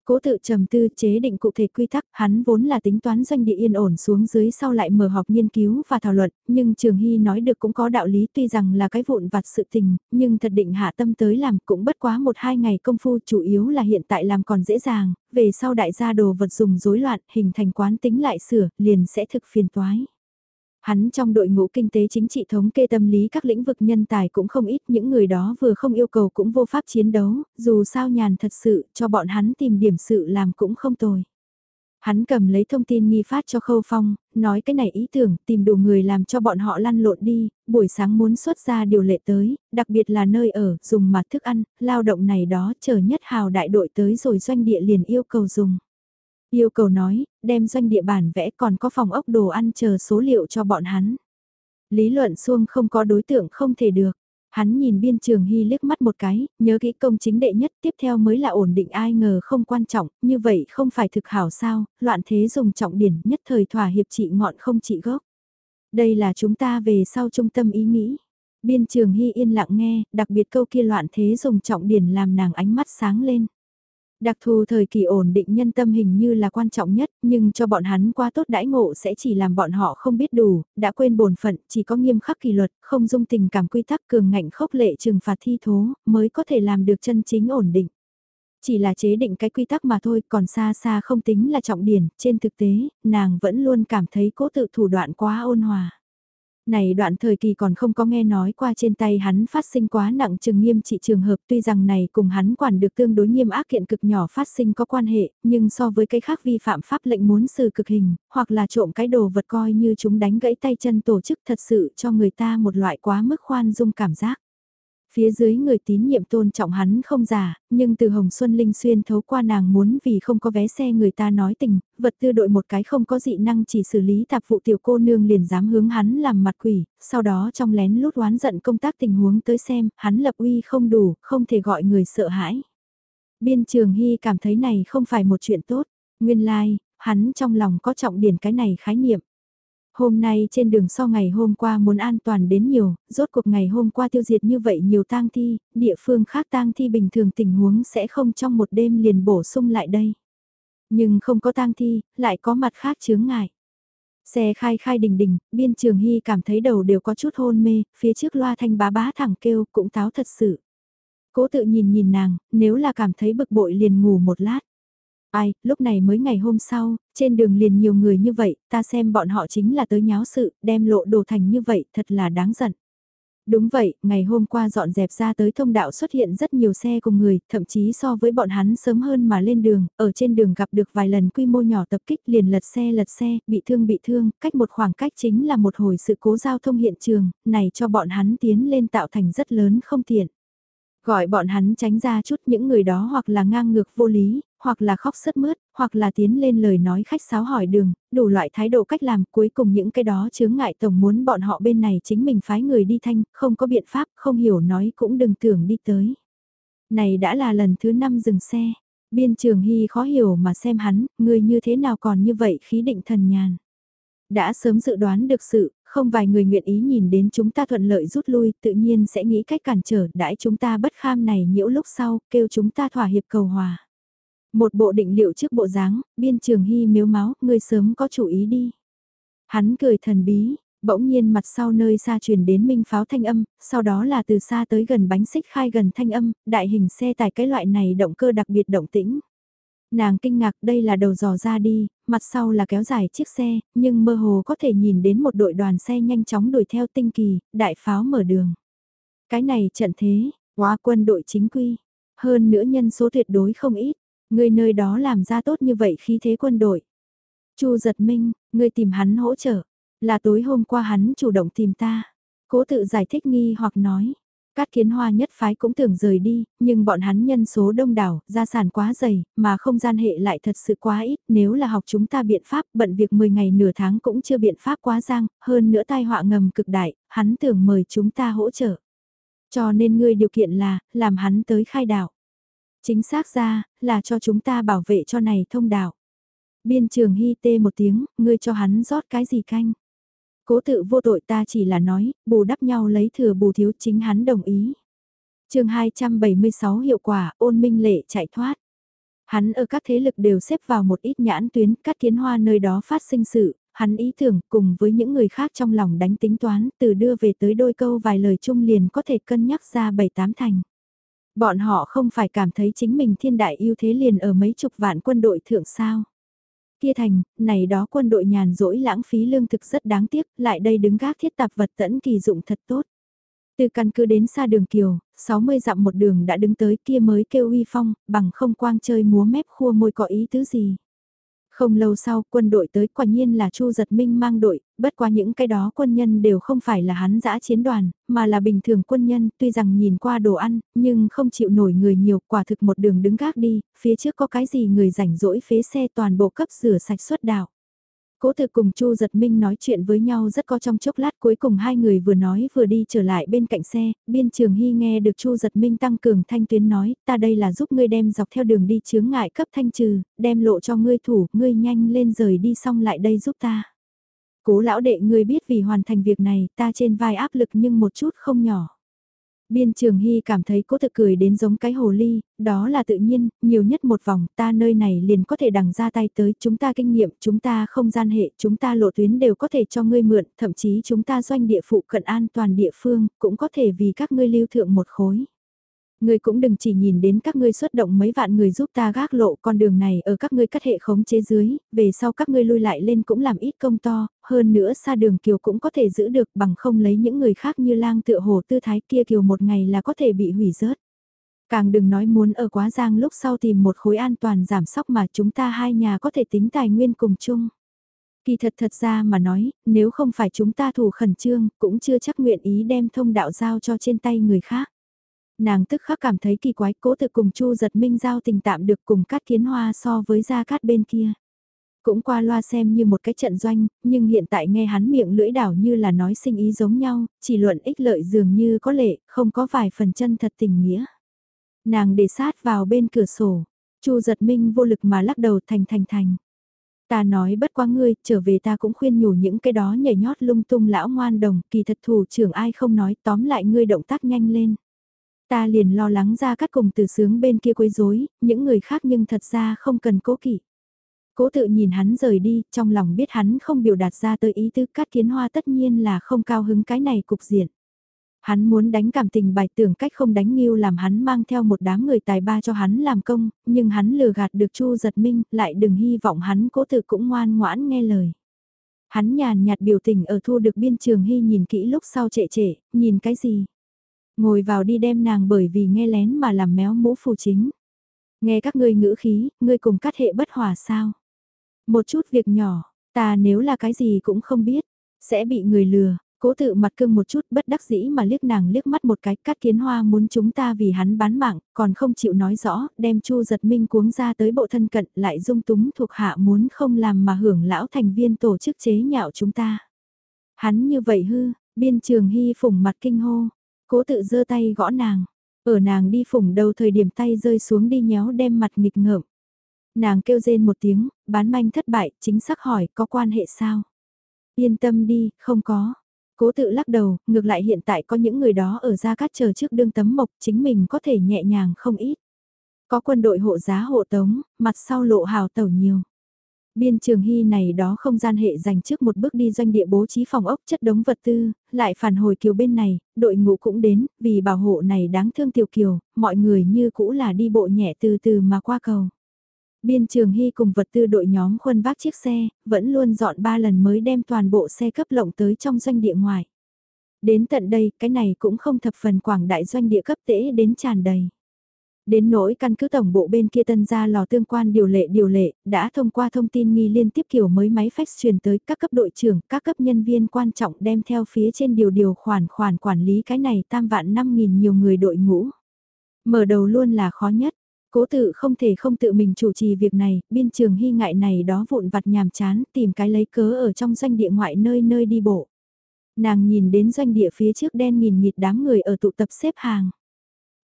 [SPEAKER 1] Cố tự trầm tư chế định cụ thể quy tắc, hắn vốn là tính toán doanh địa yên ổn xuống dưới sau lại mở họp nghiên cứu và thảo luận, nhưng Trường Hy nói được cũng có đạo lý tuy rằng là cái vụn vặt sự tình, nhưng thật định hạ tâm tới làm cũng bất quá một hai ngày công phu chủ yếu là hiện tại làm còn dễ dàng, về sau đại gia đồ vật dùng rối loạn, hình thành quán tính lại sửa, liền sẽ thực phiền toái. Hắn trong đội ngũ kinh tế chính trị thống kê tâm lý các lĩnh vực nhân tài cũng không ít, những người đó vừa không yêu cầu cũng vô pháp chiến đấu, dù sao nhàn thật sự, cho bọn hắn tìm điểm sự làm cũng không tồi. Hắn cầm lấy thông tin nghi phát cho Khâu Phong, nói cái này ý tưởng, tìm đủ người làm cho bọn họ lăn lộn đi, buổi sáng muốn xuất ra điều lệ tới, đặc biệt là nơi ở, dùng mặt thức ăn, lao động này đó chờ nhất hào đại đội tới rồi doanh địa liền yêu cầu dùng. Yêu cầu nói, đem doanh địa bản vẽ còn có phòng ốc đồ ăn chờ số liệu cho bọn hắn. Lý luận xuông không có đối tượng không thể được. Hắn nhìn biên trường hy liếc mắt một cái, nhớ kỹ công chính đệ nhất tiếp theo mới là ổn định ai ngờ không quan trọng, như vậy không phải thực hảo sao, loạn thế dùng trọng điển nhất thời thỏa hiệp trị ngọn không trị gốc. Đây là chúng ta về sau trung tâm ý nghĩ. Biên trường hy yên lặng nghe, đặc biệt câu kia loạn thế dùng trọng điển làm nàng ánh mắt sáng lên. Đặc thù thời kỳ ổn định nhân tâm hình như là quan trọng nhất, nhưng cho bọn hắn quá tốt đãi ngộ sẽ chỉ làm bọn họ không biết đủ, đã quên bổn phận, chỉ có nghiêm khắc kỷ luật, không dung tình cảm quy tắc cường ngạnh khốc lệ trừng phạt thi thố, mới có thể làm được chân chính ổn định. Chỉ là chế định cái quy tắc mà thôi, còn xa xa không tính là trọng điển, trên thực tế, nàng vẫn luôn cảm thấy cố tự thủ đoạn quá ôn hòa này đoạn thời kỳ còn không có nghe nói qua trên tay hắn phát sinh quá nặng chừng nghiêm trị trường hợp tuy rằng này cùng hắn quản được tương đối nghiêm ác kiện cực nhỏ phát sinh có quan hệ, nhưng so với cái khác vi phạm pháp lệnh muốn xử cực hình, hoặc là trộm cái đồ vật coi như chúng đánh gãy tay chân tổ chức thật sự cho người ta một loại quá mức khoan dung cảm giác. Phía dưới người tín nhiệm tôn trọng hắn không giả, nhưng từ Hồng Xuân Linh xuyên thấu qua nàng muốn vì không có vé xe người ta nói tình, vật tư đội một cái không có dị năng chỉ xử lý tạp vụ tiểu cô nương liền dám hướng hắn làm mặt quỷ, sau đó trong lén lút oán giận công tác tình huống tới xem, hắn lập uy không đủ, không thể gọi người sợ hãi. Biên trường Hy cảm thấy này không phải một chuyện tốt, nguyên lai, like, hắn trong lòng có trọng điển cái này khái niệm. Hôm nay trên đường so ngày hôm qua muốn an toàn đến nhiều, rốt cuộc ngày hôm qua tiêu diệt như vậy nhiều tang thi, địa phương khác tang thi bình thường tình huống sẽ không trong một đêm liền bổ sung lại đây. Nhưng không có tang thi, lại có mặt khác chướng ngại. Xe khai khai đình đình, biên trường hy cảm thấy đầu đều có chút hôn mê, phía trước loa thanh bá bá thẳng kêu cũng táo thật sự. Cố tự nhìn nhìn nàng, nếu là cảm thấy bực bội liền ngủ một lát. Ai, lúc này mới ngày hôm sau, trên đường liền nhiều người như vậy, ta xem bọn họ chính là tới nháo sự, đem lộ đồ thành như vậy, thật là đáng giận. Đúng vậy, ngày hôm qua dọn dẹp ra tới thông đạo xuất hiện rất nhiều xe cùng người, thậm chí so với bọn hắn sớm hơn mà lên đường, ở trên đường gặp được vài lần quy mô nhỏ tập kích liền lật xe lật xe, bị thương bị thương, cách một khoảng cách chính là một hồi sự cố giao thông hiện trường, này cho bọn hắn tiến lên tạo thành rất lớn không tiện. Gọi bọn hắn tránh ra chút những người đó hoặc là ngang ngược vô lý, hoặc là khóc sất mướt, hoặc là tiến lên lời nói khách sáo hỏi đường, đủ loại thái độ cách làm cuối cùng những cái đó chướng ngại tổng muốn bọn họ bên này chính mình phái người đi thanh, không có biện pháp, không hiểu nói cũng đừng tưởng đi tới. Này đã là lần thứ năm dừng xe, biên trường hy khó hiểu mà xem hắn, người như thế nào còn như vậy khí định thần nhàn. Đã sớm dự đoán được sự, không vài người nguyện ý nhìn đến chúng ta thuận lợi rút lui, tự nhiên sẽ nghĩ cách cản trở, đãi chúng ta bất kham này nhiễu lúc sau, kêu chúng ta thỏa hiệp cầu hòa. Một bộ định liệu trước bộ dáng, biên trường hy miếu máu, người sớm có chủ ý đi. Hắn cười thần bí, bỗng nhiên mặt sau nơi xa truyền đến minh pháo thanh âm, sau đó là từ xa tới gần bánh xích khai gần thanh âm, đại hình xe tải cái loại này động cơ đặc biệt động tĩnh. Nàng kinh ngạc đây là đầu dò ra đi, mặt sau là kéo dài chiếc xe, nhưng mơ hồ có thể nhìn đến một đội đoàn xe nhanh chóng đuổi theo tinh kỳ, đại pháo mở đường. Cái này trận thế, hóa quân đội chính quy, hơn nữa nhân số tuyệt đối không ít, người nơi đó làm ra tốt như vậy khi thế quân đội. Chu giật minh, người tìm hắn hỗ trợ, là tối hôm qua hắn chủ động tìm ta. Cố tự giải thích nghi hoặc nói, Cát kiến hoa nhất phái cũng tưởng rời đi, nhưng bọn hắn nhân số đông đảo, gia sản quá dày, mà không gian hệ lại thật sự quá ít, nếu là học chúng ta biện pháp, bận việc 10 ngày nửa tháng cũng chưa biện pháp quá giang, hơn nữa tai họa ngầm cực đại, hắn tưởng mời chúng ta hỗ trợ. Cho nên ngươi điều kiện là, làm hắn tới khai đạo. Chính xác ra, là cho chúng ta bảo vệ cho này thông đạo. Biên trường hy tê một tiếng, ngươi cho hắn rót cái gì canh. Cố tự vô tội ta chỉ là nói, bù đắp nhau lấy thừa bù thiếu chính hắn đồng ý. chương 276 hiệu quả, ôn minh lệ chạy thoát. Hắn ở các thế lực đều xếp vào một ít nhãn tuyến, các kiến hoa nơi đó phát sinh sự, hắn ý tưởng cùng với những người khác trong lòng đánh tính toán từ đưa về tới đôi câu vài lời chung liền có thể cân nhắc ra bảy tám thành. Bọn họ không phải cảm thấy chính mình thiên đại ưu thế liền ở mấy chục vạn quân đội thượng sao. Kia thành, này đó quân đội nhàn rỗi lãng phí lương thực rất đáng tiếc, lại đây đứng gác thiết tạp vật tẫn kỳ dụng thật tốt. Từ căn cứ đến xa đường kiều, 60 dặm một đường đã đứng tới kia mới kêu uy phong, bằng không quang chơi múa mép khua môi có ý tứ gì. Không lâu sau, quân đội tới quả nhiên là Chu Giật Minh mang đội, bất qua những cái đó quân nhân đều không phải là hắn dã chiến đoàn, mà là bình thường quân nhân, tuy rằng nhìn qua đồ ăn, nhưng không chịu nổi người nhiều, quả thực một đường đứng gác đi, phía trước có cái gì người rảnh rỗi phế xe toàn bộ cấp rửa sạch xuất đạo. Cố từ cùng Chu Giật Minh nói chuyện với nhau rất có trong chốc lát cuối cùng hai người vừa nói vừa đi trở lại bên cạnh xe, biên trường hy nghe được Chu Giật Minh tăng cường thanh tuyến nói, ta đây là giúp ngươi đem dọc theo đường đi chướng ngại cấp thanh trừ, đem lộ cho ngươi thủ, ngươi nhanh lên rời đi xong lại đây giúp ta. Cố lão đệ ngươi biết vì hoàn thành việc này ta trên vai áp lực nhưng một chút không nhỏ. Biên Trường Hy cảm thấy cố thực cười đến giống cái hồ ly, đó là tự nhiên, nhiều nhất một vòng, ta nơi này liền có thể đằng ra tay tới, chúng ta kinh nghiệm, chúng ta không gian hệ, chúng ta lộ tuyến đều có thể cho ngươi mượn, thậm chí chúng ta doanh địa phụ cận an toàn địa phương, cũng có thể vì các ngươi lưu thượng một khối. Ngươi cũng đừng chỉ nhìn đến các ngươi xuất động mấy vạn người giúp ta gác lộ con đường này ở các ngươi cắt hệ khống chế dưới, về sau các ngươi lui lại lên cũng làm ít công to, hơn nữa xa đường kiều cũng có thể giữ được bằng không lấy những người khác như lang tựa hồ tư thái kia kiều một ngày là có thể bị hủy rớt. Càng đừng nói muốn ở quá giang lúc sau tìm một khối an toàn giảm sóc mà chúng ta hai nhà có thể tính tài nguyên cùng chung. Kỳ thật thật ra mà nói, nếu không phải chúng ta thủ khẩn trương, cũng chưa chắc nguyện ý đem thông đạo giao cho trên tay người khác nàng tức khắc cảm thấy kỳ quái cố tự cùng chu giật minh giao tình tạm được cùng cát kiến hoa so với gia cát bên kia. Cũng qua loa xem như một cái trận doanh, nhưng hiện tại nghe hắn miệng lưỡi đảo như là nói sinh ý giống nhau, chỉ luận ích lợi dường như có lệ, không có vài phần chân thật tình nghĩa. Nàng để sát vào bên cửa sổ, chu giật minh vô lực mà lắc đầu thành thành thành. Ta nói bất quá ngươi, trở về ta cũng khuyên nhủ những cái đó nhảy nhót lung tung lão ngoan đồng, kỳ thật thủ trưởng ai không nói tóm lại ngươi động tác nhanh lên. Ta liền lo lắng ra cắt cùng từ sướng bên kia quấy rối, những người khác nhưng thật ra không cần cố kỵ. Cố tự nhìn hắn rời đi, trong lòng biết hắn không biểu đạt ra tới ý tứ cắt kiến hoa tất nhiên là không cao hứng cái này cục diện. Hắn muốn đánh cảm tình bài tưởng cách không đánh nghiêu làm hắn mang theo một đám người tài ba cho hắn làm công, nhưng hắn lừa gạt được Chu giật minh, lại đừng hy vọng hắn cố tự cũng ngoan ngoãn nghe lời. Hắn nhàn nhạt biểu tình ở thu được biên trường hy nhìn kỹ lúc sau trệ trệ, nhìn cái gì? Ngồi vào đi đem nàng bởi vì nghe lén mà làm méo mũ phù chính. Nghe các ngươi ngữ khí, ngươi cùng cắt hệ bất hòa sao. Một chút việc nhỏ, ta nếu là cái gì cũng không biết, sẽ bị người lừa. Cố tự mặt cương một chút bất đắc dĩ mà liếc nàng liếc mắt một cái cắt kiến hoa muốn chúng ta vì hắn bán mạng, còn không chịu nói rõ, đem chu giật minh cuống ra tới bộ thân cận lại dung túng thuộc hạ muốn không làm mà hưởng lão thành viên tổ chức chế nhạo chúng ta. Hắn như vậy hư, biên trường hy phủng mặt kinh hô, Cố tự giơ tay gõ nàng. Ở nàng đi phủng đầu thời điểm tay rơi xuống đi nhéo đem mặt nghịch ngợm. Nàng kêu rên một tiếng, bán manh thất bại, chính xác hỏi có quan hệ sao? Yên tâm đi, không có. Cố tự lắc đầu, ngược lại hiện tại có những người đó ở ra cát chờ trước đương tấm mộc chính mình có thể nhẹ nhàng không ít. Có quân đội hộ giá hộ tống, mặt sau lộ hào tẩu nhiều. Biên trường hy này đó không gian hệ dành trước một bước đi doanh địa bố trí phòng ốc chất đống vật tư, lại phản hồi kiều bên này, đội ngũ cũng đến, vì bảo hộ này đáng thương tiểu kiều, mọi người như cũ là đi bộ nhẹ từ từ mà qua cầu. Biên trường hy cùng vật tư đội nhóm khuân vác chiếc xe, vẫn luôn dọn ba lần mới đem toàn bộ xe cấp lộng tới trong doanh địa ngoài. Đến tận đây, cái này cũng không thập phần quảng đại doanh địa cấp tễ đến tràn đầy. Đến nỗi căn cứ tổng bộ bên kia tân gia lò tương quan điều lệ điều lệ, đã thông qua thông tin nghi liên tiếp kiểu mới máy fax truyền tới các cấp đội trưởng, các cấp nhân viên quan trọng đem theo phía trên điều điều khoản khoản quản lý cái này tam vạn năm nghìn nhiều người đội ngũ. Mở đầu luôn là khó nhất, cố tự không thể không tự mình chủ trì việc này, biên trường hy ngại này đó vụn vặt nhàm chán tìm cái lấy cớ ở trong doanh địa ngoại nơi nơi đi bộ. Nàng nhìn đến doanh địa phía trước đen nghìn nghịt đám người ở tụ tập xếp hàng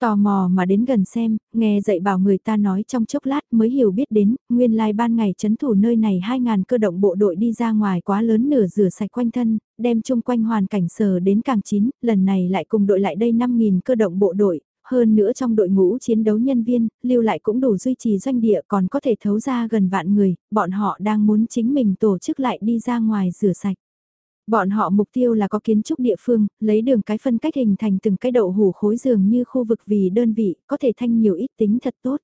[SPEAKER 1] Tò mò mà đến gần xem, nghe dạy bảo người ta nói trong chốc lát mới hiểu biết đến, nguyên lai ban ngày chấn thủ nơi này 2.000 cơ động bộ đội đi ra ngoài quá lớn nửa rửa sạch quanh thân, đem chung quanh hoàn cảnh sờ đến càng chín, lần này lại cùng đội lại đây 5.000 cơ động bộ đội, hơn nữa trong đội ngũ chiến đấu nhân viên, lưu lại cũng đủ duy trì doanh địa còn có thể thấu ra gần vạn người, bọn họ đang muốn chính mình tổ chức lại đi ra ngoài rửa sạch. Bọn họ mục tiêu là có kiến trúc địa phương, lấy đường cái phân cách hình thành từng cái đậu hủ khối giường như khu vực vì đơn vị, có thể thanh nhiều ít tính thật tốt.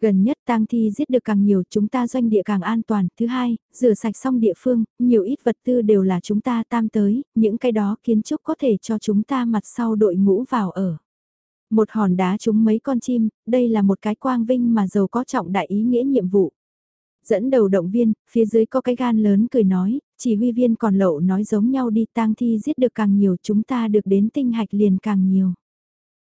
[SPEAKER 1] Gần nhất tang thi giết được càng nhiều chúng ta doanh địa càng an toàn. Thứ hai, rửa sạch xong địa phương, nhiều ít vật tư đều là chúng ta tam tới, những cái đó kiến trúc có thể cho chúng ta mặt sau đội ngũ vào ở. Một hòn đá trúng mấy con chim, đây là một cái quang vinh mà giàu có trọng đại ý nghĩa nhiệm vụ. Dẫn đầu động viên, phía dưới có cái gan lớn cười nói, chỉ huy viên còn lậu nói giống nhau đi tang thi giết được càng nhiều chúng ta được đến tinh hạch liền càng nhiều.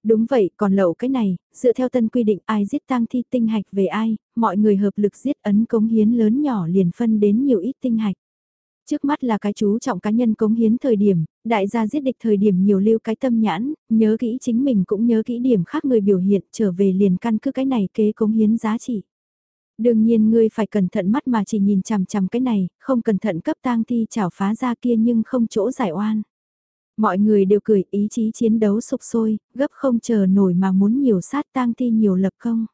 [SPEAKER 1] Đúng vậy, còn lậu cái này, dựa theo tân quy định ai giết tang thi tinh hạch về ai, mọi người hợp lực giết ấn cống hiến lớn nhỏ liền phân đến nhiều ít tinh hạch. Trước mắt là cái chú trọng cá nhân cống hiến thời điểm, đại gia giết địch thời điểm nhiều lưu cái tâm nhãn, nhớ kỹ chính mình cũng nhớ kỹ điểm khác người biểu hiện trở về liền căn cứ cái này kế cống hiến giá trị. Đương nhiên ngươi phải cẩn thận mắt mà chỉ nhìn chằm chằm cái này, không cẩn thận cấp tang thi chảo phá ra kia nhưng không chỗ giải oan. Mọi người đều cười ý chí chiến đấu sục sôi, gấp không chờ nổi mà muốn nhiều sát tang thi nhiều lập công.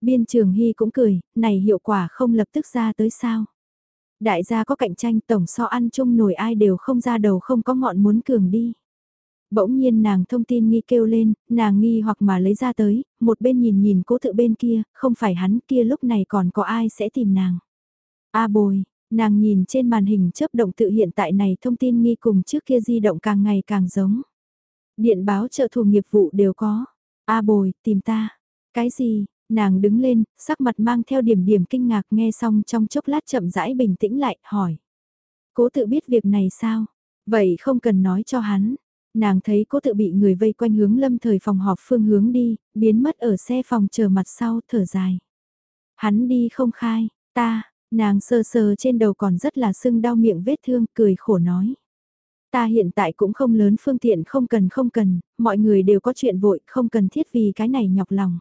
[SPEAKER 1] Biên trường Hy cũng cười, này hiệu quả không lập tức ra tới sao. Đại gia có cạnh tranh tổng so ăn chung nổi ai đều không ra đầu không có ngọn muốn cường đi. Bỗng nhiên nàng thông tin nghi kêu lên, nàng nghi hoặc mà lấy ra tới, một bên nhìn nhìn cố tự bên kia, không phải hắn kia lúc này còn có ai sẽ tìm nàng. A bồi, nàng nhìn trên màn hình chớp động tự hiện tại này thông tin nghi cùng trước kia di động càng ngày càng giống. Điện báo trợ thủ nghiệp vụ đều có. A bồi, tìm ta. Cái gì? Nàng đứng lên, sắc mặt mang theo điểm điểm kinh ngạc nghe xong trong chốc lát chậm rãi bình tĩnh lại, hỏi. Cố tự biết việc này sao? Vậy không cần nói cho hắn. Nàng thấy cố tự bị người vây quanh hướng lâm thời phòng họp phương hướng đi, biến mất ở xe phòng chờ mặt sau, thở dài. Hắn đi không khai, ta, nàng sơ sờ trên đầu còn rất là sưng đau miệng vết thương, cười khổ nói. Ta hiện tại cũng không lớn phương tiện không cần không cần, mọi người đều có chuyện vội, không cần thiết vì cái này nhọc lòng.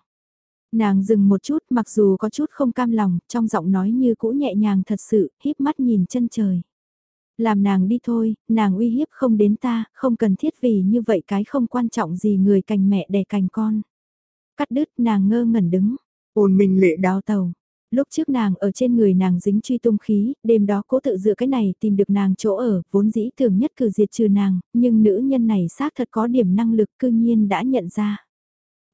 [SPEAKER 1] Nàng dừng một chút mặc dù có chút không cam lòng, trong giọng nói như cũ nhẹ nhàng thật sự, híp mắt nhìn chân trời. Làm nàng đi thôi, nàng uy hiếp không đến ta, không cần thiết vì như vậy cái không quan trọng gì người cành mẹ đẻ cành con. Cắt đứt nàng ngơ ngẩn đứng,
[SPEAKER 2] ôn minh lệ
[SPEAKER 1] đào tàu. Lúc trước nàng ở trên người nàng dính truy tung khí, đêm đó cố tự dựa cái này tìm được nàng chỗ ở, vốn dĩ thường nhất cử diệt trừ nàng, nhưng nữ nhân này xác thật có điểm năng lực cư nhiên đã nhận ra.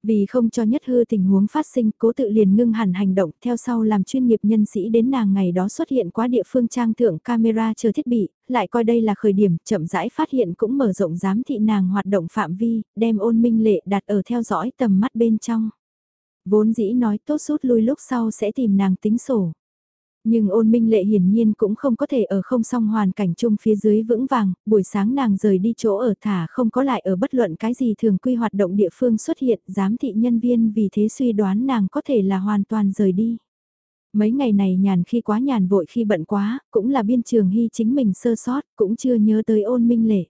[SPEAKER 1] Vì không cho nhất hư tình huống phát sinh, cố tự liền ngưng hẳn hành động, theo sau làm chuyên nghiệp nhân sĩ đến nàng ngày đó xuất hiện quá địa phương trang thượng camera chờ thiết bị, lại coi đây là khởi điểm, chậm rãi phát hiện cũng mở rộng giám thị nàng hoạt động phạm vi, đem ôn minh lệ đặt ở theo dõi tầm mắt bên trong. Vốn dĩ nói tốt rút lui lúc sau sẽ tìm nàng tính sổ. Nhưng ôn minh lệ hiển nhiên cũng không có thể ở không song hoàn cảnh chung phía dưới vững vàng, buổi sáng nàng rời đi chỗ ở thả không có lại ở bất luận cái gì thường quy hoạt động địa phương xuất hiện, giám thị nhân viên vì thế suy đoán nàng có thể là hoàn toàn rời đi. Mấy ngày này nhàn khi quá nhàn vội khi bận quá, cũng là biên trường hy chính mình sơ sót, cũng chưa nhớ tới ôn minh lệ.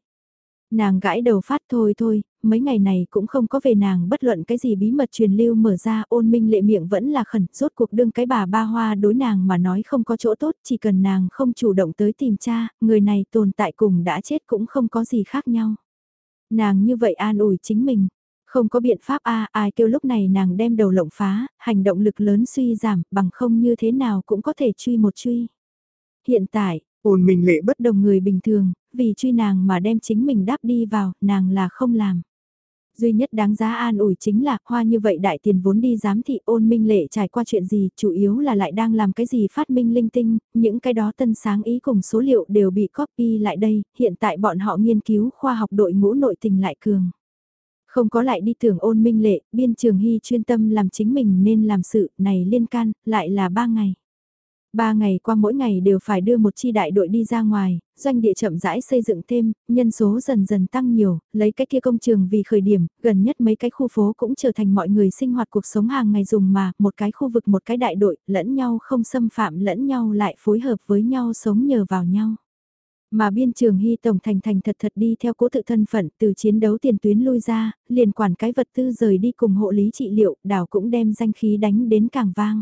[SPEAKER 1] Nàng gãi đầu phát thôi thôi, mấy ngày này cũng không có về nàng bất luận cái gì bí mật truyền lưu mở ra ôn minh lệ miệng vẫn là khẩn, rốt cuộc đương cái bà ba hoa đối nàng mà nói không có chỗ tốt, chỉ cần nàng không chủ động tới tìm cha, người này tồn tại cùng đã chết cũng không có gì khác nhau. Nàng như vậy an ủi chính mình, không có biện pháp a ai kêu lúc này nàng đem đầu lộng phá, hành động lực lớn suy giảm, bằng không như thế nào cũng có thể truy một truy. Hiện tại,
[SPEAKER 2] ôn minh lệ bất
[SPEAKER 1] đồng người bình thường, vì truy nàng mà đem chính mình đáp đi vào, nàng là không làm. Duy nhất đáng giá an ủi chính là hoa như vậy đại tiền vốn đi giám thị ôn minh lệ trải qua chuyện gì, chủ yếu là lại đang làm cái gì phát minh linh tinh, những cái đó tân sáng ý cùng số liệu đều bị copy lại đây, hiện tại bọn họ nghiên cứu khoa học đội ngũ nội tình lại cường. Không có lại đi tưởng ôn minh lệ, biên trường hy chuyên tâm làm chính mình nên làm sự này liên can, lại là ba ngày. Ba ngày qua mỗi ngày đều phải đưa một chi đại đội đi ra ngoài, doanh địa chậm rãi xây dựng thêm, nhân số dần dần tăng nhiều, lấy cái kia công trường vì khởi điểm, gần nhất mấy cái khu phố cũng trở thành mọi người sinh hoạt cuộc sống hàng ngày dùng mà, một cái khu vực một cái đại đội, lẫn nhau không xâm phạm lẫn nhau lại phối hợp với nhau sống nhờ vào nhau. Mà biên trường hy tổng thành thành thật thật đi theo cố tự thân phận từ chiến đấu tiền tuyến lui ra, liền quản cái vật tư rời đi cùng hộ lý trị liệu, đảo cũng đem danh khí đánh đến càng vang.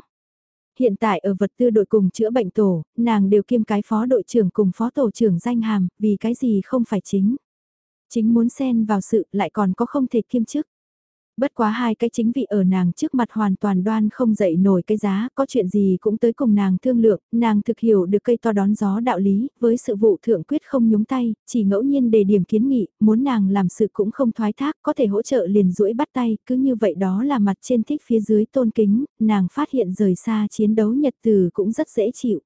[SPEAKER 1] Hiện tại ở vật tư đội cùng chữa bệnh tổ, nàng đều kiêm cái phó đội trưởng cùng phó tổ trưởng danh hàm, vì cái gì không phải chính. Chính muốn xen vào sự lại còn có không thể kiêm chức. Bất quá hai cái chính vị ở nàng trước mặt hoàn toàn đoan không dậy nổi cái giá, có chuyện gì cũng tới cùng nàng thương lượng, nàng thực hiểu được cây to đón gió đạo lý, với sự vụ thượng quyết không nhúng tay, chỉ ngẫu nhiên đề điểm kiến nghị, muốn nàng làm sự cũng không thoái thác, có thể hỗ trợ liền duỗi bắt tay, cứ như vậy đó là mặt trên thích phía dưới tôn kính, nàng phát hiện rời xa chiến đấu nhật từ cũng rất dễ chịu.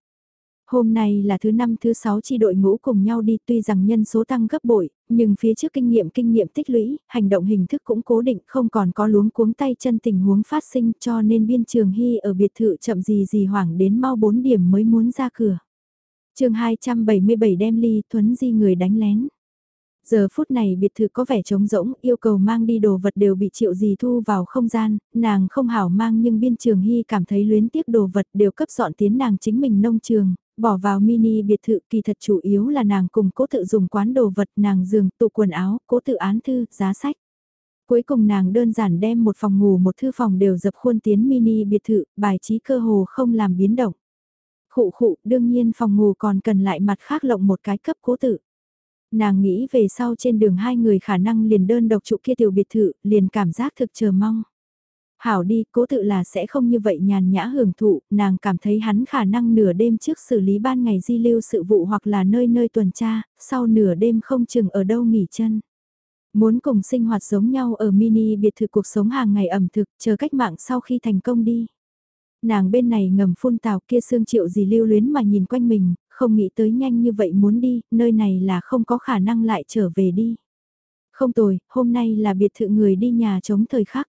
[SPEAKER 1] Hôm nay là thứ năm thứ sáu chi đội ngũ cùng nhau đi tuy rằng nhân số tăng gấp bội, nhưng phía trước kinh nghiệm kinh nghiệm tích lũy, hành động hình thức cũng cố định không còn có luống cuống tay chân tình huống phát sinh cho nên biên trường hy ở biệt thự chậm gì gì hoảng đến mau 4 điểm mới muốn ra cửa. chương 277 đem ly thuấn di người đánh lén. Giờ phút này biệt thự có vẻ trống rỗng, yêu cầu mang đi đồ vật đều bị triệu gì thu vào không gian, nàng không hảo mang nhưng biên trường hy cảm thấy luyến tiếc đồ vật đều cấp dọn tiến nàng chính mình nông trường, bỏ vào mini biệt thự kỳ thật chủ yếu là nàng cùng cố tự dùng quán đồ vật nàng giường, tụ quần áo, cố tự án thư, giá sách. Cuối cùng nàng đơn giản đem một phòng ngủ một thư phòng đều dập khuôn tiến mini biệt thự, bài trí cơ hồ không làm biến động. Khụ khụ, đương nhiên phòng ngủ còn cần lại mặt khác lộng một cái cấp cố tự. Nàng nghĩ về sau trên đường hai người khả năng liền đơn độc trụ kia tiểu biệt thự, liền cảm giác thực chờ mong. Hảo đi, cố tự là sẽ không như vậy nhàn nhã hưởng thụ, nàng cảm thấy hắn khả năng nửa đêm trước xử lý ban ngày di lưu sự vụ hoặc là nơi nơi tuần tra, sau nửa đêm không chừng ở đâu nghỉ chân. Muốn cùng sinh hoạt giống nhau ở mini biệt thự cuộc sống hàng ngày ẩm thực, chờ cách mạng sau khi thành công đi. Nàng bên này ngầm phun tào kia xương triệu gì lưu luyến mà nhìn quanh mình, không nghĩ tới nhanh như vậy muốn đi, nơi này là không có khả năng lại trở về đi. Không tồi, hôm nay là biệt thự người đi nhà chống thời khắc.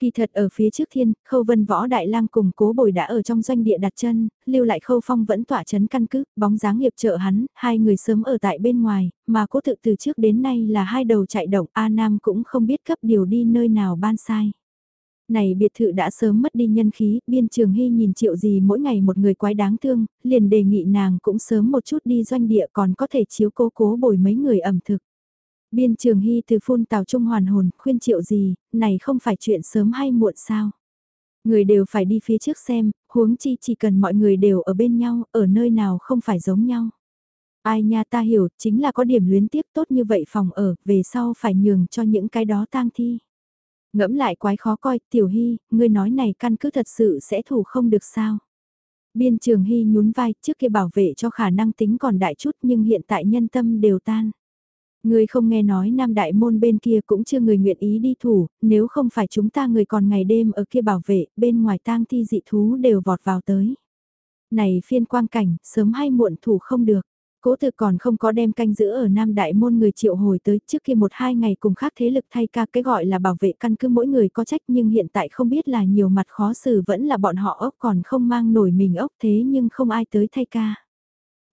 [SPEAKER 1] Kỳ thật ở phía trước thiên, khâu vân võ đại lang cùng cố bồi đã ở trong doanh địa đặt chân, lưu lại khâu phong vẫn tỏa chấn căn cứ, bóng dáng nghiệp trợ hắn, hai người sớm ở tại bên ngoài, mà cố tự từ trước đến nay là hai đầu chạy động, A Nam cũng không biết cấp điều đi nơi nào ban sai. Này biệt thự đã sớm mất đi nhân khí, biên trường hy nhìn triệu gì mỗi ngày một người quái đáng thương, liền đề nghị nàng cũng sớm một chút đi doanh địa còn có thể chiếu cố cố bồi mấy người ẩm thực. Biên trường hy từ phun tào trung hoàn hồn, khuyên triệu gì, này không phải chuyện sớm hay muộn sao. Người đều phải đi phía trước xem, huống chi chỉ cần mọi người đều ở bên nhau, ở nơi nào không phải giống nhau. Ai nha ta hiểu, chính là có điểm luyến tiếp tốt như vậy phòng ở, về sau phải nhường cho những cái đó tang thi. Ngẫm lại quái khó coi, tiểu hy, ngươi nói này căn cứ thật sự sẽ thủ không được sao. Biên trường hy nhún vai, trước kia bảo vệ cho khả năng tính còn đại chút nhưng hiện tại nhân tâm đều tan. Người không nghe nói nam đại môn bên kia cũng chưa người nguyện ý đi thủ, nếu không phải chúng ta người còn ngày đêm ở kia bảo vệ, bên ngoài tang thi dị thú đều vọt vào tới. Này phiên quang cảnh, sớm hay muộn thủ không được. Cố tự còn không có đem canh giữ ở Nam Đại Môn người triệu hồi tới trước kia một hai ngày cùng khác thế lực thay ca cái gọi là bảo vệ căn cứ mỗi người có trách nhưng hiện tại không biết là nhiều mặt khó xử vẫn là bọn họ ốc còn không mang nổi mình ốc thế nhưng không ai tới thay ca.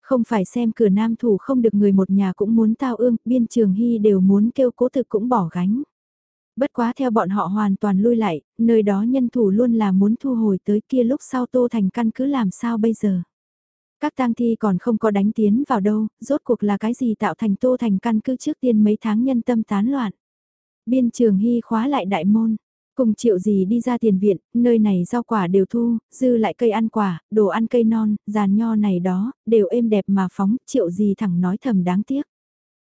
[SPEAKER 1] Không phải xem cửa nam thủ không được người một nhà cũng muốn tao ương, biên trường hy đều muốn kêu cố thực cũng bỏ gánh. Bất quá theo bọn họ hoàn toàn lui lại, nơi đó nhân thủ luôn là muốn thu hồi tới kia lúc sau tô thành căn cứ làm sao bây giờ. Các tang thi còn không có đánh tiến vào đâu, rốt cuộc là cái gì tạo thành tô thành căn cứ trước tiên mấy tháng nhân tâm tán loạn. Biên trường hy khóa lại đại môn. Cùng triệu gì đi ra tiền viện, nơi này rau quả đều thu, dư lại cây ăn quả, đồ ăn cây non, giàn nho này đó, đều êm đẹp mà phóng, triệu gì thẳng nói thầm đáng tiếc.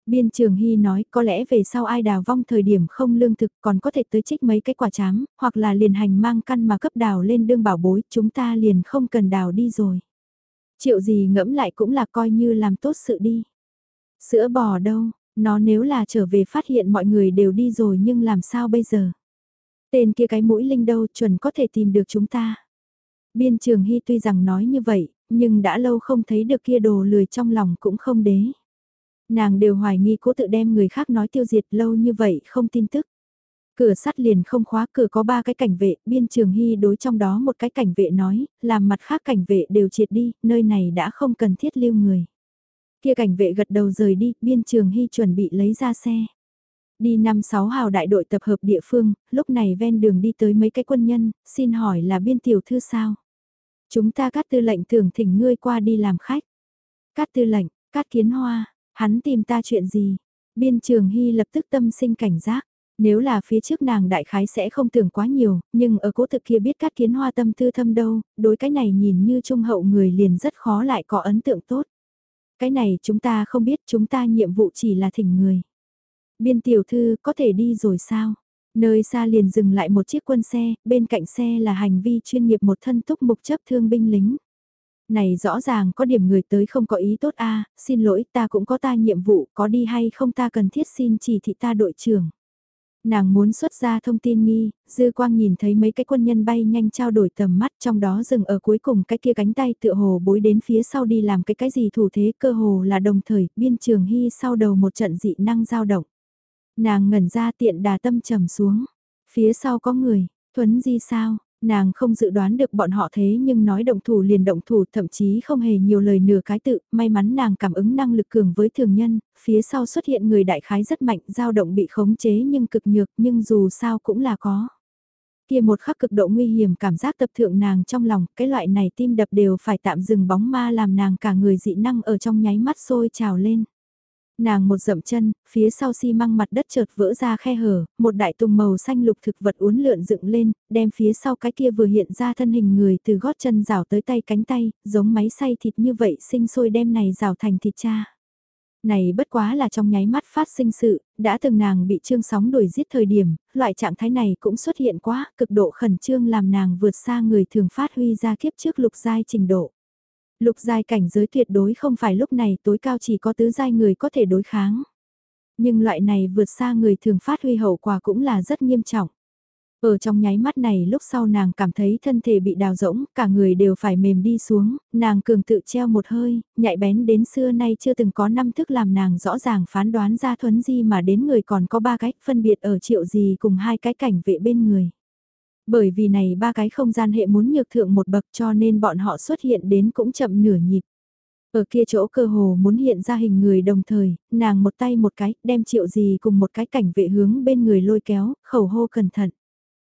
[SPEAKER 1] Biên Trường Hy nói có lẽ về sau ai đào vong thời điểm không lương thực còn có thể tới trích mấy cái quả chám, hoặc là liền hành mang căn mà cấp đào lên đương bảo bối, chúng ta liền không cần đào đi rồi. Triệu gì ngẫm lại cũng là coi như làm tốt sự đi. Sữa bò đâu, nó nếu là trở về phát hiện mọi người đều đi rồi nhưng làm sao bây giờ? Tên kia cái mũi linh đâu chuẩn có thể tìm được chúng ta. Biên Trường Hy tuy rằng nói như vậy, nhưng đã lâu không thấy được kia đồ lười trong lòng cũng không đế. Nàng đều hoài nghi cố tự đem người khác nói tiêu diệt lâu như vậy không tin tức. Cửa sắt liền không khóa cửa có ba cái cảnh vệ, biên trường hy đối trong đó một cái cảnh vệ nói, làm mặt khác cảnh vệ đều triệt đi, nơi này đã không cần thiết lưu người. Kia cảnh vệ gật đầu rời đi, biên trường hy chuẩn bị lấy ra xe. Đi năm sáu hào đại đội tập hợp địa phương, lúc này ven đường đi tới mấy cái quân nhân, xin hỏi là biên tiểu thư sao? Chúng ta cắt tư lệnh tưởng thỉnh ngươi qua đi làm khách. Cắt tư lệnh, cắt kiến hoa, Hắn tìm ta chuyện gì? Biên trường hy lập tức tâm sinh cảnh giác. Nếu là phía trước nàng đại khái sẽ không tưởng quá nhiều, nhưng ở cố thực kia biết cát kiến hoa tâm tư thâm đâu, đối cái này nhìn như trung hậu người liền rất khó lại có ấn tượng tốt. Cái này chúng ta không biết chúng ta nhiệm vụ chỉ là thỉnh người. Biên tiểu thư có thể đi rồi sao? Nơi xa liền dừng lại một chiếc quân xe, bên cạnh xe là hành vi chuyên nghiệp một thân túc mục chấp thương binh lính. Này rõ ràng có điểm người tới không có ý tốt a xin lỗi ta cũng có ta nhiệm vụ, có đi hay không ta cần thiết xin chỉ thị ta đội trưởng. Nàng muốn xuất ra thông tin nghi, dư quang nhìn thấy mấy cái quân nhân bay nhanh trao đổi tầm mắt trong đó dừng ở cuối cùng cái kia cánh tay tựa hồ bối đến phía sau đi làm cái cái gì thủ thế cơ hồ là đồng thời biên trường hy sau đầu một trận dị năng dao động. Nàng ngẩn ra tiện đà tâm trầm xuống, phía sau có người, thuấn di sao, Nàng không dự đoán được bọn họ thế nhưng nói động thủ liền động thủ thậm chí không hề nhiều lời nửa cái tự, may mắn nàng cảm ứng năng lực cường với thường nhân, phía sau xuất hiện người đại khái rất mạnh, dao động bị khống chế nhưng cực nhược nhưng dù sao cũng là có. Kia một khắc cực độ nguy hiểm cảm giác tập thượng nàng trong lòng, cái loại này tim đập đều phải tạm dừng bóng ma làm nàng cả người dị năng ở trong nháy mắt sôi trào lên. Nàng một dậm chân, phía sau xi măng mặt đất chợt vỡ ra khe hở, một đại tùng màu xanh lục thực vật uốn lượn dựng lên, đem phía sau cái kia vừa hiện ra thân hình người từ gót chân rào tới tay cánh tay, giống máy xay thịt như vậy sinh sôi đem này rào thành thịt cha. Này bất quá là trong nháy mắt phát sinh sự, đã từng nàng bị trương sóng đuổi giết thời điểm, loại trạng thái này cũng xuất hiện quá, cực độ khẩn trương làm nàng vượt xa người thường phát huy ra kiếp trước lục giai trình độ. Lục giai cảnh giới tuyệt đối không phải lúc này tối cao chỉ có tứ giai người có thể đối kháng. Nhưng loại này vượt xa người thường phát huy hậu quả cũng là rất nghiêm trọng. Ở trong nháy mắt này lúc sau nàng cảm thấy thân thể bị đào rỗng, cả người đều phải mềm đi xuống, nàng cường tự treo một hơi, nhạy bén đến xưa nay chưa từng có năm thức làm nàng rõ ràng phán đoán ra thuấn di mà đến người còn có ba cách phân biệt ở triệu gì cùng hai cái cảnh vệ bên người. Bởi vì này ba cái không gian hệ muốn nhược thượng một bậc cho nên bọn họ xuất hiện đến cũng chậm nửa nhịp. Ở kia chỗ cơ hồ muốn hiện ra hình người đồng thời, nàng một tay một cái, đem triệu gì cùng một cái cảnh vệ hướng bên người lôi kéo, khẩu hô cẩn thận.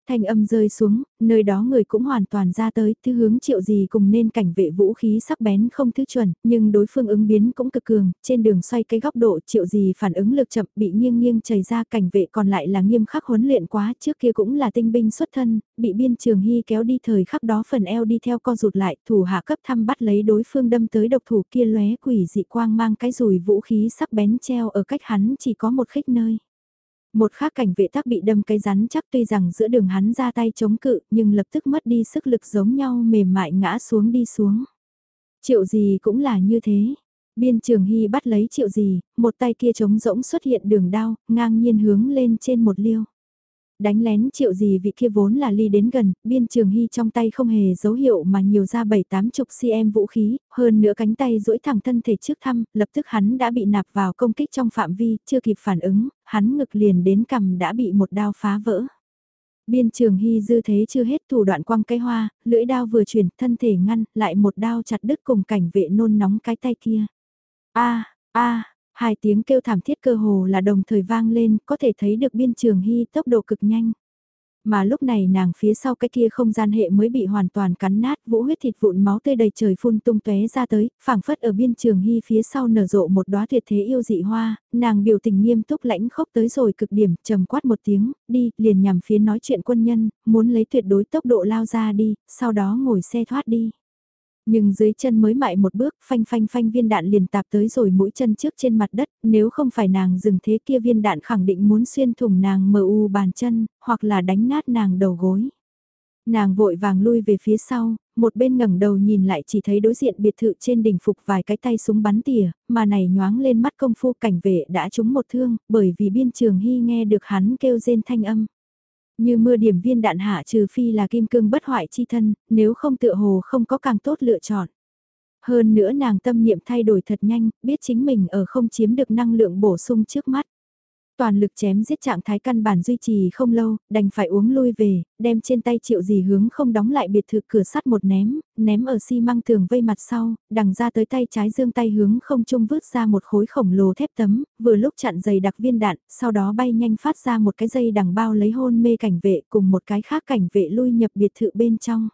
[SPEAKER 1] Thanh âm rơi xuống, nơi đó người cũng hoàn toàn ra tới, thứ hướng triệu gì cùng nên cảnh vệ vũ khí sắc bén không thứ chuẩn, nhưng đối phương ứng biến cũng cực cường, trên đường xoay cái góc độ triệu gì phản ứng lực chậm bị nghiêng nghiêng chảy ra cảnh vệ còn lại là nghiêm khắc huấn luyện quá, trước kia cũng là tinh binh xuất thân, bị biên trường hy kéo đi thời khắc đó phần eo đi theo co rụt lại, thủ hạ cấp thăm bắt lấy đối phương đâm tới độc thủ kia lóe quỷ dị quang mang cái rùi vũ khí sắc bén treo ở cách hắn chỉ có một khích nơi. Một khác cảnh vệ tác bị đâm cái rắn chắc tuy rằng giữa đường hắn ra tay chống cự nhưng lập tức mất đi sức lực giống nhau mềm mại ngã xuống đi xuống. Triệu gì cũng là như thế. Biên trường hy bắt lấy triệu gì, một tay kia trống rỗng xuất hiện đường đao, ngang nhiên hướng lên trên một liêu. Đánh lén triệu gì vị kia vốn là ly đến gần, biên trường hy trong tay không hề dấu hiệu mà nhiều ra bảy tám chục cm vũ khí, hơn nữa cánh tay duỗi thẳng thân thể trước thăm, lập tức hắn đã bị nạp vào công kích trong phạm vi, chưa kịp phản ứng, hắn ngực liền đến cầm đã bị một đao phá vỡ. Biên trường hy dư thế chưa hết thủ đoạn quăng cái hoa, lưỡi đao vừa chuyển, thân thể ngăn, lại một đao chặt đứt cùng cảnh vệ nôn nóng cái tay kia. a a Hai tiếng kêu thảm thiết cơ hồ là đồng thời vang lên, có thể thấy được biên trường hy tốc độ cực nhanh. Mà lúc này nàng phía sau cái kia không gian hệ mới bị hoàn toàn cắn nát, vũ huyết thịt vụn máu tươi đầy trời phun tung tóe ra tới, phảng phất ở biên trường hy phía sau nở rộ một đóa tuyệt thế yêu dị hoa, nàng biểu tình nghiêm túc lãnh khốc tới rồi cực điểm, trầm quát một tiếng, đi, liền nhằm phía nói chuyện quân nhân, muốn lấy tuyệt đối tốc độ lao ra đi, sau đó ngồi xe thoát đi. Nhưng dưới chân mới mại một bước, phanh phanh phanh viên đạn liền tạp tới rồi mũi chân trước trên mặt đất, nếu không phải nàng dừng thế kia viên đạn khẳng định muốn xuyên thủng nàng mờ u bàn chân, hoặc là đánh nát nàng đầu gối. Nàng vội vàng lui về phía sau, một bên ngẩng đầu nhìn lại chỉ thấy đối diện biệt thự trên đỉnh phục vài cái tay súng bắn tỉa, mà này nhoáng lên mắt công phu cảnh vệ đã trúng một thương, bởi vì biên trường hy nghe được hắn kêu rên thanh âm. Như mưa điểm viên đạn hạ trừ phi là kim cương bất hoại chi thân, nếu không tựa hồ không có càng tốt lựa chọn. Hơn nữa nàng tâm niệm thay đổi thật nhanh, biết chính mình ở không chiếm được năng lượng bổ sung trước mắt. Toàn lực chém giết trạng thái căn bản duy trì không lâu, đành phải uống lui về, đem trên tay triệu gì hướng không đóng lại biệt thự cửa sắt một ném, ném ở xi măng tường vây mặt sau, đằng ra tới tay trái dương tay hướng không trung vứt ra một khối khổng lồ thép tấm, vừa lúc chặn dày đặc viên đạn, sau đó bay nhanh phát ra một cái dây đằng bao lấy hôn mê cảnh vệ cùng một cái khác cảnh vệ lui nhập biệt thự bên trong.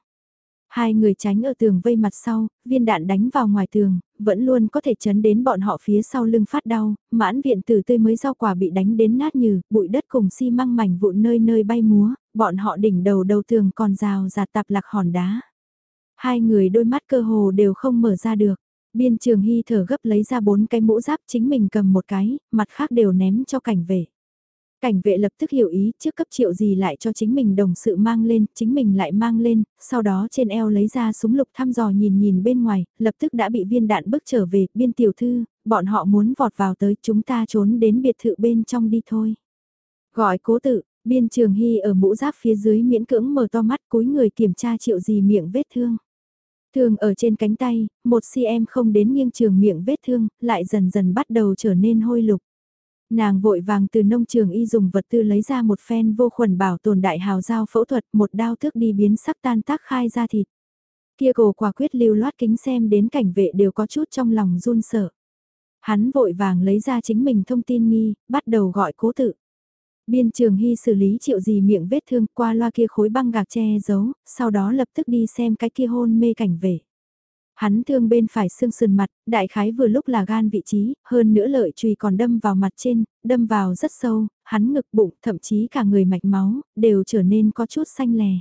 [SPEAKER 1] Hai người tránh ở tường vây mặt sau, viên đạn đánh vào ngoài tường, vẫn luôn có thể chấn đến bọn họ phía sau lưng phát đau, mãn viện tử tươi mới rau quả bị đánh đến nát như, bụi đất cùng xi măng mảnh vụn nơi nơi bay múa, bọn họ đỉnh đầu đầu tường còn rào rạt tạp lạc hòn đá. Hai người đôi mắt cơ hồ đều không mở ra được. Biên trường hy thở gấp lấy ra bốn cái mũ giáp chính mình cầm một cái, mặt khác đều ném cho cảnh vệ. Cảnh vệ lập tức hiểu ý trước cấp triệu gì lại cho chính mình đồng sự mang lên, chính mình lại mang lên, sau đó trên eo lấy ra súng lục thăm dò nhìn nhìn bên ngoài, lập tức đã bị viên đạn bước trở về, biên tiểu thư, bọn họ muốn vọt vào tới chúng ta trốn đến biệt thự bên trong đi thôi. Gọi cố tự, biên trường hy ở mũ giáp phía dưới miễn cưỡng mở to mắt cúi người kiểm tra triệu gì miệng vết thương. thường ở trên cánh tay, một cm không đến nghiêng trường miệng vết thương, lại dần dần bắt đầu trở nên hôi lục. Nàng vội vàng từ nông trường y dùng vật tư lấy ra một phen vô khuẩn bảo tồn đại hào dao phẫu thuật một đao thước đi biến sắc tan tác khai ra thịt. Kia cổ quả quyết lưu loát kính xem đến cảnh vệ đều có chút trong lòng run sợ. Hắn vội vàng lấy ra chính mình thông tin nghi, bắt đầu gọi cố tự. Biên trường hy xử lý triệu gì miệng vết thương qua loa kia khối băng gạc che giấu, sau đó lập tức đi xem cái kia hôn mê cảnh vệ. Hắn thương bên phải xương sườn mặt, đại khái vừa lúc là gan vị trí, hơn nữa lợi chùy còn đâm vào mặt trên, đâm vào rất sâu, hắn ngực bụng, thậm chí cả người mạch máu, đều trở nên có chút xanh lè.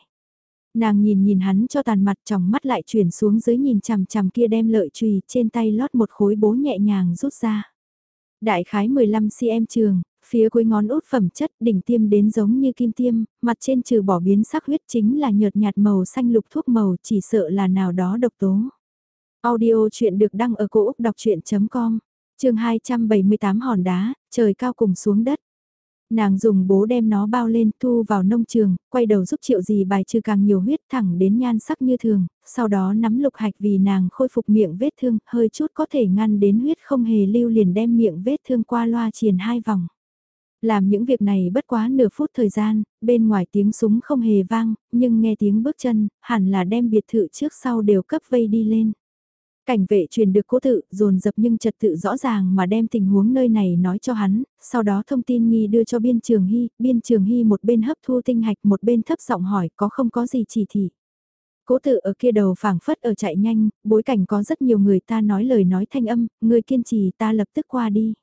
[SPEAKER 1] Nàng nhìn nhìn hắn cho tàn mặt trong mắt lại chuyển xuống dưới nhìn chằm chằm kia đem lợi chùy trên tay lót một khối bố nhẹ nhàng rút ra. Đại khái 15cm trường, phía cuối ngón út phẩm chất đỉnh tiêm đến giống như kim tiêm, mặt trên trừ bỏ biến sắc huyết chính là nhợt nhạt màu xanh lục thuốc màu chỉ sợ là nào đó độc tố. Audio chuyện được đăng ở cổ Úc đọc chuyện.com, trường 278 hòn đá, trời cao cùng xuống đất. Nàng dùng bố đem nó bao lên thu vào nông trường, quay đầu giúp triệu gì bài trừ càng nhiều huyết thẳng đến nhan sắc như thường, sau đó nắm lục hạch vì nàng khôi phục miệng vết thương, hơi chút có thể ngăn đến huyết không hề lưu liền đem miệng vết thương qua loa triền hai vòng. Làm những việc này bất quá nửa phút thời gian, bên ngoài tiếng súng không hề vang, nhưng nghe tiếng bước chân, hẳn là đem biệt thự trước sau đều cấp vây đi lên. Cảnh vệ truyền được cố tự, dồn dập nhưng trật tự rõ ràng mà đem tình huống nơi này nói cho hắn, sau đó thông tin nghi đưa cho biên trường hy, biên trường hy một bên hấp thu tinh hạch một bên thấp giọng hỏi có không có gì chỉ thị. Cố tự ở kia đầu phảng phất ở chạy nhanh, bối cảnh có rất nhiều người ta nói lời nói thanh âm, người kiên trì ta lập tức qua đi.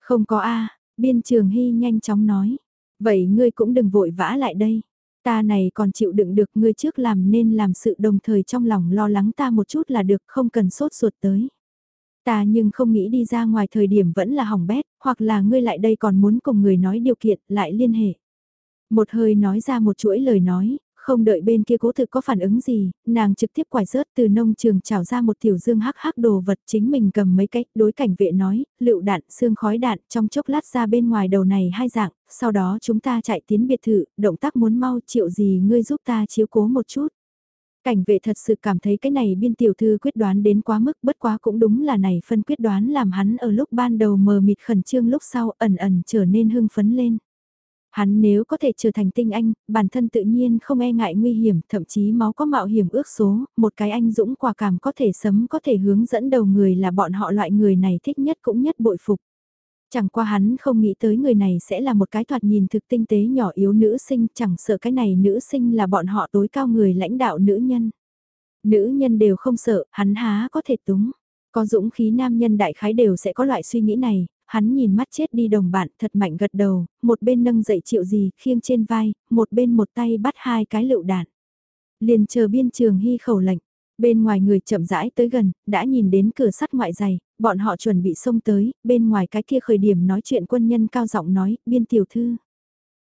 [SPEAKER 1] Không có a biên trường hy nhanh chóng nói. Vậy ngươi cũng đừng vội vã lại đây. Ta này còn chịu đựng được ngươi trước làm nên làm sự đồng thời trong lòng lo lắng ta một chút là được không cần sốt ruột tới. Ta nhưng không nghĩ đi ra ngoài thời điểm vẫn là hỏng bét, hoặc là ngươi lại đây còn muốn cùng người nói điều kiện lại liên hệ. Một hơi nói ra một chuỗi lời nói, không đợi bên kia cố thực có phản ứng gì, nàng trực tiếp quải rớt từ nông trường trào ra một tiểu dương hắc hắc đồ vật chính mình cầm mấy cách đối cảnh vệ nói, lựu đạn, xương khói đạn trong chốc lát ra bên ngoài đầu này hai dạng, sau đó chúng ta chạy tiến biệt thự, động tác muốn mau chịu gì ngươi giúp ta chiếu cố một chút. Cảnh vệ thật sự cảm thấy cái này biên tiểu thư quyết đoán đến quá mức bất quá cũng đúng là này phân quyết đoán làm hắn ở lúc ban đầu mờ mịt khẩn trương lúc sau ẩn ẩn trở nên hưng phấn lên. Hắn nếu có thể trở thành tinh anh, bản thân tự nhiên không e ngại nguy hiểm, thậm chí máu có mạo hiểm ước số, một cái anh dũng quả cảm có thể sấm có thể hướng dẫn đầu người là bọn họ loại người này thích nhất cũng nhất bội phục. Chẳng qua hắn không nghĩ tới người này sẽ là một cái thoạt nhìn thực tinh tế nhỏ yếu nữ sinh, chẳng sợ cái này nữ sinh là bọn họ tối cao người lãnh đạo nữ nhân. Nữ nhân đều không sợ, hắn há có thể túng. Có dũng khí nam nhân đại khái đều sẽ có loại suy nghĩ này, hắn nhìn mắt chết đi đồng bạn thật mạnh gật đầu, một bên nâng dậy triệu gì khiêng trên vai, một bên một tay bắt hai cái lựu đạn. Liền chờ biên trường hy khẩu lệnh, bên ngoài người chậm rãi tới gần, đã nhìn đến cửa sắt ngoại dày, bọn họ chuẩn bị xông tới, bên ngoài cái kia khởi điểm nói chuyện quân nhân cao giọng nói, biên tiểu thư.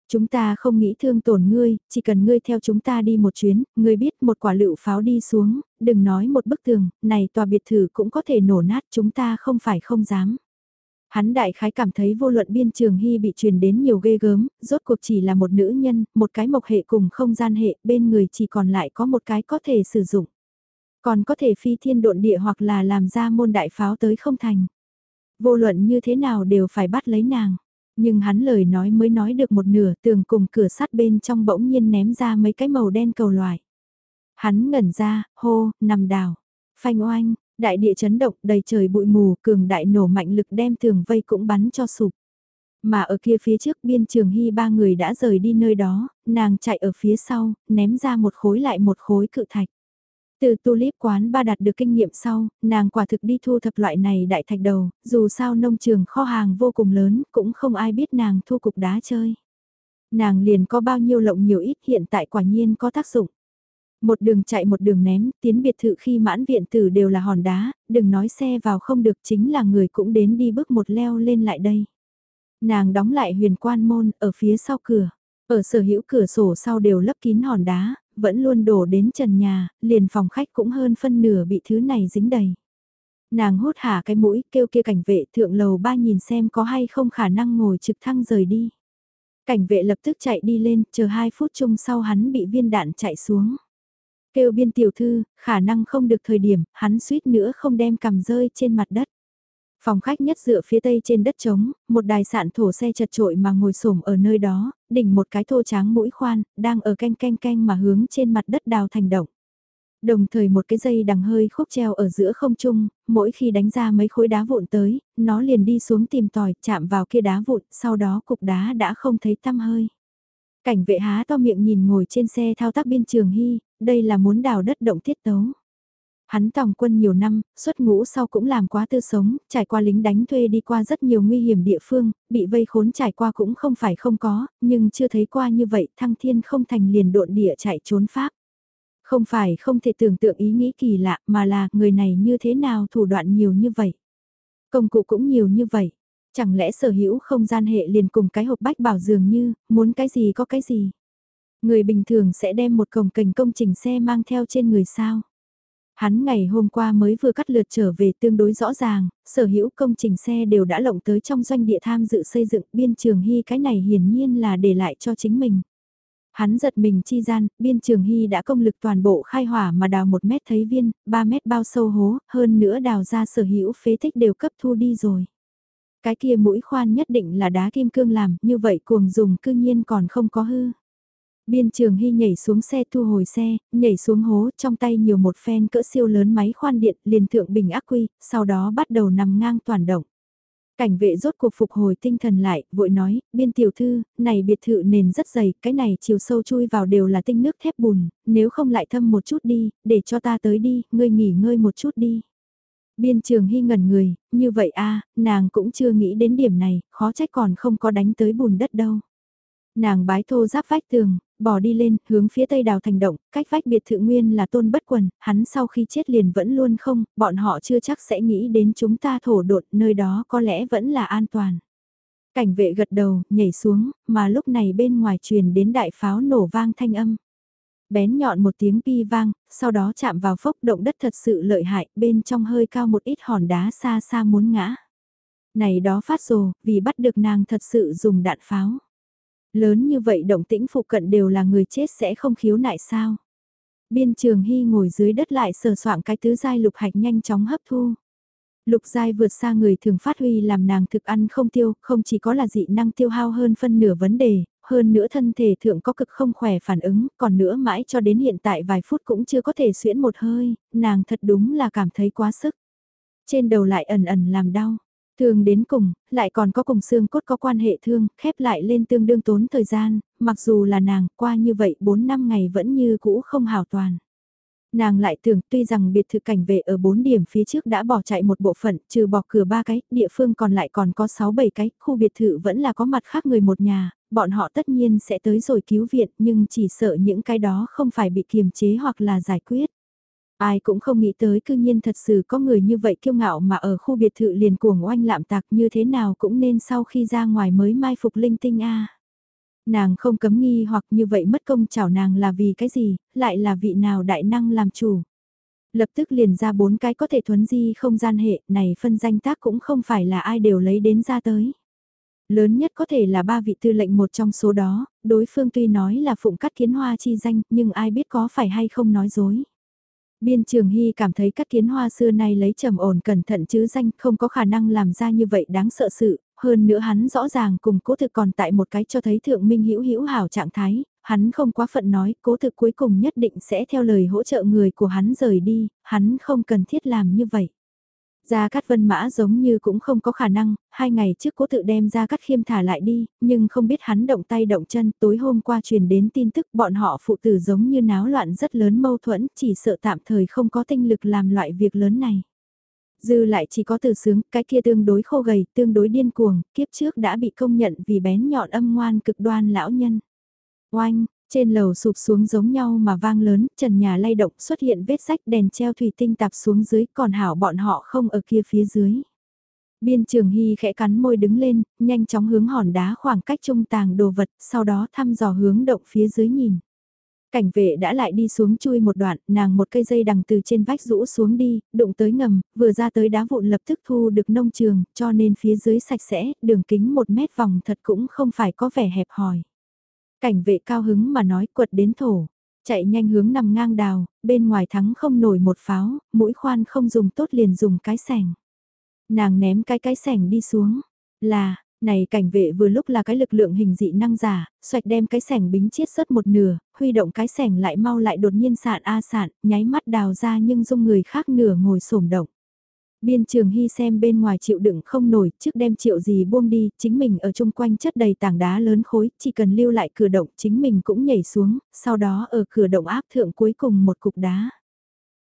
[SPEAKER 1] Chúng ta không nghĩ thương tổn ngươi, chỉ cần ngươi theo chúng ta đi một chuyến, ngươi biết một quả lựu pháo đi xuống, đừng nói một bức tường, này tòa biệt thự cũng có thể nổ nát chúng ta không phải không dám. Hắn đại khái cảm thấy vô luận biên trường hy bị truyền đến nhiều ghê gớm, rốt cuộc chỉ là một nữ nhân, một cái mộc hệ cùng không gian hệ, bên người chỉ còn lại có một cái có thể sử dụng. Còn có thể phi thiên độn địa hoặc là làm ra môn đại pháo tới không thành. Vô luận như thế nào đều phải bắt lấy nàng. Nhưng hắn lời nói mới nói được một nửa tường cùng cửa sắt bên trong bỗng nhiên ném ra mấy cái màu đen cầu loại. Hắn ngẩn ra, hô, nằm đào. Phanh oanh, đại địa chấn động đầy trời bụi mù cường đại nổ mạnh lực đem tường vây cũng bắn cho sụp. Mà ở kia phía trước biên trường hy ba người đã rời đi nơi đó, nàng chạy ở phía sau, ném ra một khối lại một khối cự thạch. Từ tulip quán ba đạt được kinh nghiệm sau, nàng quả thực đi thu thập loại này đại thạch đầu, dù sao nông trường kho hàng vô cùng lớn, cũng không ai biết nàng thu cục đá chơi. Nàng liền có bao nhiêu lộng nhiều ít hiện tại quả nhiên có tác dụng. Một đường chạy một đường ném, tiến biệt thự khi mãn viện tử đều là hòn đá, đừng nói xe vào không được chính là người cũng đến đi bước một leo lên lại đây. Nàng đóng lại huyền quan môn ở phía sau cửa. Ở sở hữu cửa sổ sau đều lấp kín hòn đá, vẫn luôn đổ đến trần nhà, liền phòng khách cũng hơn phân nửa bị thứ này dính đầy. Nàng hốt hả cái mũi kêu kia cảnh vệ thượng lầu ba nhìn xem có hay không khả năng ngồi trực thăng rời đi. Cảnh vệ lập tức chạy đi lên, chờ 2 phút chung sau hắn bị viên đạn chạy xuống. Kêu biên tiểu thư, khả năng không được thời điểm, hắn suýt nữa không đem cầm rơi trên mặt đất. Phòng khách nhất dựa phía tây trên đất trống, một đài sạn thổ xe chật trội mà ngồi xổm ở nơi đó, đỉnh một cái thô tráng mũi khoan, đang ở canh canh canh mà hướng trên mặt đất đào thành động. Đồng thời một cái dây đằng hơi khúc treo ở giữa không trung, mỗi khi đánh ra mấy khối đá vụn tới, nó liền đi xuống tìm tòi, chạm vào kia đá vụn, sau đó cục đá đã không thấy tăm hơi. Cảnh vệ há to miệng nhìn ngồi trên xe thao tác biên trường hy, đây là muốn đào đất động tiết tấu. Hắn tòng quân nhiều năm, xuất ngũ sau cũng làm quá tư sống, trải qua lính đánh thuê đi qua rất nhiều nguy hiểm địa phương, bị vây khốn trải qua cũng không phải không có, nhưng chưa thấy qua như vậy thăng thiên không thành liền độn địa chạy trốn pháp. Không phải không thể tưởng tượng ý nghĩ kỳ lạ mà là người này như thế nào thủ đoạn nhiều như vậy. Công cụ cũng nhiều như vậy. Chẳng lẽ sở hữu không gian hệ liền cùng cái hộp bách bảo dường như, muốn cái gì có cái gì. Người bình thường sẽ đem một cồng cành công trình xe mang theo trên người sao. Hắn ngày hôm qua mới vừa cắt lượt trở về tương đối rõ ràng, sở hữu công trình xe đều đã lộng tới trong doanh địa tham dự xây dựng biên trường hy cái này hiển nhiên là để lại cho chính mình. Hắn giật mình chi gian, biên trường hy đã công lực toàn bộ khai hỏa mà đào một mét thấy viên, 3 mét bao sâu hố, hơn nữa đào ra sở hữu phế tích đều cấp thu đi rồi. Cái kia mũi khoan nhất định là đá kim cương làm, như vậy cuồng dùng cư nhiên còn không có hư. Biên trường hy nhảy xuống xe thu hồi xe, nhảy xuống hố, trong tay nhiều một phen cỡ siêu lớn máy khoan điện, liền thượng bình ác quy, sau đó bắt đầu nằm ngang toàn động. Cảnh vệ rốt cuộc phục hồi tinh thần lại, vội nói, biên tiểu thư, này biệt thự nền rất dày, cái này chiều sâu chui vào đều là tinh nước thép bùn, nếu không lại thâm một chút đi, để cho ta tới đi, ngươi nghỉ ngơi một chút đi. Biên trường hy ngẩn người, như vậy a nàng cũng chưa nghĩ đến điểm này, khó trách còn không có đánh tới bùn đất đâu. Nàng bái thô giáp vách tường, bỏ đi lên, hướng phía tây đào thành động, cách vách biệt thự nguyên là tôn bất quần, hắn sau khi chết liền vẫn luôn không, bọn họ chưa chắc sẽ nghĩ đến chúng ta thổ đột, nơi đó có lẽ vẫn là an toàn. Cảnh vệ gật đầu, nhảy xuống, mà lúc này bên ngoài truyền đến đại pháo nổ vang thanh âm. Bén nhọn một tiếng pi vang, sau đó chạm vào phốc động đất thật sự lợi hại, bên trong hơi cao một ít hòn đá xa xa muốn ngã. Này đó phát rồ, vì bắt được nàng thật sự dùng đạn pháo. Lớn như vậy động tĩnh phụ cận đều là người chết sẽ không khiếu nại sao. Biên trường hy ngồi dưới đất lại sờ soạn cái tứ giai lục hạch nhanh chóng hấp thu. Lục giai vượt xa người thường phát huy làm nàng thực ăn không tiêu, không chỉ có là dị năng tiêu hao hơn phân nửa vấn đề, hơn nữa thân thể thượng có cực không khỏe phản ứng, còn nữa mãi cho đến hiện tại vài phút cũng chưa có thể xuyễn một hơi, nàng thật đúng là cảm thấy quá sức. Trên đầu lại ẩn ẩn làm đau, thường đến cùng, lại còn có cùng xương cốt có quan hệ thương, khép lại lên tương đương tốn thời gian, mặc dù là nàng qua như vậy 4 năm ngày vẫn như cũ không hào toàn. Nàng lại tưởng tuy rằng biệt thự cảnh vệ ở 4 điểm phía trước đã bỏ chạy một bộ phận, trừ bỏ cửa ba cái, địa phương còn lại còn có 6-7 cái, khu biệt thự vẫn là có mặt khác người một nhà, bọn họ tất nhiên sẽ tới rồi cứu viện nhưng chỉ sợ những cái đó không phải bị kiềm chế hoặc là giải quyết. Ai cũng không nghĩ tới cư nhiên thật sự có người như vậy kiêu ngạo mà ở khu biệt thự liền cuồng oanh lạm tạc như thế nào cũng nên sau khi ra ngoài mới mai phục linh tinh a Nàng không cấm nghi hoặc như vậy mất công chảo nàng là vì cái gì, lại là vị nào đại năng làm chủ. Lập tức liền ra bốn cái có thể thuấn di không gian hệ, này phân danh tác cũng không phải là ai đều lấy đến ra tới. Lớn nhất có thể là ba vị tư lệnh một trong số đó, đối phương tuy nói là phụng cắt kiến hoa chi danh, nhưng ai biết có phải hay không nói dối. Biên Trường Hy cảm thấy cắt kiến hoa xưa nay lấy trầm ổn cẩn thận chứ danh không có khả năng làm ra như vậy đáng sợ sự, hơn nữa hắn rõ ràng cùng cố thực còn tại một cái cho thấy thượng minh hữu hữu hảo trạng thái, hắn không quá phận nói cố thực cuối cùng nhất định sẽ theo lời hỗ trợ người của hắn rời đi, hắn không cần thiết làm như vậy. Gia Cát Vân Mã giống như cũng không có khả năng, hai ngày trước cố tự đem Gia Cát Khiêm thả lại đi, nhưng không biết hắn động tay động chân, tối hôm qua truyền đến tin tức bọn họ phụ tử giống như náo loạn rất lớn mâu thuẫn, chỉ sợ tạm thời không có tinh lực làm loại việc lớn này. Dư lại chỉ có từ sướng, cái kia tương đối khô gầy, tương đối điên cuồng, kiếp trước đã bị công nhận vì bén nhọn âm ngoan cực đoan lão nhân. Oanh, trên lầu sụp xuống giống nhau mà vang lớn, trần nhà lay động xuất hiện vết sách đèn treo thủy tinh tạp xuống dưới còn hảo bọn họ không ở kia phía dưới. Biên trường hy khẽ cắn môi đứng lên, nhanh chóng hướng hòn đá khoảng cách trung tàng đồ vật, sau đó thăm dò hướng động phía dưới nhìn. Cảnh vệ đã lại đi xuống chui một đoạn, nàng một cây dây đằng từ trên vách rũ xuống đi, đụng tới ngầm, vừa ra tới đá vụn lập tức thu được nông trường, cho nên phía dưới sạch sẽ, đường kính một mét vòng thật cũng không phải có vẻ hẹp hòi. Cảnh vệ cao hứng mà nói quật đến thổ, chạy nhanh hướng nằm ngang đào, bên ngoài thắng không nổi một pháo, mũi khoan không dùng tốt liền dùng cái sẻng. Nàng ném cái cái sẻng đi xuống, là, này cảnh vệ vừa lúc là cái lực lượng hình dị năng giả, xoạch đem cái sẻng bính chiết sớt một nửa, huy động cái sẻng lại mau lại đột nhiên sạn a sạn, nháy mắt đào ra nhưng dung người khác nửa ngồi sổm động. Biên trường hy xem bên ngoài chịu đựng không nổi, trước đem triệu gì buông đi, chính mình ở chung quanh chất đầy tảng đá lớn khối, chỉ cần lưu lại cửa động chính mình cũng nhảy xuống, sau đó ở cửa động áp thượng cuối cùng một cục đá.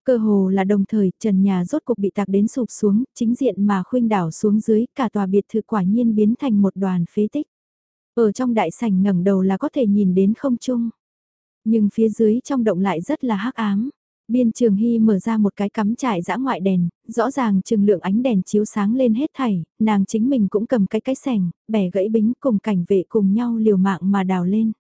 [SPEAKER 1] Cơ hồ là đồng thời, trần nhà rốt cục bị tạc đến sụp xuống, chính diện mà khuynh đảo xuống dưới, cả tòa biệt thự quả nhiên biến thành một đoàn phế tích. Ở trong đại sảnh ngẩng đầu là có thể nhìn đến không trung. Nhưng phía dưới trong động lại rất là hắc ám. Biên Trường Hy mở ra một cái cắm trại dã ngoại đèn, rõ ràng trường lượng ánh đèn chiếu sáng lên hết thảy, nàng chính mình cũng cầm cái cái sẻng, bẻ gãy bính cùng cảnh vệ cùng nhau liều mạng mà đào lên.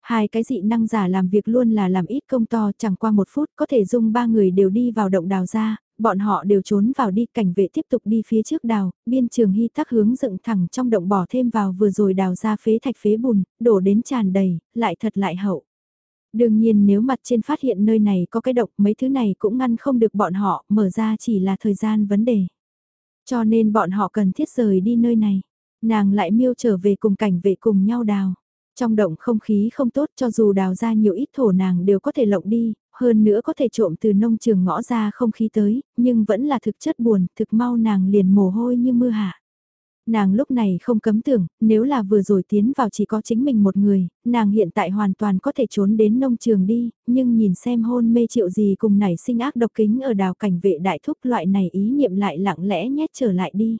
[SPEAKER 1] Hai cái dị năng giả làm việc luôn là làm ít công to chẳng qua một phút có thể dung ba người đều đi vào động đào ra, bọn họ đều trốn vào đi cảnh vệ tiếp tục đi phía trước đào, biên trường hy tắc hướng dựng thẳng trong động bỏ thêm vào vừa rồi đào ra phế thạch phế bùn, đổ đến tràn đầy, lại thật lại hậu. Đương nhiên nếu mặt trên phát hiện nơi này có cái độc mấy thứ này cũng ngăn không được bọn họ, mở ra chỉ là thời gian vấn đề. Cho nên bọn họ cần thiết rời đi nơi này. Nàng lại miêu trở về cùng cảnh vệ cùng nhau đào. Trong động không khí không tốt cho dù đào ra nhiều ít thổ nàng đều có thể lộng đi, hơn nữa có thể trộm từ nông trường ngõ ra không khí tới, nhưng vẫn là thực chất buồn, thực mau nàng liền mồ hôi như mưa hạ. Nàng lúc này không cấm tưởng, nếu là vừa rồi tiến vào chỉ có chính mình một người, nàng hiện tại hoàn toàn có thể trốn đến nông trường đi, nhưng nhìn xem hôn mê triệu gì cùng nảy sinh ác độc kính ở đào cảnh vệ đại thúc loại này ý niệm lại lặng lẽ nhét trở lại đi.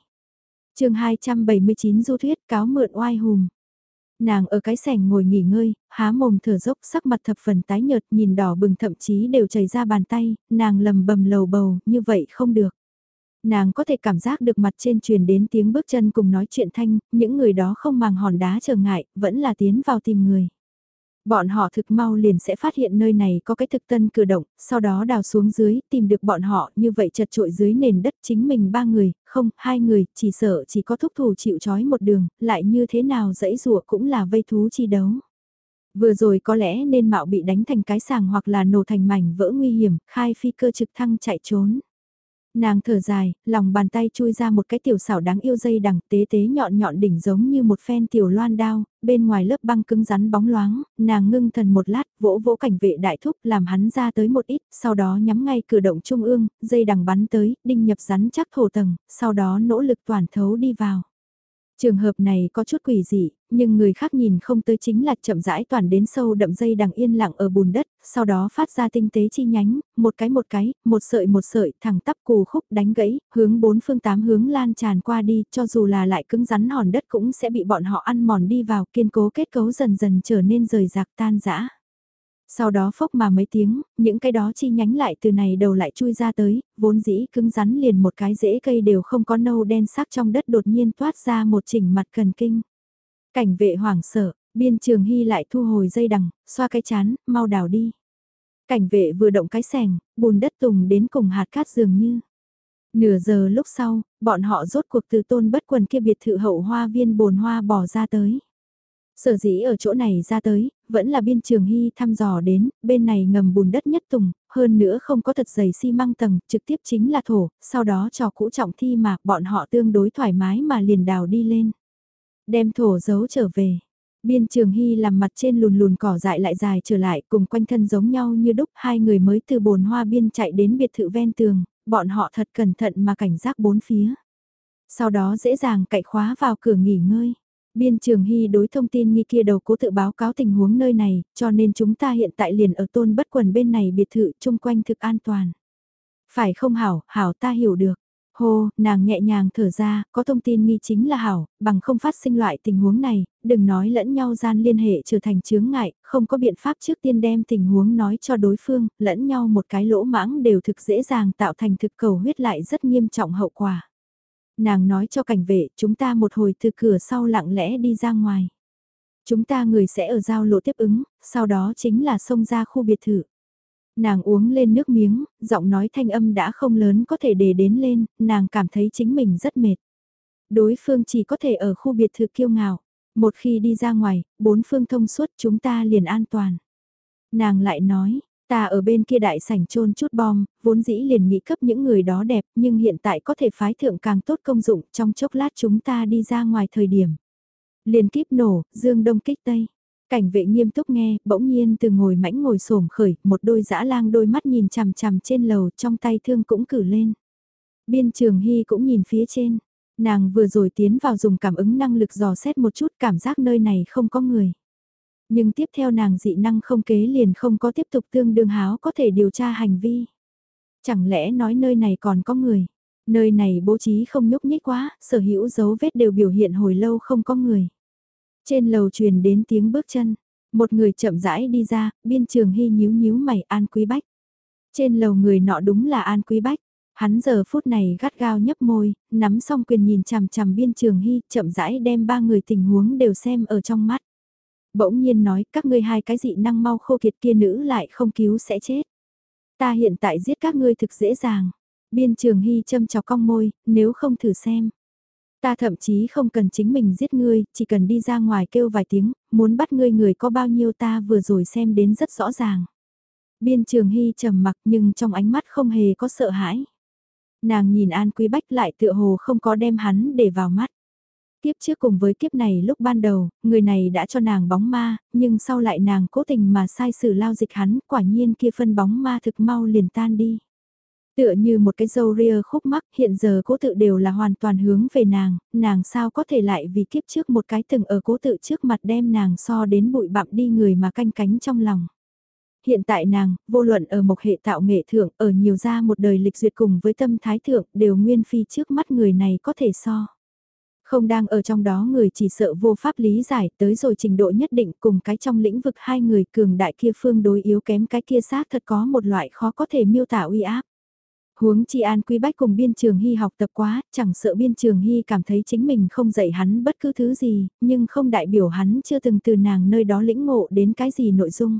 [SPEAKER 1] chương 279 du thuyết cáo mượn oai hùm. Nàng ở cái sảnh ngồi nghỉ ngơi, há mồm thở dốc sắc mặt thập phần tái nhợt nhìn đỏ bừng thậm chí đều chảy ra bàn tay, nàng lầm bầm lầu bầu, như vậy không được. Nàng có thể cảm giác được mặt trên truyền đến tiếng bước chân cùng nói chuyện thanh, những người đó không màng hòn đá trở ngại, vẫn là tiến vào tìm người. Bọn họ thực mau liền sẽ phát hiện nơi này có cái thực tân cử động, sau đó đào xuống dưới, tìm được bọn họ như vậy chật trội dưới nền đất chính mình ba người, không, hai người, chỉ sợ chỉ có thúc thủ chịu trói một đường, lại như thế nào dãy rùa cũng là vây thú chi đấu. Vừa rồi có lẽ nên mạo bị đánh thành cái sàng hoặc là nổ thành mảnh vỡ nguy hiểm, khai phi cơ trực thăng chạy trốn. Nàng thở dài, lòng bàn tay chui ra một cái tiểu xảo đáng yêu dây đằng tế tế nhọn nhọn đỉnh giống như một phen tiểu loan đao, bên ngoài lớp băng cứng rắn bóng loáng, nàng ngưng thần một lát, vỗ vỗ cảnh vệ đại thúc làm hắn ra tới một ít, sau đó nhắm ngay cử động trung ương, dây đằng bắn tới, đinh nhập rắn chắc thổ tầng, sau đó nỗ lực toàn thấu đi vào. Trường hợp này có chút quỷ dị, nhưng người khác nhìn không tới chính là chậm rãi toàn đến sâu đậm dây đằng yên lặng ở bùn đất, sau đó phát ra tinh tế chi nhánh, một cái một cái, một sợi một sợi, thẳng tắp cù khúc đánh gãy, hướng bốn phương tám hướng lan tràn qua đi, cho dù là lại cứng rắn hòn đất cũng sẽ bị bọn họ ăn mòn đi vào, kiên cố kết cấu dần dần trở nên rời rạc tan rã. Sau đó phốc mà mấy tiếng, những cái đó chi nhánh lại từ này đầu lại chui ra tới, vốn dĩ cứng rắn liền một cái rễ cây đều không có nâu đen sắc trong đất đột nhiên toát ra một chỉnh mặt cần kinh. Cảnh vệ hoảng sợ, biên trường hy lại thu hồi dây đằng, xoa cái chán, mau đào đi. Cảnh vệ vừa động cái sẻng, bùn đất tùng đến cùng hạt cát dường như. Nửa giờ lúc sau, bọn họ rốt cuộc từ tôn bất quần kia biệt thự hậu hoa viên bồn hoa bỏ ra tới. Sở dĩ ở chỗ này ra tới, vẫn là biên trường hy thăm dò đến, bên này ngầm bùn đất nhất tùng, hơn nữa không có thật dày xi măng tầng, trực tiếp chính là thổ, sau đó cho cũ trọng thi mà bọn họ tương đối thoải mái mà liền đào đi lên. Đem thổ giấu trở về. Biên trường hy làm mặt trên lùn lùn cỏ dại lại dài trở lại cùng quanh thân giống nhau như đúc hai người mới từ bồn hoa biên chạy đến biệt thự ven tường, bọn họ thật cẩn thận mà cảnh giác bốn phía. Sau đó dễ dàng cậy khóa vào cửa nghỉ ngơi. Biên trường hy đối thông tin nghi kia đầu cố tự báo cáo tình huống nơi này, cho nên chúng ta hiện tại liền ở tôn bất quần bên này biệt thự chung quanh thực an toàn. Phải không hảo, hảo ta hiểu được. Hô, nàng nhẹ nhàng thở ra, có thông tin nghi chính là hảo, bằng không phát sinh loại tình huống này, đừng nói lẫn nhau gian liên hệ trở thành chướng ngại, không có biện pháp trước tiên đem tình huống nói cho đối phương, lẫn nhau một cái lỗ mãng đều thực dễ dàng tạo thành thực cầu huyết lại rất nghiêm trọng hậu quả nàng nói cho cảnh vệ chúng ta một hồi từ cửa sau lặng lẽ đi ra ngoài. Chúng ta người sẽ ở giao lộ tiếp ứng, sau đó chính là xông ra khu biệt thự. Nàng uống lên nước miếng, giọng nói thanh âm đã không lớn có thể để đến lên, nàng cảm thấy chính mình rất mệt. Đối phương chỉ có thể ở khu biệt thự kiêu ngạo. Một khi đi ra ngoài, bốn phương thông suốt chúng ta liền an toàn. Nàng lại nói, Ta ở bên kia đại sảnh trôn chút bom, vốn dĩ liền nghĩ cấp những người đó đẹp, nhưng hiện tại có thể phái thượng càng tốt công dụng trong chốc lát chúng ta đi ra ngoài thời điểm. Liền kíp nổ, dương đông kích tây. Cảnh vệ nghiêm túc nghe, bỗng nhiên từ ngồi mãnh ngồi xổm khởi, một đôi dã lang đôi mắt nhìn chằm chằm trên lầu trong tay thương cũng cử lên. Biên trường hy cũng nhìn phía trên, nàng vừa rồi tiến vào dùng cảm ứng năng lực dò xét một chút cảm giác nơi này không có người. Nhưng tiếp theo nàng dị năng không kế liền không có tiếp tục tương đương háo có thể điều tra hành vi. Chẳng lẽ nói nơi này còn có người? Nơi này bố trí không nhúc nhích quá, sở hữu dấu vết đều biểu hiện hồi lâu không có người. Trên lầu truyền đến tiếng bước chân, một người chậm rãi đi ra, biên trường hy nhíu nhíu mày An Quý Bách. Trên lầu người nọ đúng là An Quý Bách. Hắn giờ phút này gắt gao nhấp môi, nắm xong quyền nhìn chằm chằm biên trường hy, chậm rãi đem ba người tình huống đều xem ở trong mắt bỗng nhiên nói các ngươi hai cái dị năng mau khô kiệt kia nữ lại không cứu sẽ chết. Ta hiện tại giết các ngươi thực dễ dàng. Biên trường hy châm chọc cong môi, nếu không thử xem. Ta thậm chí không cần chính mình giết ngươi, chỉ cần đi ra ngoài kêu vài tiếng, muốn bắt ngươi người có bao nhiêu ta vừa rồi xem đến rất rõ ràng. Biên trường hy trầm mặc nhưng trong ánh mắt không hề có sợ hãi. Nàng nhìn An Quý Bách lại tựa hồ không có đem hắn để vào mắt. Kiếp trước cùng với kiếp này lúc ban đầu, người này đã cho nàng bóng ma, nhưng sau lại nàng cố tình mà sai sự lao dịch hắn, quả nhiên kia phân bóng ma thực mau liền tan đi. Tựa như một cái dâu ria khúc mắc hiện giờ cố tự đều là hoàn toàn hướng về nàng, nàng sao có thể lại vì kiếp trước một cái từng ở cố tự trước mặt đem nàng so đến bụi bặm đi người mà canh cánh trong lòng. Hiện tại nàng, vô luận ở một hệ tạo nghệ thượng, ở nhiều gia một đời lịch duyệt cùng với tâm thái thượng đều nguyên phi trước mắt người này có thể so. Không đang ở trong đó người chỉ sợ vô pháp lý giải tới rồi trình độ nhất định cùng cái trong lĩnh vực hai người cường đại kia phương đối yếu kém cái kia xác thật có một loại khó có thể miêu tả uy áp. Huống chi an quý bách cùng biên trường hy học tập quá, chẳng sợ biên trường hy cảm thấy chính mình không dạy hắn bất cứ thứ gì, nhưng không đại biểu hắn chưa từng từ nàng nơi đó lĩnh ngộ đến cái gì nội dung.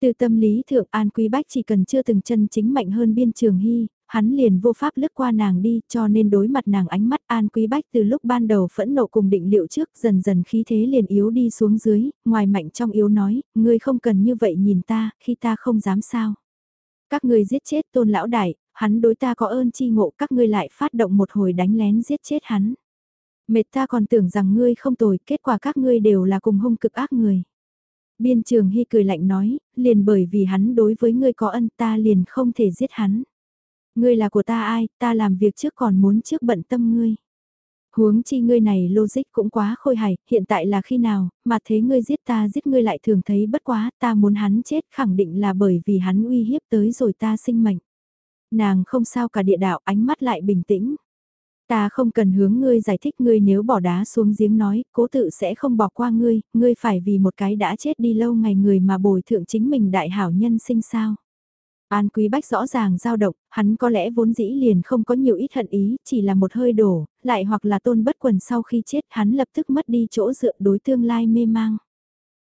[SPEAKER 1] Từ tâm lý thượng An Quý Bách chỉ cần chưa từng chân chính mạnh hơn biên trường hy, hắn liền vô pháp lướt qua nàng đi cho nên đối mặt nàng ánh mắt an quý bách từ lúc ban đầu phẫn nộ cùng định liệu trước dần dần khí thế liền yếu đi xuống dưới, ngoài mạnh trong yếu nói, ngươi không cần như vậy nhìn ta, khi ta không dám sao. Các ngươi giết chết tôn lão đại, hắn đối ta có ơn chi ngộ các ngươi lại phát động một hồi đánh lén giết chết hắn. Mệt ta còn tưởng rằng ngươi không tồi, kết quả các ngươi đều là cùng hung cực ác người. Biên trường hy cười lạnh nói, liền bởi vì hắn đối với ngươi có ân ta liền không thể giết hắn. Ngươi là của ta ai, ta làm việc trước còn muốn trước bận tâm ngươi. Huống chi ngươi này logic cũng quá khôi hài, hiện tại là khi nào, mà thế ngươi giết ta giết ngươi lại thường thấy bất quá, ta muốn hắn chết khẳng định là bởi vì hắn uy hiếp tới rồi ta sinh mệnh. Nàng không sao cả địa đạo ánh mắt lại bình tĩnh. Ta không cần hướng ngươi giải thích ngươi nếu bỏ đá xuống giếng nói, cố tự sẽ không bỏ qua ngươi, ngươi phải vì một cái đã chết đi lâu ngày người mà bồi thượng chính mình đại hảo nhân sinh sao. An Quý Bách rõ ràng dao động, hắn có lẽ vốn dĩ liền không có nhiều ít hận ý, chỉ là một hơi đổ, lại hoặc là tôn bất quần sau khi chết hắn lập tức mất đi chỗ dựa đối tương lai mê mang.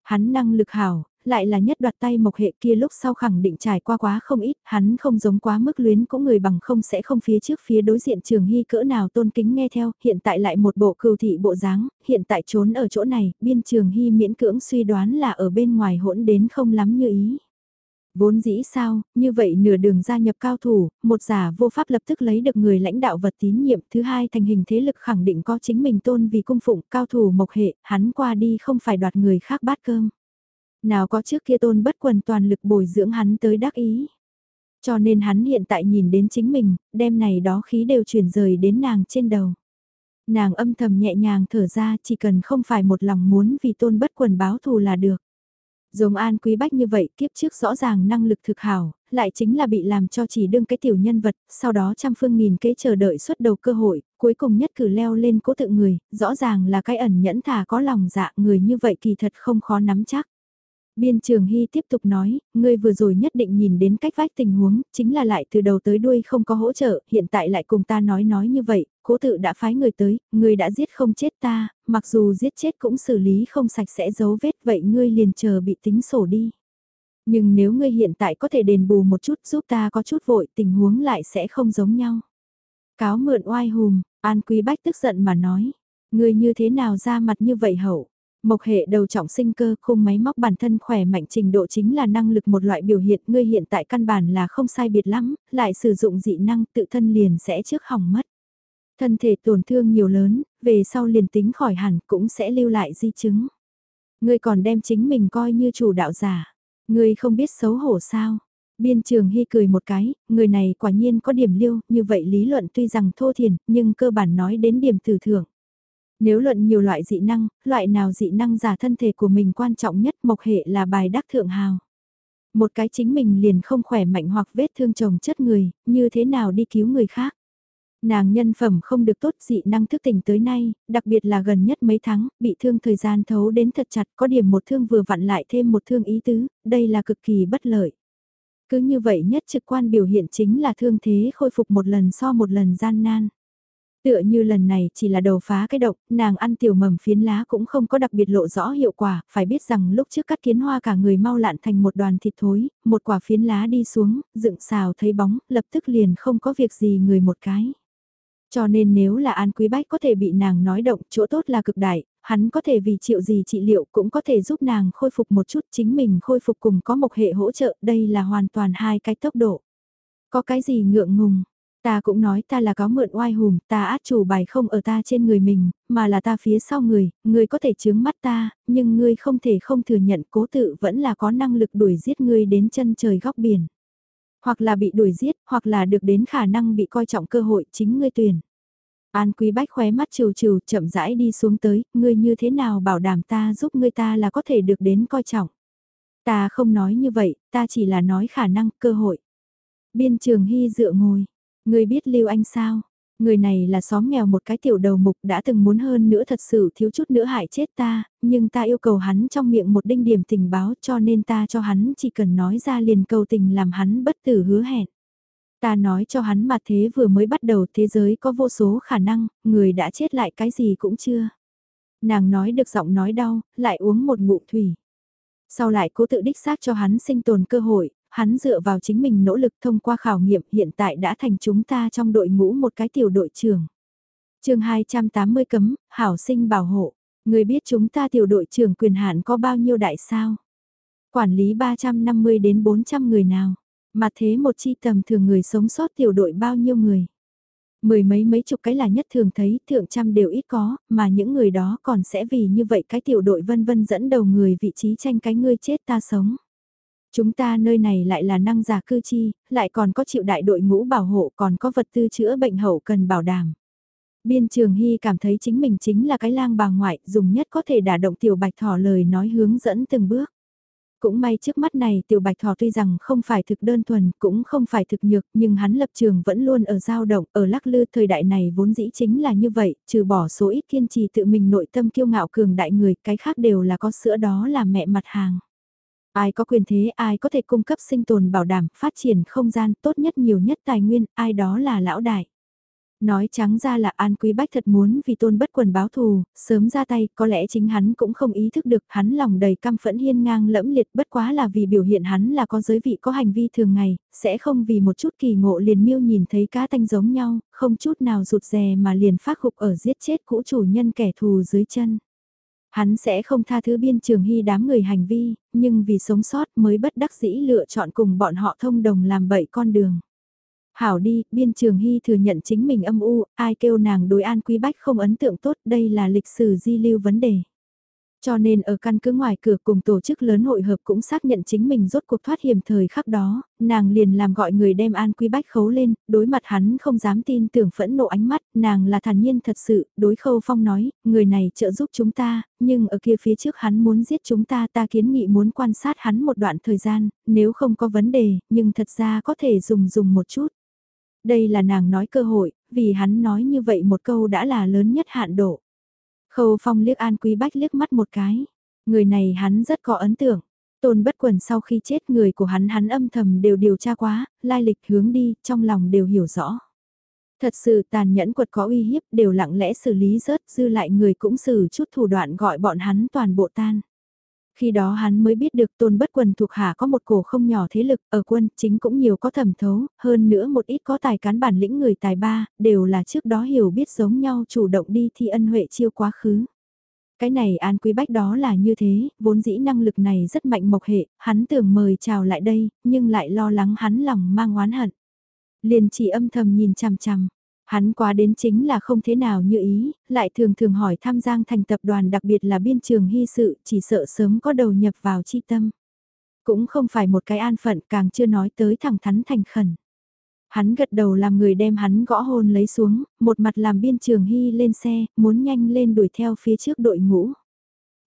[SPEAKER 1] Hắn năng lực hảo, lại là nhất đoạt tay mộc hệ kia lúc sau khẳng định trải qua quá không ít, hắn không giống quá mức luyến cũng người bằng không sẽ không phía trước phía đối diện trường hy cỡ nào tôn kính nghe theo, hiện tại lại một bộ cừu thị bộ dáng, hiện tại trốn ở chỗ này, biên trường hy miễn cưỡng suy đoán là ở bên ngoài hỗn đến không lắm như ý. Vốn dĩ sao, như vậy nửa đường gia nhập cao thủ, một giả vô pháp lập tức lấy được người lãnh đạo vật tín nhiệm, thứ hai thành hình thế lực khẳng định có chính mình tôn vì cung phụng cao thủ mộc hệ, hắn qua đi không phải đoạt người khác bát cơm. Nào có trước kia tôn bất quần toàn lực bồi dưỡng hắn tới đắc ý. Cho nên hắn hiện tại nhìn đến chính mình, đêm này đó khí đều chuyển rời đến nàng trên đầu. Nàng âm thầm nhẹ nhàng thở ra chỉ cần không phải một lòng muốn vì tôn bất quần báo thù là được. Giống An Quý Bách như vậy kiếp trước rõ ràng năng lực thực hảo, lại chính là bị làm cho chỉ đương cái tiểu nhân vật, sau đó trăm phương nghìn kế chờ đợi xuất đầu cơ hội, cuối cùng nhất cử leo lên cố tự người, rõ ràng là cái ẩn nhẫn thả có lòng dạ người như vậy kỳ thật không khó nắm chắc. Biên trường Hy tiếp tục nói, ngươi vừa rồi nhất định nhìn đến cách vách tình huống, chính là lại từ đầu tới đuôi không có hỗ trợ, hiện tại lại cùng ta nói nói như vậy, cố tự đã phái người tới, ngươi đã giết không chết ta, mặc dù giết chết cũng xử lý không sạch sẽ dấu vết vậy ngươi liền chờ bị tính sổ đi. Nhưng nếu ngươi hiện tại có thể đền bù một chút giúp ta có chút vội tình huống lại sẽ không giống nhau. Cáo mượn oai hùm, An Quý Bách tức giận mà nói, ngươi như thế nào ra mặt như vậy hậu. Mộc hệ đầu trọng sinh cơ khung máy móc bản thân khỏe mạnh trình độ chính là năng lực một loại biểu hiện ngươi hiện tại căn bản là không sai biệt lắm, lại sử dụng dị năng tự thân liền sẽ trước hỏng mất. Thân thể tổn thương nhiều lớn, về sau liền tính khỏi hẳn cũng sẽ lưu lại di chứng. Ngươi còn đem chính mình coi như chủ đạo giả. Ngươi không biết xấu hổ sao. Biên trường hy cười một cái, người này quả nhiên có điểm lưu, như vậy lý luận tuy rằng thô thiền, nhưng cơ bản nói đến điểm tử thưởng. Nếu luận nhiều loại dị năng, loại nào dị năng giả thân thể của mình quan trọng nhất mộc hệ là bài đắc thượng hào. Một cái chính mình liền không khỏe mạnh hoặc vết thương chồng chất người, như thế nào đi cứu người khác. Nàng nhân phẩm không được tốt dị năng thức tỉnh tới nay, đặc biệt là gần nhất mấy tháng, bị thương thời gian thấu đến thật chặt có điểm một thương vừa vặn lại thêm một thương ý tứ, đây là cực kỳ bất lợi. Cứ như vậy nhất trực quan biểu hiện chính là thương thế khôi phục một lần so một lần gian nan. Tựa như lần này chỉ là đầu phá cái động, nàng ăn tiểu mầm phiến lá cũng không có đặc biệt lộ rõ hiệu quả, phải biết rằng lúc trước cắt kiến hoa cả người mau lạn thành một đoàn thịt thối, một quả phiến lá đi xuống, dựng xào thấy bóng, lập tức liền không có việc gì người một cái. Cho nên nếu là An Quý Bách có thể bị nàng nói động, chỗ tốt là cực đại, hắn có thể vì chịu gì trị liệu cũng có thể giúp nàng khôi phục một chút chính mình khôi phục cùng có một hệ hỗ trợ, đây là hoàn toàn hai cái tốc độ. Có cái gì ngượng ngùng, Ta cũng nói ta là có mượn oai hùm, ta át chủ bài không ở ta trên người mình, mà là ta phía sau người, người có thể chướng mắt ta, nhưng ngươi không thể không thừa nhận cố tự vẫn là có năng lực đuổi giết ngươi đến chân trời góc biển. Hoặc là bị đuổi giết, hoặc là được đến khả năng bị coi trọng cơ hội chính ngươi tuyển. An Quý Bách khóe mắt trừ trừ chậm rãi đi xuống tới, ngươi như thế nào bảo đảm ta giúp ngươi ta là có thể được đến coi trọng. Ta không nói như vậy, ta chỉ là nói khả năng, cơ hội. Biên trường hy dựa ngồi, Người biết Lưu Anh sao? Người này là xóm nghèo một cái tiểu đầu mục đã từng muốn hơn nữa thật sự thiếu chút nữa hại chết ta, nhưng ta yêu cầu hắn trong miệng một đinh điểm tình báo cho nên ta cho hắn chỉ cần nói ra liền cầu tình làm hắn bất tử hứa hẹn. Ta nói cho hắn mà thế vừa mới bắt đầu thế giới có vô số khả năng, người đã chết lại cái gì cũng chưa. Nàng nói được giọng nói đau, lại uống một ngụm thủy. Sau lại cố tự đích xác cho hắn sinh tồn cơ hội, hắn dựa vào chính mình nỗ lực thông qua khảo nghiệm hiện tại đã thành chúng ta trong đội ngũ một cái tiểu đội trưởng. chương 280 cấm, hảo sinh bảo hộ, người biết chúng ta tiểu đội trưởng quyền hạn có bao nhiêu đại sao? Quản lý 350 đến 400 người nào? Mà thế một chi tầm thường người sống sót tiểu đội bao nhiêu người. Mười mấy mấy chục cái là nhất thường thấy, thượng trăm đều ít có, mà những người đó còn sẽ vì như vậy cái tiểu đội vân vân dẫn đầu người vị trí tranh cái ngươi chết ta sống. Chúng ta nơi này lại là năng giả cư chi, lại còn có chịu đại đội ngũ bảo hộ còn có vật tư chữa bệnh hậu cần bảo đảm. Biên Trường Hy cảm thấy chính mình chính là cái lang bà ngoại dùng nhất có thể đả động tiểu bạch thỏ lời nói hướng dẫn từng bước. Cũng may trước mắt này tiểu bạch thỏ tuy rằng không phải thực đơn thuần, cũng không phải thực nhược, nhưng hắn lập trường vẫn luôn ở dao động, ở lắc lư thời đại này vốn dĩ chính là như vậy, trừ bỏ số ít kiên trì tự mình nội tâm kiêu ngạo cường đại người, cái khác đều là có sữa đó là mẹ mặt hàng. Ai có quyền thế, ai có thể cung cấp sinh tồn bảo đảm, phát triển không gian tốt nhất nhiều nhất tài nguyên, ai đó là lão đại. Nói trắng ra là An Quý Bách thật muốn vì tôn bất quần báo thù, sớm ra tay, có lẽ chính hắn cũng không ý thức được, hắn lòng đầy căm phẫn hiên ngang lẫm liệt bất quá là vì biểu hiện hắn là có giới vị có hành vi thường ngày, sẽ không vì một chút kỳ ngộ liền miêu nhìn thấy cá tanh giống nhau, không chút nào rụt rè mà liền phát hục ở giết chết cũ chủ nhân kẻ thù dưới chân. Hắn sẽ không tha thứ biên trường hy đám người hành vi, nhưng vì sống sót mới bất đắc dĩ lựa chọn cùng bọn họ thông đồng làm bậy con đường. Hảo đi, biên trường hy thừa nhận chính mình âm u, ai kêu nàng đối an quý bách không ấn tượng tốt, đây là lịch sử di lưu vấn đề. Cho nên ở căn cứ ngoài cửa cùng tổ chức lớn hội hợp cũng xác nhận chính mình rốt cuộc thoát hiểm thời khắc đó, nàng liền làm gọi người đem An Quý Bách khấu lên, đối mặt hắn không dám tin tưởng phẫn nộ ánh mắt, nàng là thản nhiên thật sự, đối khâu phong nói, người này trợ giúp chúng ta, nhưng ở kia phía trước hắn muốn giết chúng ta ta kiến nghị muốn quan sát hắn một đoạn thời gian, nếu không có vấn đề, nhưng thật ra có thể dùng dùng một chút. Đây là nàng nói cơ hội, vì hắn nói như vậy một câu đã là lớn nhất hạn độ. Khâu Phong liếc An Quý Bách liếc mắt một cái. Người này hắn rất có ấn tượng. Tôn bất quần sau khi chết người của hắn hắn âm thầm đều điều tra quá, lai lịch hướng đi, trong lòng đều hiểu rõ. Thật sự tàn nhẫn quật có uy hiếp đều lặng lẽ xử lý rớt dư lại người cũng xử chút thủ đoạn gọi bọn hắn toàn bộ tan. Khi đó hắn mới biết được tôn bất quần thuộc hạ có một cổ không nhỏ thế lực, ở quân chính cũng nhiều có thẩm thấu, hơn nữa một ít có tài cán bản lĩnh người tài ba, đều là trước đó hiểu biết giống nhau chủ động đi thi ân huệ chiêu quá khứ. Cái này An Quý Bách đó là như thế, vốn dĩ năng lực này rất mạnh mộc hệ, hắn tưởng mời chào lại đây, nhưng lại lo lắng hắn lòng mang oán hận. Liền chỉ âm thầm nhìn chằm chằm, Hắn quá đến chính là không thế nào như ý, lại thường thường hỏi tham giang thành tập đoàn đặc biệt là biên trường hy sự, chỉ sợ sớm có đầu nhập vào chi tâm. Cũng không phải một cái an phận càng chưa nói tới thẳng thắn thành khẩn. Hắn gật đầu làm người đem hắn gõ hôn lấy xuống, một mặt làm biên trường hy lên xe, muốn nhanh lên đuổi theo phía trước đội ngũ.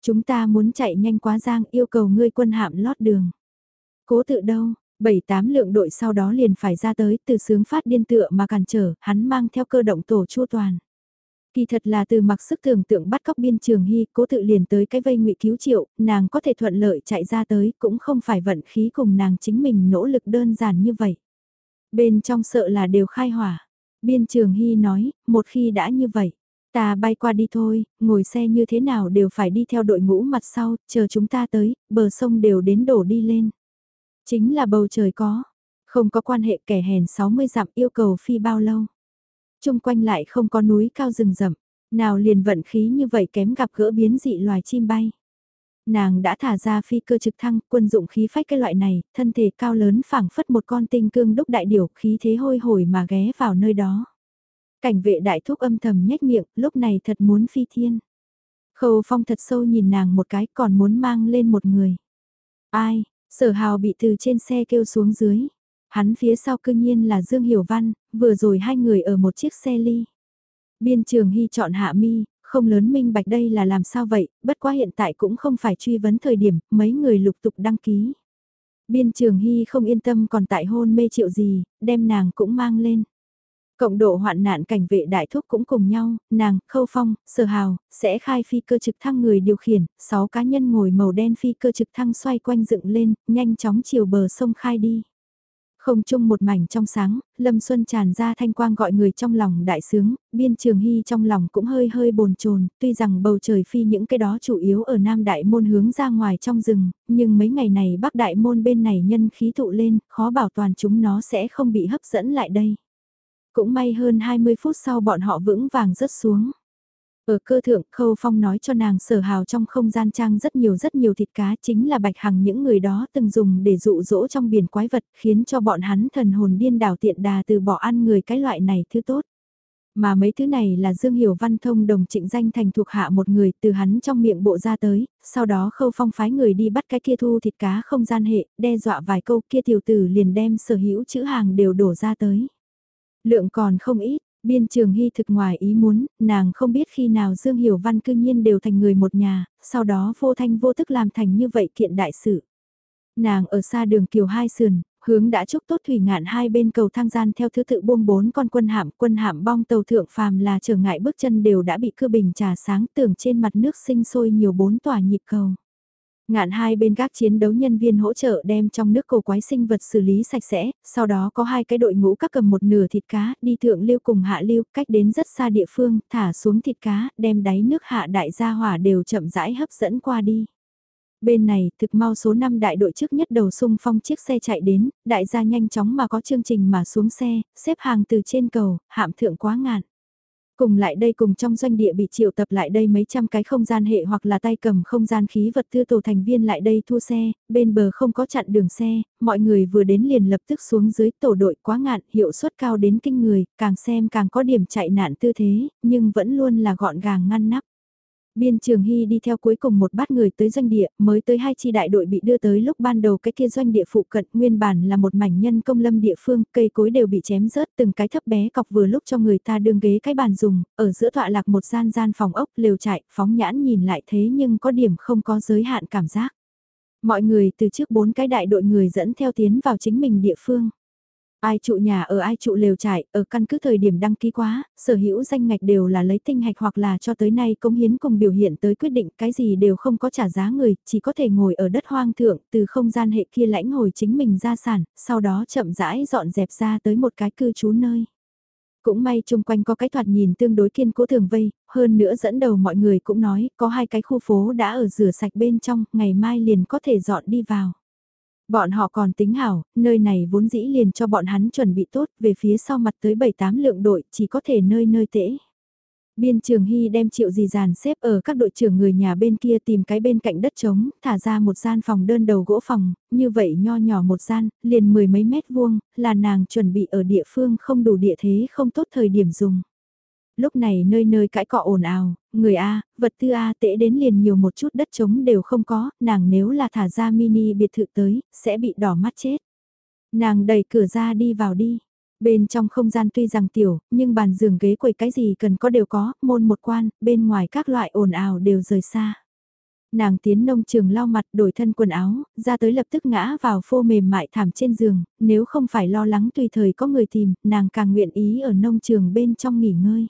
[SPEAKER 1] Chúng ta muốn chạy nhanh quá giang yêu cầu ngươi quân hạm lót đường. Cố tự đâu, Bảy tám lượng đội sau đó liền phải ra tới từ sướng phát điên tựa mà cản trở, hắn mang theo cơ động tổ chua toàn. Kỳ thật là từ mặc sức tưởng tượng bắt cóc biên trường hy, cố tự liền tới cái vây ngụy cứu triệu, nàng có thể thuận lợi chạy ra tới, cũng không phải vận khí cùng nàng chính mình nỗ lực đơn giản như vậy. Bên trong sợ là đều khai hỏa. Biên trường hy nói, một khi đã như vậy, ta bay qua đi thôi, ngồi xe như thế nào đều phải đi theo đội ngũ mặt sau, chờ chúng ta tới, bờ sông đều đến đổ đi lên. Chính là bầu trời có, không có quan hệ kẻ hèn 60 dặm yêu cầu phi bao lâu. Trung quanh lại không có núi cao rừng rậm, nào liền vận khí như vậy kém gặp gỡ biến dị loài chim bay. Nàng đã thả ra phi cơ trực thăng, quân dụng khí phách cái loại này, thân thể cao lớn phảng phất một con tinh cương đúc đại điểu, khí thế hôi hổi mà ghé vào nơi đó. Cảnh vệ đại thúc âm thầm nhếch miệng, lúc này thật muốn phi thiên. Khâu phong thật sâu nhìn nàng một cái còn muốn mang lên một người. Ai, Sở hào bị từ trên xe kêu xuống dưới. Hắn phía sau cư nhiên là Dương Hiểu Văn, vừa rồi hai người ở một chiếc xe ly. Biên trường hy chọn hạ mi, không lớn minh bạch đây là làm sao vậy, bất quá hiện tại cũng không phải truy vấn thời điểm, mấy người lục tục đăng ký. Biên trường hy không yên tâm còn tại hôn mê triệu gì, đem nàng cũng mang lên. Cộng độ hoạn nạn cảnh vệ đại thúc cũng cùng nhau, nàng, khâu phong, sở hào, sẽ khai phi cơ trực thăng người điều khiển, 6 cá nhân ngồi màu đen phi cơ trực thăng xoay quanh dựng lên, nhanh chóng chiều bờ sông khai đi. Không chung một mảnh trong sáng, Lâm Xuân tràn ra thanh quang gọi người trong lòng đại sướng, biên trường hy trong lòng cũng hơi hơi bồn chồn tuy rằng bầu trời phi những cái đó chủ yếu ở Nam Đại Môn hướng ra ngoài trong rừng, nhưng mấy ngày này Bắc Đại Môn bên này nhân khí tụ lên, khó bảo toàn chúng nó sẽ không bị hấp dẫn lại đây. Cũng may hơn 20 phút sau bọn họ vững vàng rớt xuống. Ở cơ thượng Khâu Phong nói cho nàng sở hào trong không gian trang rất nhiều rất nhiều thịt cá chính là bạch hằng những người đó từng dùng để dụ dỗ trong biển quái vật khiến cho bọn hắn thần hồn điên đảo tiện đà từ bỏ ăn người cái loại này thứ tốt. Mà mấy thứ này là Dương Hiểu Văn thông đồng trịnh danh thành thuộc hạ một người từ hắn trong miệng bộ ra tới, sau đó khâu phong phái người đi bắt cái kia thu thịt cá không gian hệ, đe dọa vài câu kia tiểu tử liền đem sở hữu chữ hàng đều đổ ra tới. Lượng còn không ít, biên trường hy thực ngoài ý muốn, nàng không biết khi nào Dương Hiểu Văn cư nhiên đều thành người một nhà, sau đó vô thanh vô tức làm thành như vậy kiện đại sự. Nàng ở xa đường kiều hai sườn, hướng đã chúc tốt thủy ngạn hai bên cầu thang gian theo thứ tự buông bốn con quân hạm, quân hạm bong tàu thượng phàm là trở ngại bước chân đều đã bị cưa bình trà sáng tưởng trên mặt nước sinh sôi nhiều bốn tòa nhịp cầu. Ngạn hai bên các chiến đấu nhân viên hỗ trợ đem trong nước cổ quái sinh vật xử lý sạch sẽ, sau đó có hai cái đội ngũ các cầm một nửa thịt cá, đi thượng lưu cùng hạ lưu, cách đến rất xa địa phương, thả xuống thịt cá, đem đáy nước hạ đại gia hỏa đều chậm rãi hấp dẫn qua đi. Bên này, thực mau số 5 đại đội trước nhất đầu sung phong chiếc xe chạy đến, đại gia nhanh chóng mà có chương trình mà xuống xe, xếp hàng từ trên cầu, hạm thượng quá ngạn. Cùng lại đây cùng trong doanh địa bị triệu tập lại đây mấy trăm cái không gian hệ hoặc là tay cầm không gian khí vật tư tổ thành viên lại đây thu xe, bên bờ không có chặn đường xe, mọi người vừa đến liền lập tức xuống dưới tổ đội quá ngạn, hiệu suất cao đến kinh người, càng xem càng có điểm chạy nạn tư thế, nhưng vẫn luôn là gọn gàng ngăn nắp. Biên Trường Hy đi theo cuối cùng một bát người tới doanh địa, mới tới hai chi đại đội bị đưa tới lúc ban đầu cái kia doanh địa phụ cận nguyên bản là một mảnh nhân công lâm địa phương, cây cối đều bị chém rớt từng cái thấp bé cọc vừa lúc cho người ta đương ghế cái bàn dùng, ở giữa tọa lạc một gian gian phòng ốc lều trại, phóng nhãn nhìn lại thế nhưng có điểm không có giới hạn cảm giác. Mọi người từ trước bốn cái đại đội người dẫn theo tiến vào chính mình địa phương. Ai trụ nhà ở ai trụ lều trại, ở căn cứ thời điểm đăng ký quá, sở hữu danh ngạch đều là lấy tinh hạch hoặc là cho tới nay công hiến cùng biểu hiện tới quyết định cái gì đều không có trả giá người, chỉ có thể ngồi ở đất hoang thượng từ không gian hệ kia lãnh hồi chính mình gia sản, sau đó chậm rãi dọn dẹp ra tới một cái cư trú nơi. Cũng may chung quanh có cái thoạt nhìn tương đối kiên cố thường vây, hơn nữa dẫn đầu mọi người cũng nói có hai cái khu phố đã ở rửa sạch bên trong, ngày mai liền có thể dọn đi vào. Bọn họ còn tính hảo, nơi này vốn dĩ liền cho bọn hắn chuẩn bị tốt, về phía sau mặt tới 7-8 lượng đội, chỉ có thể nơi nơi tễ. Biên trường Hy đem triệu gì dàn xếp ở các đội trưởng người nhà bên kia tìm cái bên cạnh đất trống, thả ra một gian phòng đơn đầu gỗ phòng, như vậy nho nhỏ một gian, liền mười mấy mét vuông, là nàng chuẩn bị ở địa phương không đủ địa thế không tốt thời điểm dùng. Lúc này nơi nơi cãi cọ ồn ào, người A, vật tư A tễ đến liền nhiều một chút đất trống đều không có, nàng nếu là thả ra mini biệt thự tới, sẽ bị đỏ mắt chết. Nàng đẩy cửa ra đi vào đi. Bên trong không gian tuy rằng tiểu, nhưng bàn giường ghế quầy cái gì cần có đều có, môn một quan, bên ngoài các loại ồn ào đều rời xa. Nàng tiến nông trường lau mặt đổi thân quần áo, ra tới lập tức ngã vào phô mềm mại thảm trên giường, nếu không phải lo lắng tùy thời có người tìm, nàng càng nguyện ý ở nông trường bên trong nghỉ ngơi.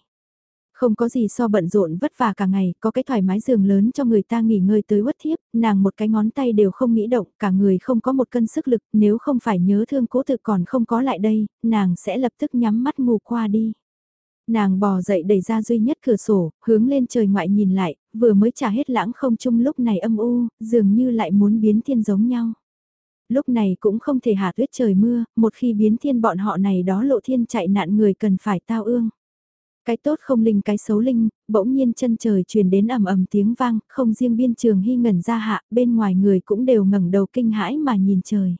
[SPEAKER 1] Không có gì so bận rộn vất vả cả ngày, có cái thoải mái giường lớn cho người ta nghỉ ngơi tới uất thiếp, nàng một cái ngón tay đều không nghĩ động, cả người không có một cân sức lực, nếu không phải nhớ thương cố tự còn không có lại đây, nàng sẽ lập tức nhắm mắt ngủ qua đi. Nàng bò dậy đẩy ra duy nhất cửa sổ, hướng lên trời ngoại nhìn lại, vừa mới trả hết lãng không chung lúc này âm u, dường như lại muốn biến thiên giống nhau. Lúc này cũng không thể hạ tuyết trời mưa, một khi biến thiên bọn họ này đó lộ thiên chạy nạn người cần phải tao ương. Cái tốt không linh cái xấu linh, bỗng nhiên chân trời truyền đến ầm ầm tiếng vang, không riêng biên trường hy ngẩn ra hạ, bên ngoài người cũng đều ngẩng đầu kinh hãi mà nhìn trời.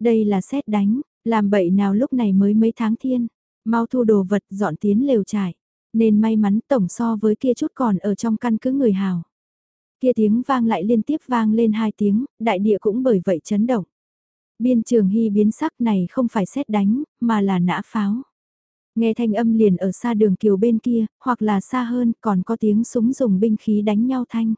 [SPEAKER 1] Đây là xét đánh, làm bậy nào lúc này mới mấy tháng thiên, mau thu đồ vật dọn tiến lều trải, nên may mắn tổng so với kia chút còn ở trong căn cứ người hào. Kia tiếng vang lại liên tiếp vang lên hai tiếng, đại địa cũng bởi vậy chấn động. Biên trường hy biến sắc này không phải xét đánh, mà là nã pháo. Nghe thanh âm liền ở xa đường kiều bên kia, hoặc là xa hơn còn có tiếng súng dùng binh khí đánh nhau thanh.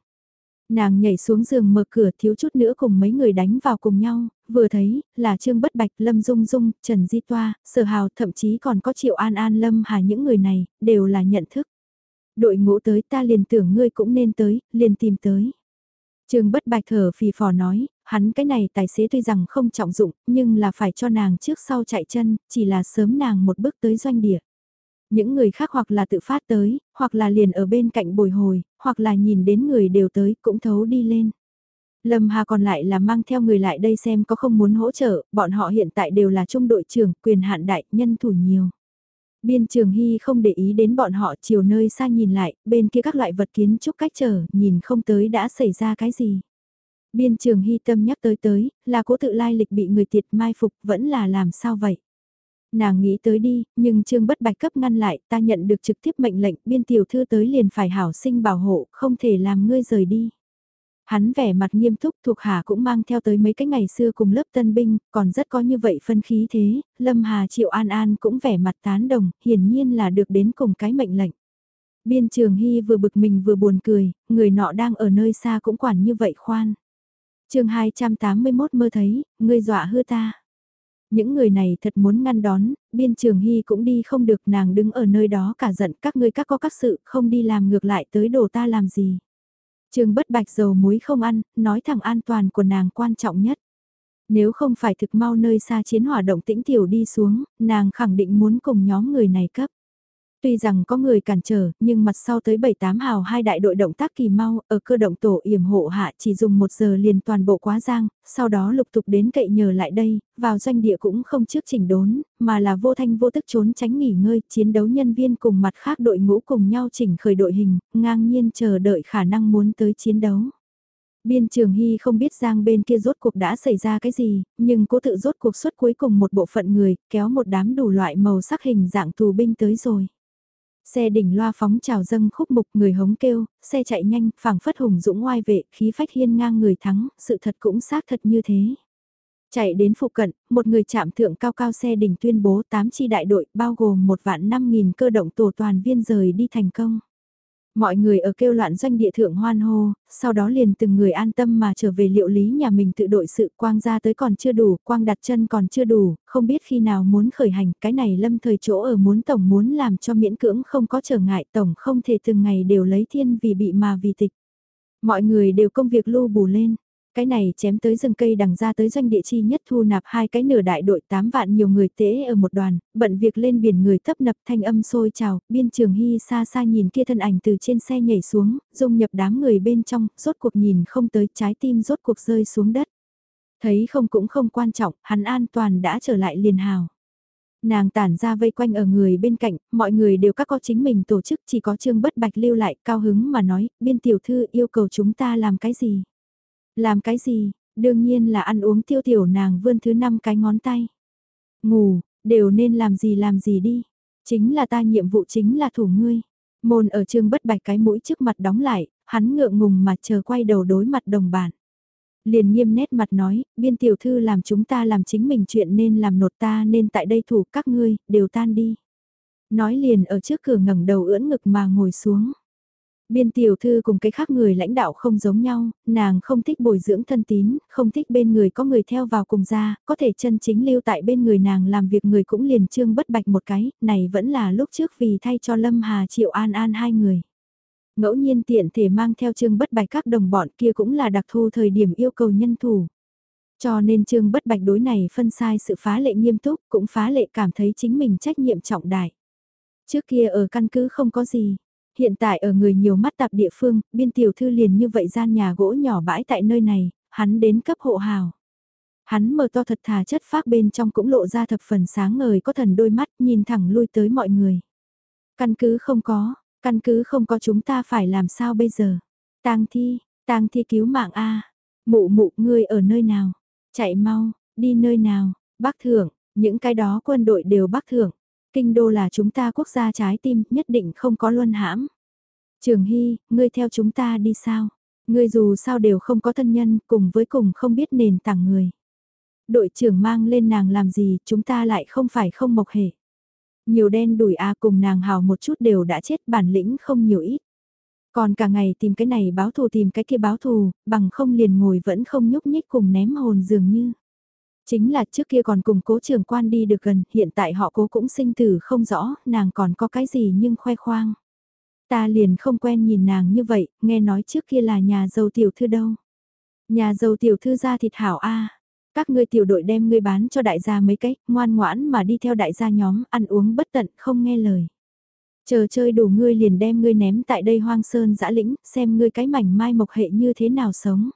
[SPEAKER 1] Nàng nhảy xuống giường mở cửa thiếu chút nữa cùng mấy người đánh vào cùng nhau, vừa thấy, là Trương Bất Bạch, Lâm Dung Dung, Trần Di Toa, Sở Hào, thậm chí còn có Triệu An An Lâm Hà những người này, đều là nhận thức. Đội ngũ tới ta liền tưởng ngươi cũng nên tới, liền tìm tới. Trương Bất Bạch thở phì phò nói, hắn cái này tài xế tuy rằng không trọng dụng, nhưng là phải cho nàng trước sau chạy chân, chỉ là sớm nàng một bước tới doanh địa. Những người khác hoặc là tự phát tới, hoặc là liền ở bên cạnh bồi hồi, hoặc là nhìn đến người đều tới cũng thấu đi lên. Lâm Hà còn lại là mang theo người lại đây xem có không muốn hỗ trợ, bọn họ hiện tại đều là trung đội trưởng, quyền hạn đại, nhân thủ nhiều. Biên trường hy không để ý đến bọn họ chiều nơi xa nhìn lại, bên kia các loại vật kiến trúc cách trở, nhìn không tới đã xảy ra cái gì. Biên trường hy tâm nhắc tới tới, là cố tự lai lịch bị người tiệt mai phục vẫn là làm sao vậy? Nàng nghĩ tới đi, nhưng Trương Bất Bạch cấp ngăn lại, ta nhận được trực tiếp mệnh lệnh, biên tiểu thư tới liền phải hảo sinh bảo hộ, không thể làm ngươi rời đi. Hắn vẻ mặt nghiêm túc thuộc hạ cũng mang theo tới mấy cái ngày xưa cùng lớp tân binh, còn rất có như vậy phân khí thế, Lâm Hà Triệu An An cũng vẻ mặt tán đồng, hiển nhiên là được đến cùng cái mệnh lệnh. Biên trường Hy vừa bực mình vừa buồn cười, người nọ đang ở nơi xa cũng quản như vậy khoan chương 281 mơ thấy, ngươi dọa hư ta. Những người này thật muốn ngăn đón, biên trường hy cũng đi không được nàng đứng ở nơi đó cả giận các ngươi các có các sự không đi làm ngược lại tới đồ ta làm gì. Trường bất bạch dầu muối không ăn, nói thẳng an toàn của nàng quan trọng nhất. Nếu không phải thực mau nơi xa chiến hỏa động tĩnh tiểu đi xuống, nàng khẳng định muốn cùng nhóm người này cấp. Tuy rằng có người cản trở, nhưng mặt sau tới 7-8 hào hai đại đội động tác kỳ mau, ở cơ động tổ yểm hộ hạ chỉ dùng một giờ liền toàn bộ quá giang, sau đó lục tục đến cậy nhờ lại đây, vào doanh địa cũng không trước chỉnh đốn, mà là vô thanh vô tức trốn tránh nghỉ ngơi, chiến đấu nhân viên cùng mặt khác đội ngũ cùng nhau chỉnh khởi đội hình, ngang nhiên chờ đợi khả năng muốn tới chiến đấu. Biên Trường Hy không biết Giang bên kia rốt cuộc đã xảy ra cái gì, nhưng cố tự rốt cuộc xuất cuối cùng một bộ phận người, kéo một đám đủ loại màu sắc hình dạng tù binh tới rồi. Xe đỉnh loa phóng trào dâng khúc mục người hống kêu, xe chạy nhanh, phảng phất hùng dũng ngoai vệ, khí phách hiên ngang người thắng, sự thật cũng xác thật như thế. Chạy đến phụ cận, một người chạm thượng cao cao xe đỉnh tuyên bố 8 chi đại đội bao gồm một vạn 5.000 cơ động tổ toàn viên rời đi thành công. Mọi người ở kêu loạn doanh địa thượng hoan hô, sau đó liền từng người an tâm mà trở về liệu lý nhà mình tự đội sự quang ra tới còn chưa đủ, quang đặt chân còn chưa đủ, không biết khi nào muốn khởi hành, cái này lâm thời chỗ ở muốn tổng muốn làm cho miễn cưỡng không có trở ngại tổng không thể từng ngày đều lấy thiên vì bị mà vì tịch. Mọi người đều công việc lưu bù lên, cái này chém tới rừng cây đằng ra tới doanh địa chi nhất thu nạp hai cái nửa đại đội 8 vạn nhiều người tế ở một đoàn, bận việc lên biển người tấp nập thanh âm sôi trào, biên trường hy xa xa nhìn kia thân ảnh từ trên xe nhảy xuống, dung nhập đám người bên trong, rốt cuộc nhìn không tới trái tim rốt cuộc rơi xuống đất. Thấy không cũng không quan trọng, hắn an toàn đã trở lại liền hào. Nàng tản ra vây quanh ở người bên cạnh, mọi người đều các có chính mình tổ chức chỉ có trương bất bạch lưu lại cao hứng mà nói, biên tiểu thư yêu cầu chúng ta làm cái gì. Làm cái gì, đương nhiên là ăn uống tiêu tiểu nàng vươn thứ năm cái ngón tay. Ngủ, đều nên làm gì làm gì đi. Chính là ta nhiệm vụ chính là thủ ngươi. Môn ở trường bất bạch cái mũi trước mặt đóng lại, hắn ngượng ngùng mà chờ quay đầu đối mặt đồng bản. Liền nghiêm nét mặt nói, biên tiểu thư làm chúng ta làm chính mình chuyện nên làm nột ta nên tại đây thủ các ngươi, đều tan đi. Nói liền ở trước cửa ngẩng đầu ưỡn ngực mà ngồi xuống. Biên tiểu thư cùng cái khác người lãnh đạo không giống nhau, nàng không thích bồi dưỡng thân tín, không thích bên người có người theo vào cùng ra, có thể chân chính lưu tại bên người nàng làm việc người cũng liền trương bất bạch một cái, này vẫn là lúc trước vì thay cho Lâm Hà Triệu An An hai người. Ngẫu nhiên tiện thể mang theo trương bất bạch các đồng bọn kia cũng là đặc thù thời điểm yêu cầu nhân thủ. Cho nên trương bất bạch đối này phân sai sự phá lệ nghiêm túc, cũng phá lệ cảm thấy chính mình trách nhiệm trọng đại. Trước kia ở căn cứ không có gì, Hiện tại ở người nhiều mắt tạp địa phương, biên tiểu thư liền như vậy gian nhà gỗ nhỏ bãi tại nơi này, hắn đến cấp hộ hào. Hắn mở to thật thà chất phác bên trong cũng lộ ra thập phần sáng ngời có thần đôi mắt nhìn thẳng lui tới mọi người. Căn cứ không có, căn cứ không có chúng ta phải làm sao bây giờ. tang thi, tang thi cứu mạng a mụ mụ ngươi ở nơi nào, chạy mau, đi nơi nào, bác thưởng, những cái đó quân đội đều bác thưởng. Kinh đô là chúng ta quốc gia trái tim, nhất định không có luân hãm. Trường Hy, ngươi theo chúng ta đi sao? Ngươi dù sao đều không có thân nhân, cùng với cùng không biết nền tảng người. Đội trưởng mang lên nàng làm gì, chúng ta lại không phải không mộc hệ. Nhiều đen đuổi a cùng nàng hào một chút đều đã chết bản lĩnh không nhiều ít. Còn cả ngày tìm cái này báo thù tìm cái kia báo thù, bằng không liền ngồi vẫn không nhúc nhích cùng ném hồn dường như. Chính là trước kia còn cùng cố trường quan đi được gần, hiện tại họ cố cũng sinh tử không rõ, nàng còn có cái gì nhưng khoe khoang. Ta liền không quen nhìn nàng như vậy, nghe nói trước kia là nhà giàu tiểu thư đâu. Nhà giàu tiểu thư ra thịt hảo a Các ngươi tiểu đội đem ngươi bán cho đại gia mấy cái, ngoan ngoãn mà đi theo đại gia nhóm, ăn uống bất tận, không nghe lời. Chờ chơi đủ ngươi liền đem ngươi ném tại đây hoang sơn dã lĩnh, xem ngươi cái mảnh mai mộc hệ như thế nào sống.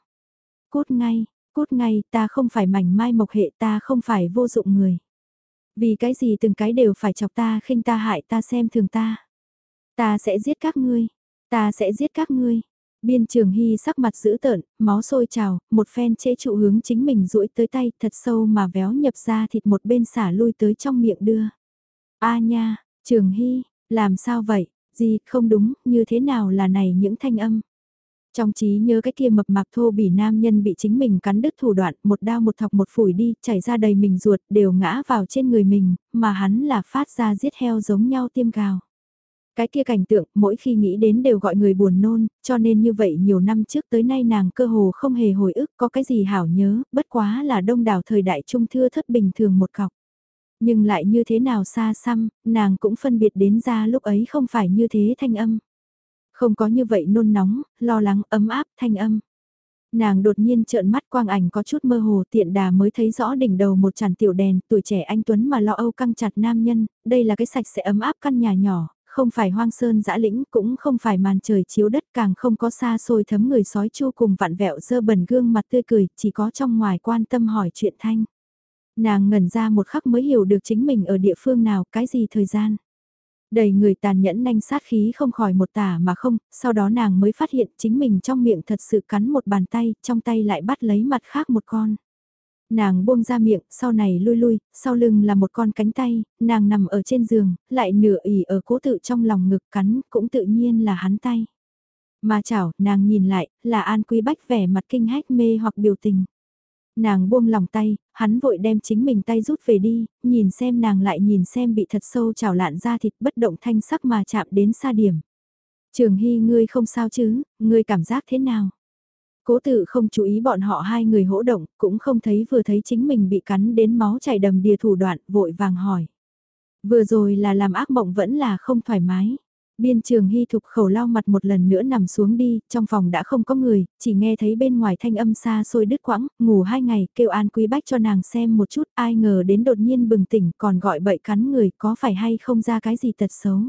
[SPEAKER 1] Cút ngay, Cút ngay, ta không phải mảnh mai mộc hệ ta không phải vô dụng người. Vì cái gì từng cái đều phải chọc ta khinh ta hại ta xem thường ta. Ta sẽ giết các ngươi, ta sẽ giết các ngươi. Biên trường hy sắc mặt dữ tợn, máu sôi trào, một phen chế trụ hướng chính mình duỗi tới tay thật sâu mà véo nhập ra thịt một bên xả lui tới trong miệng đưa. A nha, trường hy, làm sao vậy, gì không đúng, như thế nào là này những thanh âm. Trong trí nhớ cái kia mập mạp thô bỉ nam nhân bị chính mình cắn đứt thủ đoạn, một đao một thọc một phủi đi, chảy ra đầy mình ruột, đều ngã vào trên người mình, mà hắn là phát ra giết heo giống nhau tiêm gào. Cái kia cảnh tượng, mỗi khi nghĩ đến đều gọi người buồn nôn, cho nên như vậy nhiều năm trước tới nay nàng cơ hồ không hề hồi ức có cái gì hảo nhớ, bất quá là đông đảo thời đại trung thưa thất bình thường một cọc. Nhưng lại như thế nào xa xăm, nàng cũng phân biệt đến ra lúc ấy không phải như thế thanh âm. Không có như vậy nôn nóng, lo lắng, ấm áp, thanh âm. Nàng đột nhiên trợn mắt quang ảnh có chút mơ hồ tiện đà mới thấy rõ đỉnh đầu một tràn tiểu đèn, tuổi trẻ anh Tuấn mà lo âu căng chặt nam nhân, đây là cái sạch sẽ ấm áp căn nhà nhỏ, không phải hoang sơn dã lĩnh cũng không phải màn trời chiếu đất càng không có xa xôi thấm người sói chu cùng vạn vẹo dơ bẩn gương mặt tươi cười, chỉ có trong ngoài quan tâm hỏi chuyện thanh. Nàng ngẩn ra một khắc mới hiểu được chính mình ở địa phương nào, cái gì thời gian. Đầy người tàn nhẫn nanh sát khí không khỏi một tả mà không, sau đó nàng mới phát hiện chính mình trong miệng thật sự cắn một bàn tay, trong tay lại bắt lấy mặt khác một con. Nàng buông ra miệng, sau này lui lui, sau lưng là một con cánh tay, nàng nằm ở trên giường, lại nửa ỉ ở cố tự trong lòng ngực cắn, cũng tự nhiên là hắn tay. Mà chảo, nàng nhìn lại, là An Quý Bách vẻ mặt kinh hách mê hoặc biểu tình. Nàng buông lòng tay, hắn vội đem chính mình tay rút về đi, nhìn xem nàng lại nhìn xem bị thật sâu chảo lạn ra thịt bất động thanh sắc mà chạm đến xa điểm. Trường Hy ngươi không sao chứ, ngươi cảm giác thế nào? Cố tự không chú ý bọn họ hai người hỗ động, cũng không thấy vừa thấy chính mình bị cắn đến máu chảy đầm đìa thủ đoạn, vội vàng hỏi. Vừa rồi là làm ác mộng vẫn là không thoải mái. Biên trường hy thục khẩu lau mặt một lần nữa nằm xuống đi, trong phòng đã không có người, chỉ nghe thấy bên ngoài thanh âm xa xôi đứt quãng, ngủ hai ngày, kêu an quý bách cho nàng xem một chút, ai ngờ đến đột nhiên bừng tỉnh còn gọi bậy cắn người có phải hay không ra cái gì tật xấu.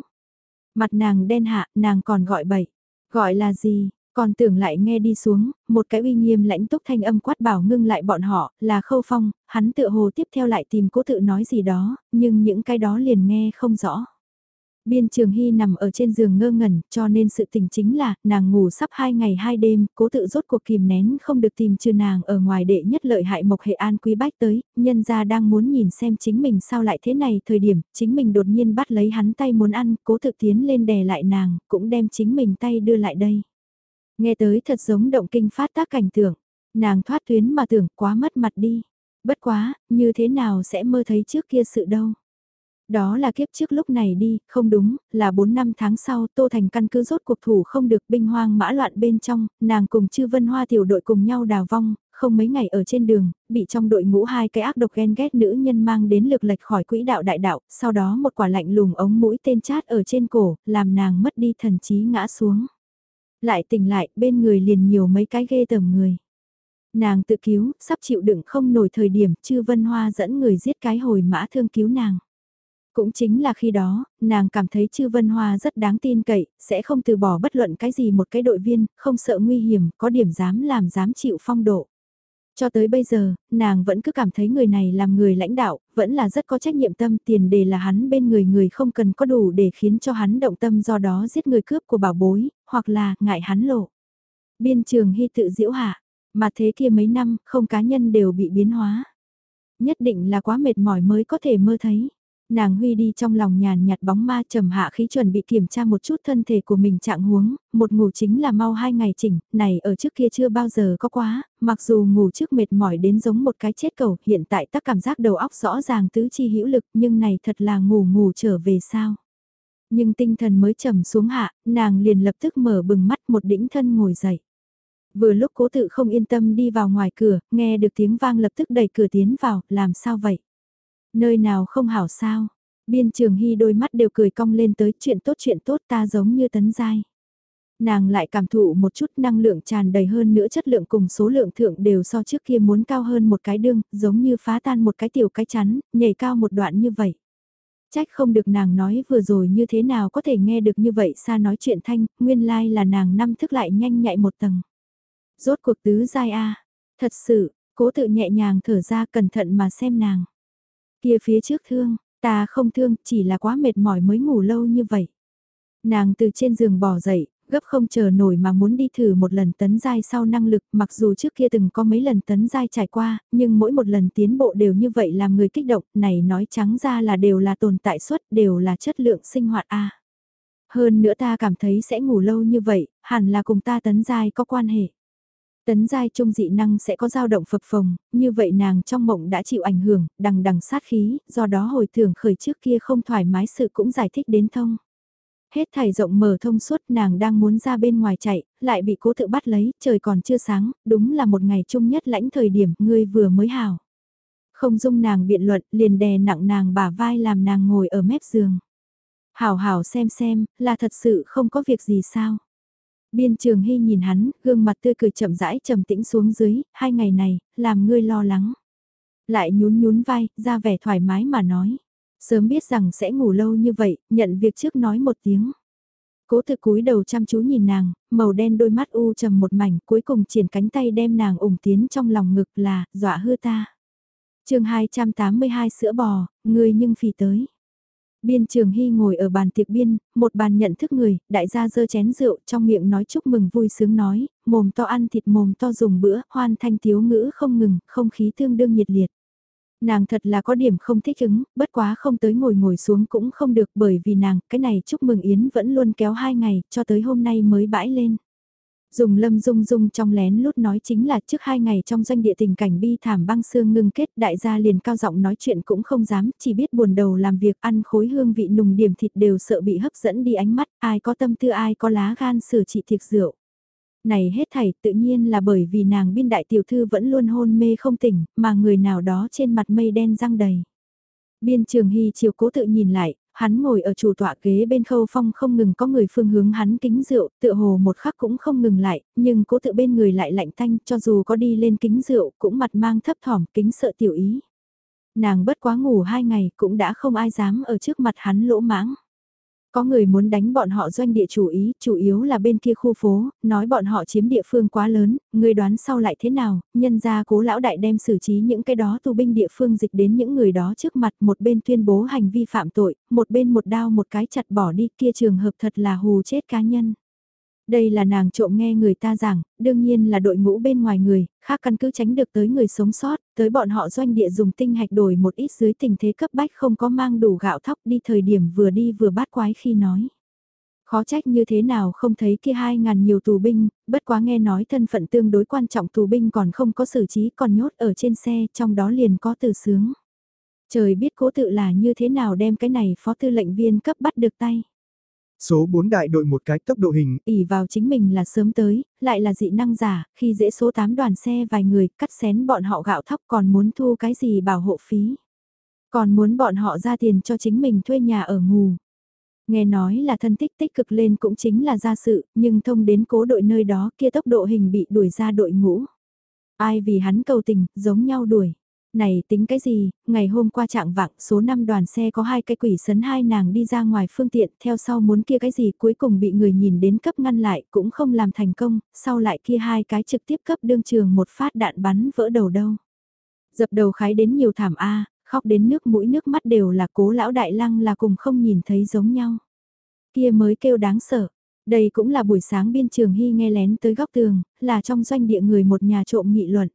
[SPEAKER 1] Mặt nàng đen hạ, nàng còn gọi bậy, gọi là gì, còn tưởng lại nghe đi xuống, một cái uy nghiêm lãnh túc thanh âm quát bảo ngưng lại bọn họ, là khâu phong, hắn tựa hồ tiếp theo lại tìm cố tự nói gì đó, nhưng những cái đó liền nghe không rõ. Biên Trường Hy nằm ở trên giường ngơ ngẩn, cho nên sự tình chính là, nàng ngủ sắp hai ngày hai đêm, cố tự rốt cuộc kìm nén không được tìm trừ nàng ở ngoài đệ nhất lợi hại Mộc Hệ An Quý Bách tới, nhân ra đang muốn nhìn xem chính mình sao lại thế này thời điểm, chính mình đột nhiên bắt lấy hắn tay muốn ăn, cố tự tiến lên đè lại nàng, cũng đem chính mình tay đưa lại đây. Nghe tới thật giống động kinh phát tác cảnh tượng, nàng thoát tuyến mà tưởng quá mất mặt đi. Bất quá, như thế nào sẽ mơ thấy trước kia sự đâu. Đó là kiếp trước lúc này đi, không đúng, là 4 năm tháng sau Tô Thành căn cứ rốt cuộc thủ không được binh hoang mã loạn bên trong, nàng cùng chư vân hoa tiểu đội cùng nhau đào vong, không mấy ngày ở trên đường, bị trong đội ngũ hai cái ác độc ghen ghét nữ nhân mang đến lực lệch khỏi quỹ đạo đại đạo, sau đó một quả lạnh lùng ống mũi tên chát ở trên cổ, làm nàng mất đi thần trí ngã xuống. Lại tỉnh lại, bên người liền nhiều mấy cái ghê tởm người. Nàng tự cứu, sắp chịu đựng không nổi thời điểm, chư vân hoa dẫn người giết cái hồi mã thương cứu nàng. Cũng chính là khi đó, nàng cảm thấy Chư Vân Hoa rất đáng tin cậy, sẽ không từ bỏ bất luận cái gì một cái đội viên, không sợ nguy hiểm, có điểm dám làm dám chịu phong độ. Cho tới bây giờ, nàng vẫn cứ cảm thấy người này làm người lãnh đạo, vẫn là rất có trách nhiệm tâm tiền đề là hắn bên người người không cần có đủ để khiến cho hắn động tâm do đó giết người cướp của bảo bối, hoặc là ngại hắn lộ. Biên trường hy tự diễu hạ, mà thế kia mấy năm không cá nhân đều bị biến hóa. Nhất định là quá mệt mỏi mới có thể mơ thấy. Nàng huy đi trong lòng nhàn nhạt bóng ma trầm hạ khí chuẩn bị kiểm tra một chút thân thể của mình trạng huống, một ngủ chính là mau hai ngày chỉnh, này ở trước kia chưa bao giờ có quá, mặc dù ngủ trước mệt mỏi đến giống một cái chết cầu, hiện tại tác cảm giác đầu óc rõ ràng tứ chi hữu lực nhưng này thật là ngủ ngủ trở về sao. Nhưng tinh thần mới trầm xuống hạ, nàng liền lập tức mở bừng mắt một đĩnh thân ngồi dậy. Vừa lúc cố tự không yên tâm đi vào ngoài cửa, nghe được tiếng vang lập tức đẩy cửa tiến vào, làm sao vậy? Nơi nào không hảo sao? Biên trường hy đôi mắt đều cười cong lên tới chuyện tốt chuyện tốt ta giống như tấn giai. Nàng lại cảm thụ một chút năng lượng tràn đầy hơn nữa chất lượng cùng số lượng thượng đều so trước kia muốn cao hơn một cái đương, giống như phá tan một cái tiểu cái chắn, nhảy cao một đoạn như vậy. Trách không được nàng nói vừa rồi như thế nào có thể nghe được như vậy xa nói chuyện thanh, nguyên lai like là nàng năm thức lại nhanh nhạy một tầng. Rốt cuộc tứ giai A, thật sự, cố tự nhẹ nhàng thở ra cẩn thận mà xem nàng. Kia phía trước thương, ta không thương, chỉ là quá mệt mỏi mới ngủ lâu như vậy. Nàng từ trên giường bỏ dậy, gấp không chờ nổi mà muốn đi thử một lần tấn giai sau năng lực, mặc dù trước kia từng có mấy lần tấn giai trải qua, nhưng mỗi một lần tiến bộ đều như vậy làm người kích động, này nói trắng ra là đều là tồn tại suất, đều là chất lượng sinh hoạt a. Hơn nữa ta cảm thấy sẽ ngủ lâu như vậy, hẳn là cùng ta tấn giai có quan hệ. Tấn giai trung dị năng sẽ có dao động phập phồng, như vậy nàng trong mộng đã chịu ảnh hưởng, đằng đằng sát khí, do đó hồi tưởng khởi trước kia không thoải mái sự cũng giải thích đến thông. Hết thảy rộng mở thông suốt nàng đang muốn ra bên ngoài chạy, lại bị cố tự bắt lấy, trời còn chưa sáng, đúng là một ngày chung nhất lãnh thời điểm ngươi vừa mới hào. Không dung nàng biện luận, liền đè nặng nàng bả vai làm nàng ngồi ở mép giường. Hảo hảo xem xem, là thật sự không có việc gì sao. Biên trường hy nhìn hắn, gương mặt tươi cười chậm rãi trầm tĩnh xuống dưới, hai ngày này, làm ngươi lo lắng. Lại nhún nhún vai, ra vẻ thoải mái mà nói. Sớm biết rằng sẽ ngủ lâu như vậy, nhận việc trước nói một tiếng. Cố thực cúi đầu chăm chú nhìn nàng, màu đen đôi mắt u trầm một mảnh, cuối cùng triển cánh tay đem nàng ủng tiến trong lòng ngực là, dọa hư ta. chương 282 sữa bò, người nhưng phì tới. Biên trường hy ngồi ở bàn tiệc biên, một bàn nhận thức người, đại gia dơ chén rượu trong miệng nói chúc mừng vui sướng nói, mồm to ăn thịt mồm to dùng bữa, hoan thanh thiếu ngữ không ngừng, không khí tương đương nhiệt liệt. Nàng thật là có điểm không thích ứng, bất quá không tới ngồi ngồi xuống cũng không được bởi vì nàng, cái này chúc mừng Yến vẫn luôn kéo hai ngày, cho tới hôm nay mới bãi lên. Dùng lâm dung dung trong lén lút nói chính là trước hai ngày trong doanh địa tình cảnh bi thảm băng xương ngưng kết đại gia liền cao giọng nói chuyện cũng không dám, chỉ biết buồn đầu làm việc ăn khối hương vị nùng điểm thịt đều sợ bị hấp dẫn đi ánh mắt, ai có tâm tư ai có lá gan sửa trị thiệt rượu. Này hết thảy tự nhiên là bởi vì nàng biên đại tiểu thư vẫn luôn hôn mê không tỉnh, mà người nào đó trên mặt mây đen răng đầy. Biên trường hy chiều cố tự nhìn lại, hắn ngồi ở chủ tọa ghế bên khâu phong không ngừng có người phương hướng hắn kính rượu, tựa hồ một khắc cũng không ngừng lại, nhưng cố tự bên người lại lạnh thanh cho dù có đi lên kính rượu cũng mặt mang thấp thỏm kính sợ tiểu ý. Nàng bất quá ngủ hai ngày cũng đã không ai dám ở trước mặt hắn lỗ mãng. Có người muốn đánh bọn họ doanh địa chủ ý, chủ yếu là bên kia khu phố, nói bọn họ chiếm địa phương quá lớn, người đoán sau lại thế nào, nhân ra cố lão đại đem xử trí những cái đó tù binh địa phương dịch đến những người đó trước mặt một bên tuyên bố hành vi phạm tội, một bên một đao một cái chặt bỏ đi kia trường hợp thật là hù chết cá nhân. Đây là nàng trộm nghe người ta giảng, đương nhiên là đội ngũ bên ngoài người, khác căn cứ tránh được tới người sống sót, tới bọn họ doanh địa dùng tinh hạch đổi một ít dưới tình thế cấp bách không có mang đủ gạo thóc đi thời điểm vừa đi vừa bát quái khi nói. Khó trách như thế nào không thấy kia hai ngàn nhiều tù binh, bất quá nghe nói thân phận tương đối quan trọng tù binh còn không có xử trí còn nhốt ở trên xe, trong đó liền có từ sướng. Trời biết cố tự là như thế nào đem cái này phó tư lệnh viên cấp bắt được tay.
[SPEAKER 2] Số 4 đại đội một cái tốc độ hình.
[SPEAKER 1] ỉ vào chính mình là sớm tới, lại là dị năng giả, khi dễ số 8 đoàn xe vài người cắt xén bọn họ gạo thóc còn muốn thu cái gì bảo hộ phí. Còn muốn bọn họ ra tiền cho chính mình thuê nhà ở ngủ. Nghe nói là thân tích tích cực lên cũng chính là ra sự, nhưng thông đến cố đội nơi đó kia tốc độ hình bị đuổi ra đội ngũ. Ai vì hắn cầu tình, giống nhau đuổi. Này tính cái gì, ngày hôm qua trạng vạng số 5 đoàn xe có hai cái quỷ sấn hai nàng đi ra ngoài phương tiện theo sau muốn kia cái gì cuối cùng bị người nhìn đến cấp ngăn lại cũng không làm thành công, sau lại kia hai cái trực tiếp cấp đương trường một phát đạn bắn vỡ đầu đâu. Dập đầu khái đến nhiều thảm A, khóc đến nước mũi nước mắt đều là cố lão đại lăng là cùng không nhìn thấy giống nhau. Kia mới kêu đáng sợ. Đây cũng là buổi sáng biên trường hy nghe lén tới góc tường, là trong doanh địa người một nhà trộm nghị luận.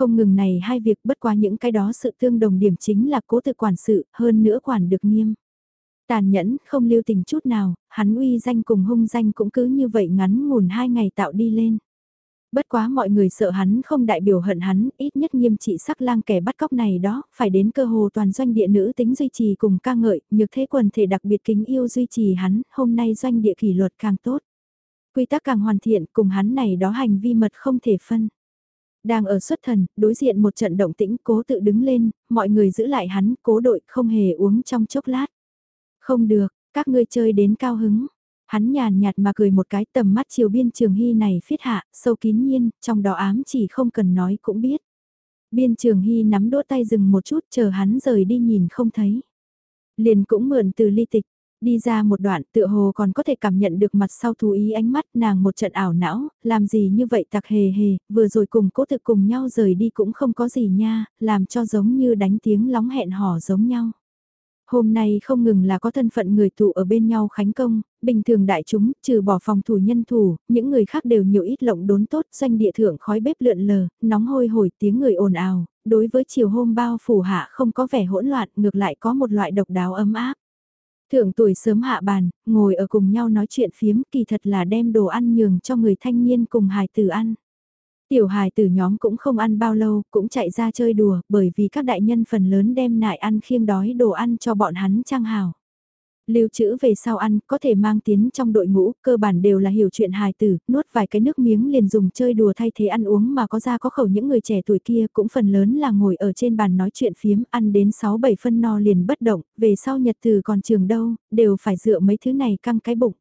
[SPEAKER 1] Không ngừng này hai việc bất quá những cái đó sự tương đồng điểm chính là cố tự quản sự, hơn nữa quản được nghiêm. Tàn nhẫn, không lưu tình chút nào, hắn uy danh cùng hung danh cũng cứ như vậy ngắn ngủn hai ngày tạo đi lên. Bất quá mọi người sợ hắn không đại biểu hận hắn, ít nhất nghiêm trị sắc lang kẻ bắt cóc này đó, phải đến cơ hồ toàn doanh địa nữ tính duy trì cùng ca ngợi, nhược thế quần thể đặc biệt kính yêu duy trì hắn, hôm nay doanh địa kỷ luật càng tốt. Quy tắc càng hoàn thiện cùng hắn này đó hành vi mật không thể phân. Đang ở xuất thần, đối diện một trận động tĩnh cố tự đứng lên, mọi người giữ lại hắn, cố đội không hề uống trong chốc lát. Không được, các ngươi chơi đến cao hứng. Hắn nhàn nhạt mà cười một cái tầm mắt chiều biên trường hy này phiết hạ, sâu kín nhiên, trong đó ám chỉ không cần nói cũng biết. Biên trường hy nắm đỗ tay dừng một chút chờ hắn rời đi nhìn không thấy. Liền cũng mượn từ ly tịch, Đi ra một đoạn tựa hồ còn có thể cảm nhận được mặt sau thú ý ánh mắt nàng một trận ảo não, làm gì như vậy tặc hề hề, vừa rồi cùng cố thực cùng nhau rời đi cũng không có gì nha, làm cho giống như đánh tiếng lóng hẹn hò giống nhau. Hôm nay không ngừng là có thân phận người tụ ở bên nhau khánh công, bình thường đại chúng, trừ bỏ phòng thủ nhân thủ, những người khác đều nhiều ít lộng đốn tốt, doanh địa thượng khói bếp lượn lờ, nóng hôi hổi tiếng người ồn ào, đối với chiều hôm bao phủ hạ không có vẻ hỗn loạn, ngược lại có một loại độc đáo ấm áp. Thượng tuổi sớm hạ bàn, ngồi ở cùng nhau nói chuyện phiếm kỳ thật là đem đồ ăn nhường cho người thanh niên cùng hài tử ăn. Tiểu hài tử nhóm cũng không ăn bao lâu, cũng chạy ra chơi đùa, bởi vì các đại nhân phần lớn đem nại ăn khiêng đói đồ ăn cho bọn hắn trang hào. Lưu trữ về sau ăn, có thể mang tiến trong đội ngũ, cơ bản đều là hiểu chuyện hài tử, nuốt vài cái nước miếng liền dùng chơi đùa thay thế ăn uống mà có ra có khẩu những người trẻ tuổi kia cũng phần lớn là ngồi ở trên bàn nói chuyện phiếm, ăn đến 6-7 phân no liền bất động, về sau nhật từ còn trường đâu, đều phải dựa mấy thứ này căng cái bụng.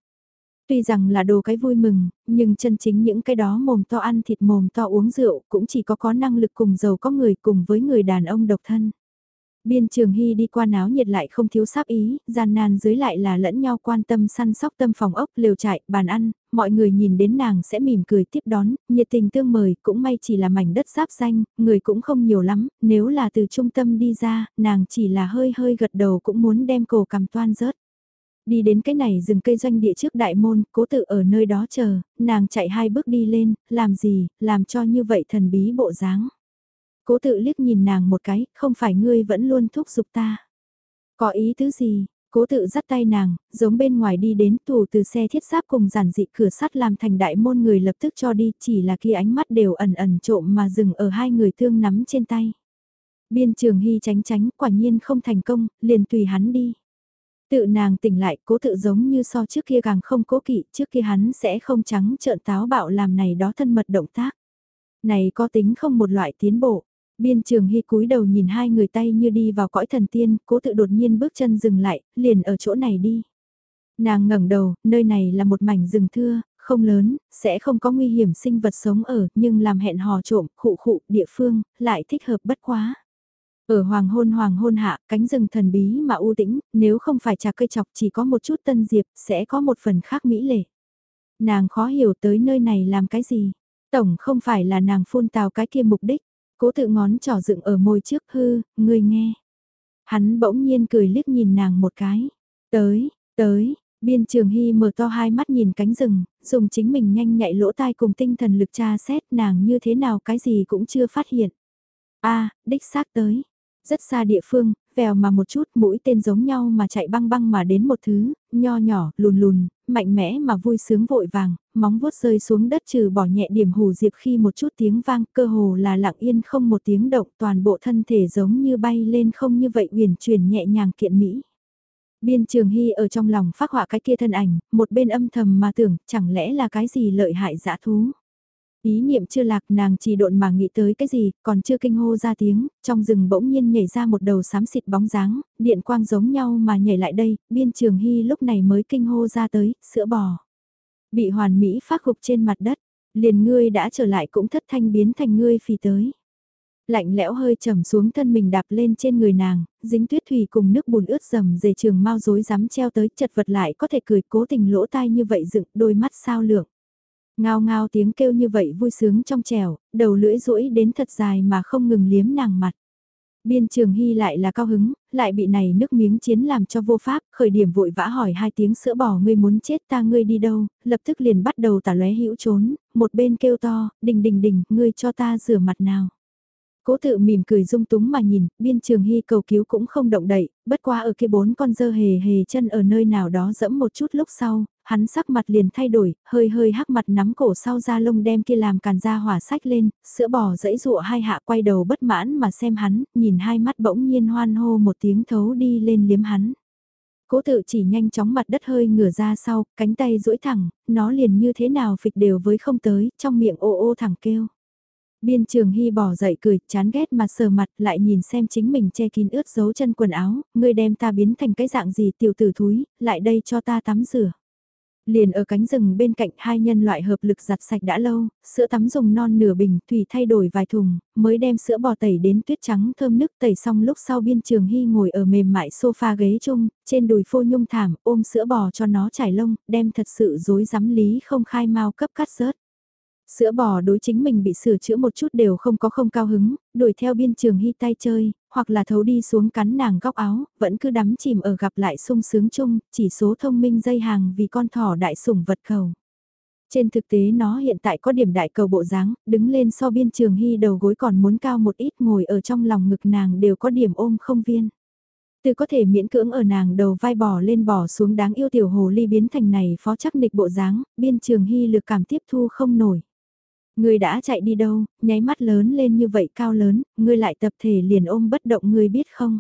[SPEAKER 1] Tuy rằng là đồ cái vui mừng, nhưng chân chính những cái đó mồm to ăn thịt mồm to uống rượu cũng chỉ có có năng lực cùng giàu có người cùng với người đàn ông độc thân. Biên trường hy đi qua náo nhiệt lại không thiếu sáp ý, gian nan dưới lại là lẫn nhau quan tâm săn sóc tâm phòng ốc, liều trại, bàn ăn, mọi người nhìn đến nàng sẽ mỉm cười tiếp đón, nhiệt tình tương mời, cũng may chỉ là mảnh đất giáp danh, người cũng không nhiều lắm, nếu là từ trung tâm đi ra, nàng chỉ là hơi hơi gật đầu cũng muốn đem cổ cầm toan rớt. Đi đến cái này rừng cây doanh địa trước đại môn, cố tự ở nơi đó chờ, nàng chạy hai bước đi lên, làm gì, làm cho như vậy thần bí bộ dáng. Cố tự liếc nhìn nàng một cái, không phải ngươi vẫn luôn thúc giục ta. Có ý tứ gì, cố tự dắt tay nàng, giống bên ngoài đi đến tù từ xe thiết giáp cùng giản dị cửa sắt làm thành đại môn người lập tức cho đi, chỉ là kia ánh mắt đều ẩn ẩn trộm mà dừng ở hai người thương nắm trên tay. Biên trường hy tránh tránh, quả nhiên không thành công, liền tùy hắn đi. Tự nàng tỉnh lại, cố tự giống như so trước kia càng không cố kỵ, trước kia hắn sẽ không trắng trợn táo bạo làm này đó thân mật động tác. Này có tính không một loại tiến bộ. Biên trường hy cúi đầu nhìn hai người tay như đi vào cõi thần tiên, cố tự đột nhiên bước chân dừng lại, liền ở chỗ này đi. Nàng ngẩng đầu, nơi này là một mảnh rừng thưa, không lớn, sẽ không có nguy hiểm sinh vật sống ở, nhưng làm hẹn hò trộm, khụ khụ, địa phương, lại thích hợp bất quá. Ở hoàng hôn hoàng hôn hạ, cánh rừng thần bí mà u tĩnh, nếu không phải trà cây chọc chỉ có một chút tân diệp, sẽ có một phần khác mỹ lệ. Nàng khó hiểu tới nơi này làm cái gì. Tổng không phải là nàng phun tào cái kia mục đích. Cố tự ngón trỏ dựng ở môi trước hư, người nghe. Hắn bỗng nhiên cười liếc nhìn nàng một cái. Tới, tới, biên trường hy mở to hai mắt nhìn cánh rừng, dùng chính mình nhanh nhạy lỗ tai cùng tinh thần lực tra xét nàng như thế nào cái gì cũng chưa phát hiện. a đích xác tới. Rất xa địa phương, vèo mà một chút mũi tên giống nhau mà chạy băng băng mà đến một thứ, nho nhỏ, lùn lùn, mạnh mẽ mà vui sướng vội vàng, móng vuốt rơi xuống đất trừ bỏ nhẹ điểm hù diệp khi một chút tiếng vang, cơ hồ là lặng yên không một tiếng động, toàn bộ thân thể giống như bay lên không như vậy uyển chuyển nhẹ nhàng kiện mỹ. Biên trường hy ở trong lòng phát họa cái kia thân ảnh, một bên âm thầm mà tưởng, chẳng lẽ là cái gì lợi hại dã thú. Ý niệm chưa lạc nàng chỉ độn mà nghĩ tới cái gì, còn chưa kinh hô ra tiếng, trong rừng bỗng nhiên nhảy ra một đầu xám xịt bóng dáng, điện quang giống nhau mà nhảy lại đây, biên trường hy lúc này mới kinh hô ra tới, sữa bò. Bị hoàn mỹ phát gục trên mặt đất, liền ngươi đã trở lại cũng thất thanh biến thành ngươi phi tới. Lạnh lẽo hơi trầm xuống thân mình đạp lên trên người nàng, dính tuyết thủy cùng nước bùn ướt dầm dề trường mau rối dám treo tới chật vật lại có thể cười cố tình lỗ tai như vậy dựng đôi mắt sao lượng. Ngao ngao tiếng kêu như vậy vui sướng trong trèo, đầu lưỡi rũi đến thật dài mà không ngừng liếm nàng mặt. Biên trường hy lại là cao hứng, lại bị này nước miếng chiến làm cho vô pháp, khởi điểm vội vã hỏi hai tiếng sữa bò ngươi muốn chết ta ngươi đi đâu, lập tức liền bắt đầu tả lóe hữu trốn, một bên kêu to, đình đình đình, ngươi cho ta rửa mặt nào. Cố tự mỉm cười dung túng mà nhìn, biên trường hy cầu cứu cũng không động đậy, bất qua ở kia bốn con dơ hề hề chân ở nơi nào đó dẫm một chút lúc sau, hắn sắc mặt liền thay đổi, hơi hơi hắc mặt nắm cổ sau da lông đem kia làm càn da hỏa sách lên, sữa bò dẫy dụa hai hạ quay đầu bất mãn mà xem hắn, nhìn hai mắt bỗng nhiên hoan hô một tiếng thấu đi lên liếm hắn. Cố tự chỉ nhanh chóng mặt đất hơi ngửa ra sau, cánh tay duỗi thẳng, nó liền như thế nào phịch đều với không tới, trong miệng ô ô thẳng kêu. Biên trường hy bỏ dậy cười, chán ghét mà sờ mặt lại nhìn xem chính mình che kín ướt dấu chân quần áo, ngươi đem ta biến thành cái dạng gì tiểu tử thúi, lại đây cho ta tắm rửa. Liền ở cánh rừng bên cạnh hai nhân loại hợp lực giặt sạch đã lâu, sữa tắm dùng non nửa bình, thủy thay đổi vài thùng, mới đem sữa bò tẩy đến tuyết trắng thơm nức tẩy xong lúc sau biên trường hy ngồi ở mềm mại sofa ghế chung, trên đùi phô nhung thảm, ôm sữa bò cho nó trải lông, đem thật sự dối rắm lý không khai mau cấp cắt rớt. Sữa bò đối chính mình bị sửa chữa một chút đều không có không cao hứng, đuổi theo biên trường hy tay chơi, hoặc là thấu đi xuống cắn nàng góc áo, vẫn cứ đắm chìm ở gặp lại sung sướng chung, chỉ số thông minh dây hàng vì con thỏ đại sủng vật cầu. Trên thực tế nó hiện tại có điểm đại cầu bộ dáng, đứng lên so biên trường hy đầu gối còn muốn cao một ít ngồi ở trong lòng ngực nàng đều có điểm ôm không viên. Từ có thể miễn cưỡng ở nàng đầu vai bò lên bò xuống đáng yêu tiểu hồ ly biến thành này phó chắc nịch bộ dáng, biên trường hy lực cảm tiếp thu không nổi. Ngươi đã chạy đi đâu, nháy mắt lớn lên như vậy cao lớn, ngươi lại tập thể liền ôm bất động ngươi biết không?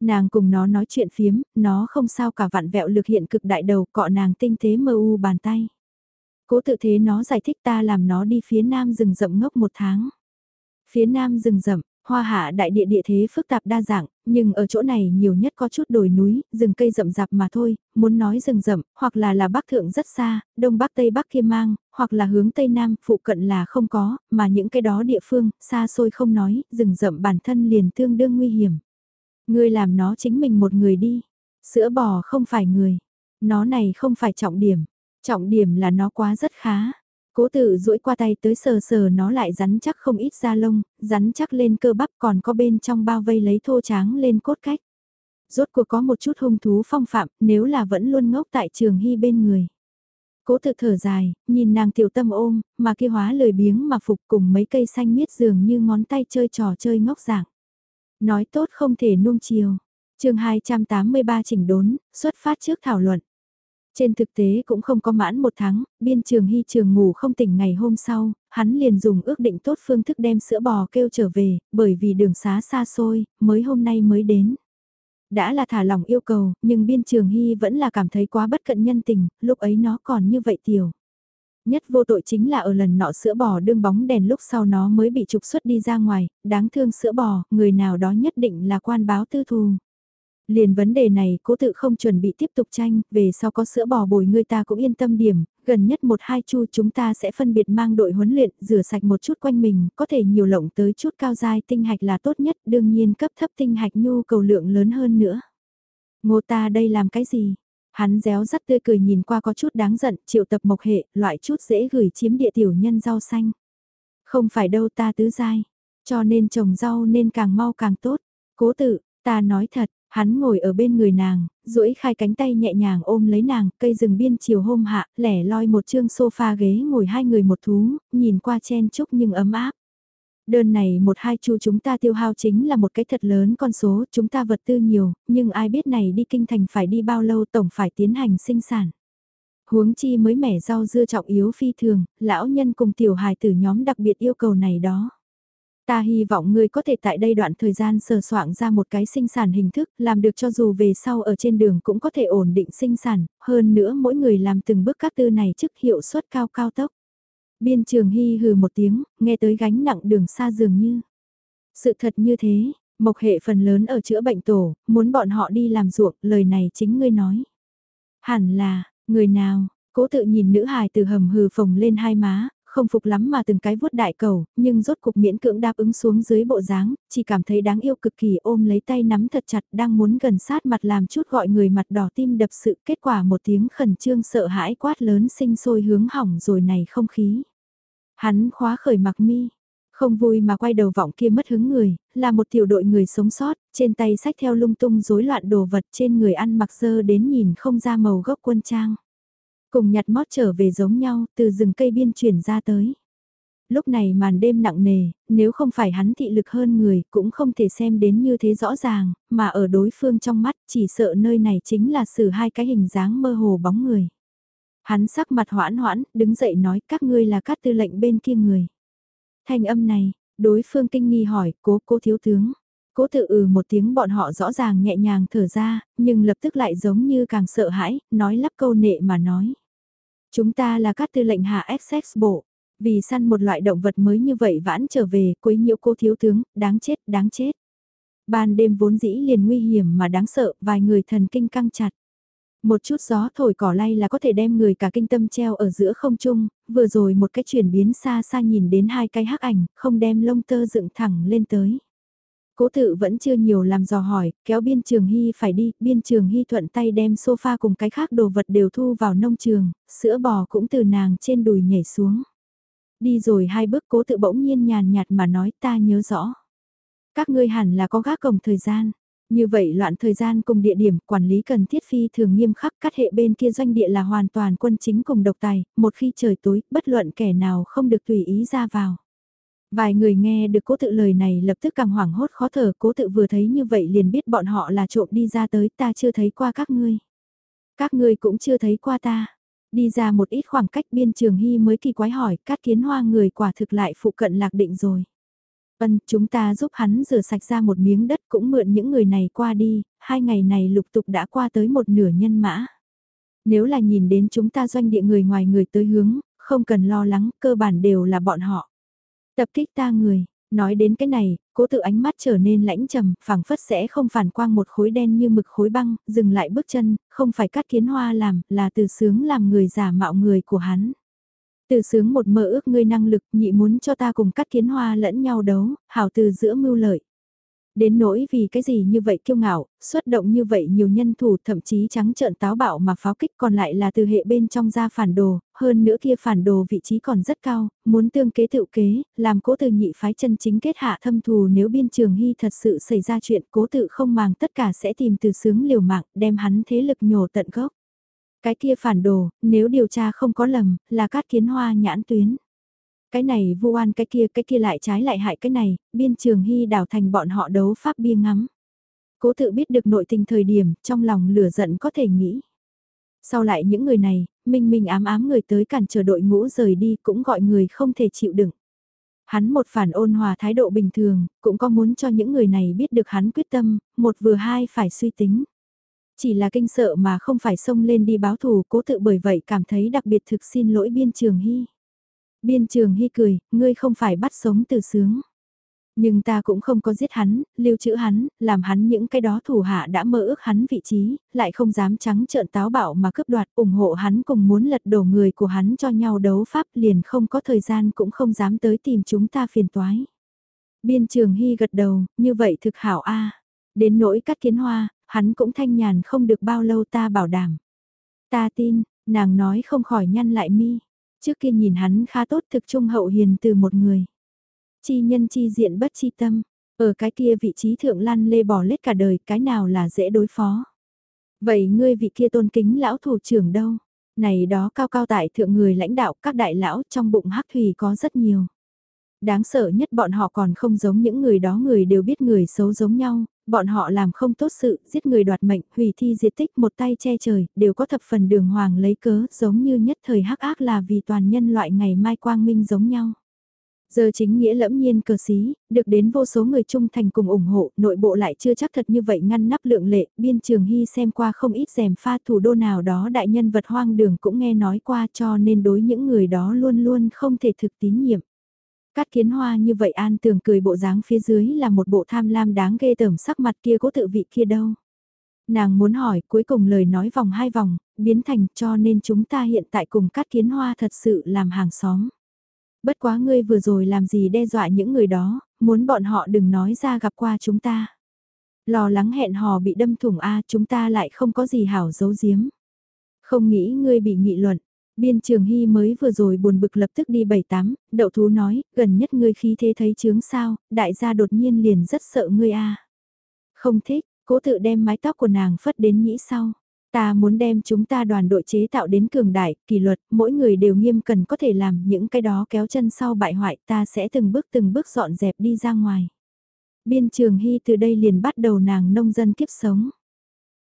[SPEAKER 1] Nàng cùng nó nói chuyện phiếm, nó không sao cả vặn vẹo lực hiện cực đại đầu cọ nàng tinh tế mơ u bàn tay. Cố tự thế nó giải thích ta làm nó đi phía nam rừng rậm ngốc một tháng. Phía nam rừng rậm, Hoa hạ đại địa địa thế phức tạp đa dạng, nhưng ở chỗ này nhiều nhất có chút đồi núi, rừng cây rậm rạp mà thôi, muốn nói rừng rậm, hoặc là là bắc thượng rất xa, đông bắc tây bắc kia mang, hoặc là hướng tây nam, phụ cận là không có, mà những cái đó địa phương, xa xôi không nói, rừng rậm bản thân liền tương đương nguy hiểm. Người làm nó chính mình một người đi, sữa bò không phải người, nó này không phải trọng điểm, trọng điểm là nó quá rất khá. Cố tự duỗi qua tay tới sờ sờ nó lại rắn chắc không ít da lông, rắn chắc lên cơ bắp còn có bên trong bao vây lấy thô tráng lên cốt cách. Rốt cuộc có một chút hung thú phong phạm, nếu là vẫn luôn ngốc tại trường hy bên người. Cố tự thở dài, nhìn nàng tiểu tâm ôm, mà kia hóa lời biếng mà phục cùng mấy cây xanh miết dường như ngón tay chơi trò chơi ngốc dạng. Nói tốt không thể nuông chiều. chương 283 chỉnh đốn, xuất phát trước thảo luận. Trên thực tế cũng không có mãn một tháng, biên trường hy trường ngủ không tỉnh ngày hôm sau, hắn liền dùng ước định tốt phương thức đem sữa bò kêu trở về, bởi vì đường xá xa xôi, mới hôm nay mới đến. Đã là thả lòng yêu cầu, nhưng biên trường hy vẫn là cảm thấy quá bất cận nhân tình, lúc ấy nó còn như vậy tiểu. Nhất vô tội chính là ở lần nọ sữa bò đương bóng đèn lúc sau nó mới bị trục xuất đi ra ngoài, đáng thương sữa bò, người nào đó nhất định là quan báo tư thù. Liền vấn đề này cố tự không chuẩn bị tiếp tục tranh, về sau có sữa bò bồi người ta cũng yên tâm điểm, gần nhất một hai chu chúng ta sẽ phân biệt mang đội huấn luyện, rửa sạch một chút quanh mình, có thể nhiều lộng tới chút cao dai tinh hạch là tốt nhất, đương nhiên cấp thấp tinh hạch nhu cầu lượng lớn hơn nữa. Ngô ta đây làm cái gì? Hắn réo rắt tươi cười nhìn qua có chút đáng giận, triệu tập mộc hệ, loại chút dễ gửi chiếm địa tiểu nhân rau xanh. Không phải đâu ta tứ dai, cho nên trồng rau nên càng mau càng tốt. Cố tự, ta nói thật, Hắn ngồi ở bên người nàng, duỗi khai cánh tay nhẹ nhàng ôm lấy nàng, cây rừng biên chiều hôm hạ, lẻ loi một chương sofa ghế ngồi hai người một thú, nhìn qua chen chúc nhưng ấm áp. Đơn này một hai chu chúng ta tiêu hao chính là một cái thật lớn con số, chúng ta vật tư nhiều, nhưng ai biết này đi kinh thành phải đi bao lâu tổng phải tiến hành sinh sản. Huống chi mới mẻ rau dưa trọng yếu phi thường, lão nhân cùng tiểu hài tử nhóm đặc biệt yêu cầu này đó. Ta hy vọng ngươi có thể tại đây đoạn thời gian sờ soạn ra một cái sinh sản hình thức, làm được cho dù về sau ở trên đường cũng có thể ổn định sinh sản, hơn nữa mỗi người làm từng bước các tư này chức hiệu suất cao cao tốc. Biên trường hy hừ một tiếng, nghe tới gánh nặng đường xa dường như. Sự thật như thế, mộc hệ phần lớn ở chữa bệnh tổ, muốn bọn họ đi làm ruộng, lời này chính ngươi nói. Hẳn là, người nào, cố tự nhìn nữ hài từ hầm hừ phồng lên hai má, không phục lắm mà từng cái vuốt đại cầu, nhưng rốt cục miễn cưỡng đáp ứng xuống dưới bộ dáng, chỉ cảm thấy đáng yêu cực kỳ ôm lấy tay nắm thật chặt đang muốn gần sát mặt làm chút gọi người mặt đỏ tim đập sự kết quả một tiếng khẩn trương sợ hãi quát lớn sinh sôi hướng hỏng rồi này không khí. Hắn khóa khởi mặc mi, không vui mà quay đầu vọng kia mất hứng người, là một tiểu đội người sống sót, trên tay sách theo lung tung rối loạn đồ vật trên người ăn mặc dơ đến nhìn không ra màu gốc quân trang. Cùng nhặt mót trở về giống nhau, từ rừng cây biên chuyển ra tới. Lúc này màn đêm nặng nề, nếu không phải hắn thị lực hơn người, cũng không thể xem đến như thế rõ ràng, mà ở đối phương trong mắt, chỉ sợ nơi này chính là xử hai cái hình dáng mơ hồ bóng người. Hắn sắc mặt hoãn hoãn, đứng dậy nói các ngươi là các tư lệnh bên kia người. Thanh âm này, đối phương kinh nghi hỏi, cố cố thiếu tướng. Cố tự ừ một tiếng bọn họ rõ ràng nhẹ nhàng thở ra, nhưng lập tức lại giống như càng sợ hãi, nói lắp câu nệ mà nói. Chúng ta là các tư lệnh hạ XX bộ, vì săn một loại động vật mới như vậy vãn trở về, quấy nhiễu cô thiếu tướng, đáng chết, đáng chết. Ban đêm vốn dĩ liền nguy hiểm mà đáng sợ, vài người thần kinh căng chặt. Một chút gió thổi cỏ lay là có thể đem người cả kinh tâm treo ở giữa không trung, vừa rồi một cái chuyển biến xa xa nhìn đến hai cái hắc ảnh, không đem lông tơ dựng thẳng lên tới. Cố tự vẫn chưa nhiều làm dò hỏi, kéo biên trường hy phải đi, biên trường hy thuận tay đem sofa cùng cái khác đồ vật đều thu vào nông trường, sữa bò cũng từ nàng trên đùi nhảy xuống. Đi rồi hai bước cố tự bỗng nhiên nhàn nhạt mà nói ta nhớ rõ. Các ngươi hẳn là có gác cổng thời gian. Như vậy loạn thời gian cùng địa điểm quản lý cần thiết phi thường nghiêm khắc cắt hệ bên kia doanh địa là hoàn toàn quân chính cùng độc tài, một khi trời tối bất luận kẻ nào không được tùy ý ra vào. Vài người nghe được cố tự lời này lập tức càng hoảng hốt khó thở cố tự vừa thấy như vậy liền biết bọn họ là trộm đi ra tới ta chưa thấy qua các ngươi. Các ngươi cũng chưa thấy qua ta. Đi ra một ít khoảng cách biên trường hy mới kỳ quái hỏi cát kiến hoa người quả thực lại phụ cận lạc định rồi. Vân, chúng ta giúp hắn rửa sạch ra một miếng đất cũng mượn những người này qua đi, hai ngày này lục tục đã qua tới một nửa nhân mã. Nếu là nhìn đến chúng ta doanh địa người ngoài người tới hướng, không cần lo lắng, cơ bản đều là bọn họ. Tập kích ta người, nói đến cái này, cố tự ánh mắt trở nên lãnh trầm, phảng phất sẽ không phản quang một khối đen như mực khối băng, dừng lại bước chân, không phải cắt kiến hoa làm, là từ sướng làm người giả mạo người của hắn. Từ sướng một mơ ước ngươi năng lực nhị muốn cho ta cùng cắt kiến hoa lẫn nhau đấu, hảo từ giữa mưu lợi. Đến nỗi vì cái gì như vậy kiêu ngạo, xuất động như vậy nhiều nhân thủ thậm chí trắng trợn táo bạo mà pháo kích còn lại là từ hệ bên trong ra phản đồ, hơn nữa kia phản đồ vị trí còn rất cao, muốn tương kế tự kế, làm cố từ nhị phái chân chính kết hạ thâm thù nếu biên trường hy thật sự xảy ra chuyện cố tự không màng tất cả sẽ tìm từ sướng liều mạng đem hắn thế lực nhổ tận gốc. Cái kia phản đồ, nếu điều tra không có lầm, là cát kiến hoa nhãn tuyến. Cái này vu oan cái kia, cái kia lại trái lại hại cái này, biên trường hy đảo thành bọn họ đấu pháp bia ngắm. Cố tự biết được nội tình thời điểm, trong lòng lửa giận có thể nghĩ. Sau lại những người này, minh minh ám ám người tới cản trở đội ngũ rời đi cũng gọi người không thể chịu đựng. Hắn một phản ôn hòa thái độ bình thường, cũng có muốn cho những người này biết được hắn quyết tâm, một vừa hai phải suy tính. Chỉ là kinh sợ mà không phải xông lên đi báo thù cố tự bởi vậy cảm thấy đặc biệt thực xin lỗi biên trường hy. Biên trường hy cười, ngươi không phải bắt sống từ sướng. Nhưng ta cũng không có giết hắn, lưu trữ hắn, làm hắn những cái đó thủ hạ đã mơ ước hắn vị trí, lại không dám trắng trợn táo bạo mà cướp đoạt ủng hộ hắn cùng muốn lật đổ người của hắn cho nhau đấu pháp liền không có thời gian cũng không dám tới tìm chúng ta phiền toái. Biên trường hy gật đầu, như vậy thực hảo a Đến nỗi cắt kiến hoa, hắn cũng thanh nhàn không được bao lâu ta bảo đảm. Ta tin, nàng nói không khỏi nhăn lại mi. Trước kia nhìn hắn khá tốt thực trung hậu hiền từ một người. Chi nhân chi diện bất chi tâm, ở cái kia vị trí thượng lăn lê bỏ lết cả đời, cái nào là dễ đối phó. Vậy ngươi vị kia tôn kính lão thủ trưởng đâu? Này đó cao cao tại thượng người lãnh đạo các đại lão trong bụng hắc thủy có rất nhiều. Đáng sợ nhất bọn họ còn không giống những người đó người đều biết người xấu giống nhau, bọn họ làm không tốt sự, giết người đoạt mệnh, hủy thi diệt tích một tay che trời, đều có thập phần đường hoàng lấy cớ, giống như nhất thời hắc ác là vì toàn nhân loại ngày mai quang minh giống nhau. Giờ chính nghĩa lẫm nhiên cờ xí, được đến vô số người trung thành cùng ủng hộ, nội bộ lại chưa chắc thật như vậy ngăn nắp lượng lệ, biên trường hy xem qua không ít rèm pha thủ đô nào đó đại nhân vật hoang đường cũng nghe nói qua cho nên đối những người đó luôn luôn không thể thực tín nhiệm. Cát kiến hoa như vậy an tường cười bộ dáng phía dưới là một bộ tham lam đáng ghê tởm sắc mặt kia cố tự vị kia đâu. Nàng muốn hỏi cuối cùng lời nói vòng hai vòng, biến thành cho nên chúng ta hiện tại cùng cát kiến hoa thật sự làm hàng xóm. Bất quá ngươi vừa rồi làm gì đe dọa những người đó, muốn bọn họ đừng nói ra gặp qua chúng ta. Lo lắng hẹn hò bị đâm thủng A chúng ta lại không có gì hảo giấu giếm. Không nghĩ ngươi bị nghị luận, Biên trường hy mới vừa rồi buồn bực lập tức đi bảy tám, đậu thú nói, gần nhất ngươi khí thế thấy chướng sao, đại gia đột nhiên liền rất sợ ngươi a Không thích, cố tự đem mái tóc của nàng phất đến nhĩ sau. Ta muốn đem chúng ta đoàn đội chế tạo đến cường đại, kỷ luật, mỗi người đều nghiêm cần có thể làm những cái đó kéo chân sau bại hoại ta sẽ từng bước từng bước dọn dẹp đi ra ngoài. Biên trường hy từ đây liền bắt đầu nàng nông dân kiếp sống.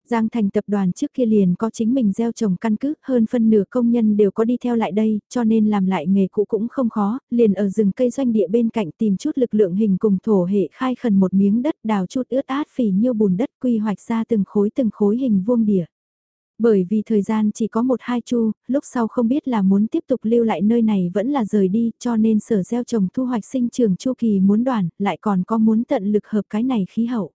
[SPEAKER 1] Giang Thành tập đoàn trước kia liền có chính mình gieo trồng căn cứ, hơn phân nửa công nhân đều có đi theo lại đây, cho nên làm lại nghề cũ cũng không khó, liền ở rừng cây doanh địa bên cạnh tìm chút lực lượng hình cùng thổ hệ khai khẩn một miếng đất đào chút ướt át phì nhiêu bùn đất quy hoạch ra từng khối từng khối hình vuông địa. Bởi vì thời gian chỉ có một hai chu, lúc sau không biết là muốn tiếp tục lưu lại nơi này vẫn là rời đi, cho nên sở gieo trồng thu hoạch sinh trường chu kỳ muốn đoàn, lại còn có muốn tận lực hợp cái này khí hậu.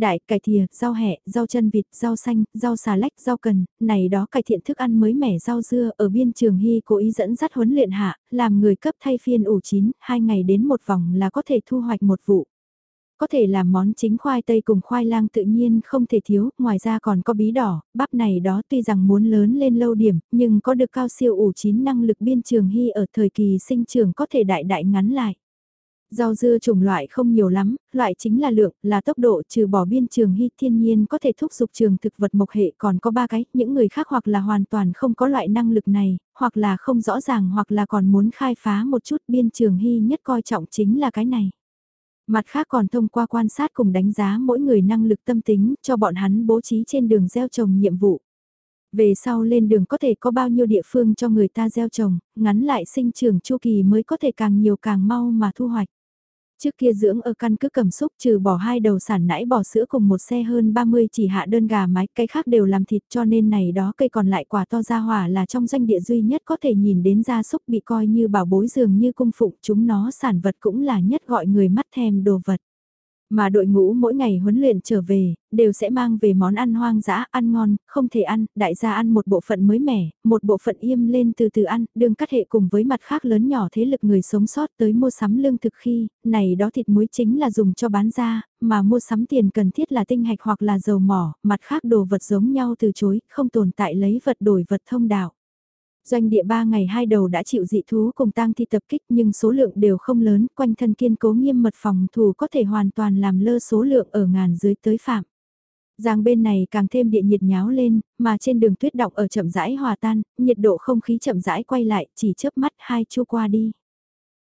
[SPEAKER 1] Đại, cải thìa, rau hẹ, rau chân vịt, rau xanh, rau xà lách, rau cần, này đó cải thiện thức ăn mới mẻ rau dưa ở biên trường hy cố ý dẫn dắt huấn luyện hạ, làm người cấp thay phiên ủ chín, hai ngày đến một vòng là có thể thu hoạch một vụ. Có thể làm món chính khoai tây cùng khoai lang tự nhiên không thể thiếu, ngoài ra còn có bí đỏ, bắp này đó tuy rằng muốn lớn lên lâu điểm, nhưng có được cao siêu ủ chín năng lực biên trường hy ở thời kỳ sinh trường có thể đại đại ngắn lại. Rau dưa chủng loại không nhiều lắm, loại chính là lượng, là tốc độ trừ bỏ biên trường hy thiên nhiên có thể thúc giục trường thực vật mộc hệ còn có ba cái, những người khác hoặc là hoàn toàn không có loại năng lực này, hoặc là không rõ ràng hoặc là còn muốn khai phá một chút biên trường hy nhất coi trọng chính là cái này. Mặt khác còn thông qua quan sát cùng đánh giá mỗi người năng lực tâm tính cho bọn hắn bố trí trên đường gieo trồng nhiệm vụ. Về sau lên đường có thể có bao nhiêu địa phương cho người ta gieo trồng, ngắn lại sinh trưởng chu kỳ mới có thể càng nhiều càng mau mà thu hoạch. Trước kia dưỡng ở căn cứ cầm xúc trừ bỏ hai đầu sản nãi bỏ sữa cùng một xe hơn 30 chỉ hạ đơn gà mái, cái khác đều làm thịt cho nên này đó cây còn lại quả to ra hỏa là trong danh địa duy nhất có thể nhìn đến gia súc bị coi như bảo bối dường như cung phụng chúng nó sản vật cũng là nhất gọi người mắt thèm đồ vật. Mà đội ngũ mỗi ngày huấn luyện trở về, đều sẽ mang về món ăn hoang dã, ăn ngon, không thể ăn, đại gia ăn một bộ phận mới mẻ, một bộ phận im lên từ từ ăn, đương cắt hệ cùng với mặt khác lớn nhỏ thế lực người sống sót tới mua sắm lương thực khi, này đó thịt muối chính là dùng cho bán ra, mà mua sắm tiền cần thiết là tinh hạch hoặc là dầu mỏ, mặt khác đồ vật giống nhau từ chối, không tồn tại lấy vật đổi vật thông đạo. Doanh địa ba ngày hai đầu đã chịu dị thú cùng tang thi tập kích nhưng số lượng đều không lớn, quanh thân kiên cố nghiêm mật phòng thủ có thể hoàn toàn làm lơ số lượng ở ngàn dưới tới phạm. Giang bên này càng thêm địa nhiệt nháo lên, mà trên đường tuyết động ở chậm rãi hòa tan, nhiệt độ không khí chậm rãi quay lại, chỉ chớp mắt hai chu qua đi.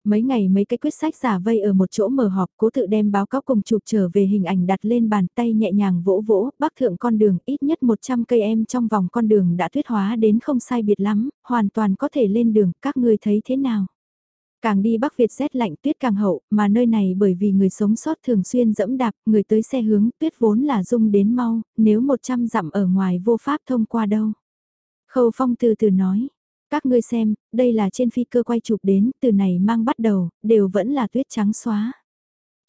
[SPEAKER 1] Mấy ngày mấy cái quyết sách giả vây ở một chỗ mở họp cố tự đem báo cáo cùng chụp trở về hình ảnh đặt lên bàn tay nhẹ nhàng vỗ vỗ, bắc thượng con đường ít nhất 100 cây em trong vòng con đường đã tuyết hóa đến không sai biệt lắm, hoàn toàn có thể lên đường, các ngươi thấy thế nào? Càng đi Bắc Việt rét lạnh tuyết càng hậu, mà nơi này bởi vì người sống sót thường xuyên dẫm đạp, người tới xe hướng, tuyết vốn là dung đến mau, nếu 100 dặm ở ngoài vô pháp thông qua đâu. Khâu Phong từ từ nói, các ngươi xem, đây là trên phi cơ quay chụp đến, từ này mang bắt đầu, đều vẫn là tuyết trắng xóa.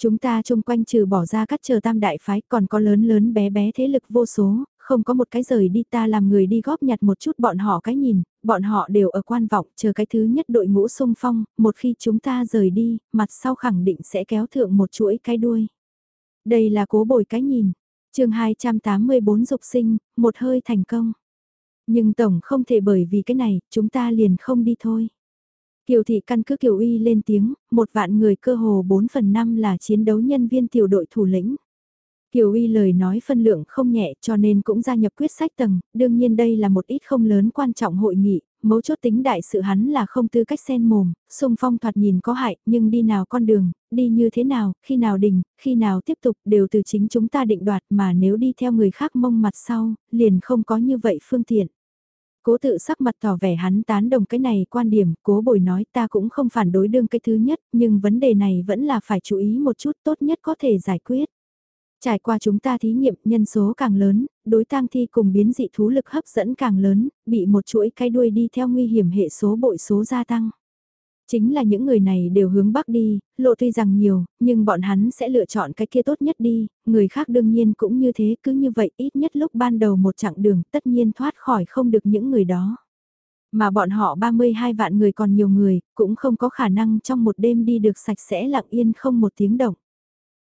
[SPEAKER 1] Chúng ta chung quanh trừ bỏ ra các chờ tam đại phái còn có lớn lớn bé bé thế lực vô số, không có một cái rời đi ta làm người đi góp nhặt một chút bọn họ cái nhìn, bọn họ đều ở quan vọng chờ cái thứ nhất đội ngũ sung phong, một khi chúng ta rời đi, mặt sau khẳng định sẽ kéo thượng một chuỗi cái đuôi. Đây là cố bồi cái nhìn. chương 284 dục sinh, một hơi thành công. Nhưng tổng không thể bởi vì cái này, chúng ta liền không đi thôi. Kiều thị căn cứ Kiều uy lên tiếng, một vạn người cơ hồ 4 phần 5 là chiến đấu nhân viên tiểu đội thủ lĩnh. Kiều uy lời nói phân lượng không nhẹ cho nên cũng gia nhập quyết sách tầng, đương nhiên đây là một ít không lớn quan trọng hội nghị, mấu chốt tính đại sự hắn là không tư cách sen mồm, xung phong thoạt nhìn có hại, nhưng đi nào con đường, đi như thế nào, khi nào đình, khi nào tiếp tục đều từ chính chúng ta định đoạt mà nếu đi theo người khác mông mặt sau, liền không có như vậy phương tiện. Cố tự sắc mặt tỏ vẻ hắn tán đồng cái này quan điểm, cố bồi nói ta cũng không phản đối đương cái thứ nhất, nhưng vấn đề này vẫn là phải chú ý một chút tốt nhất có thể giải quyết. Trải qua chúng ta thí nghiệm nhân số càng lớn, đối tang thi cùng biến dị thú lực hấp dẫn càng lớn, bị một chuỗi cái đuôi đi theo nguy hiểm hệ số bội số gia tăng. Chính là những người này đều hướng bắc đi, lộ tuy rằng nhiều, nhưng bọn hắn sẽ lựa chọn cái kia tốt nhất đi, người khác đương nhiên cũng như thế, cứ như vậy ít nhất lúc ban đầu một chặng đường tất nhiên thoát khỏi không được những người đó. Mà bọn họ 32 vạn người còn nhiều người, cũng không có khả năng trong một đêm đi được sạch sẽ lặng yên không một tiếng động.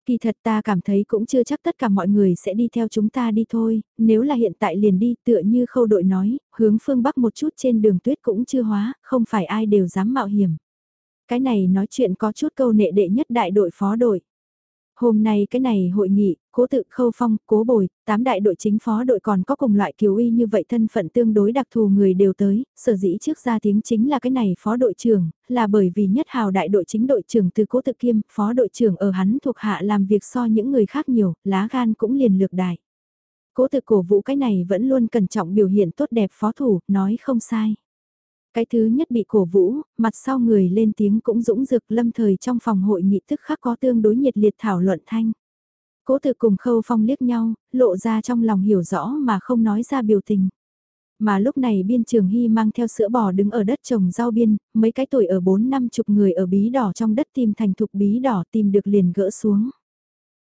[SPEAKER 1] Kỳ thật ta cảm thấy cũng chưa chắc tất cả mọi người sẽ đi theo chúng ta đi thôi, nếu là hiện tại liền đi tựa như khâu đội nói, hướng phương Bắc một chút trên đường tuyết cũng chưa hóa, không phải ai đều dám mạo hiểm. Cái này nói chuyện có chút câu nệ đệ nhất đại đội phó đội. Hôm nay cái này hội nghị, cố tự khâu phong, cố bồi, tám đại đội chính phó đội còn có cùng loại kiều uy như vậy thân phận tương đối đặc thù người đều tới, sở dĩ trước ra tiếng chính là cái này phó đội trưởng, là bởi vì nhất hào đại đội chính đội trưởng từ cố tự kiêm, phó đội trưởng ở hắn thuộc hạ làm việc so những người khác nhiều, lá gan cũng liền lược đại. Cố tự cổ vũ cái này vẫn luôn cẩn trọng biểu hiện tốt đẹp phó thủ, nói không sai. Cái thứ nhất bị cổ vũ, mặt sau người lên tiếng cũng dũng dực lâm thời trong phòng hội nghị tức khắc có tương đối nhiệt liệt thảo luận thanh. Cố tự cùng khâu phong liếc nhau, lộ ra trong lòng hiểu rõ mà không nói ra biểu tình. Mà lúc này biên trường hy mang theo sữa bò đứng ở đất trồng rau biên, mấy cái tuổi ở bốn năm chục người ở bí đỏ trong đất tìm thành thục bí đỏ tìm được liền gỡ xuống.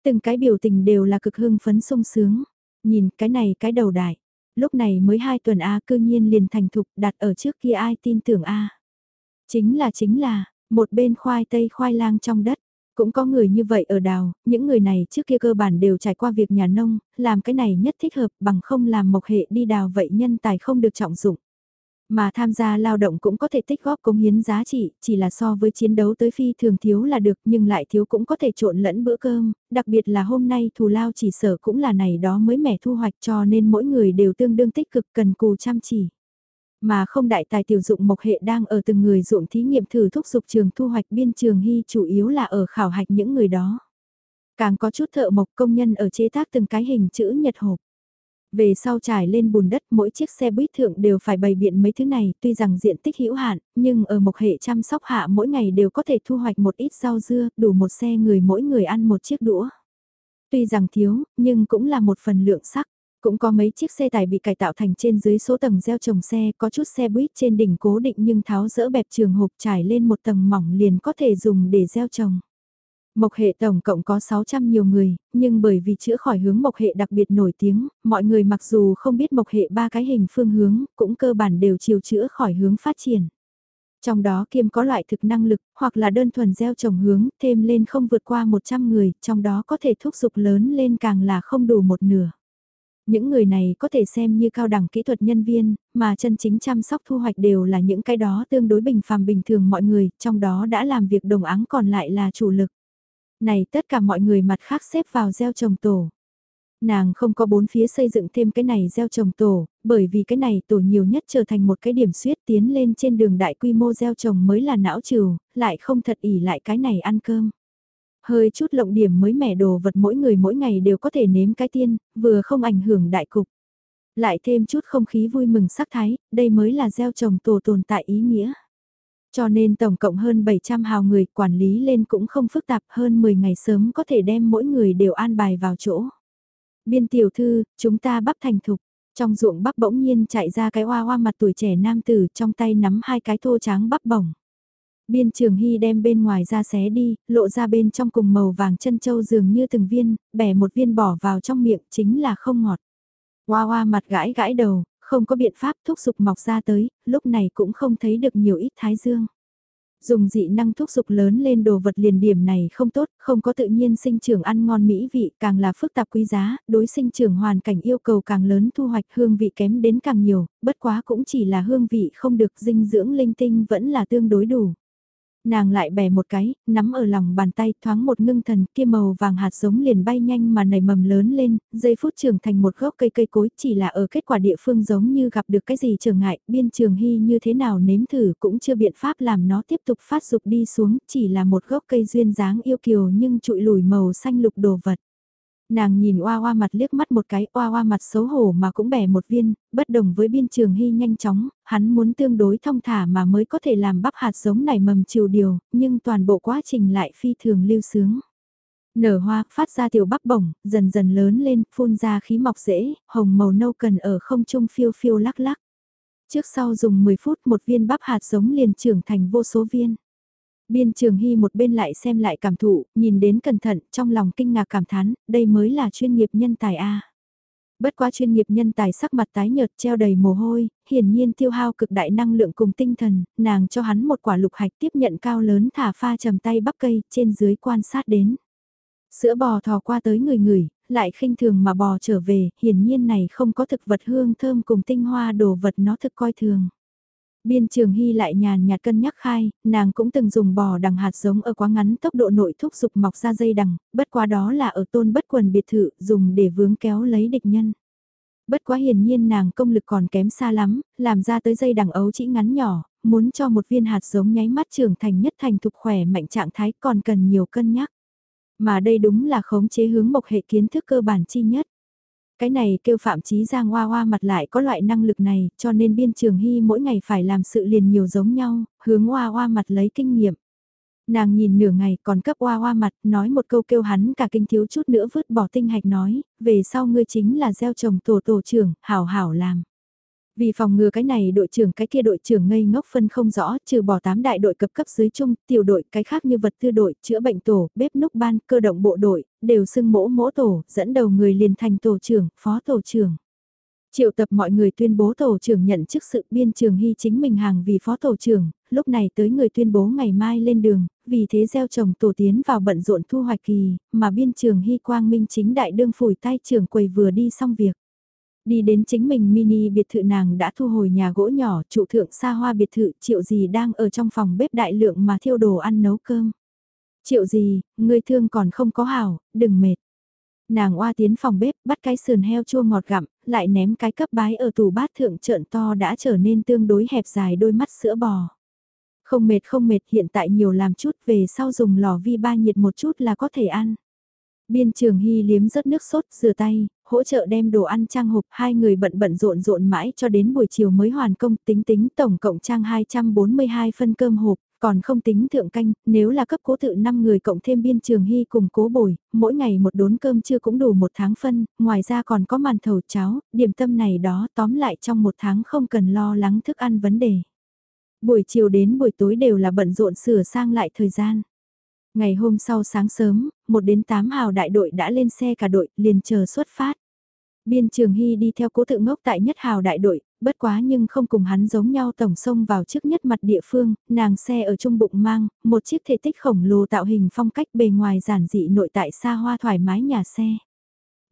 [SPEAKER 1] Từng cái biểu tình đều là cực hưng phấn sung sướng. Nhìn cái này cái đầu đại. Lúc này mới hai tuần A cư nhiên liền thành thục đặt ở trước kia ai tin tưởng A. Chính là chính là, một bên khoai tây khoai lang trong đất. Cũng có người như vậy ở đào, những người này trước kia cơ bản đều trải qua việc nhà nông, làm cái này nhất thích hợp bằng không làm mộc hệ đi đào vậy nhân tài không được trọng dụng. Mà tham gia lao động cũng có thể tích góp công hiến giá trị, chỉ là so với chiến đấu tới phi thường thiếu là được nhưng lại thiếu cũng có thể trộn lẫn bữa cơm, đặc biệt là hôm nay thù lao chỉ sở cũng là này đó mới mẻ thu hoạch cho nên mỗi người đều tương đương tích cực cần cù chăm chỉ. Mà không đại tài tiểu dụng mộc hệ đang ở từng người dụng thí nghiệm thử thúc dục trường thu hoạch biên trường hy chủ yếu là ở khảo hạch những người đó. Càng có chút thợ mộc công nhân ở chế tác từng cái hình chữ nhật hộp. Về sau trải lên bùn đất mỗi chiếc xe buýt thượng đều phải bày biện mấy thứ này tuy rằng diện tích hữu hạn, nhưng ở một hệ chăm sóc hạ mỗi ngày đều có thể thu hoạch một ít rau dưa, đủ một xe người mỗi người ăn một chiếc đũa. Tuy rằng thiếu, nhưng cũng là một phần lượng sắc. Cũng có mấy chiếc xe tải bị cải tạo thành trên dưới số tầng gieo trồng xe, có chút xe buýt trên đỉnh cố định nhưng tháo rỡ bẹp trường hộp trải lên một tầng mỏng liền có thể dùng để gieo trồng. Mộc hệ tổng cộng có 600 nhiều người, nhưng bởi vì chữa khỏi hướng mộc hệ đặc biệt nổi tiếng, mọi người mặc dù không biết mộc hệ ba cái hình phương hướng, cũng cơ bản đều chiều chữa khỏi hướng phát triển. Trong đó kiêm có loại thực năng lực, hoặc là đơn thuần gieo trồng hướng, thêm lên không vượt qua 100 người, trong đó có thể thúc giục lớn lên càng là không đủ một nửa. Những người này có thể xem như cao đẳng kỹ thuật nhân viên, mà chân chính chăm sóc thu hoạch đều là những cái đó tương đối bình phàm bình thường mọi người, trong đó đã làm việc đồng áng còn lại là chủ lực. Này tất cả mọi người mặt khác xếp vào gieo trồng tổ. Nàng không có bốn phía xây dựng thêm cái này gieo trồng tổ, bởi vì cái này tổ nhiều nhất trở thành một cái điểm suyết tiến lên trên đường đại quy mô gieo trồng mới là não trừ, lại không thật ỉ lại cái này ăn cơm. Hơi chút lộng điểm mới mẻ đồ vật mỗi người mỗi ngày đều có thể nếm cái tiên, vừa không ảnh hưởng đại cục. Lại thêm chút không khí vui mừng sắc thái, đây mới là gieo trồng tổ tồn tại ý nghĩa. Cho nên tổng cộng hơn 700 hào người quản lý lên cũng không phức tạp hơn 10 ngày sớm có thể đem mỗi người đều an bài vào chỗ. Biên tiểu thư, chúng ta bắp thành thục. Trong ruộng bắp bỗng nhiên chạy ra cái hoa hoa mặt tuổi trẻ nam tử trong tay nắm hai cái thô tráng bắp bổng. Biên trường hy đem bên ngoài ra xé đi, lộ ra bên trong cùng màu vàng chân châu dường như từng viên, bẻ một viên bỏ vào trong miệng chính là không ngọt. Hoa hoa mặt gãi gãi đầu, không có biện pháp thúc dục mọc ra tới, lúc này cũng không thấy được nhiều ít thái dương. Dùng dị năng thúc dục lớn lên đồ vật liền điểm này không tốt, không có tự nhiên sinh trưởng ăn ngon mỹ vị, càng là phức tạp quý giá, đối sinh trưởng hoàn cảnh yêu cầu càng lớn thu hoạch hương vị kém đến càng nhiều, bất quá cũng chỉ là hương vị không được dinh dưỡng linh tinh vẫn là tương đối đủ. Nàng lại bẻ một cái, nắm ở lòng bàn tay thoáng một ngưng thần kia màu vàng hạt giống liền bay nhanh mà nảy mầm lớn lên, giây phút trưởng thành một gốc cây cây cối chỉ là ở kết quả địa phương giống như gặp được cái gì trở ngại, biên trường hy như thế nào nếm thử cũng chưa biện pháp làm nó tiếp tục phát dục đi xuống, chỉ là một gốc cây duyên dáng yêu kiều nhưng trụi lùi màu xanh lục đồ vật. Nàng nhìn oa oa mặt liếc mắt một cái, oa oa mặt xấu hổ mà cũng bẻ một viên, bất đồng với biên trường hy nhanh chóng, hắn muốn tương đối thông thả mà mới có thể làm bắp hạt giống nảy mầm chiều điều, nhưng toàn bộ quá trình lại phi thường lưu sướng. Nở hoa, phát ra tiểu bắp bổng, dần dần lớn lên, phun ra khí mọc rễ, hồng màu nâu cần ở không trung phiêu phiêu lắc lắc. Trước sau dùng 10 phút một viên bắp hạt giống liền trưởng thành vô số viên. Biên trường hy một bên lại xem lại cảm thụ, nhìn đến cẩn thận, trong lòng kinh ngạc cảm thán, đây mới là chuyên nghiệp nhân tài A. Bất quá chuyên nghiệp nhân tài sắc mặt tái nhợt treo đầy mồ hôi, hiển nhiên tiêu hao cực đại năng lượng cùng tinh thần, nàng cho hắn một quả lục hạch tiếp nhận cao lớn thả pha trầm tay bắp cây, trên dưới quan sát đến. Sữa bò thò qua tới người người, lại khinh thường mà bò trở về, hiển nhiên này không có thực vật hương thơm cùng tinh hoa đồ vật nó thực coi thường. Biên trường hy lại nhàn nhạt cân nhắc khai, nàng cũng từng dùng bò đằng hạt giống ở quá ngắn tốc độ nội thúc dục mọc ra dây đằng, bất quá đó là ở tôn bất quần biệt thự dùng để vướng kéo lấy địch nhân. Bất quá hiển nhiên nàng công lực còn kém xa lắm, làm ra tới dây đằng ấu chỉ ngắn nhỏ, muốn cho một viên hạt giống nháy mắt trưởng thành nhất thành thục khỏe mạnh trạng thái còn cần nhiều cân nhắc. Mà đây đúng là khống chế hướng mộc hệ kiến thức cơ bản chi nhất. Cái này kêu Phạm Chí Giang hoa hoa mặt lại có loại năng lực này, cho nên biên trường hy mỗi ngày phải làm sự liền nhiều giống nhau, hướng hoa hoa mặt lấy kinh nghiệm. Nàng nhìn nửa ngày còn cấp hoa hoa mặt, nói một câu kêu hắn cả kinh thiếu chút nữa vứt bỏ tinh hạch nói, về sau ngươi chính là gieo trồng tổ tổ trưởng, hảo hảo làm. Vì phòng ngừa cái này đội trưởng cái kia đội trưởng ngây ngốc phân không rõ, trừ bỏ 8 đại đội cấp cấp dưới chung, tiểu đội cái khác như vật tư đội, chữa bệnh tổ, bếp núc ban, cơ động bộ đội, đều xưng mỗ mỗ tổ, dẫn đầu người liền thành tổ trưởng, phó tổ trưởng. Triệu tập mọi người tuyên bố tổ trưởng nhận chức sự biên trường hy chính mình hàng vì phó tổ trưởng, lúc này tới người tuyên bố ngày mai lên đường, vì thế gieo trồng tổ tiến vào bận rộn thu hoạch kỳ, mà biên trường hy quang minh chính đại đương phủi tay trưởng quầy vừa đi xong việc. Đi đến chính mình mini biệt thự nàng đã thu hồi nhà gỗ nhỏ, trụ thượng xa hoa biệt thự, triệu gì đang ở trong phòng bếp đại lượng mà thiêu đồ ăn nấu cơm. Triệu gì, người thương còn không có hảo, đừng mệt. Nàng oa tiến phòng bếp, bắt cái sườn heo chua ngọt gặm, lại ném cái cấp bái ở tủ bát thượng trợn to đã trở nên tương đối hẹp dài đôi mắt sữa bò. Không mệt không mệt hiện tại nhiều làm chút về sau dùng lò vi ba nhiệt một chút là có thể ăn. Biên trường hy liếm rớt nước sốt, rửa tay, hỗ trợ đem đồ ăn trang hộp, hai người bận bận rộn rộn mãi cho đến buổi chiều mới hoàn công tính tính tổng cộng trang 242 phân cơm hộp, còn không tính thượng canh, nếu là cấp cố tự 5 người cộng thêm biên trường hy cùng cố bồi, mỗi ngày một đốn cơm chưa cũng đủ một tháng phân, ngoài ra còn có màn thầu cháo, điểm tâm này đó tóm lại trong một tháng không cần lo lắng thức ăn vấn đề. Buổi chiều đến buổi tối đều là bận rộn sửa sang lại thời gian. Ngày hôm sau sáng sớm, một đến tám hào đại đội đã lên xe cả đội, liền chờ xuất phát. Biên Trường Hy đi theo cố tự ngốc tại nhất hào đại đội, bất quá nhưng không cùng hắn giống nhau tổng sông vào trước nhất mặt địa phương, nàng xe ở trung bụng mang, một chiếc thể tích khổng lồ tạo hình phong cách bề ngoài giản dị nội tại xa hoa thoải mái nhà xe.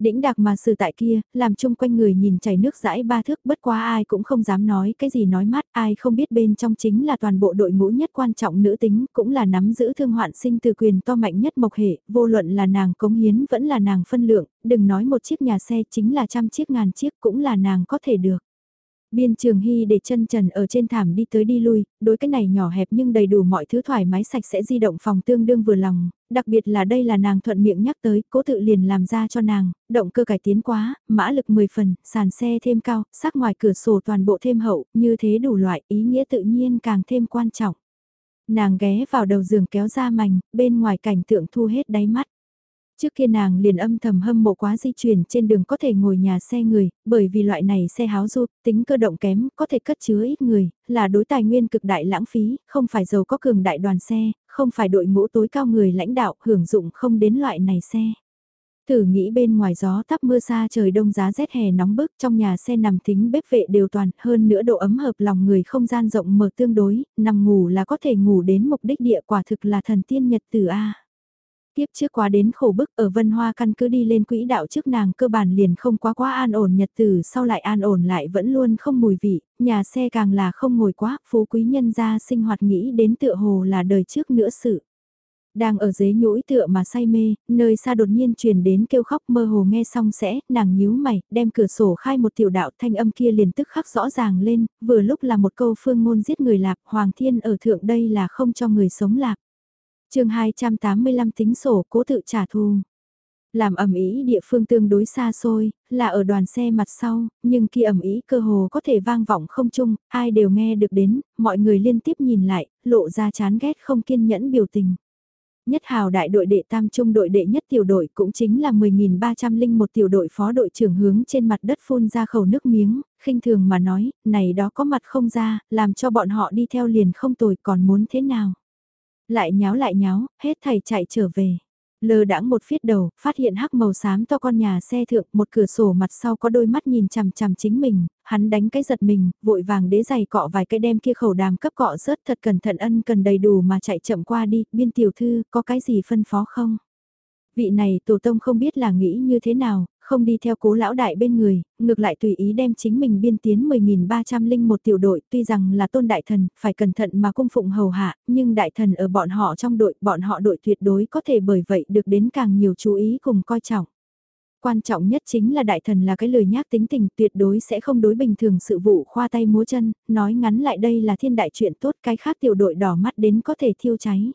[SPEAKER 1] Đĩnh đặc mà sự tại kia, làm chung quanh người nhìn chảy nước rãi ba thước bất quá ai cũng không dám nói cái gì nói mát, ai không biết bên trong chính là toàn bộ đội ngũ nhất quan trọng nữ tính, cũng là nắm giữ thương hoạn sinh từ quyền to mạnh nhất mộc hệ, vô luận là nàng cống hiến vẫn là nàng phân lượng, đừng nói một chiếc nhà xe chính là trăm chiếc ngàn chiếc cũng là nàng có thể được. Biên Trường Hy để chân trần ở trên thảm đi tới đi lui, đối cái này nhỏ hẹp nhưng đầy đủ mọi thứ thoải mái sạch sẽ di động phòng tương đương vừa lòng, đặc biệt là đây là nàng thuận miệng nhắc tới, cố tự liền làm ra cho nàng, động cơ cải tiến quá, mã lực 10 phần, sàn xe thêm cao, sắc ngoài cửa sổ toàn bộ thêm hậu, như thế đủ loại, ý nghĩa tự nhiên càng thêm quan trọng. Nàng ghé vào đầu giường kéo ra mảnh, bên ngoài cảnh tượng thu hết đáy mắt. Trước kia nàng liền âm thầm hâm mộ quá di chuyển trên đường có thể ngồi nhà xe người, bởi vì loại này xe háo du, tính cơ động kém, có thể cất chứa ít người, là đối tài nguyên cực đại lãng phí, không phải giàu có cường đại đoàn xe, không phải đội ngũ tối cao người lãnh đạo hưởng dụng không đến loại này xe. Thử nghĩ bên ngoài gió tắp mưa xa trời đông giá rét hè nóng bức trong nhà xe nằm thính bếp vệ đều toàn hơn nữa độ ấm hợp lòng người không gian rộng mở tương đối, nằm ngủ là có thể ngủ đến mục đích địa quả thực là thần tiên nhật tử A. Tiếp trước quá đến khổ bức ở Vân Hoa căn cứ đi lên quỹ đạo trước nàng cơ bản liền không quá quá an ổn nhật từ sau lại an ổn lại vẫn luôn không mùi vị, nhà xe càng là không ngồi quá, phú quý nhân gia sinh hoạt nghĩ đến tựa hồ là đời trước nữa sự. Đang ở dưới nhũi tựa mà say mê, nơi xa đột nhiên truyền đến kêu khóc mơ hồ nghe xong sẽ, nàng nhíu mày, đem cửa sổ khai một tiểu đạo thanh âm kia liền tức khắc rõ ràng lên, vừa lúc là một câu phương ngôn giết người lạc, Hoàng Thiên ở thượng đây là không cho người sống lạc chương 285 tính sổ cố tự trả thù. Làm ẩm ý địa phương tương đối xa xôi, là ở đoàn xe mặt sau, nhưng khi ẩm ý cơ hồ có thể vang vọng không chung, ai đều nghe được đến, mọi người liên tiếp nhìn lại, lộ ra chán ghét không kiên nhẫn biểu tình. Nhất hào đại đội đệ tam trung đội đệ nhất tiểu đội cũng chính là 10.301 tiểu đội phó đội trưởng hướng trên mặt đất phun ra khẩu nước miếng, khinh thường mà nói, này đó có mặt không ra, làm cho bọn họ đi theo liền không tồi còn muốn thế nào. Lại nháo lại nháo, hết thầy chạy trở về. Lơ đãng một phiết đầu, phát hiện hắc màu xám to con nhà xe thượng, một cửa sổ mặt sau có đôi mắt nhìn chằm chằm chính mình, hắn đánh cái giật mình, vội vàng đế giày cọ vài cái đem kia khẩu đàm cấp cọ rớt thật cẩn thận ân cần đầy đủ mà chạy chậm qua đi, biên tiểu thư, có cái gì phân phó không? Vị này tổ tông không biết là nghĩ như thế nào, không đi theo cố lão đại bên người, ngược lại tùy ý đem chính mình biên tiến 10.301 tiểu đội, tuy rằng là tôn đại thần, phải cẩn thận mà cung phụng hầu hạ, nhưng đại thần ở bọn họ trong đội, bọn họ đội tuyệt đối có thể bởi vậy được đến càng nhiều chú ý cùng coi trọng. Quan trọng nhất chính là đại thần là cái lời nhác tính tình tuyệt đối sẽ không đối bình thường sự vụ khoa tay múa chân, nói ngắn lại đây là thiên đại chuyện tốt cái khác tiểu đội đỏ mắt đến có thể thiêu cháy.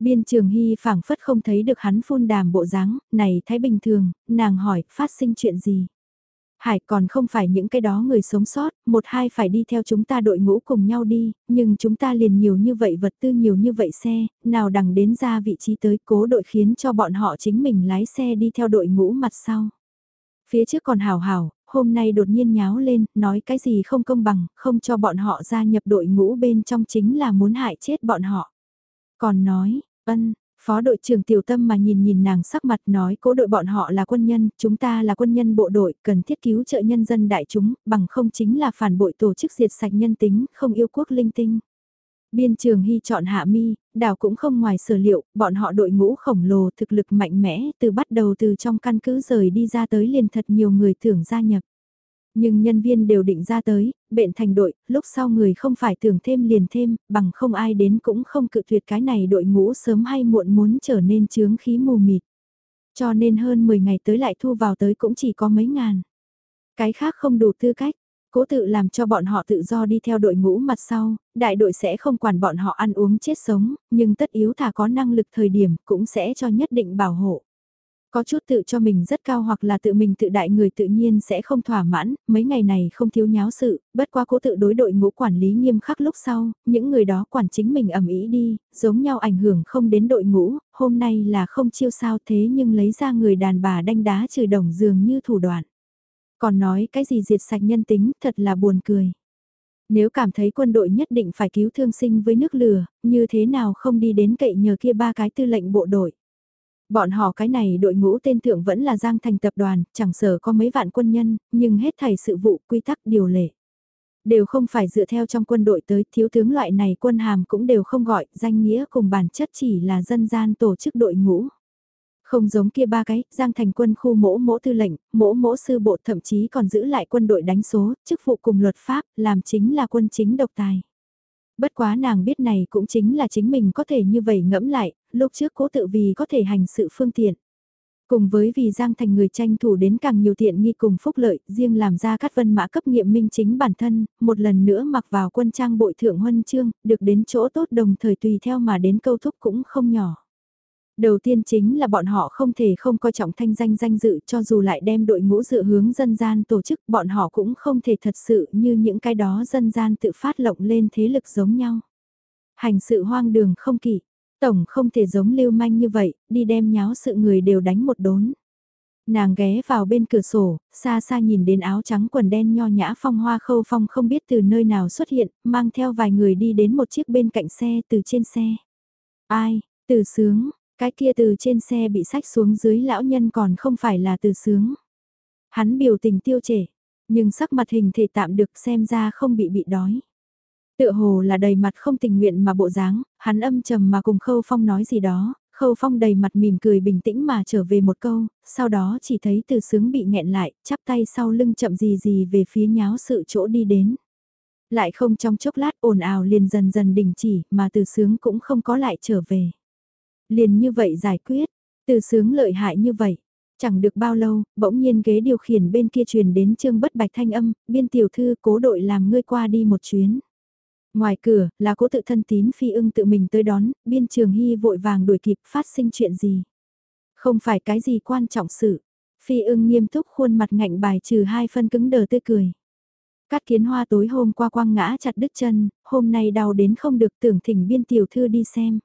[SPEAKER 1] Biên trường hy phảng phất không thấy được hắn phun đàm bộ dáng này thái bình thường, nàng hỏi, phát sinh chuyện gì? Hải còn không phải những cái đó người sống sót, một hai phải đi theo chúng ta đội ngũ cùng nhau đi, nhưng chúng ta liền nhiều như vậy vật tư nhiều như vậy xe, nào đằng đến ra vị trí tới cố đội khiến cho bọn họ chính mình lái xe đi theo đội ngũ mặt sau. Phía trước còn hào hào, hôm nay đột nhiên nháo lên, nói cái gì không công bằng, không cho bọn họ gia nhập đội ngũ bên trong chính là muốn hại chết bọn họ. Còn nói, ân, Phó đội trưởng tiểu tâm mà nhìn nhìn nàng sắc mặt nói cố đội bọn họ là quân nhân, chúng ta là quân nhân bộ đội, cần thiết cứu trợ nhân dân đại chúng, bằng không chính là phản bội tổ chức diệt sạch nhân tính, không yêu quốc linh tinh. Biên trường hy chọn hạ mi, đảo cũng không ngoài sở liệu, bọn họ đội ngũ khổng lồ thực lực mạnh mẽ từ bắt đầu từ trong căn cứ rời đi ra tới liền thật nhiều người tưởng gia nhập. Nhưng nhân viên đều định ra tới, bệnh thành đội, lúc sau người không phải tưởng thêm liền thêm, bằng không ai đến cũng không cự tuyệt cái này đội ngũ sớm hay muộn muốn trở nên chướng khí mù mịt. Cho nên hơn 10 ngày tới lại thu vào tới cũng chỉ có mấy ngàn. Cái khác không đủ tư cách, cố tự làm cho bọn họ tự do đi theo đội ngũ mặt sau, đại đội sẽ không quản bọn họ ăn uống chết sống, nhưng tất yếu thà có năng lực thời điểm cũng sẽ cho nhất định bảo hộ. Có chút tự cho mình rất cao hoặc là tự mình tự đại người tự nhiên sẽ không thỏa mãn, mấy ngày này không thiếu nháo sự, bất qua cố tự đối đội ngũ quản lý nghiêm khắc lúc sau, những người đó quản chính mình ẩm ý đi, giống nhau ảnh hưởng không đến đội ngũ, hôm nay là không chiêu sao thế nhưng lấy ra người đàn bà đanh đá trừ đồng dường như thủ đoạn. Còn nói cái gì diệt sạch nhân tính thật là buồn cười. Nếu cảm thấy quân đội nhất định phải cứu thương sinh với nước lửa, như thế nào không đi đến cậy nhờ kia ba cái tư lệnh bộ đội. Bọn họ cái này đội ngũ tên thượng vẫn là Giang Thành tập đoàn, chẳng sở có mấy vạn quân nhân, nhưng hết thảy sự vụ quy tắc điều lệ. Đều không phải dựa theo trong quân đội tới thiếu tướng loại này quân hàm cũng đều không gọi, danh nghĩa cùng bản chất chỉ là dân gian tổ chức đội ngũ. Không giống kia ba cái, Giang Thành quân khu mỗ mỗ tư lệnh, mỗ mỗ sư bộ thậm chí còn giữ lại quân đội đánh số, chức vụ cùng luật pháp, làm chính là quân chính độc tài. Bất quá nàng biết này cũng chính là chính mình có thể như vậy ngẫm lại, lúc trước cố tự vì có thể hành sự phương tiện. Cùng với vì Giang Thành người tranh thủ đến càng nhiều tiện nghi cùng phúc lợi, riêng làm ra các vân mã cấp nghiệm minh chính bản thân, một lần nữa mặc vào quân trang bội thượng huân chương, được đến chỗ tốt đồng thời tùy theo mà đến câu thúc cũng không nhỏ. Đầu tiên chính là bọn họ không thể không coi trọng thanh danh danh dự cho dù lại đem đội ngũ dự hướng dân gian tổ chức bọn họ cũng không thể thật sự như những cái đó dân gian tự phát lộng lên thế lực giống nhau. Hành sự hoang đường không kỵ tổng không thể giống lưu manh như vậy, đi đem nháo sự người đều đánh một đốn. Nàng ghé vào bên cửa sổ, xa xa nhìn đến áo trắng quần đen nho nhã phong hoa khâu phong không biết từ nơi nào xuất hiện, mang theo vài người đi đến một chiếc bên cạnh xe từ trên xe. Ai, từ sướng, cái kia từ trên xe bị sách xuống dưới lão nhân còn không phải là từ sướng. Hắn biểu tình tiêu trẻ, nhưng sắc mặt hình thể tạm được xem ra không bị bị đói. Tựa hồ là đầy mặt không tình nguyện mà bộ dáng, hắn âm trầm mà cùng Khâu Phong nói gì đó, Khâu Phong đầy mặt mỉm cười bình tĩnh mà trở về một câu, sau đó chỉ thấy từ sướng bị nghẹn lại, chắp tay sau lưng chậm gì gì về phía nháo sự chỗ đi đến. Lại không trong chốc lát ồn ào liền dần dần đình chỉ mà từ sướng cũng không có lại trở về. Liền như vậy giải quyết, từ sướng lợi hại như vậy. Chẳng được bao lâu, bỗng nhiên ghế điều khiển bên kia truyền đến trương bất bạch thanh âm, biên tiểu thư cố đội làm ngươi qua đi một chuyến. Ngoài cửa, là cố tự thân tín phi ưng tự mình tới đón, biên trường hy vội vàng đuổi kịp phát sinh chuyện gì. Không phải cái gì quan trọng sự. Phi ưng nghiêm túc khuôn mặt ngạnh bài trừ hai phân cứng đờ tươi cười. Cát kiến hoa tối hôm qua quăng ngã chặt đứt chân, hôm nay đau đến không được tưởng thỉnh biên tiểu thư đi xem.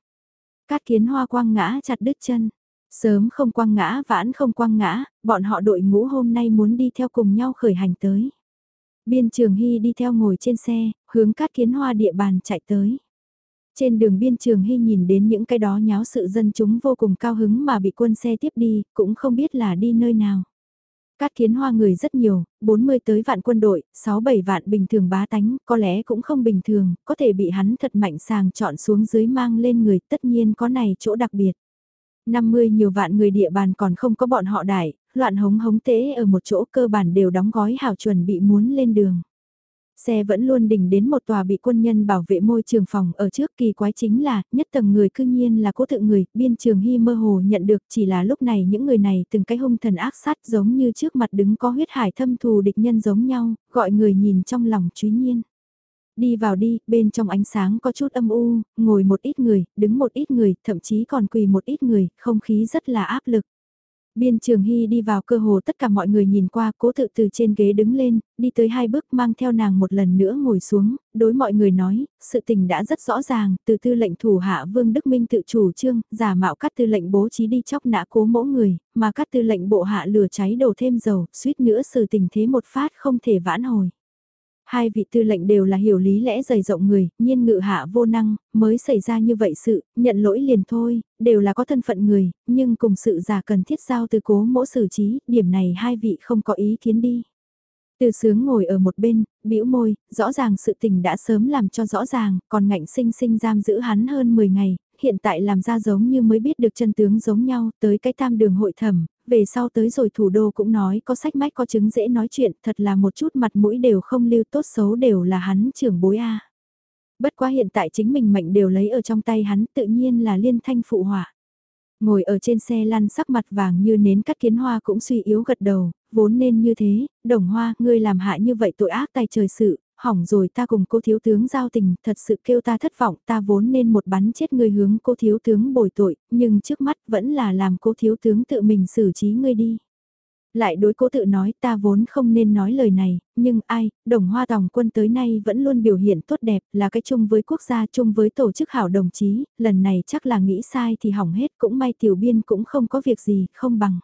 [SPEAKER 1] Cát kiến hoa quang ngã chặt đứt chân. Sớm không quang ngã vãn không quang ngã, bọn họ đội ngũ hôm nay muốn đi theo cùng nhau khởi hành tới. Biên Trường Hy đi theo ngồi trên xe, hướng cát kiến hoa địa bàn chạy tới. Trên đường biên trường hy nhìn đến những cái đó nháo sự dân chúng vô cùng cao hứng mà bị quân xe tiếp đi, cũng không biết là đi nơi nào. Cát kiến hoa người rất nhiều, 40 tới vạn quân đội, 6-7 vạn bình thường bá tánh, có lẽ cũng không bình thường, có thể bị hắn thật mạnh sàng chọn xuống dưới mang lên người, tất nhiên có này chỗ đặc biệt. 50 nhiều vạn người địa bàn còn không có bọn họ đại, loạn hống hống tế ở một chỗ cơ bản đều đóng gói hảo chuẩn bị muốn lên đường. Xe vẫn luôn đỉnh đến một tòa bị quân nhân bảo vệ môi trường phòng ở trước kỳ quái chính là, nhất tầng người cư nhiên là cố tự người, biên trường hy mơ hồ nhận được chỉ là lúc này những người này từng cái hung thần ác sát giống như trước mặt đứng có huyết hải thâm thù địch nhân giống nhau, gọi người nhìn trong lòng chúy nhiên. Đi vào đi, bên trong ánh sáng có chút âm u, ngồi một ít người, đứng một ít người, thậm chí còn quỳ một ít người, không khí rất là áp lực. Biên Trường Hy đi vào cơ hồ tất cả mọi người nhìn qua cố tự từ trên ghế đứng lên, đi tới hai bước mang theo nàng một lần nữa ngồi xuống, đối mọi người nói, sự tình đã rất rõ ràng, từ tư lệnh thủ hạ Vương Đức Minh tự chủ trương, giả mạo các tư lệnh bố trí đi chóc nã cố mỗ người, mà các tư lệnh bộ hạ lửa cháy đổ thêm dầu, suýt nữa sự tình thế một phát không thể vãn hồi. Hai vị tư lệnh đều là hiểu lý lẽ dày rộng người, nhiên ngự hạ vô năng, mới xảy ra như vậy sự, nhận lỗi liền thôi, đều là có thân phận người, nhưng cùng sự giả cần thiết giao từ cố mỗ xử trí, điểm này hai vị không có ý kiến đi. Từ sướng ngồi ở một bên, bĩu môi, rõ ràng sự tình đã sớm làm cho rõ ràng, còn ngạnh sinh sinh giam giữ hắn hơn 10 ngày, hiện tại làm ra giống như mới biết được chân tướng giống nhau, tới cái tam đường hội thẩm, về sau tới rồi thủ đô cũng nói có sách mách có chứng dễ nói chuyện, thật là một chút mặt mũi đều không lưu tốt xấu đều là hắn trưởng bối A. Bất quá hiện tại chính mình mệnh đều lấy ở trong tay hắn tự nhiên là liên thanh phụ hỏa. Ngồi ở trên xe lăn sắc mặt vàng như nến cắt kiến hoa cũng suy yếu gật đầu, vốn nên như thế, đồng hoa, ngươi làm hại như vậy tội ác tay trời sự, hỏng rồi ta cùng cô thiếu tướng giao tình, thật sự kêu ta thất vọng, ta vốn nên một bắn chết người hướng cô thiếu tướng bồi tội, nhưng trước mắt vẫn là làm cô thiếu tướng tự mình xử trí ngươi đi. Lại đối cố tự nói ta vốn không nên nói lời này, nhưng ai, đồng hoa tòng quân tới nay vẫn luôn biểu hiện tốt đẹp, là cái chung với quốc gia chung với tổ chức hảo đồng chí, lần này chắc là nghĩ sai thì hỏng hết cũng may tiểu biên cũng không có việc gì, không bằng.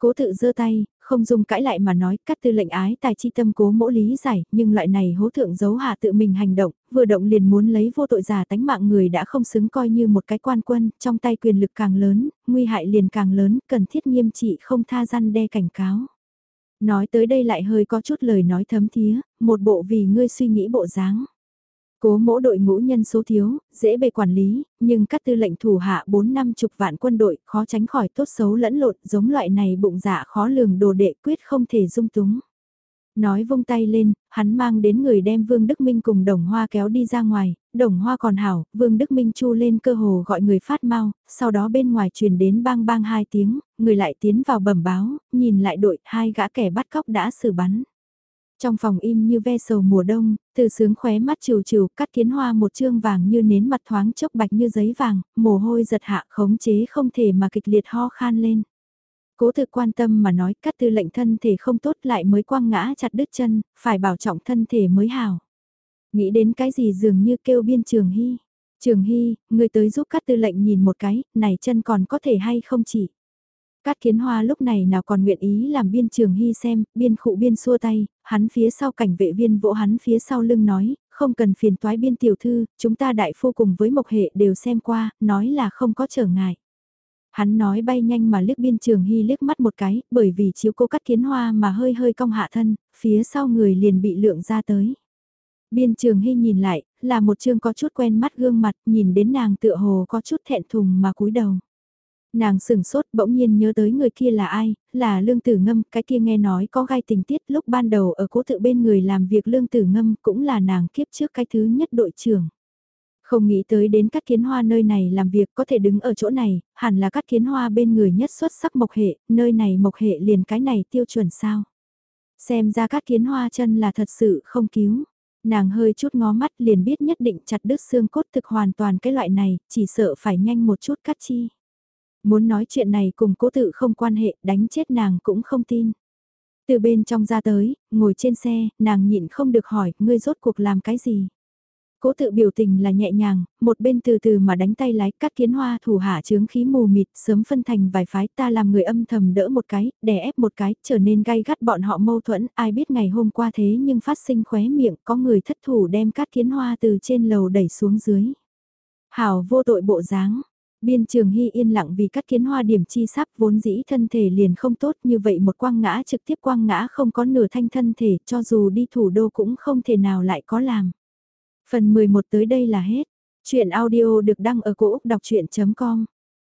[SPEAKER 1] Cố tự giơ tay, không dùng cãi lại mà nói cắt tư lệnh ái tài chi tâm cố mỗ lý giải, nhưng loại này hố thượng giấu hạ tự mình hành động, vừa động liền muốn lấy vô tội giả tánh mạng người đã không xứng coi như một cái quan quân, trong tay quyền lực càng lớn, nguy hại liền càng lớn, cần thiết nghiêm trị không tha răn đe cảnh cáo. Nói tới đây lại hơi có chút lời nói thấm thía, một bộ vì ngươi suy nghĩ bộ dáng. Cố mỗ đội ngũ nhân số thiếu, dễ bề quản lý, nhưng các tư lệnh thủ hạ 4 năm chục vạn quân đội khó tránh khỏi tốt xấu lẫn lộn giống loại này bụng dạ khó lường đồ đệ quyết không thể dung túng. Nói vung tay lên, hắn mang đến người đem Vương Đức Minh cùng Đồng Hoa kéo đi ra ngoài, Đồng Hoa còn hảo, Vương Đức Minh chu lên cơ hồ gọi người phát mau, sau đó bên ngoài truyền đến bang bang hai tiếng, người lại tiến vào bẩm báo, nhìn lại đội hai gã kẻ bắt cóc đã xử bắn. Trong phòng im như ve sầu mùa đông, từ sướng khóe mắt trừ trừ cắt kiến hoa một trương vàng như nến mặt thoáng chốc bạch như giấy vàng, mồ hôi giật hạ khống chế không thể mà kịch liệt ho khan lên. Cố tự quan tâm mà nói cắt tư lệnh thân thể không tốt lại mới quăng ngã chặt đứt chân, phải bảo trọng thân thể mới hảo. Nghĩ đến cái gì dường như kêu biên trường hy. Trường hy, người tới giúp cắt tư lệnh nhìn một cái, này chân còn có thể hay không chỉ. Cát kiến hoa lúc này nào còn nguyện ý làm biên trường hy xem, biên khụ biên xua tay, hắn phía sau cảnh vệ viên vỗ hắn phía sau lưng nói, không cần phiền toái biên tiểu thư, chúng ta đại phu cùng với mộc hệ đều xem qua, nói là không có trở ngại. Hắn nói bay nhanh mà liếc biên trường hy liếc mắt một cái, bởi vì chiếu cô cắt kiến hoa mà hơi hơi cong hạ thân, phía sau người liền bị lượng ra tới. Biên trường hy nhìn lại, là một chương có chút quen mắt gương mặt, nhìn đến nàng tựa hồ có chút thẹn thùng mà cúi đầu. Nàng sửng sốt bỗng nhiên nhớ tới người kia là ai, là lương tử ngâm, cái kia nghe nói có gai tình tiết lúc ban đầu ở cố tự bên người làm việc lương tử ngâm cũng là nàng kiếp trước cái thứ nhất đội trưởng. Không nghĩ tới đến các kiến hoa nơi này làm việc có thể đứng ở chỗ này, hẳn là các kiến hoa bên người nhất xuất sắc mộc hệ, nơi này mộc hệ liền cái này tiêu chuẩn sao. Xem ra các kiến hoa chân là thật sự không cứu. Nàng hơi chút ngó mắt liền biết nhất định chặt đứt xương cốt thực hoàn toàn cái loại này, chỉ sợ phải nhanh một chút cắt chi. Muốn nói chuyện này cùng cố tự không quan hệ, đánh chết nàng cũng không tin. Từ bên trong ra tới, ngồi trên xe, nàng nhịn không được hỏi, ngươi rốt cuộc làm cái gì? Cố tự biểu tình là nhẹ nhàng, một bên từ từ mà đánh tay lái cắt kiến hoa thủ hạ chướng khí mù mịt sớm phân thành vài phái ta làm người âm thầm đỡ một cái, đè ép một cái, trở nên gay gắt bọn họ mâu thuẫn, ai biết ngày hôm qua thế nhưng phát sinh khóe miệng có người thất thủ đem cắt kiến hoa từ trên lầu đẩy xuống dưới. Hảo vô tội bộ dáng, Biên trường hy yên lặng vì cắt kiến hoa điểm chi sắp vốn dĩ thân thể liền không tốt, như vậy một quang ngã trực tiếp quang ngã không có nửa thanh thân thể, cho dù đi thủ đô cũng không thể nào lại có làm. Phần 11 tới đây là hết. Chuyện audio được đăng ở cổ Úc đọc chuyện.com